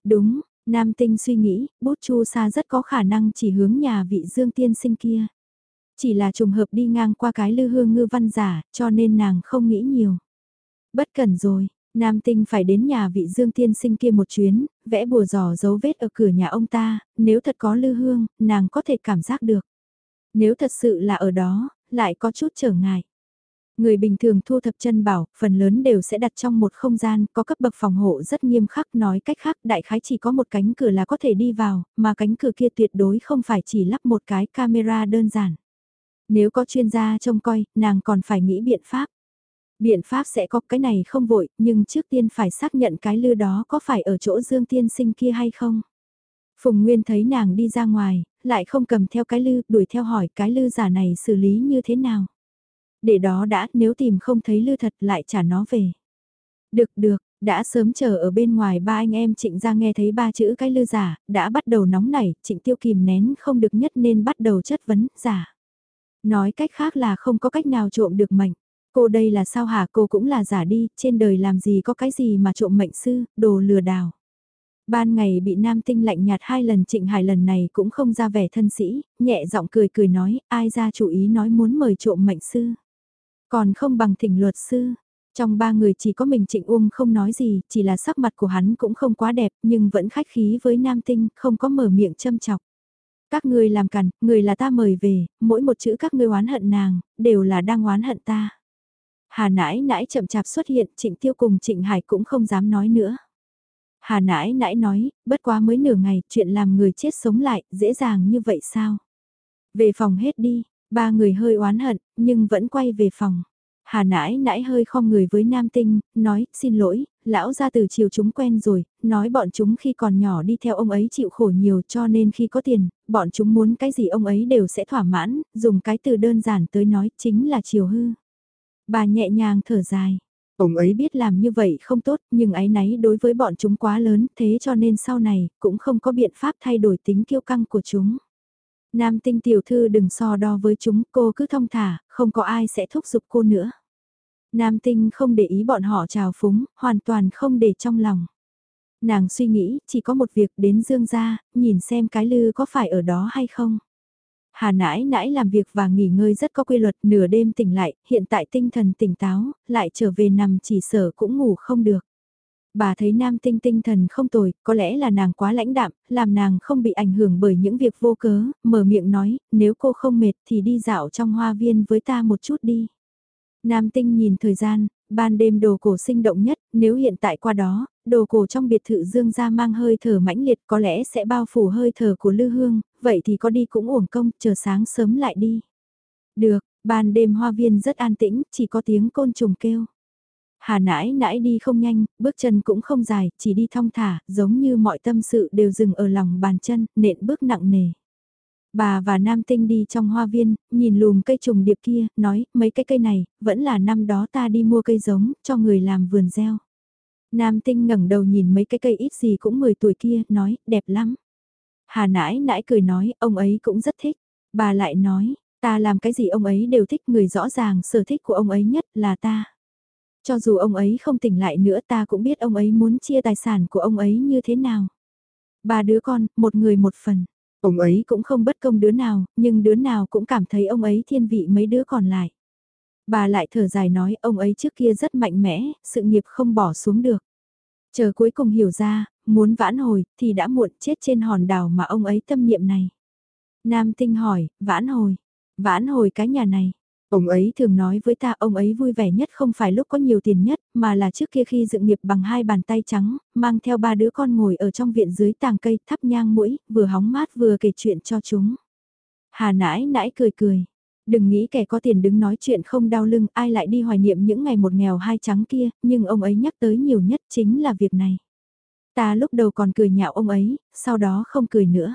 Đúng, Nam tinh suy nghĩ, bút chu xa rất có khả năng chỉ hướng nhà vị Dương tiên sinh kia. Chỉ là trùng hợp đi ngang qua cái lư hương ngư văn giả, cho nên nàng không nghĩ nhiều. Bất cần rồi, Nam Tinh phải đến nhà vị Dương Tiên Sinh kia một chuyến, vẽ bùa giò dấu vết ở cửa nhà ông ta, nếu thật có lư hương, nàng có thể cảm giác được. Nếu thật sự là ở đó, lại có chút trở ngại. Người bình thường thu thập chân bảo, phần lớn đều sẽ đặt trong một không gian, có cấp bậc phòng hộ rất nghiêm khắc nói cách khác đại khái chỉ có một cánh cửa là có thể đi vào, mà cánh cửa kia tuyệt đối không phải chỉ lắp một cái camera đơn giản. Nếu có chuyên gia trông coi, nàng còn phải nghĩ biện pháp. Biện pháp sẽ có cái này không vội, nhưng trước tiên phải xác nhận cái lư đó có phải ở chỗ Dương Tiên Sinh kia hay không. Phùng Nguyên thấy nàng đi ra ngoài, lại không cầm theo cái lư, đuổi theo hỏi cái lư giả này xử lý như thế nào. Để đó đã, nếu tìm không thấy lư thật lại trả nó về. Được được, đã sớm chờ ở bên ngoài ba anh em trịnh ra nghe thấy ba chữ cái lư giả, đã bắt đầu nóng nảy, trịnh tiêu kìm nén không được nhất nên bắt đầu chất vấn, giả. Nói cách khác là không có cách nào trộm được mệnh. Cô đây là sao hả cô cũng là giả đi, trên đời làm gì có cái gì mà trộm mệnh sư, đồ lừa đảo. Ban ngày bị nam tinh lạnh nhạt hai lần trịnh hải lần này cũng không ra vẻ thân sĩ, nhẹ giọng cười cười nói, ai ra chủ ý nói muốn mời trộm mệnh sư. Còn không bằng thỉnh luật sư. Trong ba người chỉ có mình trịnh Uông không nói gì, chỉ là sắc mặt của hắn cũng không quá đẹp nhưng vẫn khách khí với nam tinh, không có mở miệng châm chọc. Các ngươi làm cằn, người là ta mời về, mỗi một chữ các ngươi oán hận nàng, đều là đang oán hận ta. Hà nãi nãi chậm chạp xuất hiện, trịnh tiêu cùng trịnh hải cũng không dám nói nữa. Hà nãi nãi nói, bất quá mới nửa ngày, chuyện làm người chết sống lại, dễ dàng như vậy sao? Về phòng hết đi, ba người hơi oán hận, nhưng vẫn quay về phòng. Hà nãi nãi hơi khom người với nam tinh, nói, xin lỗi, lão ra từ chiều chúng quen rồi, nói bọn chúng khi còn nhỏ đi theo ông ấy chịu khổ nhiều cho nên khi có tiền, bọn chúng muốn cái gì ông ấy đều sẽ thỏa mãn, dùng cái từ đơn giản tới nói chính là chiều hư. Bà nhẹ nhàng thở dài. Ông ấy biết làm như vậy không tốt nhưng ấy nấy đối với bọn chúng quá lớn thế cho nên sau này cũng không có biện pháp thay đổi tính kiêu căng của chúng. Nam tinh tiểu thư đừng so đo với chúng cô cứ thông thả, không có ai sẽ thúc giục cô nữa. Nam tinh không để ý bọn họ trào phúng, hoàn toàn không để trong lòng. Nàng suy nghĩ, chỉ có một việc đến dương gia, nhìn xem cái lư có phải ở đó hay không. Hà nãi nãi làm việc và nghỉ ngơi rất có quy luật nửa đêm tỉnh lại, hiện tại tinh thần tỉnh táo, lại trở về nằm chỉ sở cũng ngủ không được. Bà thấy nam tinh tinh thần không tồi, có lẽ là nàng quá lãnh đạm, làm nàng không bị ảnh hưởng bởi những việc vô cớ, mở miệng nói, nếu cô không mệt thì đi dạo trong hoa viên với ta một chút đi. Nam tinh nhìn thời gian, ban đêm đồ cổ sinh động nhất, nếu hiện tại qua đó, đồ cổ trong biệt thự dương gia mang hơi thở mãnh liệt có lẽ sẽ bao phủ hơi thở của lư hương, vậy thì có đi cũng uổng công, chờ sáng sớm lại đi. Được, ban đêm hoa viên rất an tĩnh, chỉ có tiếng côn trùng kêu. Hà nãi nãi đi không nhanh, bước chân cũng không dài, chỉ đi thong thả, giống như mọi tâm sự đều dừng ở lòng bàn chân, nện bước nặng nề. Bà và Nam Tinh đi trong hoa viên, nhìn lùm cây trùng điệp kia, nói, mấy cái cây này, vẫn là năm đó ta đi mua cây giống, cho người làm vườn gieo. Nam Tinh ngẩng đầu nhìn mấy cái cây ít gì cũng 10 tuổi kia, nói, đẹp lắm. Hà nãi nãi cười nói, ông ấy cũng rất thích. Bà lại nói, ta làm cái gì ông ấy đều thích, người rõ ràng sở thích của ông ấy nhất là ta. Cho dù ông ấy không tỉnh lại nữa ta cũng biết ông ấy muốn chia tài sản của ông ấy như thế nào. Ba đứa con, một người một phần. Ông ấy cũng không bất công đứa nào, nhưng đứa nào cũng cảm thấy ông ấy thiên vị mấy đứa còn lại. Bà lại thở dài nói ông ấy trước kia rất mạnh mẽ, sự nghiệp không bỏ xuống được. Chờ cuối cùng hiểu ra, muốn vãn hồi, thì đã muộn chết trên hòn đảo mà ông ấy tâm niệm này. Nam tinh hỏi, vãn hồi, vãn hồi cái nhà này. Ông ấy thường nói với ta ông ấy vui vẻ nhất không phải lúc có nhiều tiền nhất, mà là trước kia khi dựng nghiệp bằng hai bàn tay trắng, mang theo ba đứa con ngồi ở trong viện dưới tàng cây thắp nhang mũi, vừa hóng mát vừa kể chuyện cho chúng. Hà nãi nãi cười cười. Đừng nghĩ kẻ có tiền đứng nói chuyện không đau lưng ai lại đi hoài niệm những ngày một nghèo hai trắng kia, nhưng ông ấy nhắc tới nhiều nhất chính là việc này. Ta lúc đầu còn cười nhạo ông ấy, sau đó không cười nữa.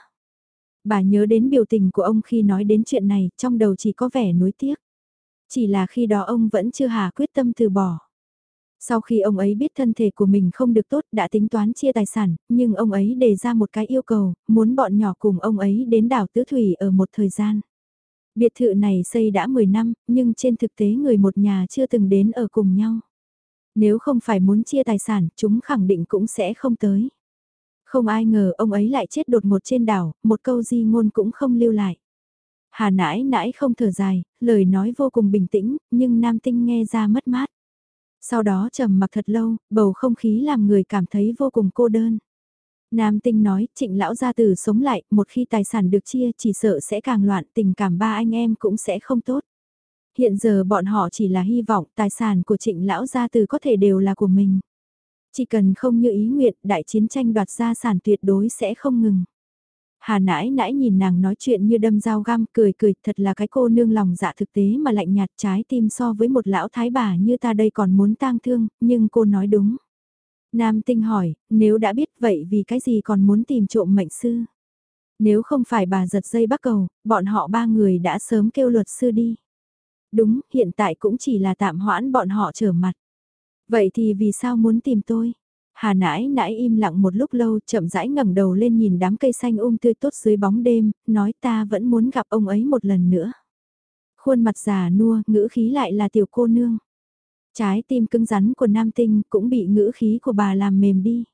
Bà nhớ đến biểu tình của ông khi nói đến chuyện này, trong đầu chỉ có vẻ nuối tiếc. Chỉ là khi đó ông vẫn chưa hà quyết tâm từ bỏ. Sau khi ông ấy biết thân thể của mình không được tốt đã tính toán chia tài sản, nhưng ông ấy đề ra một cái yêu cầu, muốn bọn nhỏ cùng ông ấy đến đảo Tứ Thủy ở một thời gian. Biệt thự này xây đã 10 năm, nhưng trên thực tế người một nhà chưa từng đến ở cùng nhau. Nếu không phải muốn chia tài sản, chúng khẳng định cũng sẽ không tới. Không ai ngờ ông ấy lại chết đột ngột trên đảo, một câu di ngôn cũng không lưu lại. Hà nãi nãi không thở dài, lời nói vô cùng bình tĩnh, nhưng nam tinh nghe ra mất mát. Sau đó trầm mặc thật lâu, bầu không khí làm người cảm thấy vô cùng cô đơn. Nam tinh nói, trịnh lão gia tử sống lại, một khi tài sản được chia chỉ sợ sẽ càng loạn, tình cảm ba anh em cũng sẽ không tốt. Hiện giờ bọn họ chỉ là hy vọng tài sản của trịnh lão gia tử có thể đều là của mình. Chỉ cần không như ý nguyện, đại chiến tranh đoạt gia sản tuyệt đối sẽ không ngừng. Hà nãi nãi nhìn nàng nói chuyện như đâm dao găm cười cười thật là cái cô nương lòng dạ thực tế mà lạnh nhạt trái tim so với một lão thái bà như ta đây còn muốn tang thương, nhưng cô nói đúng. Nam tinh hỏi, nếu đã biết vậy vì cái gì còn muốn tìm trộm mệnh sư? Nếu không phải bà giật dây bắt cầu, bọn họ ba người đã sớm kêu luật sư đi. Đúng, hiện tại cũng chỉ là tạm hoãn bọn họ trở mặt. Vậy thì vì sao muốn tìm tôi? Hà nãi nãi im lặng một lúc lâu chậm rãi ngẩng đầu lên nhìn đám cây xanh um tươi tốt dưới bóng đêm, nói ta vẫn muốn gặp ông ấy một lần nữa. Khuôn mặt già nua, ngữ khí lại là tiểu cô nương. Trái tim cứng rắn của nam tinh cũng bị ngữ khí của bà làm mềm đi.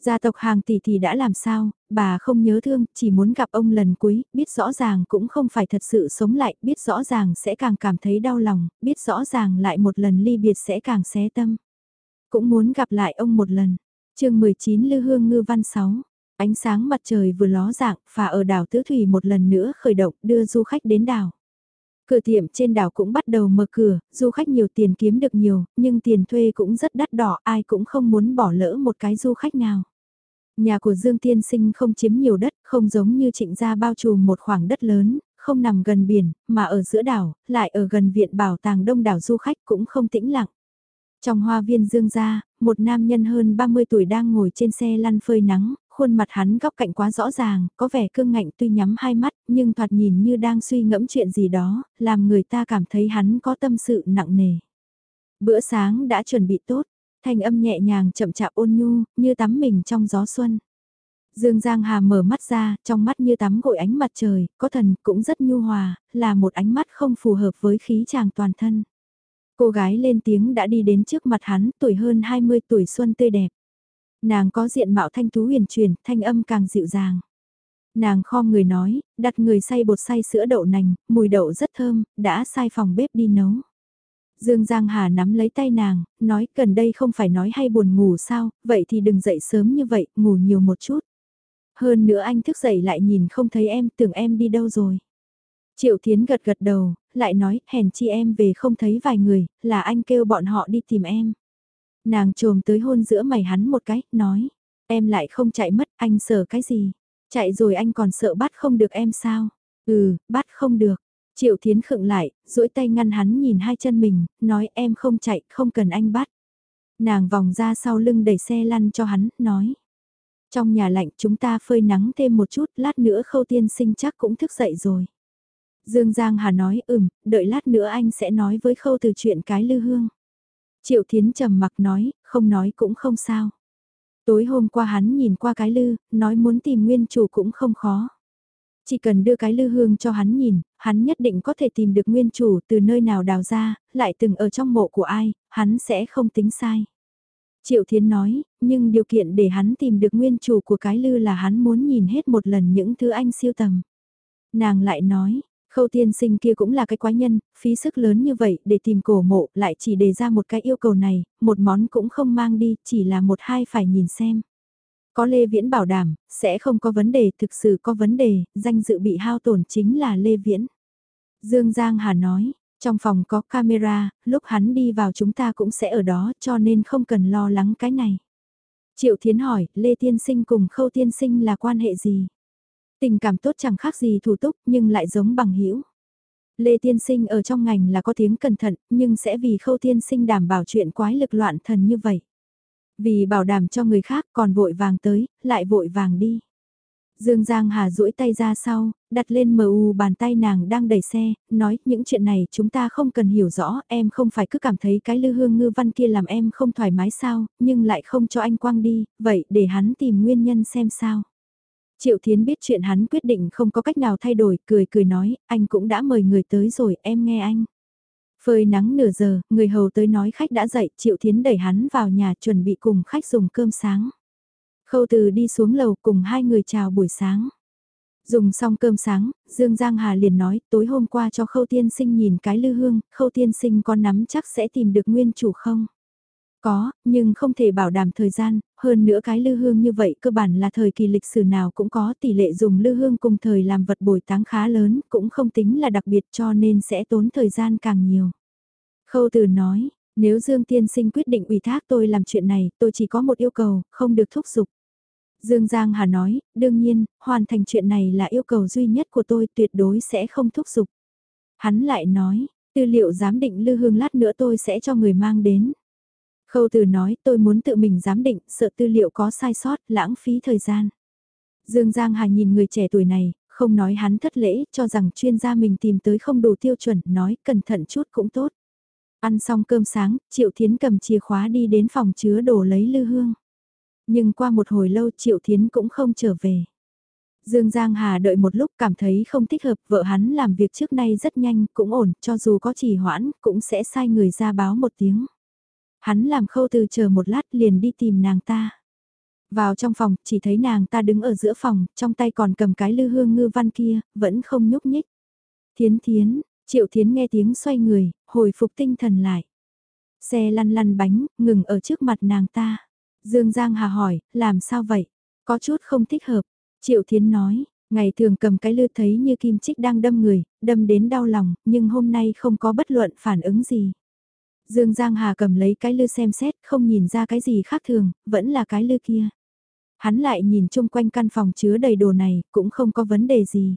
Gia tộc hàng tỷ thì đã làm sao, bà không nhớ thương, chỉ muốn gặp ông lần cuối, biết rõ ràng cũng không phải thật sự sống lại, biết rõ ràng sẽ càng cảm thấy đau lòng, biết rõ ràng lại một lần ly biệt sẽ càng xé tâm. Cũng muốn gặp lại ông một lần. chương 19 Lư Hương Ngư Văn 6. Ánh sáng mặt trời vừa ló dạng, phà ở đảo Tứ Thủy một lần nữa khởi động đưa du khách đến đảo. Cửa tiệm trên đảo cũng bắt đầu mở cửa, du khách nhiều tiền kiếm được nhiều, nhưng tiền thuê cũng rất đắt đỏ, ai cũng không muốn bỏ lỡ một cái du khách nào. Nhà của Dương Tiên Sinh không chiếm nhiều đất, không giống như trịnh gia bao trùm một khoảng đất lớn, không nằm gần biển, mà ở giữa đảo, lại ở gần viện bảo tàng đông đảo du khách cũng không tĩnh lặng. Trong hoa viên dương gia, một nam nhân hơn 30 tuổi đang ngồi trên xe lăn phơi nắng, khuôn mặt hắn góc cạnh quá rõ ràng, có vẻ cương ngạnh tuy nhắm hai mắt, nhưng thoạt nhìn như đang suy ngẫm chuyện gì đó, làm người ta cảm thấy hắn có tâm sự nặng nề. Bữa sáng đã chuẩn bị tốt, thanh âm nhẹ nhàng chậm chạp ôn nhu, như tắm mình trong gió xuân. Dương Giang Hà mở mắt ra, trong mắt như tắm gội ánh mặt trời, có thần cũng rất nhu hòa, là một ánh mắt không phù hợp với khí chàng toàn thân. Cô gái lên tiếng đã đi đến trước mặt hắn, tuổi hơn 20 tuổi xuân tươi đẹp. Nàng có diện mạo thanh thú huyền truyền, thanh âm càng dịu dàng. Nàng khom người nói, đặt người xay bột xay sữa đậu nành, mùi đậu rất thơm, đã sai phòng bếp đi nấu. Dương Giang Hà nắm lấy tay nàng, nói gần đây không phải nói hay buồn ngủ sao, vậy thì đừng dậy sớm như vậy, ngủ nhiều một chút. Hơn nữa anh thức dậy lại nhìn không thấy em, tưởng em đi đâu rồi. Triệu Thiến gật gật đầu, lại nói, hèn chi em về không thấy vài người, là anh kêu bọn họ đi tìm em. Nàng trồm tới hôn giữa mày hắn một cái, nói, em lại không chạy mất, anh sợ cái gì? Chạy rồi anh còn sợ bắt không được em sao? Ừ, bắt không được. Triệu Thiến khựng lại, duỗi tay ngăn hắn nhìn hai chân mình, nói em không chạy, không cần anh bắt. Nàng vòng ra sau lưng đẩy xe lăn cho hắn, nói. Trong nhà lạnh chúng ta phơi nắng thêm một chút, lát nữa khâu tiên sinh chắc cũng thức dậy rồi. Dương Giang Hà nói ừm, đợi lát nữa anh sẽ nói với khâu từ chuyện cái lư hương. Triệu Thiến trầm mặc nói, không nói cũng không sao. Tối hôm qua hắn nhìn qua cái lư, nói muốn tìm nguyên chủ cũng không khó. Chỉ cần đưa cái lư hương cho hắn nhìn, hắn nhất định có thể tìm được nguyên chủ từ nơi nào đào ra, lại từng ở trong mộ của ai, hắn sẽ không tính sai. Triệu Thiến nói, nhưng điều kiện để hắn tìm được nguyên chủ của cái lư là hắn muốn nhìn hết một lần những thứ anh siêu tầm. Nàng lại nói, khâu tiên sinh kia cũng là cái quái nhân, phí sức lớn như vậy để tìm cổ mộ lại chỉ đề ra một cái yêu cầu này, một món cũng không mang đi, chỉ là một hai phải nhìn xem. Có Lê Viễn bảo đảm, sẽ không có vấn đề, thực sự có vấn đề, danh dự bị hao tổn chính là Lê Viễn. Dương Giang Hà nói, trong phòng có camera, lúc hắn đi vào chúng ta cũng sẽ ở đó cho nên không cần lo lắng cái này. Triệu Thiến hỏi, Lê Tiên Sinh cùng Khâu Tiên Sinh là quan hệ gì? Tình cảm tốt chẳng khác gì thủ túc nhưng lại giống bằng hữu Lê Tiên Sinh ở trong ngành là có tiếng cẩn thận, nhưng sẽ vì Khâu Tiên Sinh đảm bảo chuyện quái lực loạn thần như vậy. Vì bảo đảm cho người khác còn vội vàng tới, lại vội vàng đi. Dương Giang Hà duỗi tay ra sau, đặt lên mờ u bàn tay nàng đang đẩy xe, nói những chuyện này chúng ta không cần hiểu rõ, em không phải cứ cảm thấy cái lư hương ngư văn kia làm em không thoải mái sao, nhưng lại không cho anh quang đi, vậy để hắn tìm nguyên nhân xem sao. Triệu Thiến biết chuyện hắn quyết định không có cách nào thay đổi, cười cười nói, anh cũng đã mời người tới rồi, em nghe anh. Phơi nắng nửa giờ, người hầu tới nói khách đã dậy, Triệu Thiến đẩy hắn vào nhà chuẩn bị cùng khách dùng cơm sáng. Khâu từ đi xuống lầu cùng hai người chào buổi sáng. Dùng xong cơm sáng, Dương Giang Hà liền nói tối hôm qua cho Khâu Tiên Sinh nhìn cái lư hương, Khâu Tiên Sinh có nắm chắc sẽ tìm được nguyên chủ không? Có, nhưng không thể bảo đảm thời gian, hơn nữa cái lư hương như vậy cơ bản là thời kỳ lịch sử nào cũng có tỷ lệ dùng lư hương cùng thời làm vật bồi táng khá lớn, cũng không tính là đặc biệt cho nên sẽ tốn thời gian càng nhiều. Khâu từ nói, nếu Dương Tiên Sinh quyết định ủy thác tôi làm chuyện này, tôi chỉ có một yêu cầu, không được thúc giục. Dương Giang Hà nói, đương nhiên, hoàn thành chuyện này là yêu cầu duy nhất của tôi tuyệt đối sẽ không thúc giục. Hắn lại nói, tư liệu giám định lư hương lát nữa tôi sẽ cho người mang đến. Khâu từ nói tôi muốn tự mình giám định, sợ tư liệu có sai sót, lãng phí thời gian. Dương Giang Hà nhìn người trẻ tuổi này, không nói hắn thất lễ, cho rằng chuyên gia mình tìm tới không đủ tiêu chuẩn, nói cẩn thận chút cũng tốt. Ăn xong cơm sáng, Triệu Thiến cầm chìa khóa đi đến phòng chứa đồ lấy lư hương. Nhưng qua một hồi lâu Triệu Thiến cũng không trở về. Dương Giang Hà đợi một lúc cảm thấy không thích hợp, vợ hắn làm việc trước nay rất nhanh, cũng ổn, cho dù có trì hoãn, cũng sẽ sai người ra báo một tiếng. Hắn làm khâu từ chờ một lát liền đi tìm nàng ta. Vào trong phòng, chỉ thấy nàng ta đứng ở giữa phòng, trong tay còn cầm cái lư hương ngư văn kia, vẫn không nhúc nhích. Thiến thiến, triệu thiến nghe tiếng xoay người, hồi phục tinh thần lại. Xe lăn lăn bánh, ngừng ở trước mặt nàng ta. Dương Giang Hà hỏi, làm sao vậy? Có chút không thích hợp. Triệu Thiến nói, ngày thường cầm cái lư thấy như kim chích đang đâm người, đâm đến đau lòng, nhưng hôm nay không có bất luận phản ứng gì. Dương Giang Hà cầm lấy cái lư xem xét, không nhìn ra cái gì khác thường, vẫn là cái lư kia. Hắn lại nhìn chung quanh căn phòng chứa đầy đồ này, cũng không có vấn đề gì.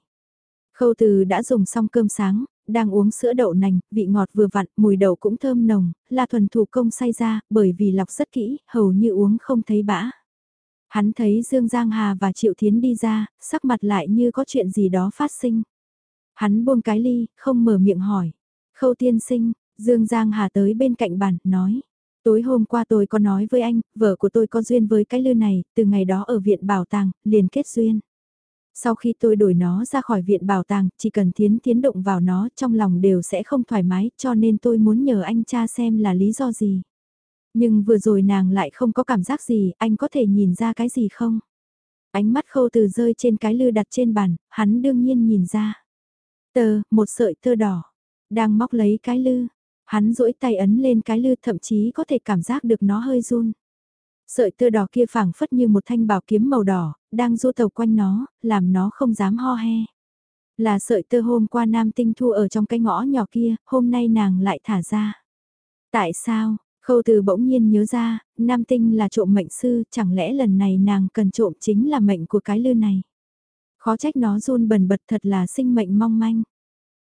Khâu từ đã dùng xong cơm sáng, đang uống sữa đậu nành, vị ngọt vừa vặn, mùi đậu cũng thơm nồng, là thuần thủ công xay ra, bởi vì lọc rất kỹ, hầu như uống không thấy bã. Hắn thấy Dương Giang Hà và Triệu Thiến đi ra, sắc mặt lại như có chuyện gì đó phát sinh. Hắn buông cái ly, không mở miệng hỏi. Khâu tiên sinh, Dương Giang Hà tới bên cạnh bàn, nói. Tối hôm qua tôi có nói với anh, vợ của tôi có duyên với cái lư này, từ ngày đó ở viện bảo tàng, liền kết duyên. Sau khi tôi đổi nó ra khỏi viện bảo tàng, chỉ cần thiến tiến động vào nó trong lòng đều sẽ không thoải mái, cho nên tôi muốn nhờ anh cha xem là lý do gì. Nhưng vừa rồi nàng lại không có cảm giác gì, anh có thể nhìn ra cái gì không? Ánh mắt khâu từ rơi trên cái lư đặt trên bàn, hắn đương nhiên nhìn ra. Tờ, một sợi tơ đỏ, đang móc lấy cái lư. Hắn duỗi tay ấn lên cái lư thậm chí có thể cảm giác được nó hơi run. Sợi tơ đỏ kia phảng phất như một thanh bảo kiếm màu đỏ, đang du tàu quanh nó, làm nó không dám ho he. Là sợi tơ hôm qua nam tinh thu ở trong cái ngõ nhỏ kia, hôm nay nàng lại thả ra. Tại sao, khâu từ bỗng nhiên nhớ ra, nam tinh là trộm mệnh sư, chẳng lẽ lần này nàng cần trộm chính là mệnh của cái lư này. Khó trách nó run bần bật thật là sinh mệnh mong manh.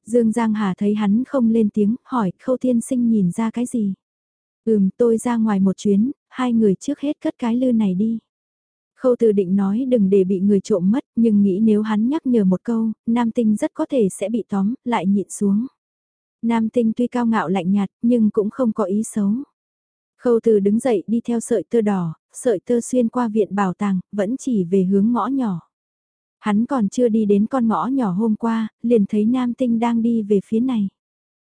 Dương Giang Hà thấy hắn không lên tiếng, hỏi khâu thiên sinh nhìn ra cái gì. Ừm tôi ra ngoài một chuyến, hai người trước hết cất cái lư này đi. Khâu từ định nói đừng để bị người trộm mất, nhưng nghĩ nếu hắn nhắc nhở một câu, nam tinh rất có thể sẽ bị tóm, lại nhịn xuống. Nam tinh tuy cao ngạo lạnh nhạt, nhưng cũng không có ý xấu. Khâu từ đứng dậy đi theo sợi tơ đỏ, sợi tơ xuyên qua viện bảo tàng, vẫn chỉ về hướng ngõ nhỏ. Hắn còn chưa đi đến con ngõ nhỏ hôm qua, liền thấy nam tinh đang đi về phía này.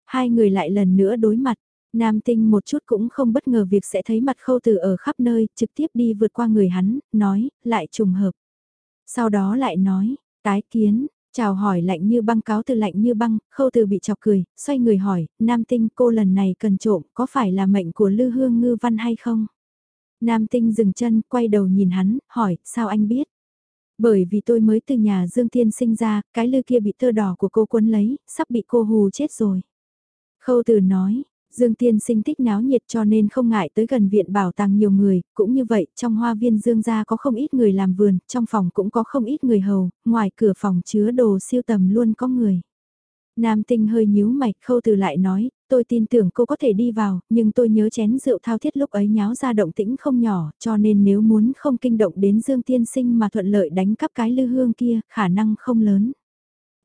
Hai người lại lần nữa đối mặt, Nam tinh một chút cũng không bất ngờ việc sẽ thấy mặt khâu từ ở khắp nơi, trực tiếp đi vượt qua người hắn, nói, lại trùng hợp. Sau đó lại nói, tái kiến, chào hỏi lạnh như băng cáo từ lạnh như băng, khâu từ bị chọc cười, xoay người hỏi, Nam tinh cô lần này cần trộm, có phải là mệnh của Lư Hương Ngư Văn hay không? Nam tinh dừng chân, quay đầu nhìn hắn, hỏi, sao anh biết? Bởi vì tôi mới từ nhà Dương Thiên sinh ra, cái lư kia bị tơ đỏ của cô quấn lấy, sắp bị cô hù chết rồi. Khâu từ nói, Dương Thiên sinh thích náo nhiệt cho nên không ngại tới gần viện bảo tàng nhiều người, cũng như vậy, trong hoa viên Dương gia có không ít người làm vườn, trong phòng cũng có không ít người hầu, ngoài cửa phòng chứa đồ siêu tầm luôn có người. Nam tinh hơi nhíu mày, khâu từ lại nói, tôi tin tưởng cô có thể đi vào, nhưng tôi nhớ chén rượu thao thiết lúc ấy nháo ra động tĩnh không nhỏ, cho nên nếu muốn không kinh động đến Dương Tiên Sinh mà thuận lợi đánh cắp cái lư hương kia, khả năng không lớn.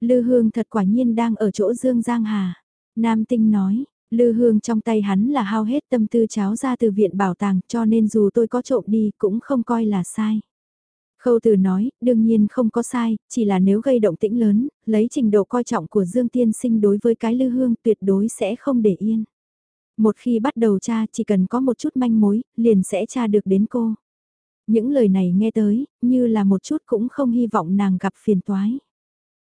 Lư hương thật quả nhiên đang ở chỗ Dương Giang Hà. Nam tinh nói, Lư hương trong tay hắn là hao hết tâm tư cháo ra từ viện bảo tàng cho nên dù tôi có trộm đi cũng không coi là sai. Khâu từ nói, đương nhiên không có sai, chỉ là nếu gây động tĩnh lớn, lấy trình độ coi trọng của Dương Tiên Sinh đối với cái lư hương tuyệt đối sẽ không để yên. Một khi bắt đầu tra chỉ cần có một chút manh mối, liền sẽ tra được đến cô. Những lời này nghe tới, như là một chút cũng không hy vọng nàng gặp phiền toái.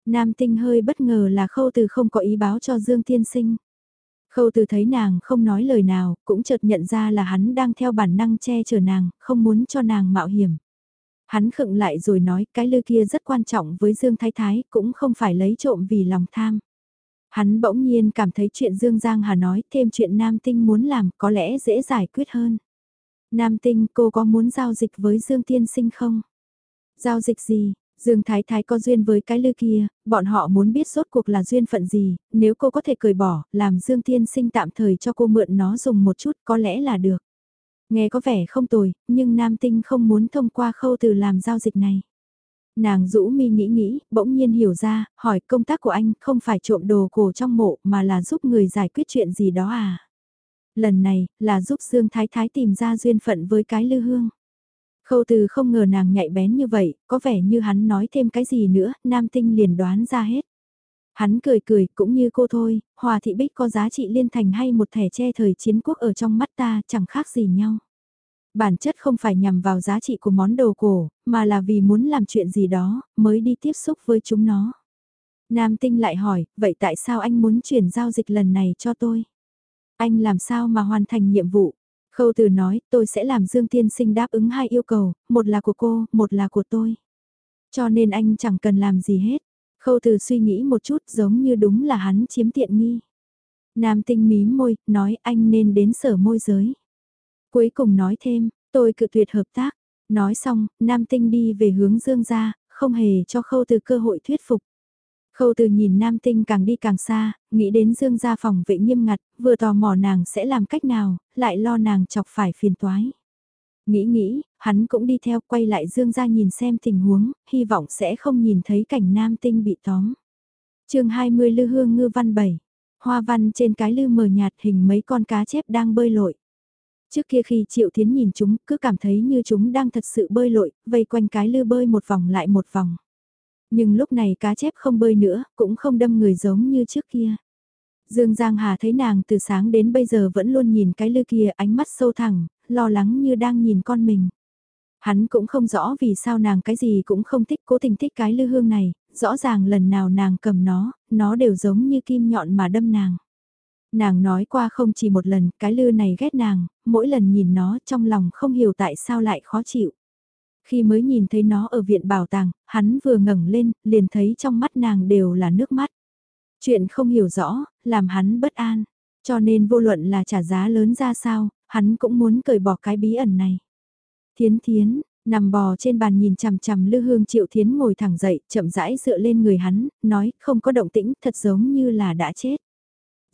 Nam tinh hơi bất ngờ là khâu từ không có ý báo cho Dương Tiên Sinh. Khâu từ thấy nàng không nói lời nào, cũng chợt nhận ra là hắn đang theo bản năng che chở nàng, không muốn cho nàng mạo hiểm. Hắn khựng lại rồi nói cái lư kia rất quan trọng với Dương Thái Thái, cũng không phải lấy trộm vì lòng tham. Hắn bỗng nhiên cảm thấy chuyện Dương Giang Hà nói thêm chuyện Nam Tinh muốn làm có lẽ dễ giải quyết hơn. Nam Tinh cô có muốn giao dịch với Dương Tiên Sinh không? Giao dịch gì? Dương Thái Thái có duyên với cái lư kia, bọn họ muốn biết rốt cuộc là duyên phận gì, nếu cô có thể cười bỏ, làm Dương Tiên Sinh tạm thời cho cô mượn nó dùng một chút có lẽ là được. Nghe có vẻ không tồi, nhưng Nam Tinh không muốn thông qua khâu từ làm giao dịch này. Nàng rũ mi nghĩ nghĩ, bỗng nhiên hiểu ra, hỏi công tác của anh không phải trộm đồ cổ trong mộ mà là giúp người giải quyết chuyện gì đó à. Lần này, là giúp Dương Thái Thái tìm ra duyên phận với cái lư hương. Khâu từ không ngờ nàng nhạy bén như vậy, có vẻ như hắn nói thêm cái gì nữa, nam tinh liền đoán ra hết. Hắn cười cười, cũng như cô thôi, hòa thị bích có giá trị liên thành hay một thẻ che thời chiến quốc ở trong mắt ta chẳng khác gì nhau. Bản chất không phải nhằm vào giá trị của món đồ cổ, mà là vì muốn làm chuyện gì đó, mới đi tiếp xúc với chúng nó. Nam tinh lại hỏi, vậy tại sao anh muốn chuyển giao dịch lần này cho tôi? Anh làm sao mà hoàn thành nhiệm vụ? Khâu từ nói, tôi sẽ làm Dương Tiên Sinh đáp ứng hai yêu cầu, một là của cô, một là của tôi. Cho nên anh chẳng cần làm gì hết. Khâu từ suy nghĩ một chút giống như đúng là hắn chiếm tiện nghi. Nam tinh mím môi, nói anh nên đến sở môi giới. Cuối cùng nói thêm, tôi cự tuyệt hợp tác. Nói xong, Nam tinh đi về hướng Dương ra, không hề cho khâu từ cơ hội thuyết phục. Khâu từ nhìn nam tinh càng đi càng xa, nghĩ đến dương gia phòng vệ nghiêm ngặt, vừa tò mò nàng sẽ làm cách nào, lại lo nàng chọc phải phiền toái. Nghĩ nghĩ, hắn cũng đi theo quay lại dương ra nhìn xem tình huống, hy vọng sẽ không nhìn thấy cảnh nam tinh bị tóm. chương 20 Lư Hương Ngư Văn 7, hoa văn trên cái lư mờ nhạt hình mấy con cá chép đang bơi lội. Trước kia khi Triệu Thiến nhìn chúng, cứ cảm thấy như chúng đang thật sự bơi lội, vây quanh cái lư bơi một vòng lại một vòng. Nhưng lúc này cá chép không bơi nữa, cũng không đâm người giống như trước kia. Dương Giang Hà thấy nàng từ sáng đến bây giờ vẫn luôn nhìn cái lư kia ánh mắt sâu thẳng, lo lắng như đang nhìn con mình. Hắn cũng không rõ vì sao nàng cái gì cũng không thích cố tình thích cái lư hương này, rõ ràng lần nào nàng cầm nó, nó đều giống như kim nhọn mà đâm nàng. Nàng nói qua không chỉ một lần, cái lư này ghét nàng, mỗi lần nhìn nó trong lòng không hiểu tại sao lại khó chịu. Khi mới nhìn thấy nó ở viện bảo tàng, hắn vừa ngẩng lên, liền thấy trong mắt nàng đều là nước mắt. Chuyện không hiểu rõ, làm hắn bất an. Cho nên vô luận là trả giá lớn ra sao, hắn cũng muốn cởi bỏ cái bí ẩn này. Thiến thiến, nằm bò trên bàn nhìn chằm chằm lư hương triệu thiến ngồi thẳng dậy, chậm rãi dựa lên người hắn, nói không có động tĩnh, thật giống như là đã chết.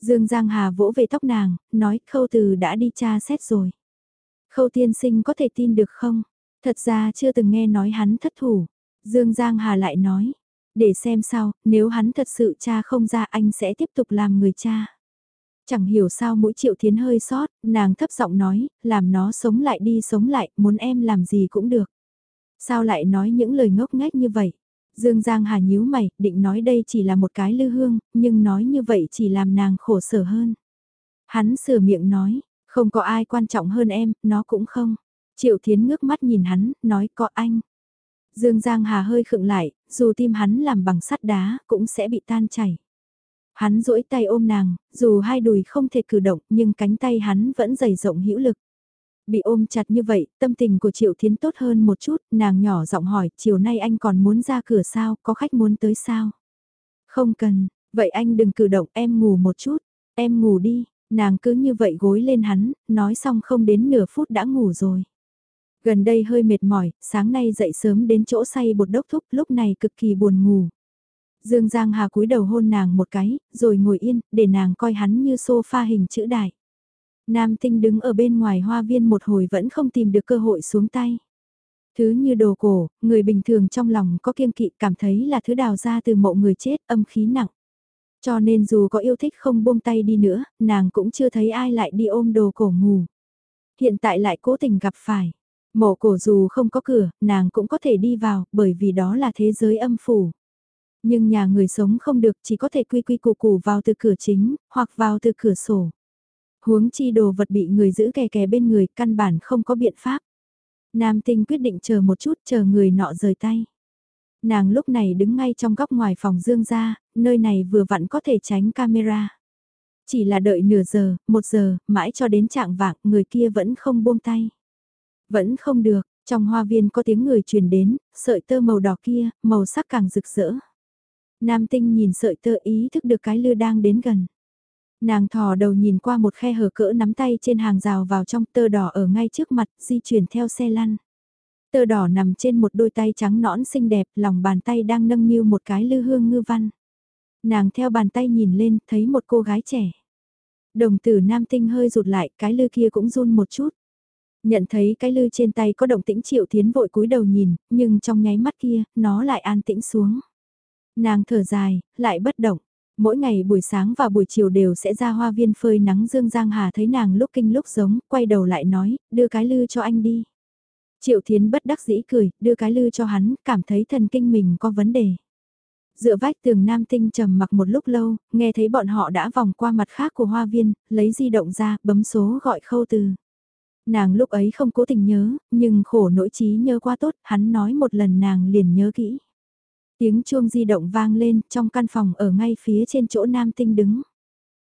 Dương Giang Hà vỗ về tóc nàng, nói khâu từ đã đi tra xét rồi. Khâu tiên sinh có thể tin được không? Thật ra chưa từng nghe nói hắn thất thủ. Dương Giang Hà lại nói, để xem sau nếu hắn thật sự cha không ra anh sẽ tiếp tục làm người cha. Chẳng hiểu sao mũi triệu thiến hơi sót, nàng thấp giọng nói, làm nó sống lại đi sống lại, muốn em làm gì cũng được. Sao lại nói những lời ngốc nghếch như vậy? Dương Giang Hà nhíu mày, định nói đây chỉ là một cái lư hương, nhưng nói như vậy chỉ làm nàng khổ sở hơn. Hắn sửa miệng nói, không có ai quan trọng hơn em, nó cũng không. Triệu Thiến ngước mắt nhìn hắn, nói có anh. Dương Giang Hà hơi khựng lại, dù tim hắn làm bằng sắt đá, cũng sẽ bị tan chảy. Hắn duỗi tay ôm nàng, dù hai đùi không thể cử động nhưng cánh tay hắn vẫn dày rộng hữu lực. Bị ôm chặt như vậy, tâm tình của Triệu Thiến tốt hơn một chút, nàng nhỏ giọng hỏi, chiều nay anh còn muốn ra cửa sao, có khách muốn tới sao? Không cần, vậy anh đừng cử động, em ngủ một chút, em ngủ đi, nàng cứ như vậy gối lên hắn, nói xong không đến nửa phút đã ngủ rồi. Gần đây hơi mệt mỏi, sáng nay dậy sớm đến chỗ say bột đốc thúc, lúc này cực kỳ buồn ngủ. Dương Giang Hà cúi đầu hôn nàng một cái, rồi ngồi yên, để nàng coi hắn như sofa hình chữ đại. Nam tinh đứng ở bên ngoài hoa viên một hồi vẫn không tìm được cơ hội xuống tay. Thứ như đồ cổ, người bình thường trong lòng có kiêng kỵ cảm thấy là thứ đào ra từ mộ người chết âm khí nặng. Cho nên dù có yêu thích không buông tay đi nữa, nàng cũng chưa thấy ai lại đi ôm đồ cổ ngủ. Hiện tại lại cố tình gặp phải. Mộ cổ dù không có cửa, nàng cũng có thể đi vào, bởi vì đó là thế giới âm phủ. Nhưng nhà người sống không được chỉ có thể quy quy củ củ vào từ cửa chính, hoặc vào từ cửa sổ. Huống chi đồ vật bị người giữ kè kè bên người căn bản không có biện pháp. Nam tinh quyết định chờ một chút chờ người nọ rời tay. Nàng lúc này đứng ngay trong góc ngoài phòng dương ra, nơi này vừa vặn có thể tránh camera. Chỉ là đợi nửa giờ, một giờ, mãi cho đến trạng vạng người kia vẫn không buông tay. Vẫn không được, trong hoa viên có tiếng người truyền đến, sợi tơ màu đỏ kia, màu sắc càng rực rỡ. Nam tinh nhìn sợi tơ ý thức được cái lư đang đến gần. Nàng thò đầu nhìn qua một khe hở cỡ nắm tay trên hàng rào vào trong tơ đỏ ở ngay trước mặt, di chuyển theo xe lăn. Tơ đỏ nằm trên một đôi tay trắng nõn xinh đẹp, lòng bàn tay đang nâng niu một cái lư hương ngư văn. Nàng theo bàn tay nhìn lên, thấy một cô gái trẻ. Đồng tử nam tinh hơi rụt lại, cái lư kia cũng run một chút. Nhận thấy cái lư trên tay có động tĩnh triệu tiến vội cúi đầu nhìn, nhưng trong nháy mắt kia, nó lại an tĩnh xuống. Nàng thở dài, lại bất động. Mỗi ngày buổi sáng và buổi chiều đều sẽ ra hoa viên phơi nắng Dương Giang Hà thấy nàng lúc kinh lúc giống, quay đầu lại nói, đưa cái lư cho anh đi. Triệu Thiến bất đắc dĩ cười, đưa cái lư cho hắn, cảm thấy thần kinh mình có vấn đề. Dựa vách tường nam tinh trầm mặc một lúc lâu, nghe thấy bọn họ đã vòng qua mặt khác của hoa viên, lấy di động ra, bấm số gọi khâu từ. Nàng lúc ấy không cố tình nhớ, nhưng khổ nỗi trí nhớ quá tốt, hắn nói một lần nàng liền nhớ kỹ. Tiếng chuông di động vang lên trong căn phòng ở ngay phía trên chỗ nam tinh đứng.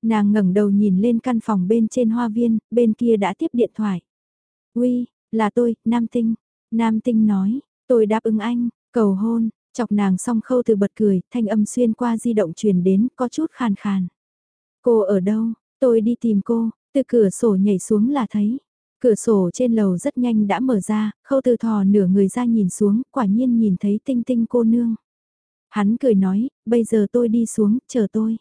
Nàng ngẩng đầu nhìn lên căn phòng bên trên hoa viên, bên kia đã tiếp điện thoại. Uy, là tôi, Nam Tinh. Nam Tinh nói, tôi đáp ứng anh, cầu hôn, chọc nàng xong khâu từ bật cười, thanh âm xuyên qua di động truyền đến, có chút khàn khàn. Cô ở đâu? Tôi đi tìm cô, từ cửa sổ nhảy xuống là thấy. Cửa sổ trên lầu rất nhanh đã mở ra, khâu từ thò nửa người ra nhìn xuống, quả nhiên nhìn thấy tinh tinh cô nương. Hắn cười nói, bây giờ tôi đi xuống, chờ tôi.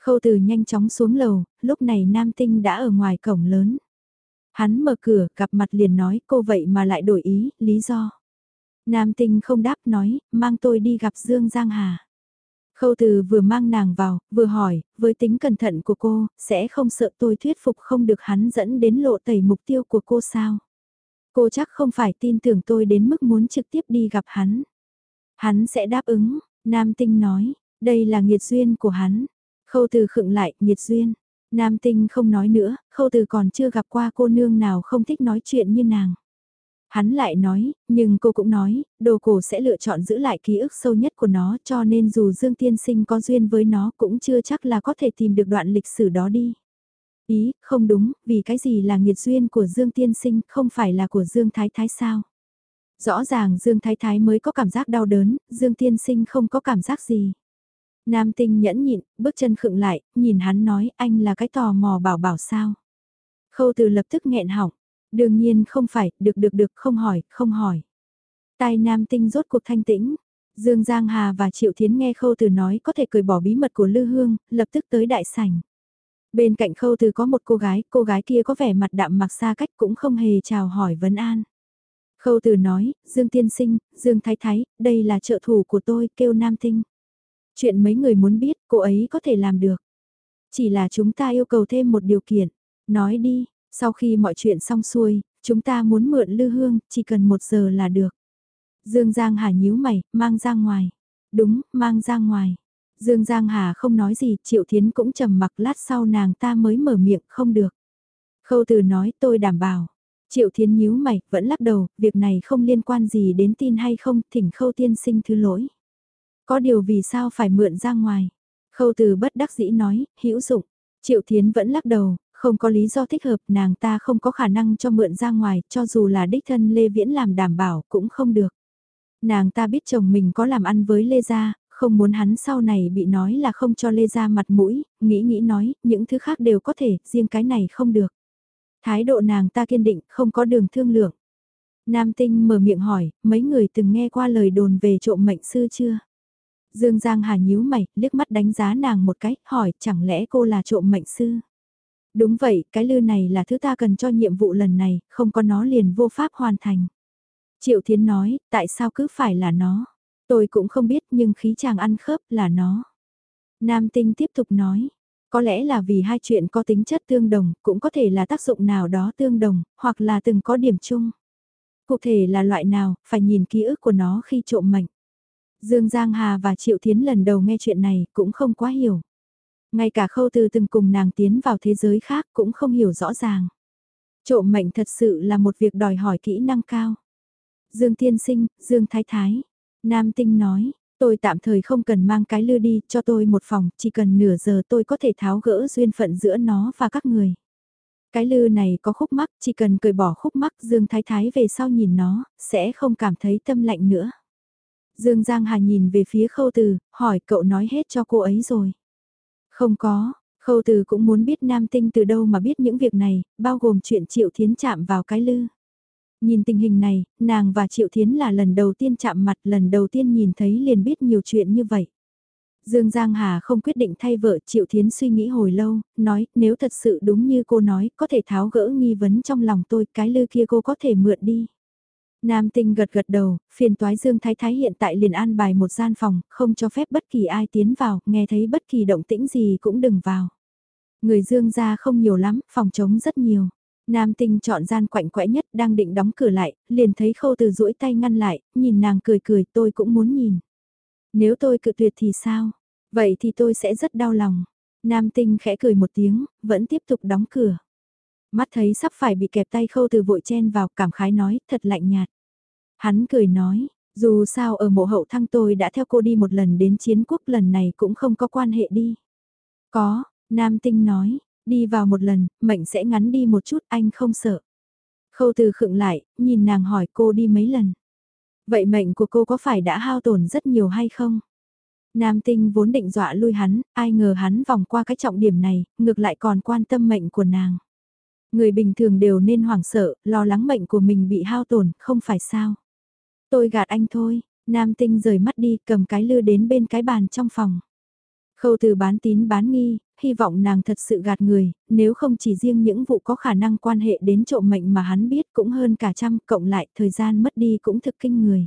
Khâu từ nhanh chóng xuống lầu, lúc này nam tinh đã ở ngoài cổng lớn. Hắn mở cửa, gặp mặt liền nói, cô vậy mà lại đổi ý, lý do. Nam tinh không đáp nói, mang tôi đi gặp Dương Giang Hà. Khâu từ vừa mang nàng vào, vừa hỏi, với tính cẩn thận của cô, sẽ không sợ tôi thuyết phục không được hắn dẫn đến lộ tẩy mục tiêu của cô sao? Cô chắc không phải tin tưởng tôi đến mức muốn trực tiếp đi gặp hắn. Hắn sẽ đáp ứng, Nam Tinh nói, đây là nghiệt duyên của hắn. Khâu từ khựng lại, nghiệt duyên. Nam Tinh không nói nữa, khâu từ còn chưa gặp qua cô nương nào không thích nói chuyện như nàng. Hắn lại nói, nhưng cô cũng nói, đồ cổ sẽ lựa chọn giữ lại ký ức sâu nhất của nó cho nên dù Dương Tiên Sinh có duyên với nó cũng chưa chắc là có thể tìm được đoạn lịch sử đó đi. Ý, không đúng, vì cái gì là nghiệt duyên của Dương Tiên Sinh không phải là của Dương Thái Thái sao? Rõ ràng Dương Thái Thái mới có cảm giác đau đớn, Dương Tiên Sinh không có cảm giác gì. Nam tinh nhẫn nhịn, bước chân khựng lại, nhìn hắn nói anh là cái tò mò bảo bảo sao. Khâu từ lập tức nghẹn họng, đương nhiên không phải, được được được, không hỏi, không hỏi. Tai nam tinh rốt cuộc thanh tĩnh, Dương Giang Hà và Triệu Thiến nghe khâu từ nói có thể cười bỏ bí mật của Lư Hương, lập tức tới đại sảnh. Bên cạnh khâu từ có một cô gái, cô gái kia có vẻ mặt đạm mặc xa cách cũng không hề chào hỏi vấn an. Khâu từ nói, Dương Tiên Sinh, Dương Thái Thái, đây là trợ thủ của tôi, kêu Nam Tinh. Chuyện mấy người muốn biết, cô ấy có thể làm được. Chỉ là chúng ta yêu cầu thêm một điều kiện. Nói đi, sau khi mọi chuyện xong xuôi, chúng ta muốn mượn lư hương, chỉ cần một giờ là được. Dương Giang Hà nhíu mày, mang ra ngoài. Đúng, mang ra ngoài. Dương Giang Hà không nói gì, Triệu Thiến cũng trầm mặc lát sau nàng ta mới mở miệng không được. Khâu từ nói tôi đảm bảo. Triệu Thiến nhíu mày, vẫn lắc đầu, việc này không liên quan gì đến tin hay không, thỉnh khâu tiên sinh thứ lỗi. Có điều vì sao phải mượn ra ngoài. Khâu từ bất đắc dĩ nói, hữu dụng. Triệu Thiến vẫn lắc đầu, không có lý do thích hợp, nàng ta không có khả năng cho mượn ra ngoài, cho dù là đích thân Lê Viễn làm đảm bảo cũng không được. Nàng ta biết chồng mình có làm ăn với Lê Gia, không muốn hắn sau này bị nói là không cho Lê Gia mặt mũi, nghĩ nghĩ nói, những thứ khác đều có thể, riêng cái này không được. Thái độ nàng ta kiên định, không có đường thương lượng. Nam Tinh mở miệng hỏi, mấy người từng nghe qua lời đồn về trộm mệnh sư chưa? Dương Giang Hà nhíu mày, liếc mắt đánh giá nàng một cái, hỏi chẳng lẽ cô là trộm mệnh sư? Đúng vậy, cái lư này là thứ ta cần cho nhiệm vụ lần này, không có nó liền vô pháp hoàn thành. Triệu Thiến nói, tại sao cứ phải là nó? Tôi cũng không biết nhưng khí chàng ăn khớp là nó. Nam Tinh tiếp tục nói, có lẽ là vì hai chuyện có tính chất tương đồng, cũng có thể là tác dụng nào đó tương đồng, hoặc là từng có điểm chung. Cụ thể là loại nào, phải nhìn ký ức của nó khi trộm mệnh. Dương Giang Hà và Triệu Thiến lần đầu nghe chuyện này cũng không quá hiểu. Ngay cả khâu từ từng cùng nàng tiến vào thế giới khác cũng không hiểu rõ ràng. Trộm mệnh thật sự là một việc đòi hỏi kỹ năng cao. Dương Thiên Sinh, Dương Thái Thái. Nam Tinh nói, tôi tạm thời không cần mang cái lư đi, cho tôi một phòng, chỉ cần nửa giờ tôi có thể tháo gỡ duyên phận giữa nó và các người. Cái lư này có khúc mắc, chỉ cần cởi bỏ khúc mắc Dương Thái Thái về sau nhìn nó, sẽ không cảm thấy tâm lạnh nữa. Dương Giang Hà nhìn về phía khâu từ, hỏi cậu nói hết cho cô ấy rồi. Không có, khâu từ cũng muốn biết nam tinh từ đâu mà biết những việc này, bao gồm chuyện triệu thiến chạm vào cái lư. Nhìn tình hình này, nàng và Triệu Thiến là lần đầu tiên chạm mặt, lần đầu tiên nhìn thấy liền biết nhiều chuyện như vậy. Dương Giang Hà không quyết định thay vợ Triệu Thiến suy nghĩ hồi lâu, nói nếu thật sự đúng như cô nói, có thể tháo gỡ nghi vấn trong lòng tôi, cái lư kia cô có thể mượn đi. Nam tinh gật gật đầu, phiền toái Dương Thái Thái hiện tại liền an bài một gian phòng, không cho phép bất kỳ ai tiến vào, nghe thấy bất kỳ động tĩnh gì cũng đừng vào. Người Dương ra không nhiều lắm, phòng trống rất nhiều. Nam tinh chọn gian quạnh quẽ nhất đang định đóng cửa lại, liền thấy khâu từ duỗi tay ngăn lại, nhìn nàng cười cười tôi cũng muốn nhìn. Nếu tôi cự tuyệt thì sao? Vậy thì tôi sẽ rất đau lòng. Nam tinh khẽ cười một tiếng, vẫn tiếp tục đóng cửa. Mắt thấy sắp phải bị kẹp tay khâu từ vội chen vào cảm khái nói, thật lạnh nhạt. Hắn cười nói, dù sao ở mộ hậu thăng tôi đã theo cô đi một lần đến chiến quốc lần này cũng không có quan hệ đi. Có, Nam Tinh nói, đi vào một lần, mệnh sẽ ngắn đi một chút anh không sợ. Khâu từ khựng lại, nhìn nàng hỏi cô đi mấy lần. Vậy mệnh của cô có phải đã hao tổn rất nhiều hay không? Nam tinh vốn định dọa lui hắn, ai ngờ hắn vòng qua cái trọng điểm này, ngược lại còn quan tâm mệnh của nàng. Người bình thường đều nên hoảng sợ, lo lắng mệnh của mình bị hao tổn, không phải sao. Tôi gạt anh thôi, nam tinh rời mắt đi cầm cái lư đến bên cái bàn trong phòng. Khâu từ bán tín bán nghi, hy vọng nàng thật sự gạt người, nếu không chỉ riêng những vụ có khả năng quan hệ đến trộm mệnh mà hắn biết cũng hơn cả trăm, cộng lại thời gian mất đi cũng thực kinh người.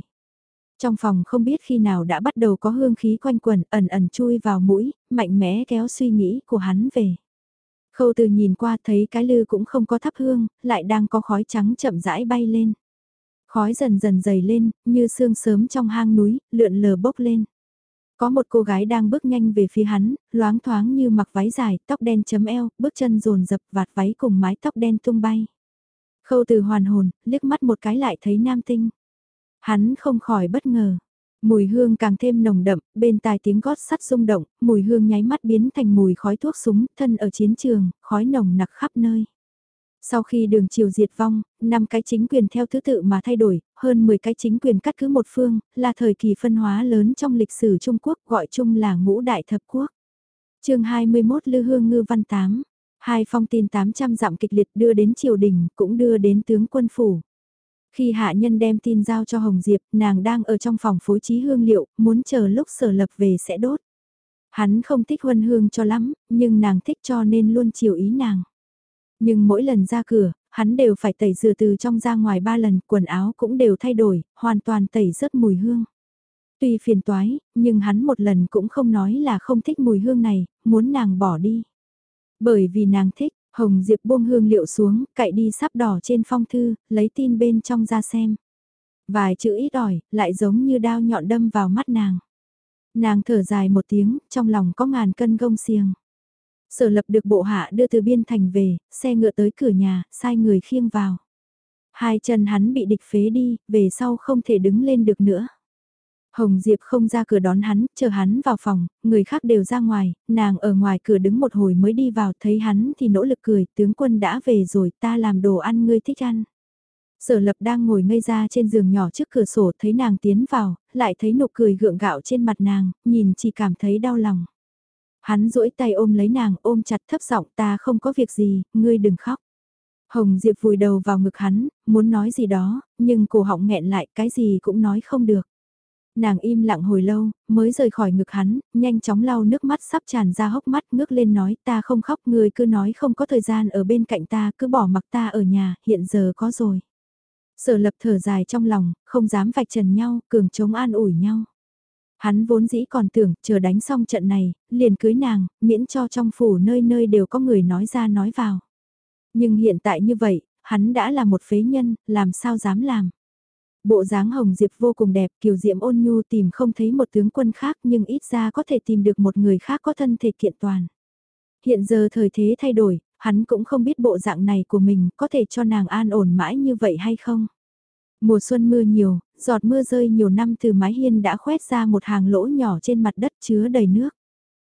Trong phòng không biết khi nào đã bắt đầu có hương khí quanh quẩn ẩn ẩn chui vào mũi, mạnh mẽ kéo suy nghĩ của hắn về. Khâu từ nhìn qua thấy cái lư cũng không có thắp hương, lại đang có khói trắng chậm rãi bay lên. Khói dần dần dày lên, như sương sớm trong hang núi, lượn lờ bốc lên. Có một cô gái đang bước nhanh về phía hắn, loáng thoáng như mặc váy dài, tóc đen chấm eo, bước chân rồn dập vạt váy cùng mái tóc đen tung bay. Khâu từ hoàn hồn, liếc mắt một cái lại thấy nam tinh. Hắn không khỏi bất ngờ. Mùi hương càng thêm nồng đậm, bên tai tiếng gót sắt rung động, mùi hương nháy mắt biến thành mùi khói thuốc súng, thân ở chiến trường, khói nồng nặc khắp nơi. Sau khi đường triều diệt vong, năm cái chính quyền theo thứ tự mà thay đổi, hơn 10 cái chính quyền cắt cứ một phương, là thời kỳ phân hóa lớn trong lịch sử Trung Quốc gọi chung là ngũ đại thập quốc. chương 21 Lư Hương Ngư Văn 8, hai phong tin 800 dặm kịch liệt đưa đến triều đình, cũng đưa đến tướng quân phủ. Khi hạ nhân đem tin giao cho Hồng Diệp, nàng đang ở trong phòng phối trí hương liệu, muốn chờ lúc sở lập về sẽ đốt. Hắn không thích huân hương cho lắm, nhưng nàng thích cho nên luôn chiều ý nàng. Nhưng mỗi lần ra cửa, hắn đều phải tẩy rửa từ trong ra ngoài ba lần, quần áo cũng đều thay đổi, hoàn toàn tẩy rớt mùi hương. Tuy phiền toái, nhưng hắn một lần cũng không nói là không thích mùi hương này, muốn nàng bỏ đi. Bởi vì nàng thích, Hồng Diệp buông hương liệu xuống, cậy đi sắp đỏ trên phong thư, lấy tin bên trong ra xem. Vài chữ ít ỏi, lại giống như đao nhọn đâm vào mắt nàng. Nàng thở dài một tiếng, trong lòng có ngàn cân gông xiềng. Sở lập được bộ hạ đưa từ biên thành về, xe ngựa tới cửa nhà, sai người khiêng vào. Hai chân hắn bị địch phế đi, về sau không thể đứng lên được nữa. Hồng Diệp không ra cửa đón hắn, chờ hắn vào phòng, người khác đều ra ngoài, nàng ở ngoài cửa đứng một hồi mới đi vào, thấy hắn thì nỗ lực cười, tướng quân đã về rồi, ta làm đồ ăn ngươi thích ăn. Sở lập đang ngồi ngây ra trên giường nhỏ trước cửa sổ thấy nàng tiến vào, lại thấy nụ cười gượng gạo trên mặt nàng, nhìn chỉ cảm thấy đau lòng. Hắn duỗi tay ôm lấy nàng ôm chặt thấp giọng ta không có việc gì, ngươi đừng khóc. Hồng Diệp vùi đầu vào ngực hắn, muốn nói gì đó, nhưng cổ họng nghẹn lại cái gì cũng nói không được. Nàng im lặng hồi lâu, mới rời khỏi ngực hắn, nhanh chóng lau nước mắt sắp tràn ra hốc mắt ngước lên nói ta không khóc người cứ nói không có thời gian ở bên cạnh ta cứ bỏ mặc ta ở nhà, hiện giờ có rồi. Sở lập thở dài trong lòng, không dám vạch trần nhau, cường chống an ủi nhau. Hắn vốn dĩ còn tưởng, chờ đánh xong trận này, liền cưới nàng, miễn cho trong phủ nơi nơi đều có người nói ra nói vào. Nhưng hiện tại như vậy, hắn đã là một phế nhân, làm sao dám làm. Bộ dáng hồng diệp vô cùng đẹp, kiều diệm ôn nhu tìm không thấy một tướng quân khác nhưng ít ra có thể tìm được một người khác có thân thể kiện toàn. Hiện giờ thời thế thay đổi, hắn cũng không biết bộ dạng này của mình có thể cho nàng an ổn mãi như vậy hay không. Mùa xuân mưa nhiều, giọt mưa rơi nhiều năm từ mái hiên đã khoét ra một hàng lỗ nhỏ trên mặt đất chứa đầy nước.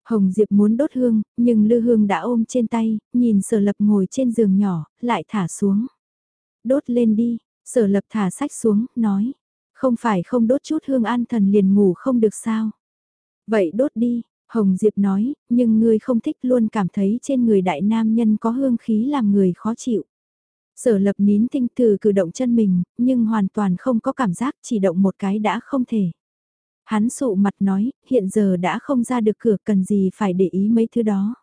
Hồng Diệp muốn đốt hương, nhưng lư hương đã ôm trên tay, nhìn sở lập ngồi trên giường nhỏ, lại thả xuống. Đốt lên đi, sở lập thả sách xuống, nói. Không phải không đốt chút hương an thần liền ngủ không được sao. Vậy đốt đi, Hồng Diệp nói, nhưng ngươi không thích luôn cảm thấy trên người đại nam nhân có hương khí làm người khó chịu. Sở lập nín tinh từ cử động chân mình, nhưng hoàn toàn không có cảm giác chỉ động một cái đã không thể. Hắn sụ mặt nói, hiện giờ đã không ra được cửa cần gì phải để ý mấy thứ đó.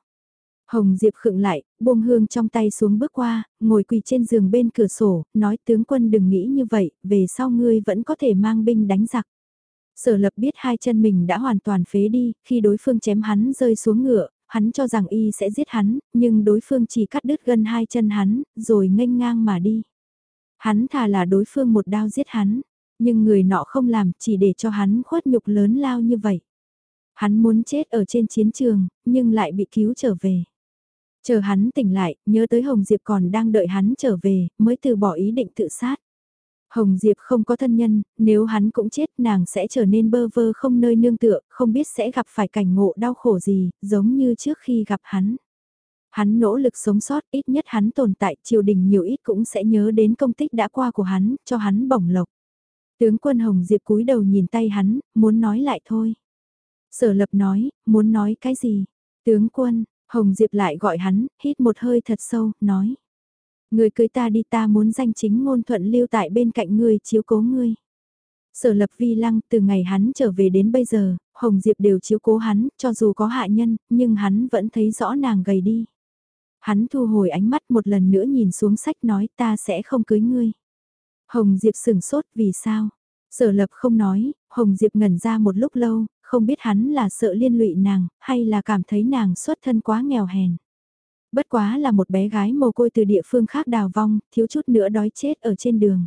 Hồng Diệp khựng lại, buông hương trong tay xuống bước qua, ngồi quỳ trên giường bên cửa sổ, nói tướng quân đừng nghĩ như vậy, về sau ngươi vẫn có thể mang binh đánh giặc. Sở lập biết hai chân mình đã hoàn toàn phế đi, khi đối phương chém hắn rơi xuống ngựa, hắn cho rằng y sẽ giết hắn, nhưng đối phương chỉ cắt đứt gần hai chân hắn, rồi nghênh ngang mà đi. Hắn thà là đối phương một đao giết hắn, nhưng người nọ không làm chỉ để cho hắn khuất nhục lớn lao như vậy. Hắn muốn chết ở trên chiến trường, nhưng lại bị cứu trở về. Chờ hắn tỉnh lại, nhớ tới Hồng Diệp còn đang đợi hắn trở về, mới từ bỏ ý định tự sát. Hồng Diệp không có thân nhân, nếu hắn cũng chết nàng sẽ trở nên bơ vơ không nơi nương tựa, không biết sẽ gặp phải cảnh ngộ đau khổ gì, giống như trước khi gặp hắn. Hắn nỗ lực sống sót, ít nhất hắn tồn tại, triều đình nhiều ít cũng sẽ nhớ đến công tích đã qua của hắn, cho hắn bổng lộc. Tướng quân Hồng Diệp cúi đầu nhìn tay hắn, muốn nói lại thôi. Sở lập nói, muốn nói cái gì? Tướng quân, Hồng Diệp lại gọi hắn, hít một hơi thật sâu, nói. Người cưới ta đi ta muốn danh chính ngôn thuận lưu tại bên cạnh ngươi chiếu cố ngươi. Sở lập vi lăng từ ngày hắn trở về đến bây giờ, Hồng Diệp đều chiếu cố hắn, cho dù có hạ nhân, nhưng hắn vẫn thấy rõ nàng gầy đi. Hắn thu hồi ánh mắt một lần nữa nhìn xuống sách nói ta sẽ không cưới ngươi. Hồng Diệp sửng sốt vì sao? Sở lập không nói, Hồng Diệp ngẩn ra một lúc lâu, không biết hắn là sợ liên lụy nàng, hay là cảm thấy nàng xuất thân quá nghèo hèn. Bất quá là một bé gái mồ côi từ địa phương khác đào vong, thiếu chút nữa đói chết ở trên đường.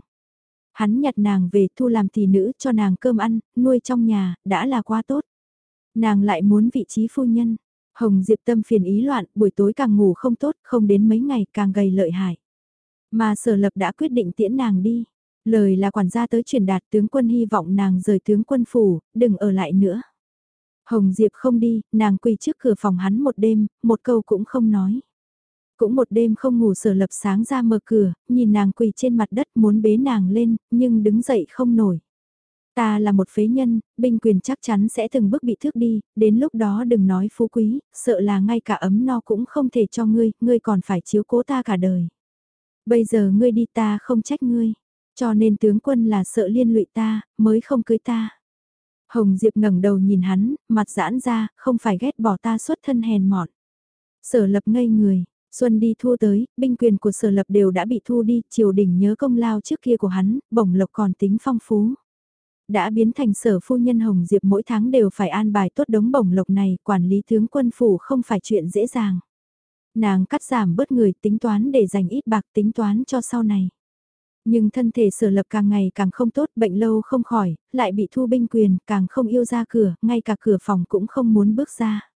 Hắn nhặt nàng về thu làm tỷ nữ cho nàng cơm ăn, nuôi trong nhà, đã là quá tốt. Nàng lại muốn vị trí phu nhân. Hồng Diệp tâm phiền ý loạn, buổi tối càng ngủ không tốt, không đến mấy ngày càng gầy lợi hại. Mà sở lập đã quyết định tiễn nàng đi. Lời là quản gia tới truyền đạt tướng quân hy vọng nàng rời tướng quân phủ, đừng ở lại nữa. Hồng Diệp không đi, nàng quỳ trước cửa phòng hắn một đêm, một câu cũng không nói. Cũng một đêm không ngủ sở lập sáng ra mở cửa, nhìn nàng quỳ trên mặt đất muốn bế nàng lên, nhưng đứng dậy không nổi. Ta là một phế nhân, binh quyền chắc chắn sẽ từng bước bị thước đi, đến lúc đó đừng nói phú quý, sợ là ngay cả ấm no cũng không thể cho ngươi, ngươi còn phải chiếu cố ta cả đời. Bây giờ ngươi đi ta không trách ngươi, cho nên tướng quân là sợ liên lụy ta, mới không cưới ta. Hồng Diệp ngẩng đầu nhìn hắn, mặt giãn ra, không phải ghét bỏ ta xuất thân hèn mọn. Sở lập ngây người, Xuân đi thu tới, binh quyền của sở lập đều đã bị thu đi, triều đình nhớ công lao trước kia của hắn, bổng lộc còn tính phong phú. Đã biến thành sở phu nhân Hồng Diệp mỗi tháng đều phải an bài tốt đống bổng lộc này, quản lý tướng quân phủ không phải chuyện dễ dàng. Nàng cắt giảm bớt người tính toán để dành ít bạc tính toán cho sau này. Nhưng thân thể sở lập càng ngày càng không tốt, bệnh lâu không khỏi, lại bị thu binh quyền, càng không yêu ra cửa, ngay cả cửa phòng cũng không muốn bước ra.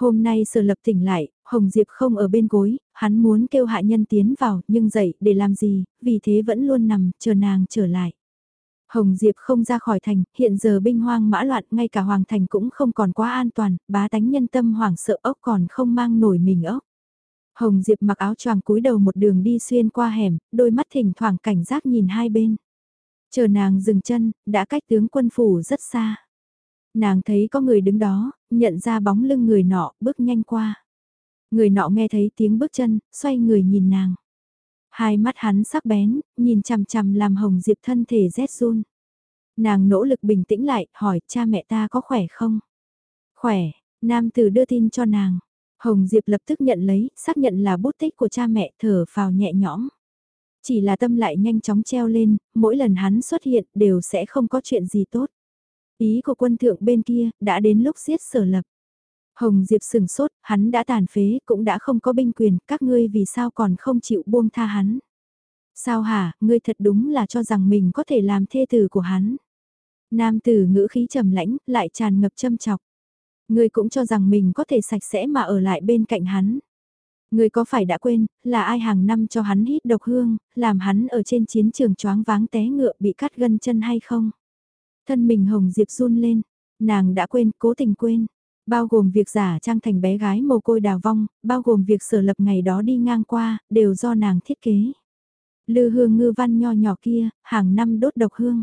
Hôm nay sở lập tỉnh lại, Hồng Diệp không ở bên gối, hắn muốn kêu hạ nhân tiến vào, nhưng dậy để làm gì, vì thế vẫn luôn nằm, chờ nàng trở lại. Hồng Diệp không ra khỏi thành, hiện giờ binh hoang mã loạn, ngay cả hoàng thành cũng không còn quá an toàn, bá tánh nhân tâm hoảng sợ ốc còn không mang nổi mình ốc. Hồng Diệp mặc áo choàng cúi đầu một đường đi xuyên qua hẻm, đôi mắt thỉnh thoảng cảnh giác nhìn hai bên. Chờ nàng dừng chân, đã cách tướng quân phủ rất xa. Nàng thấy có người đứng đó, nhận ra bóng lưng người nọ, bước nhanh qua. Người nọ nghe thấy tiếng bước chân, xoay người nhìn nàng. Hai mắt hắn sắc bén, nhìn chằm chằm làm Hồng Diệp thân thể rét run. Nàng nỗ lực bình tĩnh lại, hỏi cha mẹ ta có khỏe không? Khỏe, nam tử đưa tin cho nàng. Hồng Diệp lập tức nhận lấy, xác nhận là bút tích của cha mẹ thở phào nhẹ nhõm. Chỉ là tâm lại nhanh chóng treo lên, mỗi lần hắn xuất hiện đều sẽ không có chuyện gì tốt. Ý của quân thượng bên kia, đã đến lúc giết sở lập. Hồng Diệp sừng sốt, hắn đã tàn phế, cũng đã không có binh quyền, các ngươi vì sao còn không chịu buông tha hắn. Sao hả, ngươi thật đúng là cho rằng mình có thể làm thê tử của hắn. Nam tử ngữ khí trầm lãnh, lại tràn ngập châm chọc. Ngươi cũng cho rằng mình có thể sạch sẽ mà ở lại bên cạnh hắn. Ngươi có phải đã quên, là ai hàng năm cho hắn hít độc hương, làm hắn ở trên chiến trường choáng váng té ngựa bị cắt gân chân hay không? Thân mình Hồng Diệp run lên, nàng đã quên, cố tình quên. Bao gồm việc giả trang thành bé gái mồ côi đào vong, bao gồm việc sở lập ngày đó đi ngang qua, đều do nàng thiết kế. Lư hương ngư văn nho nhỏ kia, hàng năm đốt độc hương.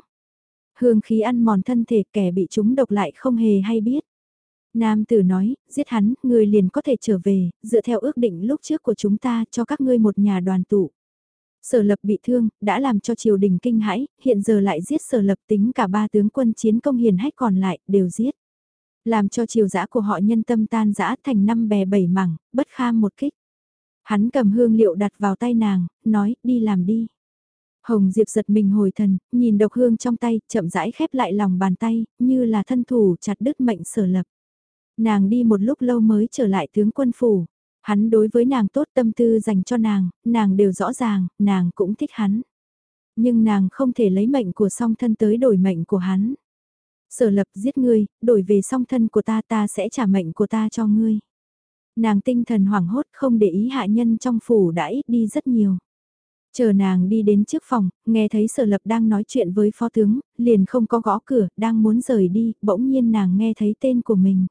Hương khí ăn mòn thân thể kẻ bị chúng độc lại không hề hay biết. Nam tử nói, giết hắn, người liền có thể trở về, dựa theo ước định lúc trước của chúng ta cho các ngươi một nhà đoàn tụ. Sở lập bị thương, đã làm cho triều đình kinh hãi, hiện giờ lại giết sở lập tính cả ba tướng quân chiến công hiền hách còn lại, đều giết. Làm cho triều dã của họ nhân tâm tan dã thành năm bè bảy mảng, bất kham một kích. Hắn cầm hương liệu đặt vào tay nàng, nói, đi làm đi. Hồng Diệp giật mình hồi thần, nhìn độc hương trong tay, chậm rãi khép lại lòng bàn tay, như là thân thủ chặt đứt mệnh sở lập. Nàng đi một lúc lâu mới trở lại tướng quân phủ. Hắn đối với nàng tốt tâm tư dành cho nàng, nàng đều rõ ràng, nàng cũng thích hắn. Nhưng nàng không thể lấy mệnh của song thân tới đổi mệnh của hắn. Sở lập giết ngươi, đổi về song thân của ta ta sẽ trả mệnh của ta cho ngươi. Nàng tinh thần hoảng hốt không để ý hạ nhân trong phủ đã ít đi rất nhiều. Chờ nàng đi đến trước phòng, nghe thấy sở lập đang nói chuyện với phó tướng, liền không có gõ cửa, đang muốn rời đi, bỗng nhiên nàng nghe thấy tên của mình.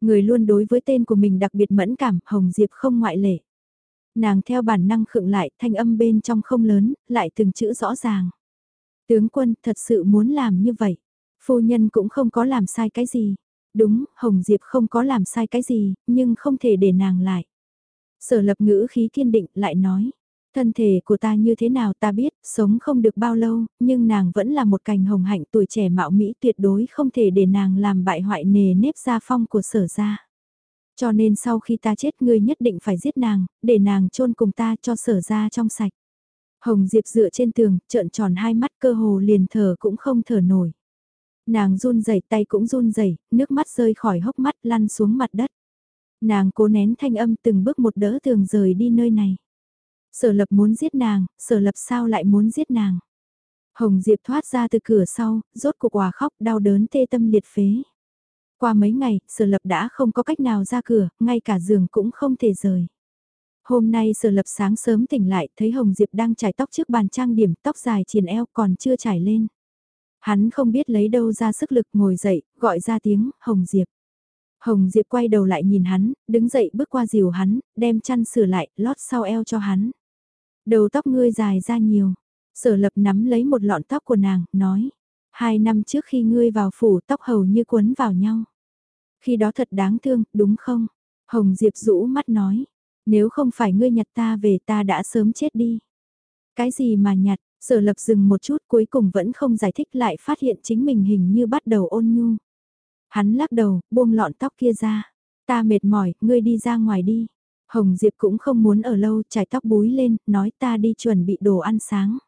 Người luôn đối với tên của mình đặc biệt mẫn cảm, Hồng Diệp không ngoại lệ. Nàng theo bản năng khựng lại, thanh âm bên trong không lớn, lại từng chữ rõ ràng. Tướng quân thật sự muốn làm như vậy. Phu nhân cũng không có làm sai cái gì. Đúng, Hồng Diệp không có làm sai cái gì, nhưng không thể để nàng lại. Sở lập ngữ khí kiên định lại nói. Thân thể của ta như thế nào ta biết, sống không được bao lâu, nhưng nàng vẫn là một cành hồng hạnh tuổi trẻ mạo Mỹ tuyệt đối không thể để nàng làm bại hoại nề nếp gia phong của sở gia. Cho nên sau khi ta chết ngươi nhất định phải giết nàng, để nàng chôn cùng ta cho sở gia trong sạch. Hồng Diệp dựa trên tường, trợn tròn hai mắt cơ hồ liền thở cũng không thở nổi. Nàng run rẩy tay cũng run rẩy nước mắt rơi khỏi hốc mắt lăn xuống mặt đất. Nàng cố nén thanh âm từng bước một đỡ tường rời đi nơi này. Sở lập muốn giết nàng, sở lập sao lại muốn giết nàng. Hồng Diệp thoát ra từ cửa sau, rốt cuộc quả khóc đau đớn tê tâm liệt phế. Qua mấy ngày, sở lập đã không có cách nào ra cửa, ngay cả giường cũng không thể rời. Hôm nay sở lập sáng sớm tỉnh lại, thấy Hồng Diệp đang trải tóc trước bàn trang điểm, tóc dài triền eo còn chưa trải lên. Hắn không biết lấy đâu ra sức lực ngồi dậy, gọi ra tiếng, Hồng Diệp. Hồng Diệp quay đầu lại nhìn hắn, đứng dậy bước qua dìu hắn, đem chăn sửa lại, lót sau eo cho hắn. Đầu tóc ngươi dài ra nhiều. Sở lập nắm lấy một lọn tóc của nàng, nói. Hai năm trước khi ngươi vào phủ tóc hầu như quấn vào nhau. Khi đó thật đáng thương, đúng không? Hồng Diệp rũ mắt nói. Nếu không phải ngươi nhặt ta về ta đã sớm chết đi. Cái gì mà nhặt, sở lập dừng một chút cuối cùng vẫn không giải thích lại phát hiện chính mình hình như bắt đầu ôn nhu. Hắn lắc đầu, buông lọn tóc kia ra. Ta mệt mỏi, ngươi đi ra ngoài đi. Hồng Diệp cũng không muốn ở lâu, trải tóc búi lên, nói ta đi chuẩn bị đồ ăn sáng.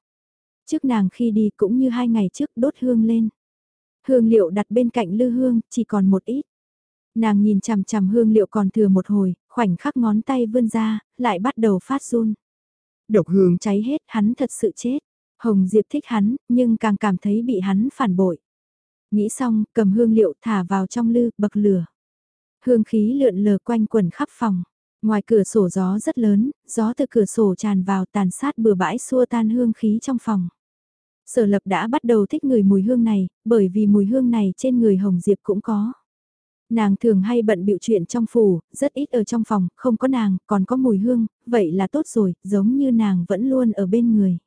Trước nàng khi đi cũng như hai ngày trước đốt hương lên. Hương liệu đặt bên cạnh lư hương, chỉ còn một ít. Nàng nhìn chằm chằm hương liệu còn thừa một hồi, khoảnh khắc ngón tay vươn ra, lại bắt đầu phát run. Độc hương cháy hết, hắn thật sự chết. Hồng Diệp thích hắn, nhưng càng cảm thấy bị hắn phản bội. Nghĩ xong, cầm hương liệu thả vào trong lư, bậc lửa. Hương khí lượn lờ quanh quần khắp phòng. Ngoài cửa sổ gió rất lớn, gió từ cửa sổ tràn vào tàn sát bừa bãi xua tan hương khí trong phòng. Sở lập đã bắt đầu thích người mùi hương này, bởi vì mùi hương này trên người Hồng Diệp cũng có. Nàng thường hay bận bịu chuyện trong phủ, rất ít ở trong phòng, không có nàng, còn có mùi hương, vậy là tốt rồi, giống như nàng vẫn luôn ở bên người.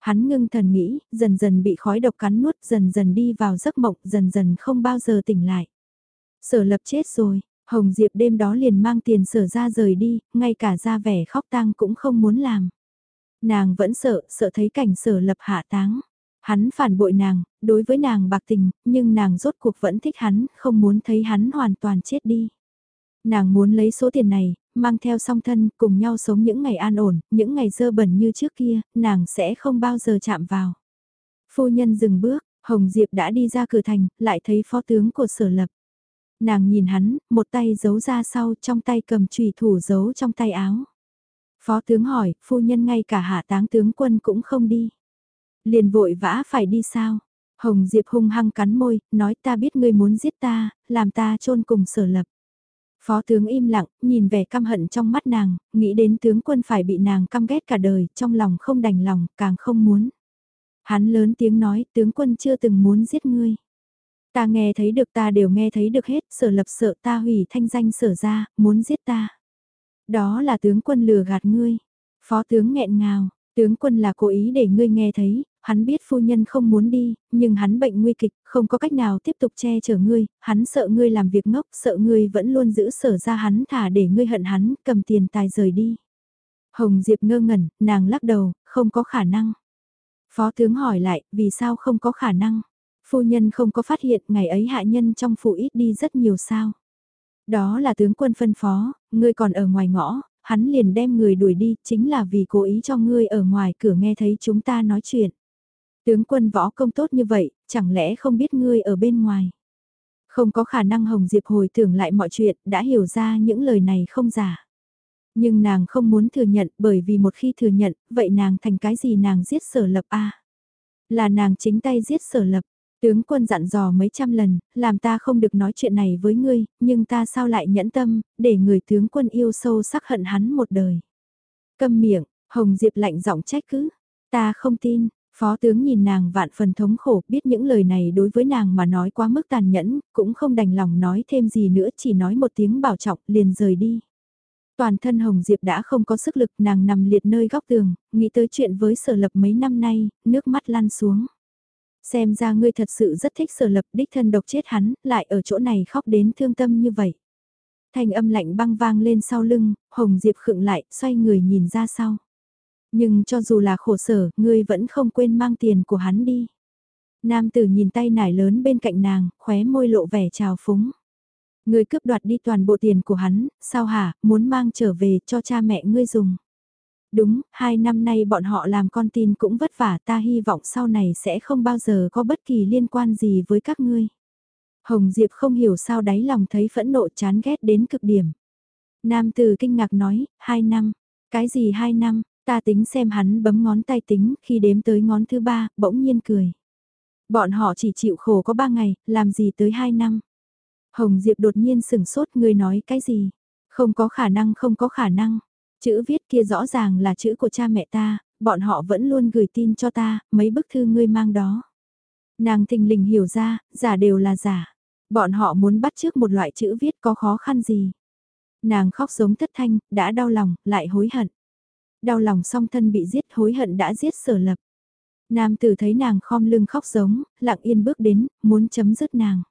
Hắn ngưng thần nghĩ, dần dần bị khói độc cắn nuốt, dần dần đi vào giấc mộng, dần dần không bao giờ tỉnh lại. Sở lập chết rồi, Hồng Diệp đêm đó liền mang tiền sở ra rời đi, ngay cả ra vẻ khóc tang cũng không muốn làm. Nàng vẫn sợ, sợ thấy cảnh sở lập hạ táng. Hắn phản bội nàng, đối với nàng bạc tình, nhưng nàng rốt cuộc vẫn thích hắn, không muốn thấy hắn hoàn toàn chết đi. Nàng muốn lấy số tiền này, mang theo song thân, cùng nhau sống những ngày an ổn, những ngày dơ bẩn như trước kia, nàng sẽ không bao giờ chạm vào. Phu nhân dừng bước, Hồng Diệp đã đi ra cửa thành, lại thấy phó tướng của sở lập. Nàng nhìn hắn, một tay giấu ra sau, trong tay cầm trùy thủ giấu trong tay áo. Phó tướng hỏi, phu nhân ngay cả hạ táng tướng quân cũng không đi. Liền vội vã phải đi sao? Hồng Diệp hung hăng cắn môi, nói ta biết ngươi muốn giết ta, làm ta chôn cùng sở lập. Phó tướng im lặng, nhìn vẻ căm hận trong mắt nàng, nghĩ đến tướng quân phải bị nàng căm ghét cả đời, trong lòng không đành lòng, càng không muốn. Hắn lớn tiếng nói, tướng quân chưa từng muốn giết ngươi. Ta nghe thấy được ta đều nghe thấy được hết, sở lập sợ ta hủy thanh danh sở ra, muốn giết ta. Đó là tướng quân lừa gạt ngươi. Phó tướng nghẹn ngào, tướng quân là cố ý để ngươi nghe thấy, hắn biết phu nhân không muốn đi, nhưng hắn bệnh nguy kịch, không có cách nào tiếp tục che chở ngươi, hắn sợ ngươi làm việc ngốc, sợ ngươi vẫn luôn giữ sở ra hắn thả để ngươi hận hắn, cầm tiền tài rời đi. Hồng Diệp ngơ ngẩn, nàng lắc đầu, không có khả năng. Phó tướng hỏi lại, vì sao không có khả năng? Phu nhân không có phát hiện ngày ấy hạ nhân trong phủ ít đi rất nhiều sao. Đó là tướng quân phân phó, ngươi còn ở ngoài ngõ, hắn liền đem người đuổi đi, chính là vì cố ý cho ngươi ở ngoài cửa nghe thấy chúng ta nói chuyện. Tướng quân võ công tốt như vậy, chẳng lẽ không biết ngươi ở bên ngoài. Không có khả năng Hồng Diệp hồi tưởng lại mọi chuyện, đã hiểu ra những lời này không giả. Nhưng nàng không muốn thừa nhận bởi vì một khi thừa nhận, vậy nàng thành cái gì nàng giết sở lập a Là nàng chính tay giết sở lập, Tướng quân dặn dò mấy trăm lần, làm ta không được nói chuyện này với ngươi, nhưng ta sao lại nhẫn tâm, để người tướng quân yêu sâu sắc hận hắn một đời. Câm miệng, Hồng Diệp lạnh giọng trách cứ, ta không tin, phó tướng nhìn nàng vạn phần thống khổ, biết những lời này đối với nàng mà nói quá mức tàn nhẫn, cũng không đành lòng nói thêm gì nữa, chỉ nói một tiếng bảo trọng liền rời đi. Toàn thân Hồng Diệp đã không có sức lực, nàng nằm liệt nơi góc tường, nghĩ tới chuyện với sở lập mấy năm nay, nước mắt lăn xuống. Xem ra ngươi thật sự rất thích sở lập đích thân độc chết hắn, lại ở chỗ này khóc đến thương tâm như vậy. Thanh âm lạnh băng vang lên sau lưng, Hồng Diệp khựng lại, xoay người nhìn ra sau. Nhưng cho dù là khổ sở, ngươi vẫn không quên mang tiền của hắn đi. Nam tử nhìn tay nải lớn bên cạnh nàng, khóe môi lộ vẻ trào phúng. Ngươi cướp đoạt đi toàn bộ tiền của hắn, sao hả, muốn mang trở về cho cha mẹ ngươi dùng. Đúng, hai năm nay bọn họ làm con tin cũng vất vả ta hy vọng sau này sẽ không bao giờ có bất kỳ liên quan gì với các ngươi. Hồng Diệp không hiểu sao đáy lòng thấy phẫn nộ chán ghét đến cực điểm. Nam từ kinh ngạc nói, hai năm, cái gì hai năm, ta tính xem hắn bấm ngón tay tính, khi đếm tới ngón thứ ba, bỗng nhiên cười. Bọn họ chỉ chịu khổ có ba ngày, làm gì tới hai năm. Hồng Diệp đột nhiên sửng sốt người nói cái gì, không có khả năng không có khả năng. Chữ viết kia rõ ràng là chữ của cha mẹ ta, bọn họ vẫn luôn gửi tin cho ta, mấy bức thư ngươi mang đó. Nàng thình lình hiểu ra, giả đều là giả. Bọn họ muốn bắt trước một loại chữ viết có khó khăn gì. Nàng khóc giống thất thanh, đã đau lòng, lại hối hận. Đau lòng song thân bị giết hối hận đã giết sở lập. Nam tử thấy nàng khom lưng khóc giống, lặng yên bước đến, muốn chấm dứt nàng.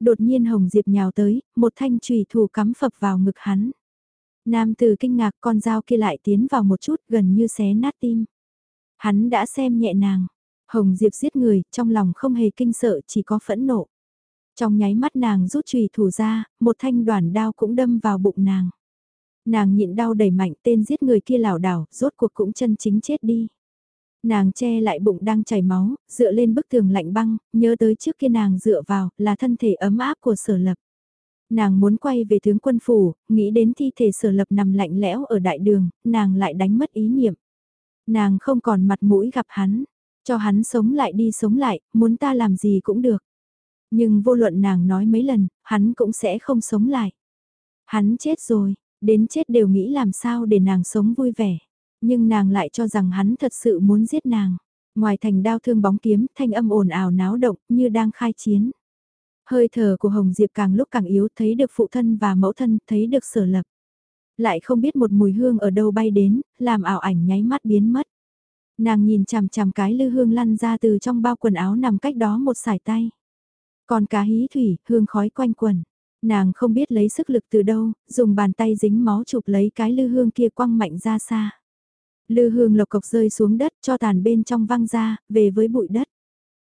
Đột nhiên Hồng Diệp nhào tới, một thanh trùy thủ cắm phập vào ngực hắn. Nam từ kinh ngạc con dao kia lại tiến vào một chút gần như xé nát tim. Hắn đã xem nhẹ nàng. Hồng Diệp giết người, trong lòng không hề kinh sợ chỉ có phẫn nộ. Trong nháy mắt nàng rút chùy thủ ra, một thanh đoàn đao cũng đâm vào bụng nàng. Nàng nhịn đau đẩy mạnh tên giết người kia lảo đảo, rốt cuộc cũng chân chính chết đi. Nàng che lại bụng đang chảy máu, dựa lên bức tường lạnh băng, nhớ tới trước kia nàng dựa vào, là thân thể ấm áp của sở lập. Nàng muốn quay về tướng quân phủ, nghĩ đến thi thể sở lập nằm lạnh lẽo ở đại đường, nàng lại đánh mất ý niệm. Nàng không còn mặt mũi gặp hắn, cho hắn sống lại đi sống lại, muốn ta làm gì cũng được. Nhưng vô luận nàng nói mấy lần, hắn cũng sẽ không sống lại. Hắn chết rồi, đến chết đều nghĩ làm sao để nàng sống vui vẻ. Nhưng nàng lại cho rằng hắn thật sự muốn giết nàng. Ngoài thành đao thương bóng kiếm, thanh âm ồn ào náo động, như đang khai chiến. Hơi thở của Hồng Diệp càng lúc càng yếu, thấy được phụ thân và mẫu thân, thấy được sở lập. Lại không biết một mùi hương ở đâu bay đến, làm ảo ảnh nháy mắt biến mất. Nàng nhìn chằm chằm cái lư hương lăn ra từ trong bao quần áo nằm cách đó một sải tay. Còn cá hí thủy, hương khói quanh quần. Nàng không biết lấy sức lực từ đâu, dùng bàn tay dính máu chụp lấy cái lư hương kia quăng mạnh ra xa. Lư hương lộc cộc rơi xuống đất cho tàn bên trong văng ra, về với bụi đất.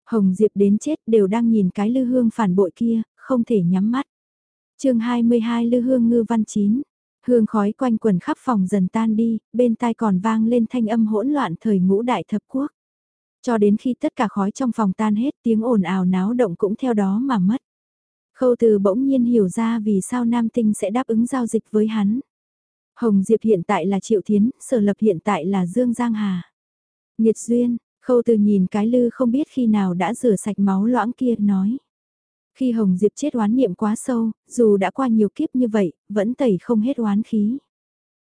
Hồng Diệp đến chết đều đang nhìn cái lư hương phản bội kia, không thể nhắm mắt. chương 22 lư hương ngư văn chín. Hương khói quanh quần khắp phòng dần tan đi, bên tai còn vang lên thanh âm hỗn loạn thời ngũ đại thập quốc. Cho đến khi tất cả khói trong phòng tan hết tiếng ồn ào náo động cũng theo đó mà mất. Khâu từ bỗng nhiên hiểu ra vì sao Nam Tinh sẽ đáp ứng giao dịch với hắn. Hồng Diệp hiện tại là Triệu Thiến, Sở Lập hiện tại là Dương Giang Hà. Nhiệt duyên, khâu từ nhìn cái lư không biết khi nào đã rửa sạch máu loãng kia nói. Khi Hồng Diệp chết oán niệm quá sâu, dù đã qua nhiều kiếp như vậy, vẫn tẩy không hết oán khí.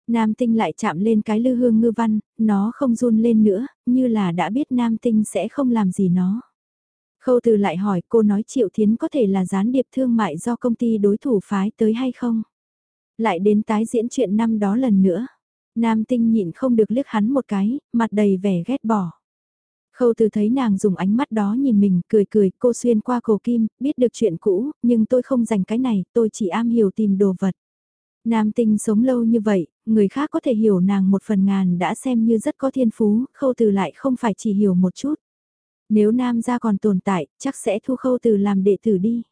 Nam tinh lại chạm lên cái lư hương ngư văn, nó không run lên nữa, như là đã biết nam tinh sẽ không làm gì nó. Khâu từ lại hỏi cô nói Triệu Thiến có thể là gián điệp thương mại do công ty đối thủ phái tới hay không? Lại đến tái diễn chuyện năm đó lần nữa. Nam tinh nhịn không được liếc hắn một cái, mặt đầy vẻ ghét bỏ. Khâu từ thấy nàng dùng ánh mắt đó nhìn mình, cười cười, cô xuyên qua cổ kim, biết được chuyện cũ, nhưng tôi không dành cái này, tôi chỉ am hiểu tìm đồ vật. Nam tinh sống lâu như vậy, người khác có thể hiểu nàng một phần ngàn đã xem như rất có thiên phú, khâu từ lại không phải chỉ hiểu một chút. Nếu nam gia còn tồn tại, chắc sẽ thu khâu từ làm đệ tử đi.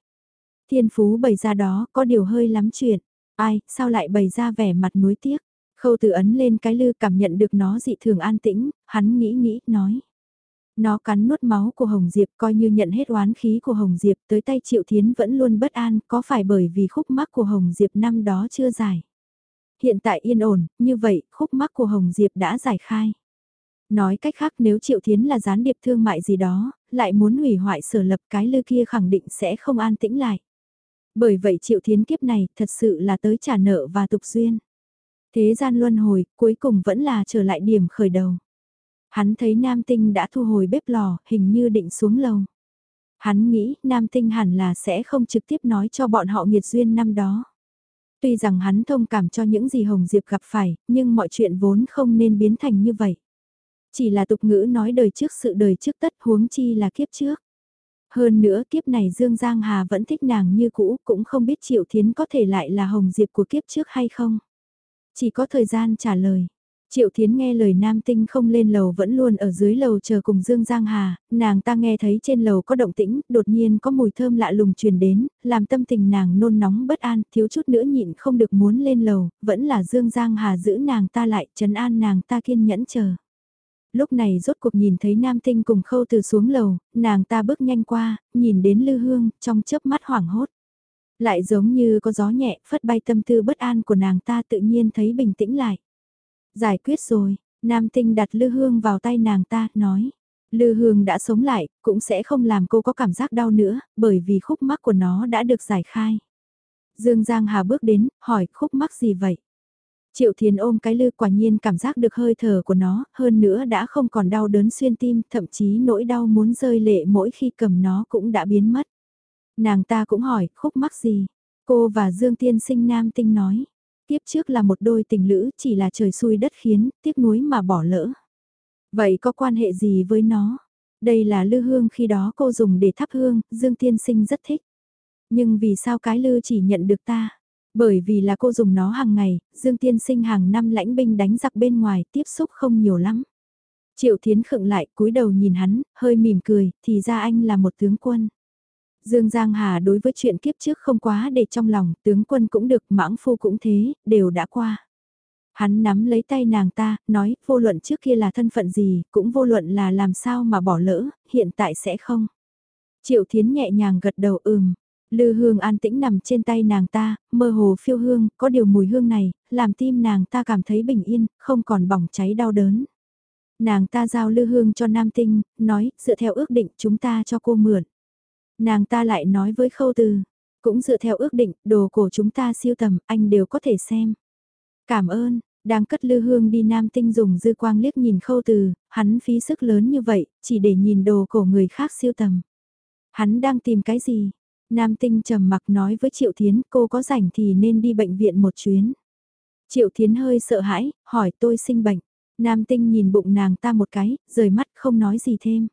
Thiên phú bày ra đó, có điều hơi lắm chuyện. Ai, sao lại bày ra vẻ mặt nuối tiếc. Khâu từ ấn lên cái lư cảm nhận được nó dị thường an tĩnh, hắn nghĩ nghĩ, nói. Nó cắn nuốt máu của Hồng Diệp coi như nhận hết oán khí của Hồng Diệp tới tay Triệu Thiến vẫn luôn bất an có phải bởi vì khúc mắc của Hồng Diệp năm đó chưa giải. Hiện tại yên ổn, như vậy khúc mắc của Hồng Diệp đã giải khai. Nói cách khác nếu Triệu Thiến là gián điệp thương mại gì đó, lại muốn hủy hoại sở lập cái lư kia khẳng định sẽ không an tĩnh lại. Bởi vậy Triệu Thiến kiếp này thật sự là tới trả nợ và tục duyên. Thế gian luân hồi, cuối cùng vẫn là trở lại điểm khởi đầu. Hắn thấy Nam Tinh đã thu hồi bếp lò, hình như định xuống lầu. Hắn nghĩ Nam Tinh hẳn là sẽ không trực tiếp nói cho bọn họ nghiệt duyên năm đó. Tuy rằng hắn thông cảm cho những gì Hồng Diệp gặp phải, nhưng mọi chuyện vốn không nên biến thành như vậy. Chỉ là tục ngữ nói đời trước sự đời trước tất huống chi là kiếp trước. Hơn nữa kiếp này Dương Giang Hà vẫn thích nàng như cũ, cũng không biết Triệu Thiến có thể lại là Hồng Diệp của kiếp trước hay không. Chỉ có thời gian trả lời. Triệu Thiến nghe lời Nam Tinh không lên lầu vẫn luôn ở dưới lầu chờ cùng Dương Giang Hà, nàng ta nghe thấy trên lầu có động tĩnh, đột nhiên có mùi thơm lạ lùng truyền đến, làm tâm tình nàng nôn nóng bất an, thiếu chút nữa nhịn không được muốn lên lầu, vẫn là Dương Giang Hà giữ nàng ta lại, trấn an nàng ta kiên nhẫn chờ. Lúc này rốt cuộc nhìn thấy Nam Tinh cùng khâu từ xuống lầu, nàng ta bước nhanh qua, nhìn đến Lư Hương, trong chớp mắt hoảng hốt. Lại giống như có gió nhẹ, phất bay tâm tư bất an của nàng ta tự nhiên thấy bình tĩnh lại. Giải quyết rồi, Nam Tinh đặt Lư Hương vào tay nàng ta, nói. Lư Hương đã sống lại, cũng sẽ không làm cô có cảm giác đau nữa, bởi vì khúc mắc của nó đã được giải khai. Dương Giang Hà bước đến, hỏi khúc mắc gì vậy? Triệu Thiền ôm cái lư quả nhiên cảm giác được hơi thở của nó, hơn nữa đã không còn đau đớn xuyên tim, thậm chí nỗi đau muốn rơi lệ mỗi khi cầm nó cũng đã biến mất. Nàng ta cũng hỏi, khúc mắc gì? Cô và Dương Tiên sinh nam tinh nói. Tiếp trước là một đôi tình lữ chỉ là trời xui đất khiến, tiếc nuối mà bỏ lỡ. Vậy có quan hệ gì với nó? Đây là lư hương khi đó cô dùng để thắp hương, Dương Tiên Sinh rất thích. Nhưng vì sao cái lư chỉ nhận được ta? Bởi vì là cô dùng nó hàng ngày, Dương Tiên Sinh hàng năm lãnh binh đánh giặc bên ngoài, tiếp xúc không nhiều lắm. Triệu Thiến khựng lại, cúi đầu nhìn hắn, hơi mỉm cười, thì ra anh là một tướng quân. Dương Giang Hà đối với chuyện kiếp trước không quá để trong lòng, tướng quân cũng được, mãng phu cũng thế, đều đã qua. Hắn nắm lấy tay nàng ta, nói, vô luận trước kia là thân phận gì, cũng vô luận là làm sao mà bỏ lỡ, hiện tại sẽ không. Triệu Thiến nhẹ nhàng gật đầu ừm. Lư hương an tĩnh nằm trên tay nàng ta, mơ hồ phiêu hương, có điều mùi hương này, làm tim nàng ta cảm thấy bình yên, không còn bỏng cháy đau đớn. Nàng ta giao lư hương cho nam tinh, nói, dựa theo ước định chúng ta cho cô mượn. Nàng ta lại nói với khâu từ, cũng dựa theo ước định, đồ cổ chúng ta siêu tầm, anh đều có thể xem. Cảm ơn, đang cất lư hương đi nam tinh dùng dư quang liếc nhìn khâu từ, hắn phí sức lớn như vậy, chỉ để nhìn đồ cổ người khác siêu tầm. Hắn đang tìm cái gì? Nam tinh trầm mặc nói với Triệu Thiến cô có rảnh thì nên đi bệnh viện một chuyến. Triệu Thiến hơi sợ hãi, hỏi tôi sinh bệnh. Nam tinh nhìn bụng nàng ta một cái, rời mắt không nói gì thêm.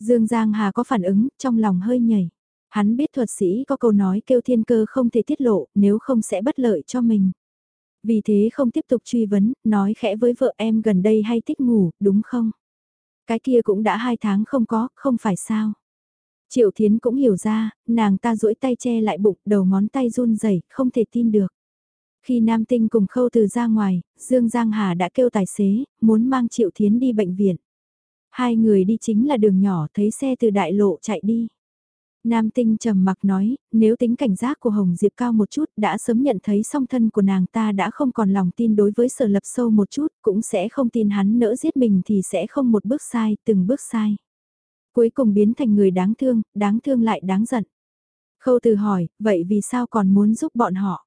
Dương Giang Hà có phản ứng, trong lòng hơi nhảy. Hắn biết thuật sĩ có câu nói kêu thiên cơ không thể tiết lộ, nếu không sẽ bất lợi cho mình. Vì thế không tiếp tục truy vấn, nói khẽ với vợ em gần đây hay thích ngủ, đúng không? Cái kia cũng đã hai tháng không có, không phải sao? Triệu Thiến cũng hiểu ra, nàng ta duỗi tay che lại bụng, đầu ngón tay run rẩy, không thể tin được. Khi Nam Tinh cùng Khâu Từ ra ngoài, Dương Giang Hà đã kêu tài xế, muốn mang Triệu Thiến đi bệnh viện. Hai người đi chính là đường nhỏ thấy xe từ đại lộ chạy đi. Nam tinh trầm mặc nói, nếu tính cảnh giác của Hồng Diệp cao một chút đã sớm nhận thấy song thân của nàng ta đã không còn lòng tin đối với sở lập sâu một chút, cũng sẽ không tin hắn nỡ giết mình thì sẽ không một bước sai, từng bước sai. Cuối cùng biến thành người đáng thương, đáng thương lại đáng giận. Khâu từ hỏi, vậy vì sao còn muốn giúp bọn họ?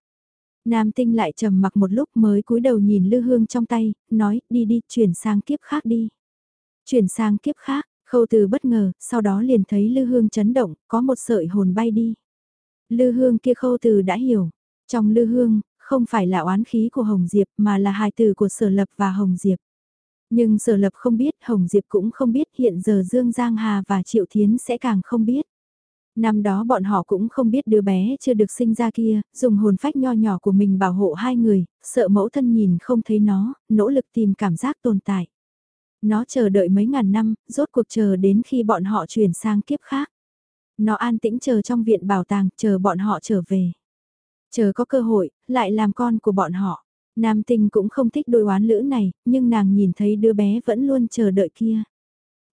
Nam tinh lại trầm mặc một lúc mới cúi đầu nhìn lư hương trong tay, nói, đi đi, chuyển sang kiếp khác đi. Chuyển sang kiếp khác, Khâu từ bất ngờ, sau đó liền thấy lư hương chấn động, có một sợi hồn bay đi. Lư hương kia khâu từ đã hiểu. Trong lư hương, không phải là oán khí của Hồng Diệp mà là hài từ của Sở Lập và Hồng Diệp. Nhưng Sở Lập không biết, Hồng Diệp cũng không biết hiện giờ Dương Giang Hà và Triệu Thiến sẽ càng không biết. Năm đó bọn họ cũng không biết đứa bé chưa được sinh ra kia, dùng hồn phách nho nhỏ của mình bảo hộ hai người, sợ mẫu thân nhìn không thấy nó, nỗ lực tìm cảm giác tồn tại. Nó chờ đợi mấy ngàn năm, rốt cuộc chờ đến khi bọn họ chuyển sang kiếp khác. Nó an tĩnh chờ trong viện bảo tàng, chờ bọn họ trở về. Chờ có cơ hội, lại làm con của bọn họ. Nam tinh cũng không thích đôi oán lữ này, nhưng nàng nhìn thấy đứa bé vẫn luôn chờ đợi kia.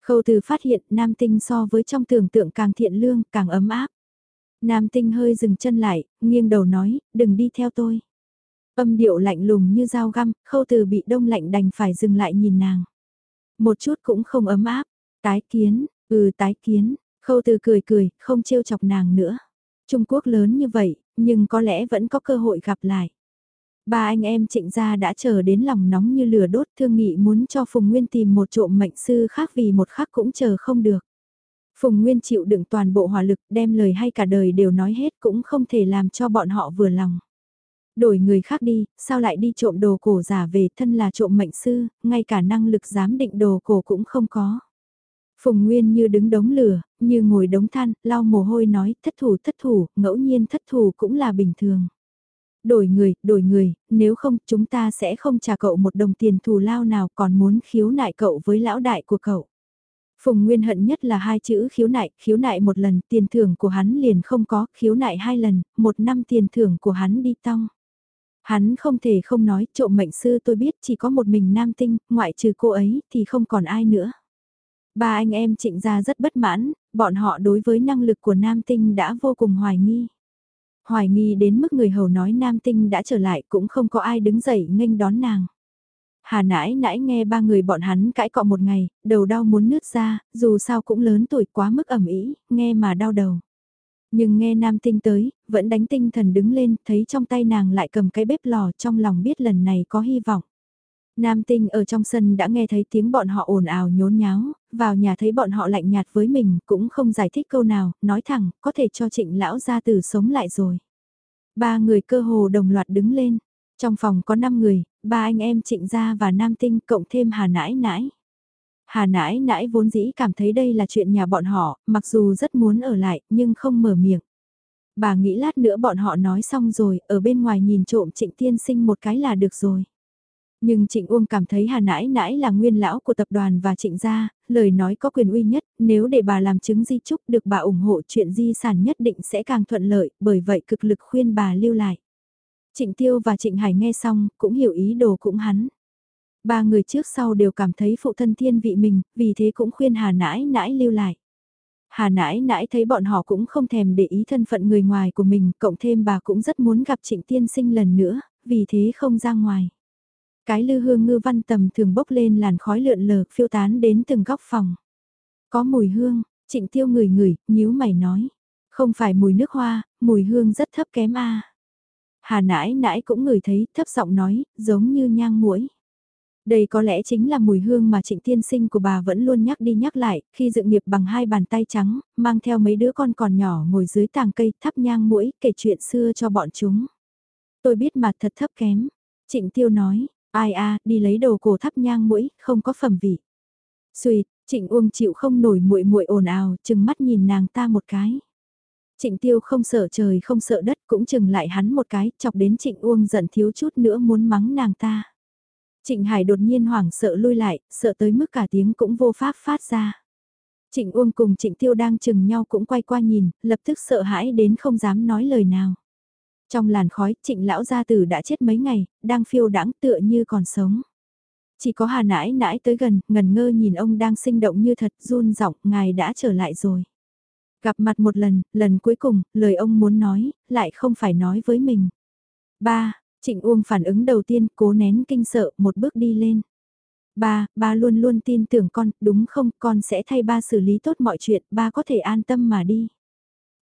Khâu từ phát hiện nam tinh so với trong tưởng tượng càng thiện lương, càng ấm áp. Nam tinh hơi dừng chân lại, nghiêng đầu nói, đừng đi theo tôi. Âm điệu lạnh lùng như dao găm, khâu từ bị đông lạnh đành phải dừng lại nhìn nàng. Một chút cũng không ấm áp. Tái kiến, ừ tái kiến, khâu từ cười cười, không trêu chọc nàng nữa. Trung Quốc lớn như vậy, nhưng có lẽ vẫn có cơ hội gặp lại. Ba anh em trịnh gia đã chờ đến lòng nóng như lửa đốt thương nghị muốn cho Phùng Nguyên tìm một trộm mệnh sư khác vì một khắc cũng chờ không được. Phùng Nguyên chịu đựng toàn bộ hỏa lực đem lời hay cả đời đều nói hết cũng không thể làm cho bọn họ vừa lòng. Đổi người khác đi, sao lại đi trộm đồ cổ giả về thân là trộm mệnh sư, ngay cả năng lực giám định đồ cổ cũng không có. Phùng Nguyên như đứng đống lửa, như ngồi đống than, lau mồ hôi nói thất thủ thất thủ, ngẫu nhiên thất thủ cũng là bình thường. Đổi người, đổi người, nếu không chúng ta sẽ không trả cậu một đồng tiền thù lao nào còn muốn khiếu nại cậu với lão đại của cậu. Phùng Nguyên hận nhất là hai chữ khiếu nại, khiếu nại một lần tiền thưởng của hắn liền không có, khiếu nại hai lần, một năm tiền thưởng của hắn đi tong. Hắn không thể không nói, trộm mệnh sư tôi biết chỉ có một mình nam tinh, ngoại trừ cô ấy thì không còn ai nữa. Ba anh em trịnh gia rất bất mãn, bọn họ đối với năng lực của nam tinh đã vô cùng hoài nghi. Hoài nghi đến mức người hầu nói nam tinh đã trở lại cũng không có ai đứng dậy nghênh đón nàng. Hà nãi nãi nghe ba người bọn hắn cãi cọ một ngày, đầu đau muốn nứt ra, dù sao cũng lớn tuổi quá mức ẩm ý, nghe mà đau đầu. Nhưng nghe nam tinh tới, vẫn đánh tinh thần đứng lên, thấy trong tay nàng lại cầm cái bếp lò trong lòng biết lần này có hy vọng. Nam tinh ở trong sân đã nghe thấy tiếng bọn họ ồn ào nhốn nháo, vào nhà thấy bọn họ lạnh nhạt với mình, cũng không giải thích câu nào, nói thẳng, có thể cho trịnh lão gia tử sống lại rồi. Ba người cơ hồ đồng loạt đứng lên. Trong phòng có 5 người, ba anh em trịnh gia và nam tinh cộng thêm hà nãi nãi. Hà nãi nãi vốn dĩ cảm thấy đây là chuyện nhà bọn họ, mặc dù rất muốn ở lại, nhưng không mở miệng. Bà nghĩ lát nữa bọn họ nói xong rồi, ở bên ngoài nhìn trộm trịnh tiên sinh một cái là được rồi. Nhưng Trịnh Uông cảm thấy Hà Nãi Nãi là nguyên lão của tập đoàn và Trịnh gia, lời nói có quyền uy nhất, nếu để bà làm chứng di trúc được bà ủng hộ chuyện di sản nhất định sẽ càng thuận lợi, bởi vậy cực lực khuyên bà lưu lại. Trịnh Tiêu và Trịnh Hải nghe xong, cũng hiểu ý đồ cũng hắn. Ba người trước sau đều cảm thấy phụ thân thiên vị mình, vì thế cũng khuyên Hà Nãi Nãi lưu lại. Hà nãi nãi thấy bọn họ cũng không thèm để ý thân phận người ngoài của mình, cộng thêm bà cũng rất muốn gặp trịnh tiên sinh lần nữa, vì thế không ra ngoài. Cái lư hương ngư văn tầm thường bốc lên làn khói lượn lờ phiêu tán đến từng góc phòng. Có mùi hương, trịnh tiêu người ngửi, nhíu mày nói. Không phải mùi nước hoa, mùi hương rất thấp kém a. Hà nãi nãi cũng ngửi thấy, thấp giọng nói, giống như nhang muỗi đây có lẽ chính là mùi hương mà trịnh tiên sinh của bà vẫn luôn nhắc đi nhắc lại, khi dựng nghiệp bằng hai bàn tay trắng, mang theo mấy đứa con còn nhỏ ngồi dưới tàng cây thắp nhang mũi kể chuyện xưa cho bọn chúng. Tôi biết mà thật thấp kém. Trịnh tiêu nói, ai a đi lấy đồ cổ thắp nhang mũi, không có phẩm vị. Xùi, trịnh uông chịu không nổi muội muội ồn ào, chừng mắt nhìn nàng ta một cái. Trịnh tiêu không sợ trời không sợ đất cũng chừng lại hắn một cái, chọc đến trịnh uông giận thiếu chút nữa muốn mắng nàng ta. Trịnh Hải đột nhiên hoảng sợ lui lại, sợ tới mức cả tiếng cũng vô pháp phát ra. Trịnh Uông cùng Trịnh Tiêu đang chừng nhau cũng quay qua nhìn, lập tức sợ hãi đến không dám nói lời nào. Trong làn khói, Trịnh lão gia tử đã chết mấy ngày, đang phiêu đãng tựa như còn sống. Chỉ có Hà nãi nãi tới gần, ngần ngơ nhìn ông đang sinh động như thật, run giọng, ngài đã trở lại rồi. Gặp mặt một lần, lần cuối cùng, lời ông muốn nói, lại không phải nói với mình. Ba, Trịnh Uông phản ứng đầu tiên cố nén kinh sợ một bước đi lên. Ba, ba luôn luôn tin tưởng con, đúng không, con sẽ thay ba xử lý tốt mọi chuyện, ba có thể an tâm mà đi.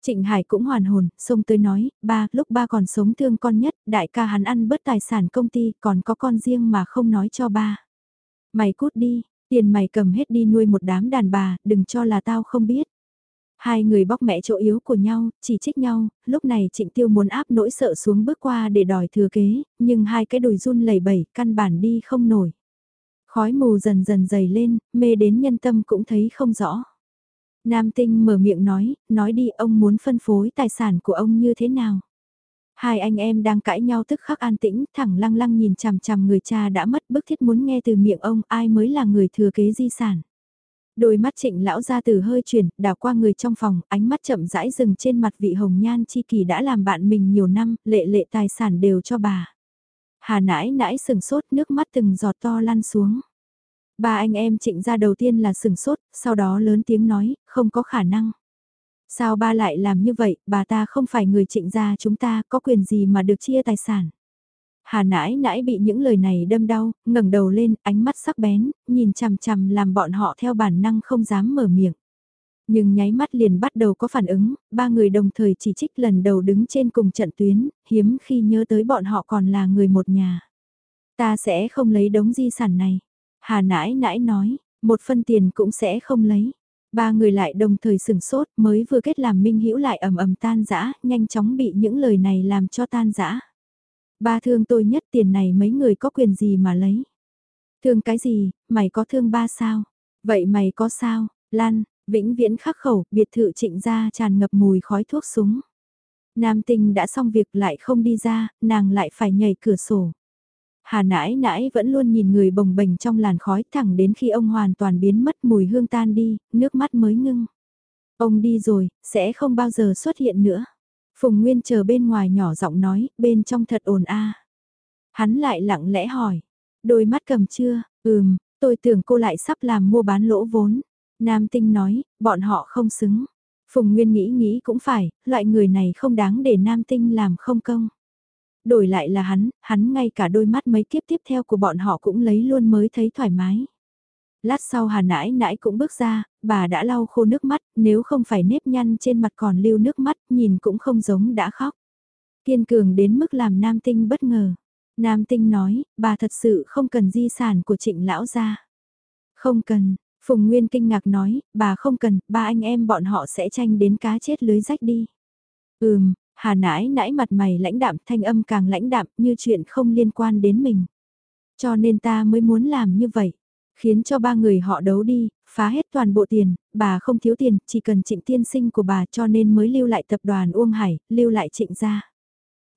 Trịnh Hải cũng hoàn hồn, xông tới nói, ba, lúc ba còn sống thương con nhất, đại ca hắn ăn bớt tài sản công ty, còn có con riêng mà không nói cho ba. Mày cút đi, tiền mày cầm hết đi nuôi một đám đàn bà, đừng cho là tao không biết. Hai người bóc mẹ chỗ yếu của nhau, chỉ trích nhau, lúc này trịnh tiêu muốn áp nỗi sợ xuống bước qua để đòi thừa kế, nhưng hai cái đùi run lẩy bẩy, căn bản đi không nổi. Khói mù dần dần dày lên, mê đến nhân tâm cũng thấy không rõ. Nam tinh mở miệng nói, nói đi ông muốn phân phối tài sản của ông như thế nào. Hai anh em đang cãi nhau tức khắc an tĩnh, thẳng lăng lăng nhìn chằm chằm người cha đã mất bức thiết muốn nghe từ miệng ông ai mới là người thừa kế di sản. Đôi mắt trịnh lão ra từ hơi chuyển, đảo qua người trong phòng, ánh mắt chậm rãi dừng trên mặt vị hồng nhan chi kỳ đã làm bạn mình nhiều năm, lệ lệ tài sản đều cho bà. Hà nãi nãi sừng sốt nước mắt từng giọt to lăn xuống. Ba anh em trịnh ra đầu tiên là sừng sốt, sau đó lớn tiếng nói, không có khả năng. Sao ba lại làm như vậy, bà ta không phải người trịnh gia chúng ta có quyền gì mà được chia tài sản. Hà nãi nãi bị những lời này đâm đau, ngẩng đầu lên, ánh mắt sắc bén, nhìn chằm chằm làm bọn họ theo bản năng không dám mở miệng. Nhưng nháy mắt liền bắt đầu có phản ứng, ba người đồng thời chỉ trích lần đầu đứng trên cùng trận tuyến, hiếm khi nhớ tới bọn họ còn là người một nhà. Ta sẽ không lấy đống di sản này. Hà nãi nãi nói, một phân tiền cũng sẽ không lấy. Ba người lại đồng thời sừng sốt mới vừa kết làm minh hữu lại ầm ầm tan rã, nhanh chóng bị những lời này làm cho tan rã. Ba thương tôi nhất tiền này mấy người có quyền gì mà lấy. Thương cái gì, mày có thương ba sao? Vậy mày có sao? Lan, vĩnh viễn khắc khẩu, biệt thự trịnh ra tràn ngập mùi khói thuốc súng. Nam tinh đã xong việc lại không đi ra, nàng lại phải nhảy cửa sổ. Hà nãi nãi vẫn luôn nhìn người bồng bềnh trong làn khói thẳng đến khi ông hoàn toàn biến mất mùi hương tan đi, nước mắt mới ngưng. Ông đi rồi, sẽ không bao giờ xuất hiện nữa. Phùng Nguyên chờ bên ngoài nhỏ giọng nói, bên trong thật ồn a. Hắn lại lặng lẽ hỏi, đôi mắt cầm chưa, ừm, tôi tưởng cô lại sắp làm mua bán lỗ vốn. Nam Tinh nói, bọn họ không xứng. Phùng Nguyên nghĩ nghĩ cũng phải, loại người này không đáng để Nam Tinh làm không công. Đổi lại là hắn, hắn ngay cả đôi mắt mấy kiếp tiếp theo của bọn họ cũng lấy luôn mới thấy thoải mái. Lát sau hà nãi nãi cũng bước ra, bà đã lau khô nước mắt, nếu không phải nếp nhăn trên mặt còn lưu nước mắt, nhìn cũng không giống đã khóc. Kiên cường đến mức làm nam tinh bất ngờ. Nam Tinh nói, bà thật sự không cần di sản của trịnh lão gia. Không cần, Phùng Nguyên kinh ngạc nói, bà không cần, ba anh em bọn họ sẽ tranh đến cá chết lưới rách đi. Ừm, Hà nãi nãi mặt mày lãnh đạm thanh âm càng lãnh đạm như chuyện không liên quan đến mình. Cho nên ta mới muốn làm như vậy. Khiến cho ba người họ đấu đi, phá hết toàn bộ tiền, bà không thiếu tiền, chỉ cần trịnh tiên sinh của bà cho nên mới lưu lại tập đoàn Uông Hải, lưu lại trịnh gia.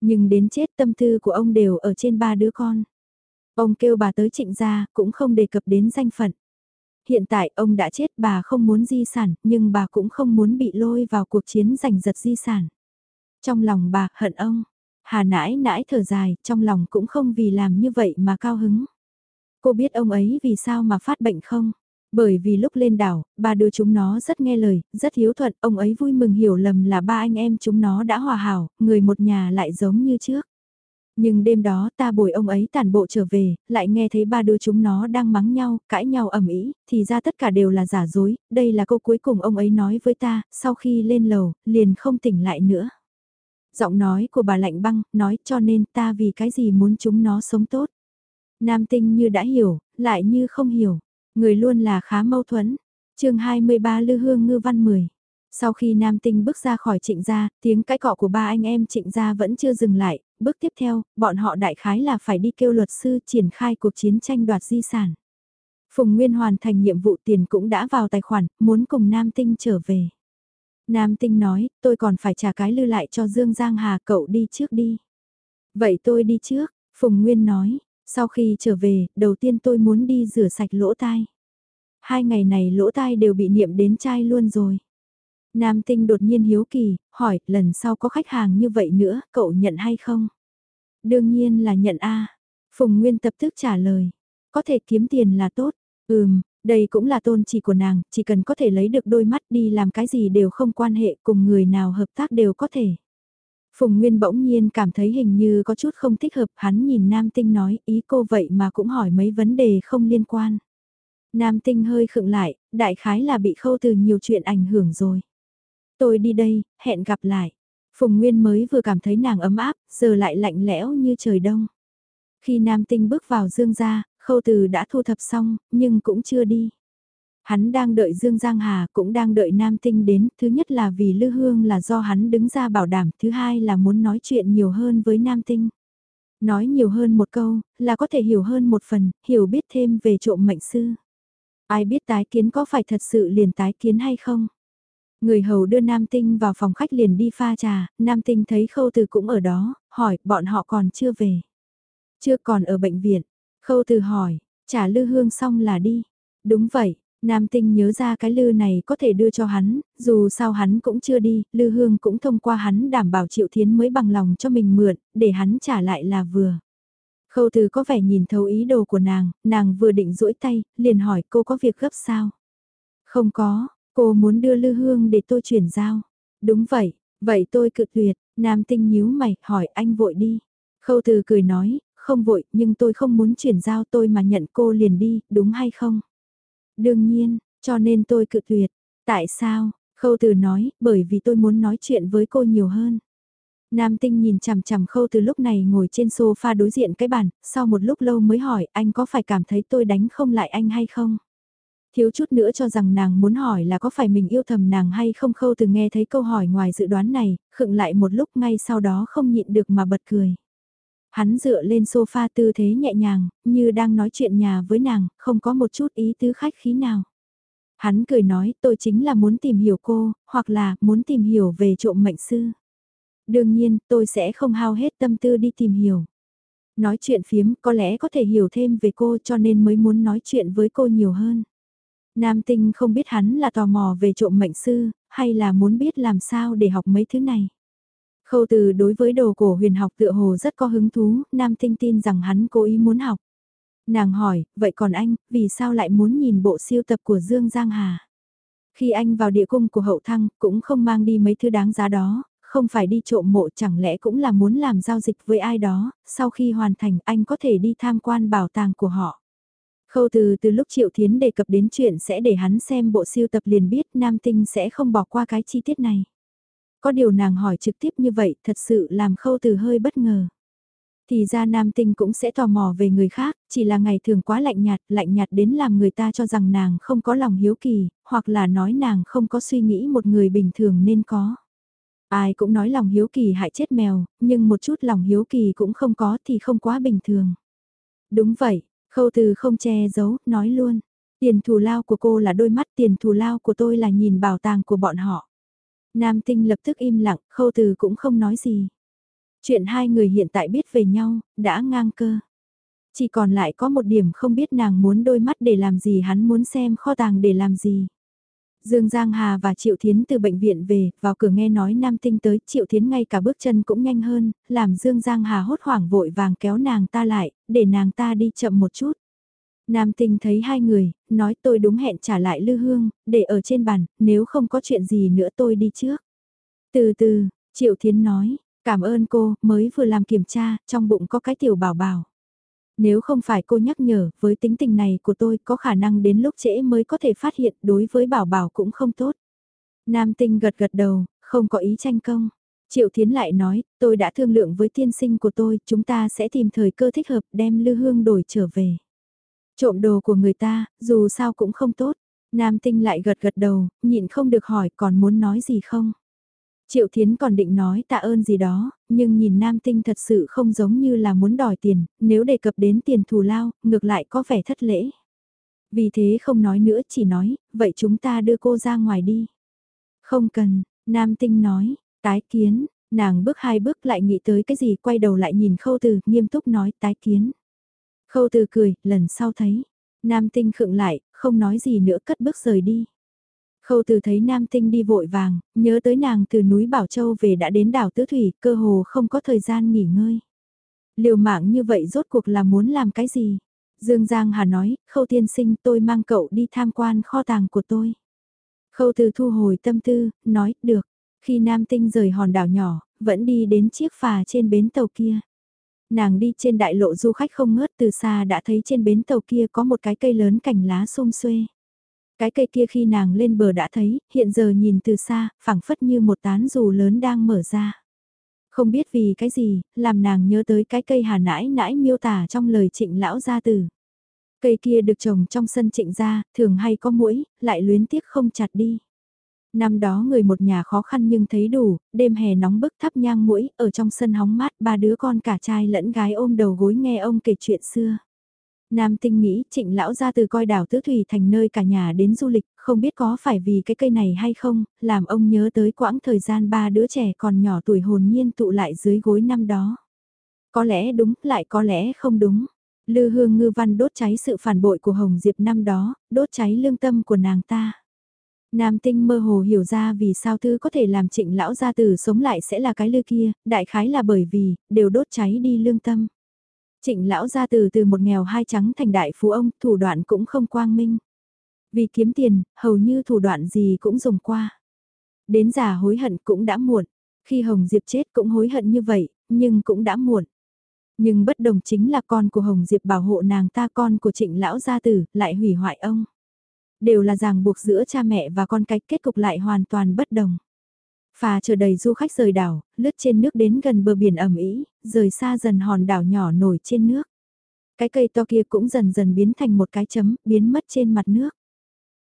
Nhưng đến chết tâm tư của ông đều ở trên ba đứa con. Ông kêu bà tới trịnh gia, cũng không đề cập đến danh phận. Hiện tại ông đã chết bà không muốn di sản, nhưng bà cũng không muốn bị lôi vào cuộc chiến giành giật di sản. Trong lòng bà hận ông, hà nãi nãi thở dài, trong lòng cũng không vì làm như vậy mà cao hứng. Cô biết ông ấy vì sao mà phát bệnh không? Bởi vì lúc lên đảo, ba đứa chúng nó rất nghe lời, rất hiếu thuận, ông ấy vui mừng hiểu lầm là ba anh em chúng nó đã hòa hảo, người một nhà lại giống như trước. Nhưng đêm đó ta bồi ông ấy tàn bộ trở về, lại nghe thấy ba đứa chúng nó đang mắng nhau, cãi nhau ầm ĩ, thì ra tất cả đều là giả dối, đây là câu cuối cùng ông ấy nói với ta, sau khi lên lầu, liền không tỉnh lại nữa. Giọng nói của bà lạnh băng, nói cho nên ta vì cái gì muốn chúng nó sống tốt. Nam tinh như đã hiểu, lại như không hiểu. Người luôn là khá mâu thuẫn. chương 23 Lư Hương Ngư Văn 10. Sau khi Nam Tinh bước ra khỏi trịnh gia, tiếng cãi cọ của ba anh em trịnh gia vẫn chưa dừng lại, bước tiếp theo, bọn họ đại khái là phải đi kêu luật sư triển khai cuộc chiến tranh đoạt di sản. Phùng Nguyên hoàn thành nhiệm vụ tiền cũng đã vào tài khoản, muốn cùng Nam Tinh trở về. Nam Tinh nói, tôi còn phải trả cái lư lại cho Dương Giang Hà cậu đi trước đi. Vậy tôi đi trước, Phùng Nguyên nói, sau khi trở về, đầu tiên tôi muốn đi rửa sạch lỗ tai. Hai ngày này lỗ tai đều bị niệm đến chai luôn rồi. Nam tinh đột nhiên hiếu kỳ, hỏi, lần sau có khách hàng như vậy nữa, cậu nhận hay không? Đương nhiên là nhận A. Phùng Nguyên tập tức trả lời. Có thể kiếm tiền là tốt. Ừm, đây cũng là tôn chỉ của nàng, chỉ cần có thể lấy được đôi mắt đi làm cái gì đều không quan hệ cùng người nào hợp tác đều có thể. Phùng Nguyên bỗng nhiên cảm thấy hình như có chút không thích hợp, hắn nhìn Nam Tinh nói, ý cô vậy mà cũng hỏi mấy vấn đề không liên quan. Nam Tinh hơi khựng lại, đại khái là bị khâu từ nhiều chuyện ảnh hưởng rồi. Tôi đi đây, hẹn gặp lại. Phùng Nguyên mới vừa cảm thấy nàng ấm áp, giờ lại lạnh lẽo như trời đông. Khi Nam Tinh bước vào Dương gia, khâu từ đã thu thập xong, nhưng cũng chưa đi. Hắn đang đợi Dương Giang Hà cũng đang đợi Nam Tinh đến, thứ nhất là vì Lư Hương là do hắn đứng ra bảo đảm, thứ hai là muốn nói chuyện nhiều hơn với Nam Tinh. Nói nhiều hơn một câu, là có thể hiểu hơn một phần, hiểu biết thêm về trộm mệnh sư. Ai biết tái kiến có phải thật sự liền tái kiến hay không? Người hầu đưa Nam Tinh vào phòng khách liền đi pha trà, Nam Tinh thấy Khâu Từ cũng ở đó, hỏi bọn họ còn chưa về. Chưa còn ở bệnh viện. Khâu Từ hỏi, trả lư hương xong là đi. Đúng vậy, Nam Tinh nhớ ra cái lư này có thể đưa cho hắn, dù sao hắn cũng chưa đi, lư hương cũng thông qua hắn đảm bảo Triệu Thiến mới bằng lòng cho mình mượn, để hắn trả lại là vừa. Khâu từ có vẻ nhìn thấu ý đồ của nàng, nàng vừa định duỗi tay, liền hỏi cô có việc gấp sao? Không có, cô muốn đưa lư hương để tôi chuyển giao. Đúng vậy, vậy tôi cự tuyệt, Nam Tinh nhíu mày, hỏi anh vội đi. Khâu từ cười nói, không vội, nhưng tôi không muốn chuyển giao tôi mà nhận cô liền đi, đúng hay không? Đương nhiên, cho nên tôi cự tuyệt. Tại sao? Khâu từ nói, bởi vì tôi muốn nói chuyện với cô nhiều hơn. Nam tinh nhìn chằm chằm khâu từ lúc này ngồi trên sofa đối diện cái bàn, sau một lúc lâu mới hỏi anh có phải cảm thấy tôi đánh không lại anh hay không? Thiếu chút nữa cho rằng nàng muốn hỏi là có phải mình yêu thầm nàng hay không khâu từ nghe thấy câu hỏi ngoài dự đoán này, khựng lại một lúc ngay sau đó không nhịn được mà bật cười. Hắn dựa lên sofa tư thế nhẹ nhàng, như đang nói chuyện nhà với nàng, không có một chút ý tứ khách khí nào. Hắn cười nói tôi chính là muốn tìm hiểu cô, hoặc là muốn tìm hiểu về trộm mệnh sư. Đương nhiên, tôi sẽ không hao hết tâm tư đi tìm hiểu. Nói chuyện phiếm có lẽ có thể hiểu thêm về cô cho nên mới muốn nói chuyện với cô nhiều hơn. Nam tinh không biết hắn là tò mò về trộm mệnh sư, hay là muốn biết làm sao để học mấy thứ này. Khâu từ đối với đồ cổ huyền học tựa hồ rất có hứng thú, Nam Tinh tin rằng hắn cố ý muốn học. Nàng hỏi, vậy còn anh, vì sao lại muốn nhìn bộ siêu tập của Dương Giang Hà? Khi anh vào địa cung của hậu thăng, cũng không mang đi mấy thứ đáng giá đó, không phải đi trộm mộ chẳng lẽ cũng là muốn làm giao dịch với ai đó, sau khi hoàn thành anh có thể đi tham quan bảo tàng của họ. Khâu từ từ lúc Triệu Thiến đề cập đến chuyện sẽ để hắn xem bộ siêu tập liền biết Nam Tinh sẽ không bỏ qua cái chi tiết này. Có điều nàng hỏi trực tiếp như vậy thật sự làm khâu từ hơi bất ngờ. Thì ra nam tinh cũng sẽ tò mò về người khác, chỉ là ngày thường quá lạnh nhạt, lạnh nhạt đến làm người ta cho rằng nàng không có lòng hiếu kỳ, hoặc là nói nàng không có suy nghĩ một người bình thường nên có. Ai cũng nói lòng hiếu kỳ hại chết mèo, nhưng một chút lòng hiếu kỳ cũng không có thì không quá bình thường. Đúng vậy, khâu từ không che giấu, nói luôn. Tiền thù lao của cô là đôi mắt, tiền thù lao của tôi là nhìn bảo tàng của bọn họ. Nam tinh lập tức im lặng, khâu từ cũng không nói gì. Chuyện hai người hiện tại biết về nhau, đã ngang cơ. Chỉ còn lại có một điểm không biết nàng muốn đôi mắt để làm gì hắn muốn xem kho tàng để làm gì. Dương Giang Hà và Triệu Thiến từ bệnh viện về, vào cửa nghe nói Nam Tinh tới, Triệu Thiến ngay cả bước chân cũng nhanh hơn, làm Dương Giang Hà hốt hoảng vội vàng kéo nàng ta lại, để nàng ta đi chậm một chút. Nam Tinh thấy hai người, nói tôi đúng hẹn trả lại Lư Hương, để ở trên bàn, nếu không có chuyện gì nữa tôi đi trước. Từ từ, Triệu Thiến nói, cảm ơn cô, mới vừa làm kiểm tra, trong bụng có cái tiểu bảo bảo. Nếu không phải cô nhắc nhở, với tính tình này của tôi có khả năng đến lúc trễ mới có thể phát hiện đối với bảo bảo cũng không tốt. Nam tinh gật gật đầu, không có ý tranh công. Triệu Thiến lại nói, tôi đã thương lượng với tiên sinh của tôi, chúng ta sẽ tìm thời cơ thích hợp đem lư hương đổi trở về. Trộm đồ của người ta, dù sao cũng không tốt. Nam tinh lại gật gật đầu, nhịn không được hỏi còn muốn nói gì không. Triệu Thiến còn định nói tạ ơn gì đó, nhưng nhìn nam tinh thật sự không giống như là muốn đòi tiền, nếu đề cập đến tiền thù lao, ngược lại có vẻ thất lễ. Vì thế không nói nữa chỉ nói, vậy chúng ta đưa cô ra ngoài đi. Không cần, nam tinh nói, tái kiến, nàng bước hai bước lại nghĩ tới cái gì quay đầu lại nhìn khâu từ, nghiêm túc nói tái kiến. Khâu từ cười, lần sau thấy, nam tinh khựng lại, không nói gì nữa cất bước rời đi. Khâu từ thấy nam tinh đi vội vàng, nhớ tới nàng từ núi Bảo Châu về đã đến đảo Tứ Thủy, cơ hồ không có thời gian nghỉ ngơi. Liều mạng như vậy rốt cuộc là muốn làm cái gì? Dương Giang Hà nói, khâu tiên sinh tôi mang cậu đi tham quan kho tàng của tôi. Khâu từ thu hồi tâm tư, nói, được. Khi nam tinh rời hòn đảo nhỏ, vẫn đi đến chiếc phà trên bến tàu kia. Nàng đi trên đại lộ du khách không ngớt từ xa đã thấy trên bến tàu kia có một cái cây lớn cành lá xum xuê. Cái cây kia khi nàng lên bờ đã thấy, hiện giờ nhìn từ xa, phẳng phất như một tán dù lớn đang mở ra. Không biết vì cái gì, làm nàng nhớ tới cái cây hà nãi nãi miêu tả trong lời trịnh lão gia tử. Cây kia được trồng trong sân trịnh gia, thường hay có mũi, lại luyến tiếc không chặt đi. Năm đó người một nhà khó khăn nhưng thấy đủ, đêm hè nóng bức thắp nhang mũi, ở trong sân hóng mát ba đứa con cả trai lẫn gái ôm đầu gối nghe ông kể chuyện xưa. Nam tinh nghĩ trịnh lão ra từ coi đảo Tứ Thủy thành nơi cả nhà đến du lịch, không biết có phải vì cái cây này hay không, làm ông nhớ tới quãng thời gian ba đứa trẻ còn nhỏ tuổi hồn nhiên tụ lại dưới gối năm đó. Có lẽ đúng, lại có lẽ không đúng. Lư hương ngư văn đốt cháy sự phản bội của Hồng Diệp năm đó, đốt cháy lương tâm của nàng ta. Nam tinh mơ hồ hiểu ra vì sao thư có thể làm trịnh lão gia tử sống lại sẽ là cái lư kia, đại khái là bởi vì, đều đốt cháy đi lương tâm. Trịnh lão gia tử từ một nghèo hai trắng thành đại phú ông, thủ đoạn cũng không quang minh. Vì kiếm tiền, hầu như thủ đoạn gì cũng dùng qua. Đến già hối hận cũng đã muộn. Khi Hồng Diệp chết cũng hối hận như vậy, nhưng cũng đã muộn. Nhưng bất đồng chính là con của Hồng Diệp bảo hộ nàng ta con của trịnh lão gia tử, lại hủy hoại ông. Đều là ràng buộc giữa cha mẹ và con cái kết cục lại hoàn toàn bất đồng. Phà chờ đầy du khách rời đảo, lướt trên nước đến gần bờ biển ẩm ý, rời xa dần hòn đảo nhỏ nổi trên nước. Cái cây to kia cũng dần dần biến thành một cái chấm, biến mất trên mặt nước.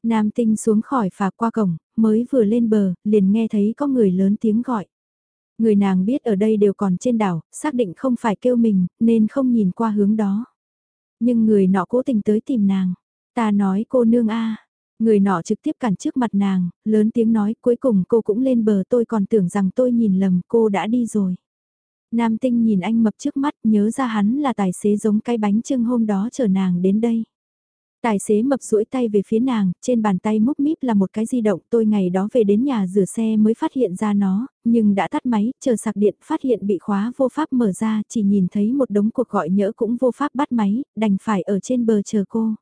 Nam tinh xuống khỏi phà qua cổng, mới vừa lên bờ, liền nghe thấy có người lớn tiếng gọi. Người nàng biết ở đây đều còn trên đảo, xác định không phải kêu mình, nên không nhìn qua hướng đó. Nhưng người nọ cố tình tới tìm nàng. Ta nói cô nương a Người nọ trực tiếp cản trước mặt nàng, lớn tiếng nói cuối cùng cô cũng lên bờ tôi còn tưởng rằng tôi nhìn lầm cô đã đi rồi. Nam tinh nhìn anh mập trước mắt nhớ ra hắn là tài xế giống cái bánh trưng hôm đó chở nàng đến đây. Tài xế mập duỗi tay về phía nàng, trên bàn tay múc míp là một cái di động tôi ngày đó về đến nhà rửa xe mới phát hiện ra nó, nhưng đã tắt máy, chờ sạc điện phát hiện bị khóa vô pháp mở ra, chỉ nhìn thấy một đống cuộc gọi nhỡ cũng vô pháp bắt máy, đành phải ở trên bờ chờ cô.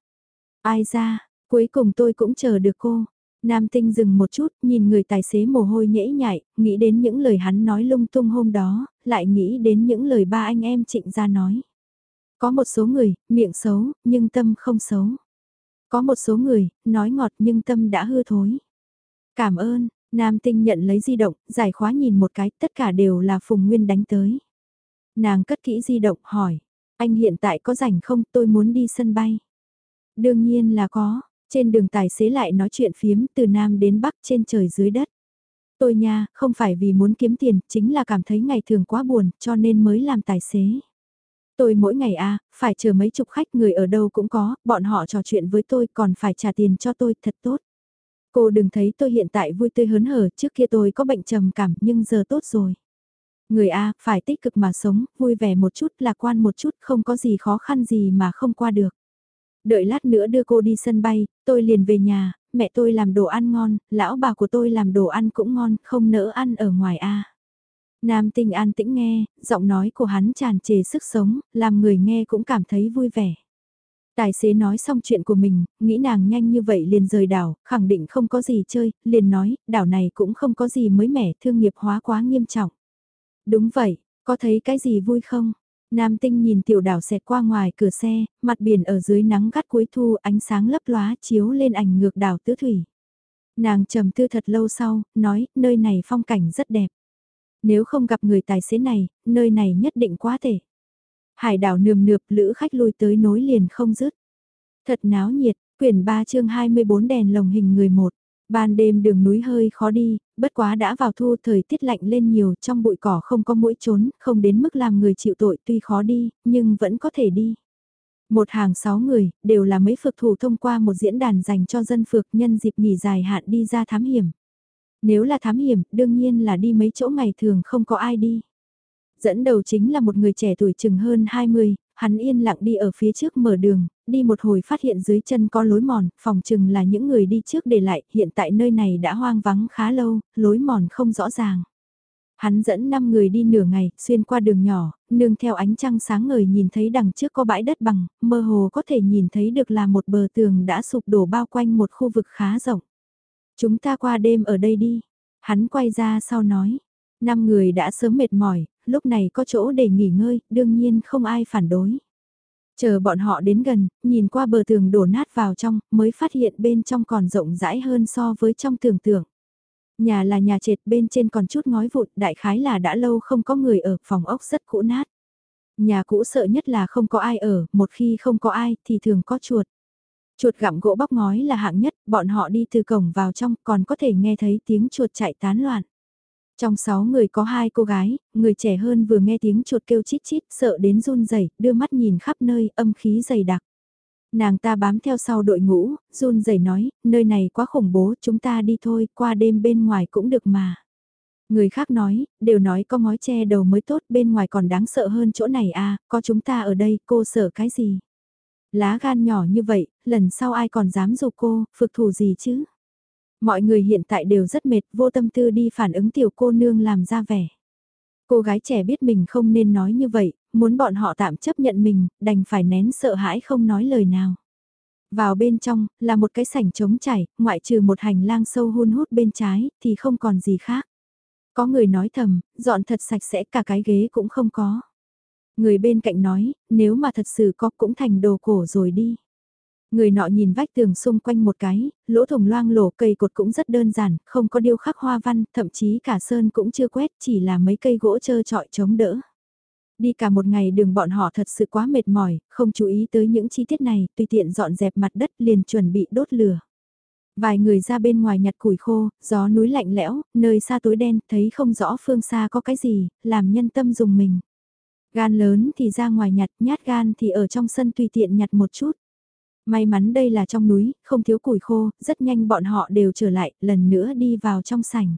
Ai ra, Cuối cùng tôi cũng chờ được cô. Nam tinh dừng một chút, nhìn người tài xế mồ hôi nhễ nhại, nghĩ đến những lời hắn nói lung tung hôm đó, lại nghĩ đến những lời ba anh em trịnh ra nói. Có một số người, miệng xấu, nhưng tâm không xấu. Có một số người, nói ngọt nhưng tâm đã hư thối. Cảm ơn, Nam tinh nhận lấy di động, giải khóa nhìn một cái, tất cả đều là Phùng Nguyên đánh tới. Nàng cất kỹ di động hỏi, anh hiện tại có rảnh không tôi muốn đi sân bay. Đương nhiên là có, trên đường tài xế lại nói chuyện phiếm từ Nam đến Bắc trên trời dưới đất. Tôi nha, không phải vì muốn kiếm tiền, chính là cảm thấy ngày thường quá buồn, cho nên mới làm tài xế. Tôi mỗi ngày a phải chờ mấy chục khách người ở đâu cũng có, bọn họ trò chuyện với tôi còn phải trả tiền cho tôi, thật tốt. Cô đừng thấy tôi hiện tại vui tươi hớn hở, trước kia tôi có bệnh trầm cảm nhưng giờ tốt rồi. Người A, phải tích cực mà sống, vui vẻ một chút, lạc quan một chút, không có gì khó khăn gì mà không qua được. Đợi lát nữa đưa cô đi sân bay, tôi liền về nhà, mẹ tôi làm đồ ăn ngon, lão bà của tôi làm đồ ăn cũng ngon, không nỡ ăn ở ngoài A. Nam tinh an tĩnh nghe, giọng nói của hắn tràn trề sức sống, làm người nghe cũng cảm thấy vui vẻ. Tài xế nói xong chuyện của mình, nghĩ nàng nhanh như vậy liền rời đảo, khẳng định không có gì chơi, liền nói, đảo này cũng không có gì mới mẻ, thương nghiệp hóa quá nghiêm trọng. Đúng vậy, có thấy cái gì vui không? Nam tinh nhìn tiểu đảo xẹt qua ngoài cửa xe, mặt biển ở dưới nắng gắt cuối thu ánh sáng lấp lóa chiếu lên ảnh ngược đảo tứ thủy. Nàng trầm tư thật lâu sau, nói, nơi này phong cảnh rất đẹp. Nếu không gặp người tài xế này, nơi này nhất định quá thể. Hải đảo nườm nượp lữ khách lui tới nối liền không dứt. Thật náo nhiệt, quyển 3 chương 24 đèn lồng hình người một. Ban đêm đường núi hơi khó đi, bất quá đã vào thu thời tiết lạnh lên nhiều trong bụi cỏ không có mũi trốn, không đến mức làm người chịu tội tuy khó đi, nhưng vẫn có thể đi. Một hàng sáu người, đều là mấy phược thủ thông qua một diễn đàn dành cho dân phược nhân dịp nghỉ dài hạn đi ra thám hiểm. Nếu là thám hiểm, đương nhiên là đi mấy chỗ ngày thường không có ai đi. Dẫn đầu chính là một người trẻ tuổi chừng hơn 20, hắn yên lặng đi ở phía trước mở đường, đi một hồi phát hiện dưới chân có lối mòn, phòng chừng là những người đi trước để lại, hiện tại nơi này đã hoang vắng khá lâu, lối mòn không rõ ràng. Hắn dẫn 5 người đi nửa ngày, xuyên qua đường nhỏ, nương theo ánh trăng sáng ngời nhìn thấy đằng trước có bãi đất bằng, mơ hồ có thể nhìn thấy được là một bờ tường đã sụp đổ bao quanh một khu vực khá rộng. Chúng ta qua đêm ở đây đi. Hắn quay ra sau nói. Năm người đã sớm mệt mỏi, lúc này có chỗ để nghỉ ngơi, đương nhiên không ai phản đối. Chờ bọn họ đến gần, nhìn qua bờ tường đổ nát vào trong, mới phát hiện bên trong còn rộng rãi hơn so với trong tưởng tượng. Nhà là nhà trệt bên trên còn chút ngói vụn, đại khái là đã lâu không có người ở, phòng ốc rất cũ nát. Nhà cũ sợ nhất là không có ai ở, một khi không có ai thì thường có chuột. Chuột gặm gỗ bóc ngói là hạng nhất, bọn họ đi từ cổng vào trong còn có thể nghe thấy tiếng chuột chạy tán loạn. Trong sáu người có hai cô gái, người trẻ hơn vừa nghe tiếng chuột kêu chít chít sợ đến run rẩy đưa mắt nhìn khắp nơi âm khí dày đặc. Nàng ta bám theo sau đội ngũ, run rẩy nói, nơi này quá khủng bố, chúng ta đi thôi, qua đêm bên ngoài cũng được mà. Người khác nói, đều nói có ngói che đầu mới tốt, bên ngoài còn đáng sợ hơn chỗ này à, có chúng ta ở đây, cô sợ cái gì? Lá gan nhỏ như vậy, lần sau ai còn dám dục cô, phực thủ gì chứ? Mọi người hiện tại đều rất mệt, vô tâm tư đi phản ứng tiểu cô nương làm ra vẻ. Cô gái trẻ biết mình không nên nói như vậy, muốn bọn họ tạm chấp nhận mình, đành phải nén sợ hãi không nói lời nào. Vào bên trong, là một cái sảnh trống chảy, ngoại trừ một hành lang sâu hun hút bên trái, thì không còn gì khác. Có người nói thầm, dọn thật sạch sẽ cả cái ghế cũng không có. Người bên cạnh nói, nếu mà thật sự có cũng thành đồ cổ rồi đi. Người nọ nhìn vách tường xung quanh một cái, lỗ thủng loang lổ cây cột cũng rất đơn giản, không có điêu khắc hoa văn, thậm chí cả sơn cũng chưa quét, chỉ là mấy cây gỗ trơ trọi chống đỡ. Đi cả một ngày đường bọn họ thật sự quá mệt mỏi, không chú ý tới những chi tiết này, tùy tiện dọn dẹp mặt đất liền chuẩn bị đốt lửa. Vài người ra bên ngoài nhặt củi khô, gió núi lạnh lẽo, nơi xa tối đen, thấy không rõ phương xa có cái gì, làm nhân tâm dùng mình. Gan lớn thì ra ngoài nhặt, nhát gan thì ở trong sân tùy tiện nhặt một chút. May mắn đây là trong núi, không thiếu củi khô, rất nhanh bọn họ đều trở lại, lần nữa đi vào trong sảnh.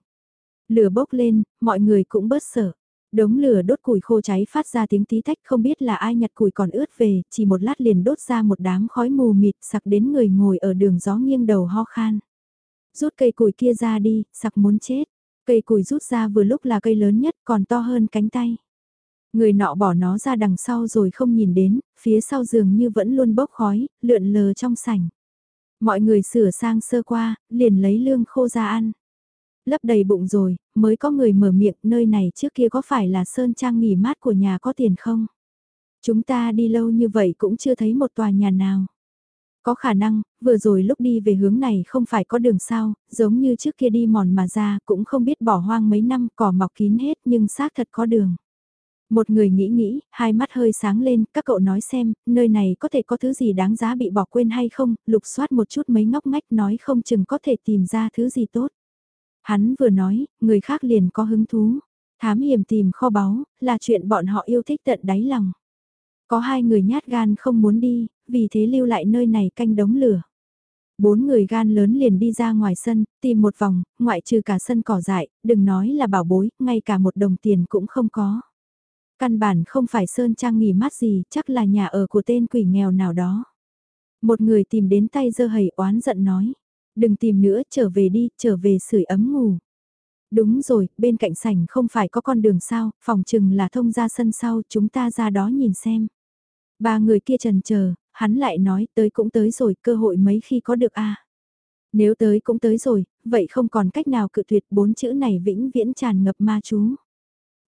Lửa bốc lên, mọi người cũng bớt sợ. Đống lửa đốt củi khô cháy phát ra tiếng tí tách không biết là ai nhặt củi còn ướt về, chỉ một lát liền đốt ra một đám khói mù mịt sặc đến người ngồi ở đường gió nghiêng đầu ho khan. Rút cây củi kia ra đi, sặc muốn chết. Cây củi rút ra vừa lúc là cây lớn nhất còn to hơn cánh tay. Người nọ bỏ nó ra đằng sau rồi không nhìn đến, phía sau giường như vẫn luôn bốc khói, lượn lờ trong sảnh. Mọi người sửa sang sơ qua, liền lấy lương khô ra ăn. Lấp đầy bụng rồi, mới có người mở miệng nơi này trước kia có phải là sơn trang nghỉ mát của nhà có tiền không? Chúng ta đi lâu như vậy cũng chưa thấy một tòa nhà nào. Có khả năng, vừa rồi lúc đi về hướng này không phải có đường sao, giống như trước kia đi mòn mà ra cũng không biết bỏ hoang mấy năm cỏ mọc kín hết nhưng xác thật có đường. Một người nghĩ nghĩ, hai mắt hơi sáng lên, các cậu nói xem, nơi này có thể có thứ gì đáng giá bị bỏ quên hay không, lục soát một chút mấy ngóc ngách nói không chừng có thể tìm ra thứ gì tốt. Hắn vừa nói, người khác liền có hứng thú. Thám hiểm tìm kho báu, là chuyện bọn họ yêu thích tận đáy lòng. Có hai người nhát gan không muốn đi, vì thế lưu lại nơi này canh đống lửa. Bốn người gan lớn liền đi ra ngoài sân, tìm một vòng, ngoại trừ cả sân cỏ dại, đừng nói là bảo bối, ngay cả một đồng tiền cũng không có. Căn bản không phải sơn trang nghỉ mát gì, chắc là nhà ở của tên quỷ nghèo nào đó. Một người tìm đến tay dơ hầy oán giận nói, đừng tìm nữa, trở về đi, trở về sưởi ấm ngủ. Đúng rồi, bên cạnh sảnh không phải có con đường sao, phòng chừng là thông ra sân sau, chúng ta ra đó nhìn xem. Ba người kia trần chờ hắn lại nói tới cũng tới rồi, cơ hội mấy khi có được a Nếu tới cũng tới rồi, vậy không còn cách nào cự tuyệt bốn chữ này vĩnh viễn tràn ngập ma chú.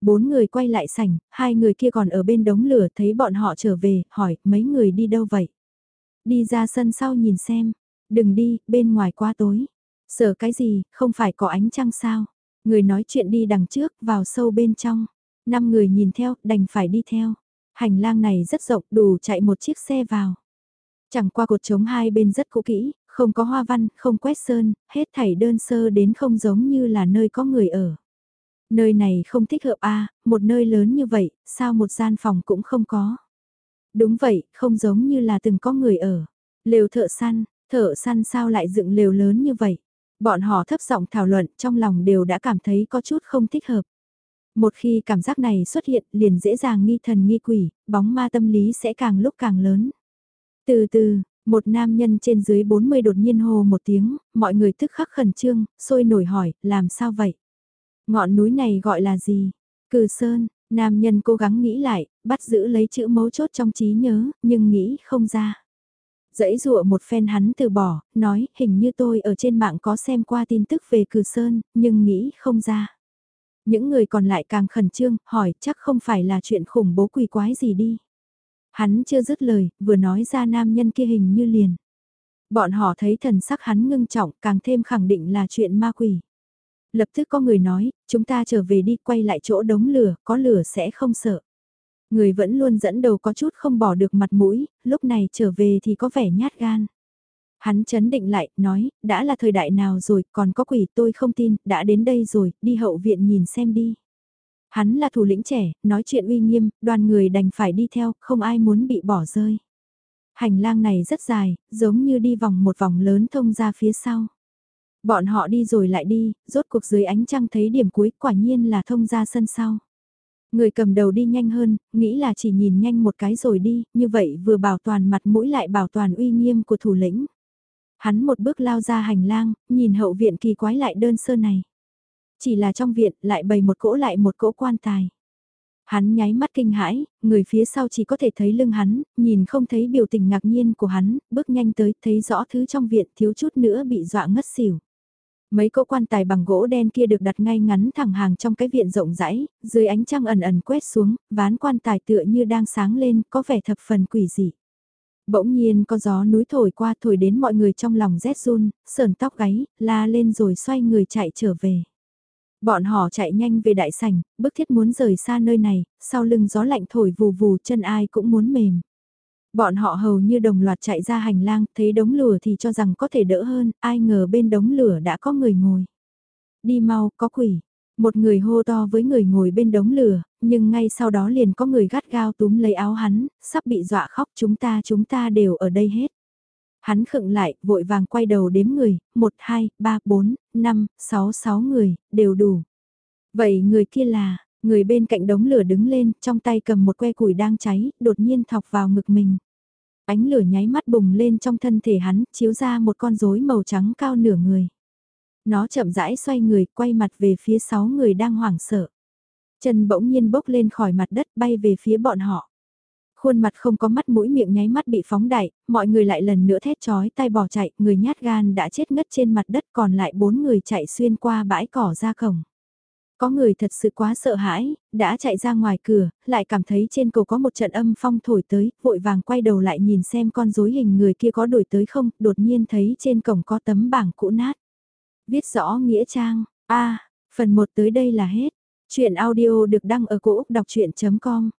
Bốn người quay lại sảnh, hai người kia còn ở bên đống lửa thấy bọn họ trở về, hỏi mấy người đi đâu vậy? Đi ra sân sau nhìn xem, đừng đi, bên ngoài quá tối. Sợ cái gì, không phải có ánh trăng sao? Người nói chuyện đi đằng trước, vào sâu bên trong. Năm người nhìn theo, đành phải đi theo. Hành lang này rất rộng, đủ chạy một chiếc xe vào. Chẳng qua cột trống hai bên rất cũ kỹ, không có hoa văn, không quét sơn, hết thảy đơn sơ đến không giống như là nơi có người ở. Nơi này không thích hợp a một nơi lớn như vậy, sao một gian phòng cũng không có. Đúng vậy, không giống như là từng có người ở. Lều thợ săn, thợ săn sao lại dựng lều lớn như vậy? Bọn họ thấp giọng thảo luận trong lòng đều đã cảm thấy có chút không thích hợp. Một khi cảm giác này xuất hiện liền dễ dàng nghi thần nghi quỷ, bóng ma tâm lý sẽ càng lúc càng lớn. Từ từ, một nam nhân trên dưới 40 đột nhiên hô một tiếng, mọi người tức khắc khẩn trương, sôi nổi hỏi, làm sao vậy? Ngọn núi này gọi là gì? Cừ Sơn, nam nhân cố gắng nghĩ lại, bắt giữ lấy chữ mấu chốt trong trí nhớ, nhưng nghĩ không ra. Dãy dụa một phen hắn từ bỏ, nói hình như tôi ở trên mạng có xem qua tin tức về Cừ Sơn, nhưng nghĩ không ra. Những người còn lại càng khẩn trương, hỏi chắc không phải là chuyện khủng bố quỷ quái gì đi. Hắn chưa dứt lời, vừa nói ra nam nhân kia hình như liền. Bọn họ thấy thần sắc hắn ngưng trọng càng thêm khẳng định là chuyện ma quỷ. Lập tức có người nói, chúng ta trở về đi quay lại chỗ đống lửa, có lửa sẽ không sợ. Người vẫn luôn dẫn đầu có chút không bỏ được mặt mũi, lúc này trở về thì có vẻ nhát gan. Hắn chấn định lại, nói, đã là thời đại nào rồi, còn có quỷ tôi không tin, đã đến đây rồi, đi hậu viện nhìn xem đi. Hắn là thủ lĩnh trẻ, nói chuyện uy nghiêm, đoàn người đành phải đi theo, không ai muốn bị bỏ rơi. Hành lang này rất dài, giống như đi vòng một vòng lớn thông ra phía sau. Bọn họ đi rồi lại đi, rốt cuộc dưới ánh trăng thấy điểm cuối quả nhiên là thông ra sân sau. Người cầm đầu đi nhanh hơn, nghĩ là chỉ nhìn nhanh một cái rồi đi, như vậy vừa bảo toàn mặt mũi lại bảo toàn uy nghiêm của thủ lĩnh. Hắn một bước lao ra hành lang, nhìn hậu viện kỳ quái lại đơn sơ này. Chỉ là trong viện lại bày một cỗ lại một cỗ quan tài. Hắn nháy mắt kinh hãi, người phía sau chỉ có thể thấy lưng hắn, nhìn không thấy biểu tình ngạc nhiên của hắn, bước nhanh tới, thấy rõ thứ trong viện thiếu chút nữa bị dọa ngất xỉu. Mấy cỗ quan tài bằng gỗ đen kia được đặt ngay ngắn thẳng hàng trong cái viện rộng rãi, dưới ánh trăng ẩn ẩn quét xuống, ván quan tài tựa như đang sáng lên, có vẻ thập phần quỷ dị. Bỗng nhiên có gió núi thổi qua thổi đến mọi người trong lòng rét run, sờn tóc gáy, la lên rồi xoay người chạy trở về. Bọn họ chạy nhanh về đại sảnh, bức thiết muốn rời xa nơi này, sau lưng gió lạnh thổi vù vù chân ai cũng muốn mềm. Bọn họ hầu như đồng loạt chạy ra hành lang, thấy đống lửa thì cho rằng có thể đỡ hơn, ai ngờ bên đống lửa đã có người ngồi. Đi mau, có quỷ. Một người hô to với người ngồi bên đống lửa, nhưng ngay sau đó liền có người gắt gao túm lấy áo hắn, sắp bị dọa khóc chúng ta chúng ta đều ở đây hết. Hắn khựng lại, vội vàng quay đầu đếm người, 1, 2, 3, 4, 5, 6, 6 người, đều đủ. Vậy người kia là, người bên cạnh đống lửa đứng lên, trong tay cầm một que củi đang cháy, đột nhiên thọc vào ngực mình. Ánh lửa nháy mắt bùng lên trong thân thể hắn, chiếu ra một con rối màu trắng cao nửa người. Nó chậm rãi xoay người, quay mặt về phía sáu người đang hoảng sợ. Chân bỗng nhiên bốc lên khỏi mặt đất bay về phía bọn họ. Khuôn mặt không có mắt mũi miệng nháy mắt bị phóng đại, mọi người lại lần nữa thét chói tay bỏ chạy, người nhát gan đã chết ngất trên mặt đất còn lại bốn người chạy xuyên qua bãi cỏ ra cổng. Có người thật sự quá sợ hãi, đã chạy ra ngoài cửa, lại cảm thấy trên cầu có một trận âm phong thổi tới, vội vàng quay đầu lại nhìn xem con rối hình người kia có đổi tới không, đột nhiên thấy trên cổng có tấm bảng cũ nát. Viết rõ nghĩa trang, a phần 1 tới đây là hết. Chuyện audio được đăng ở cổ Úc đọc chuyện.com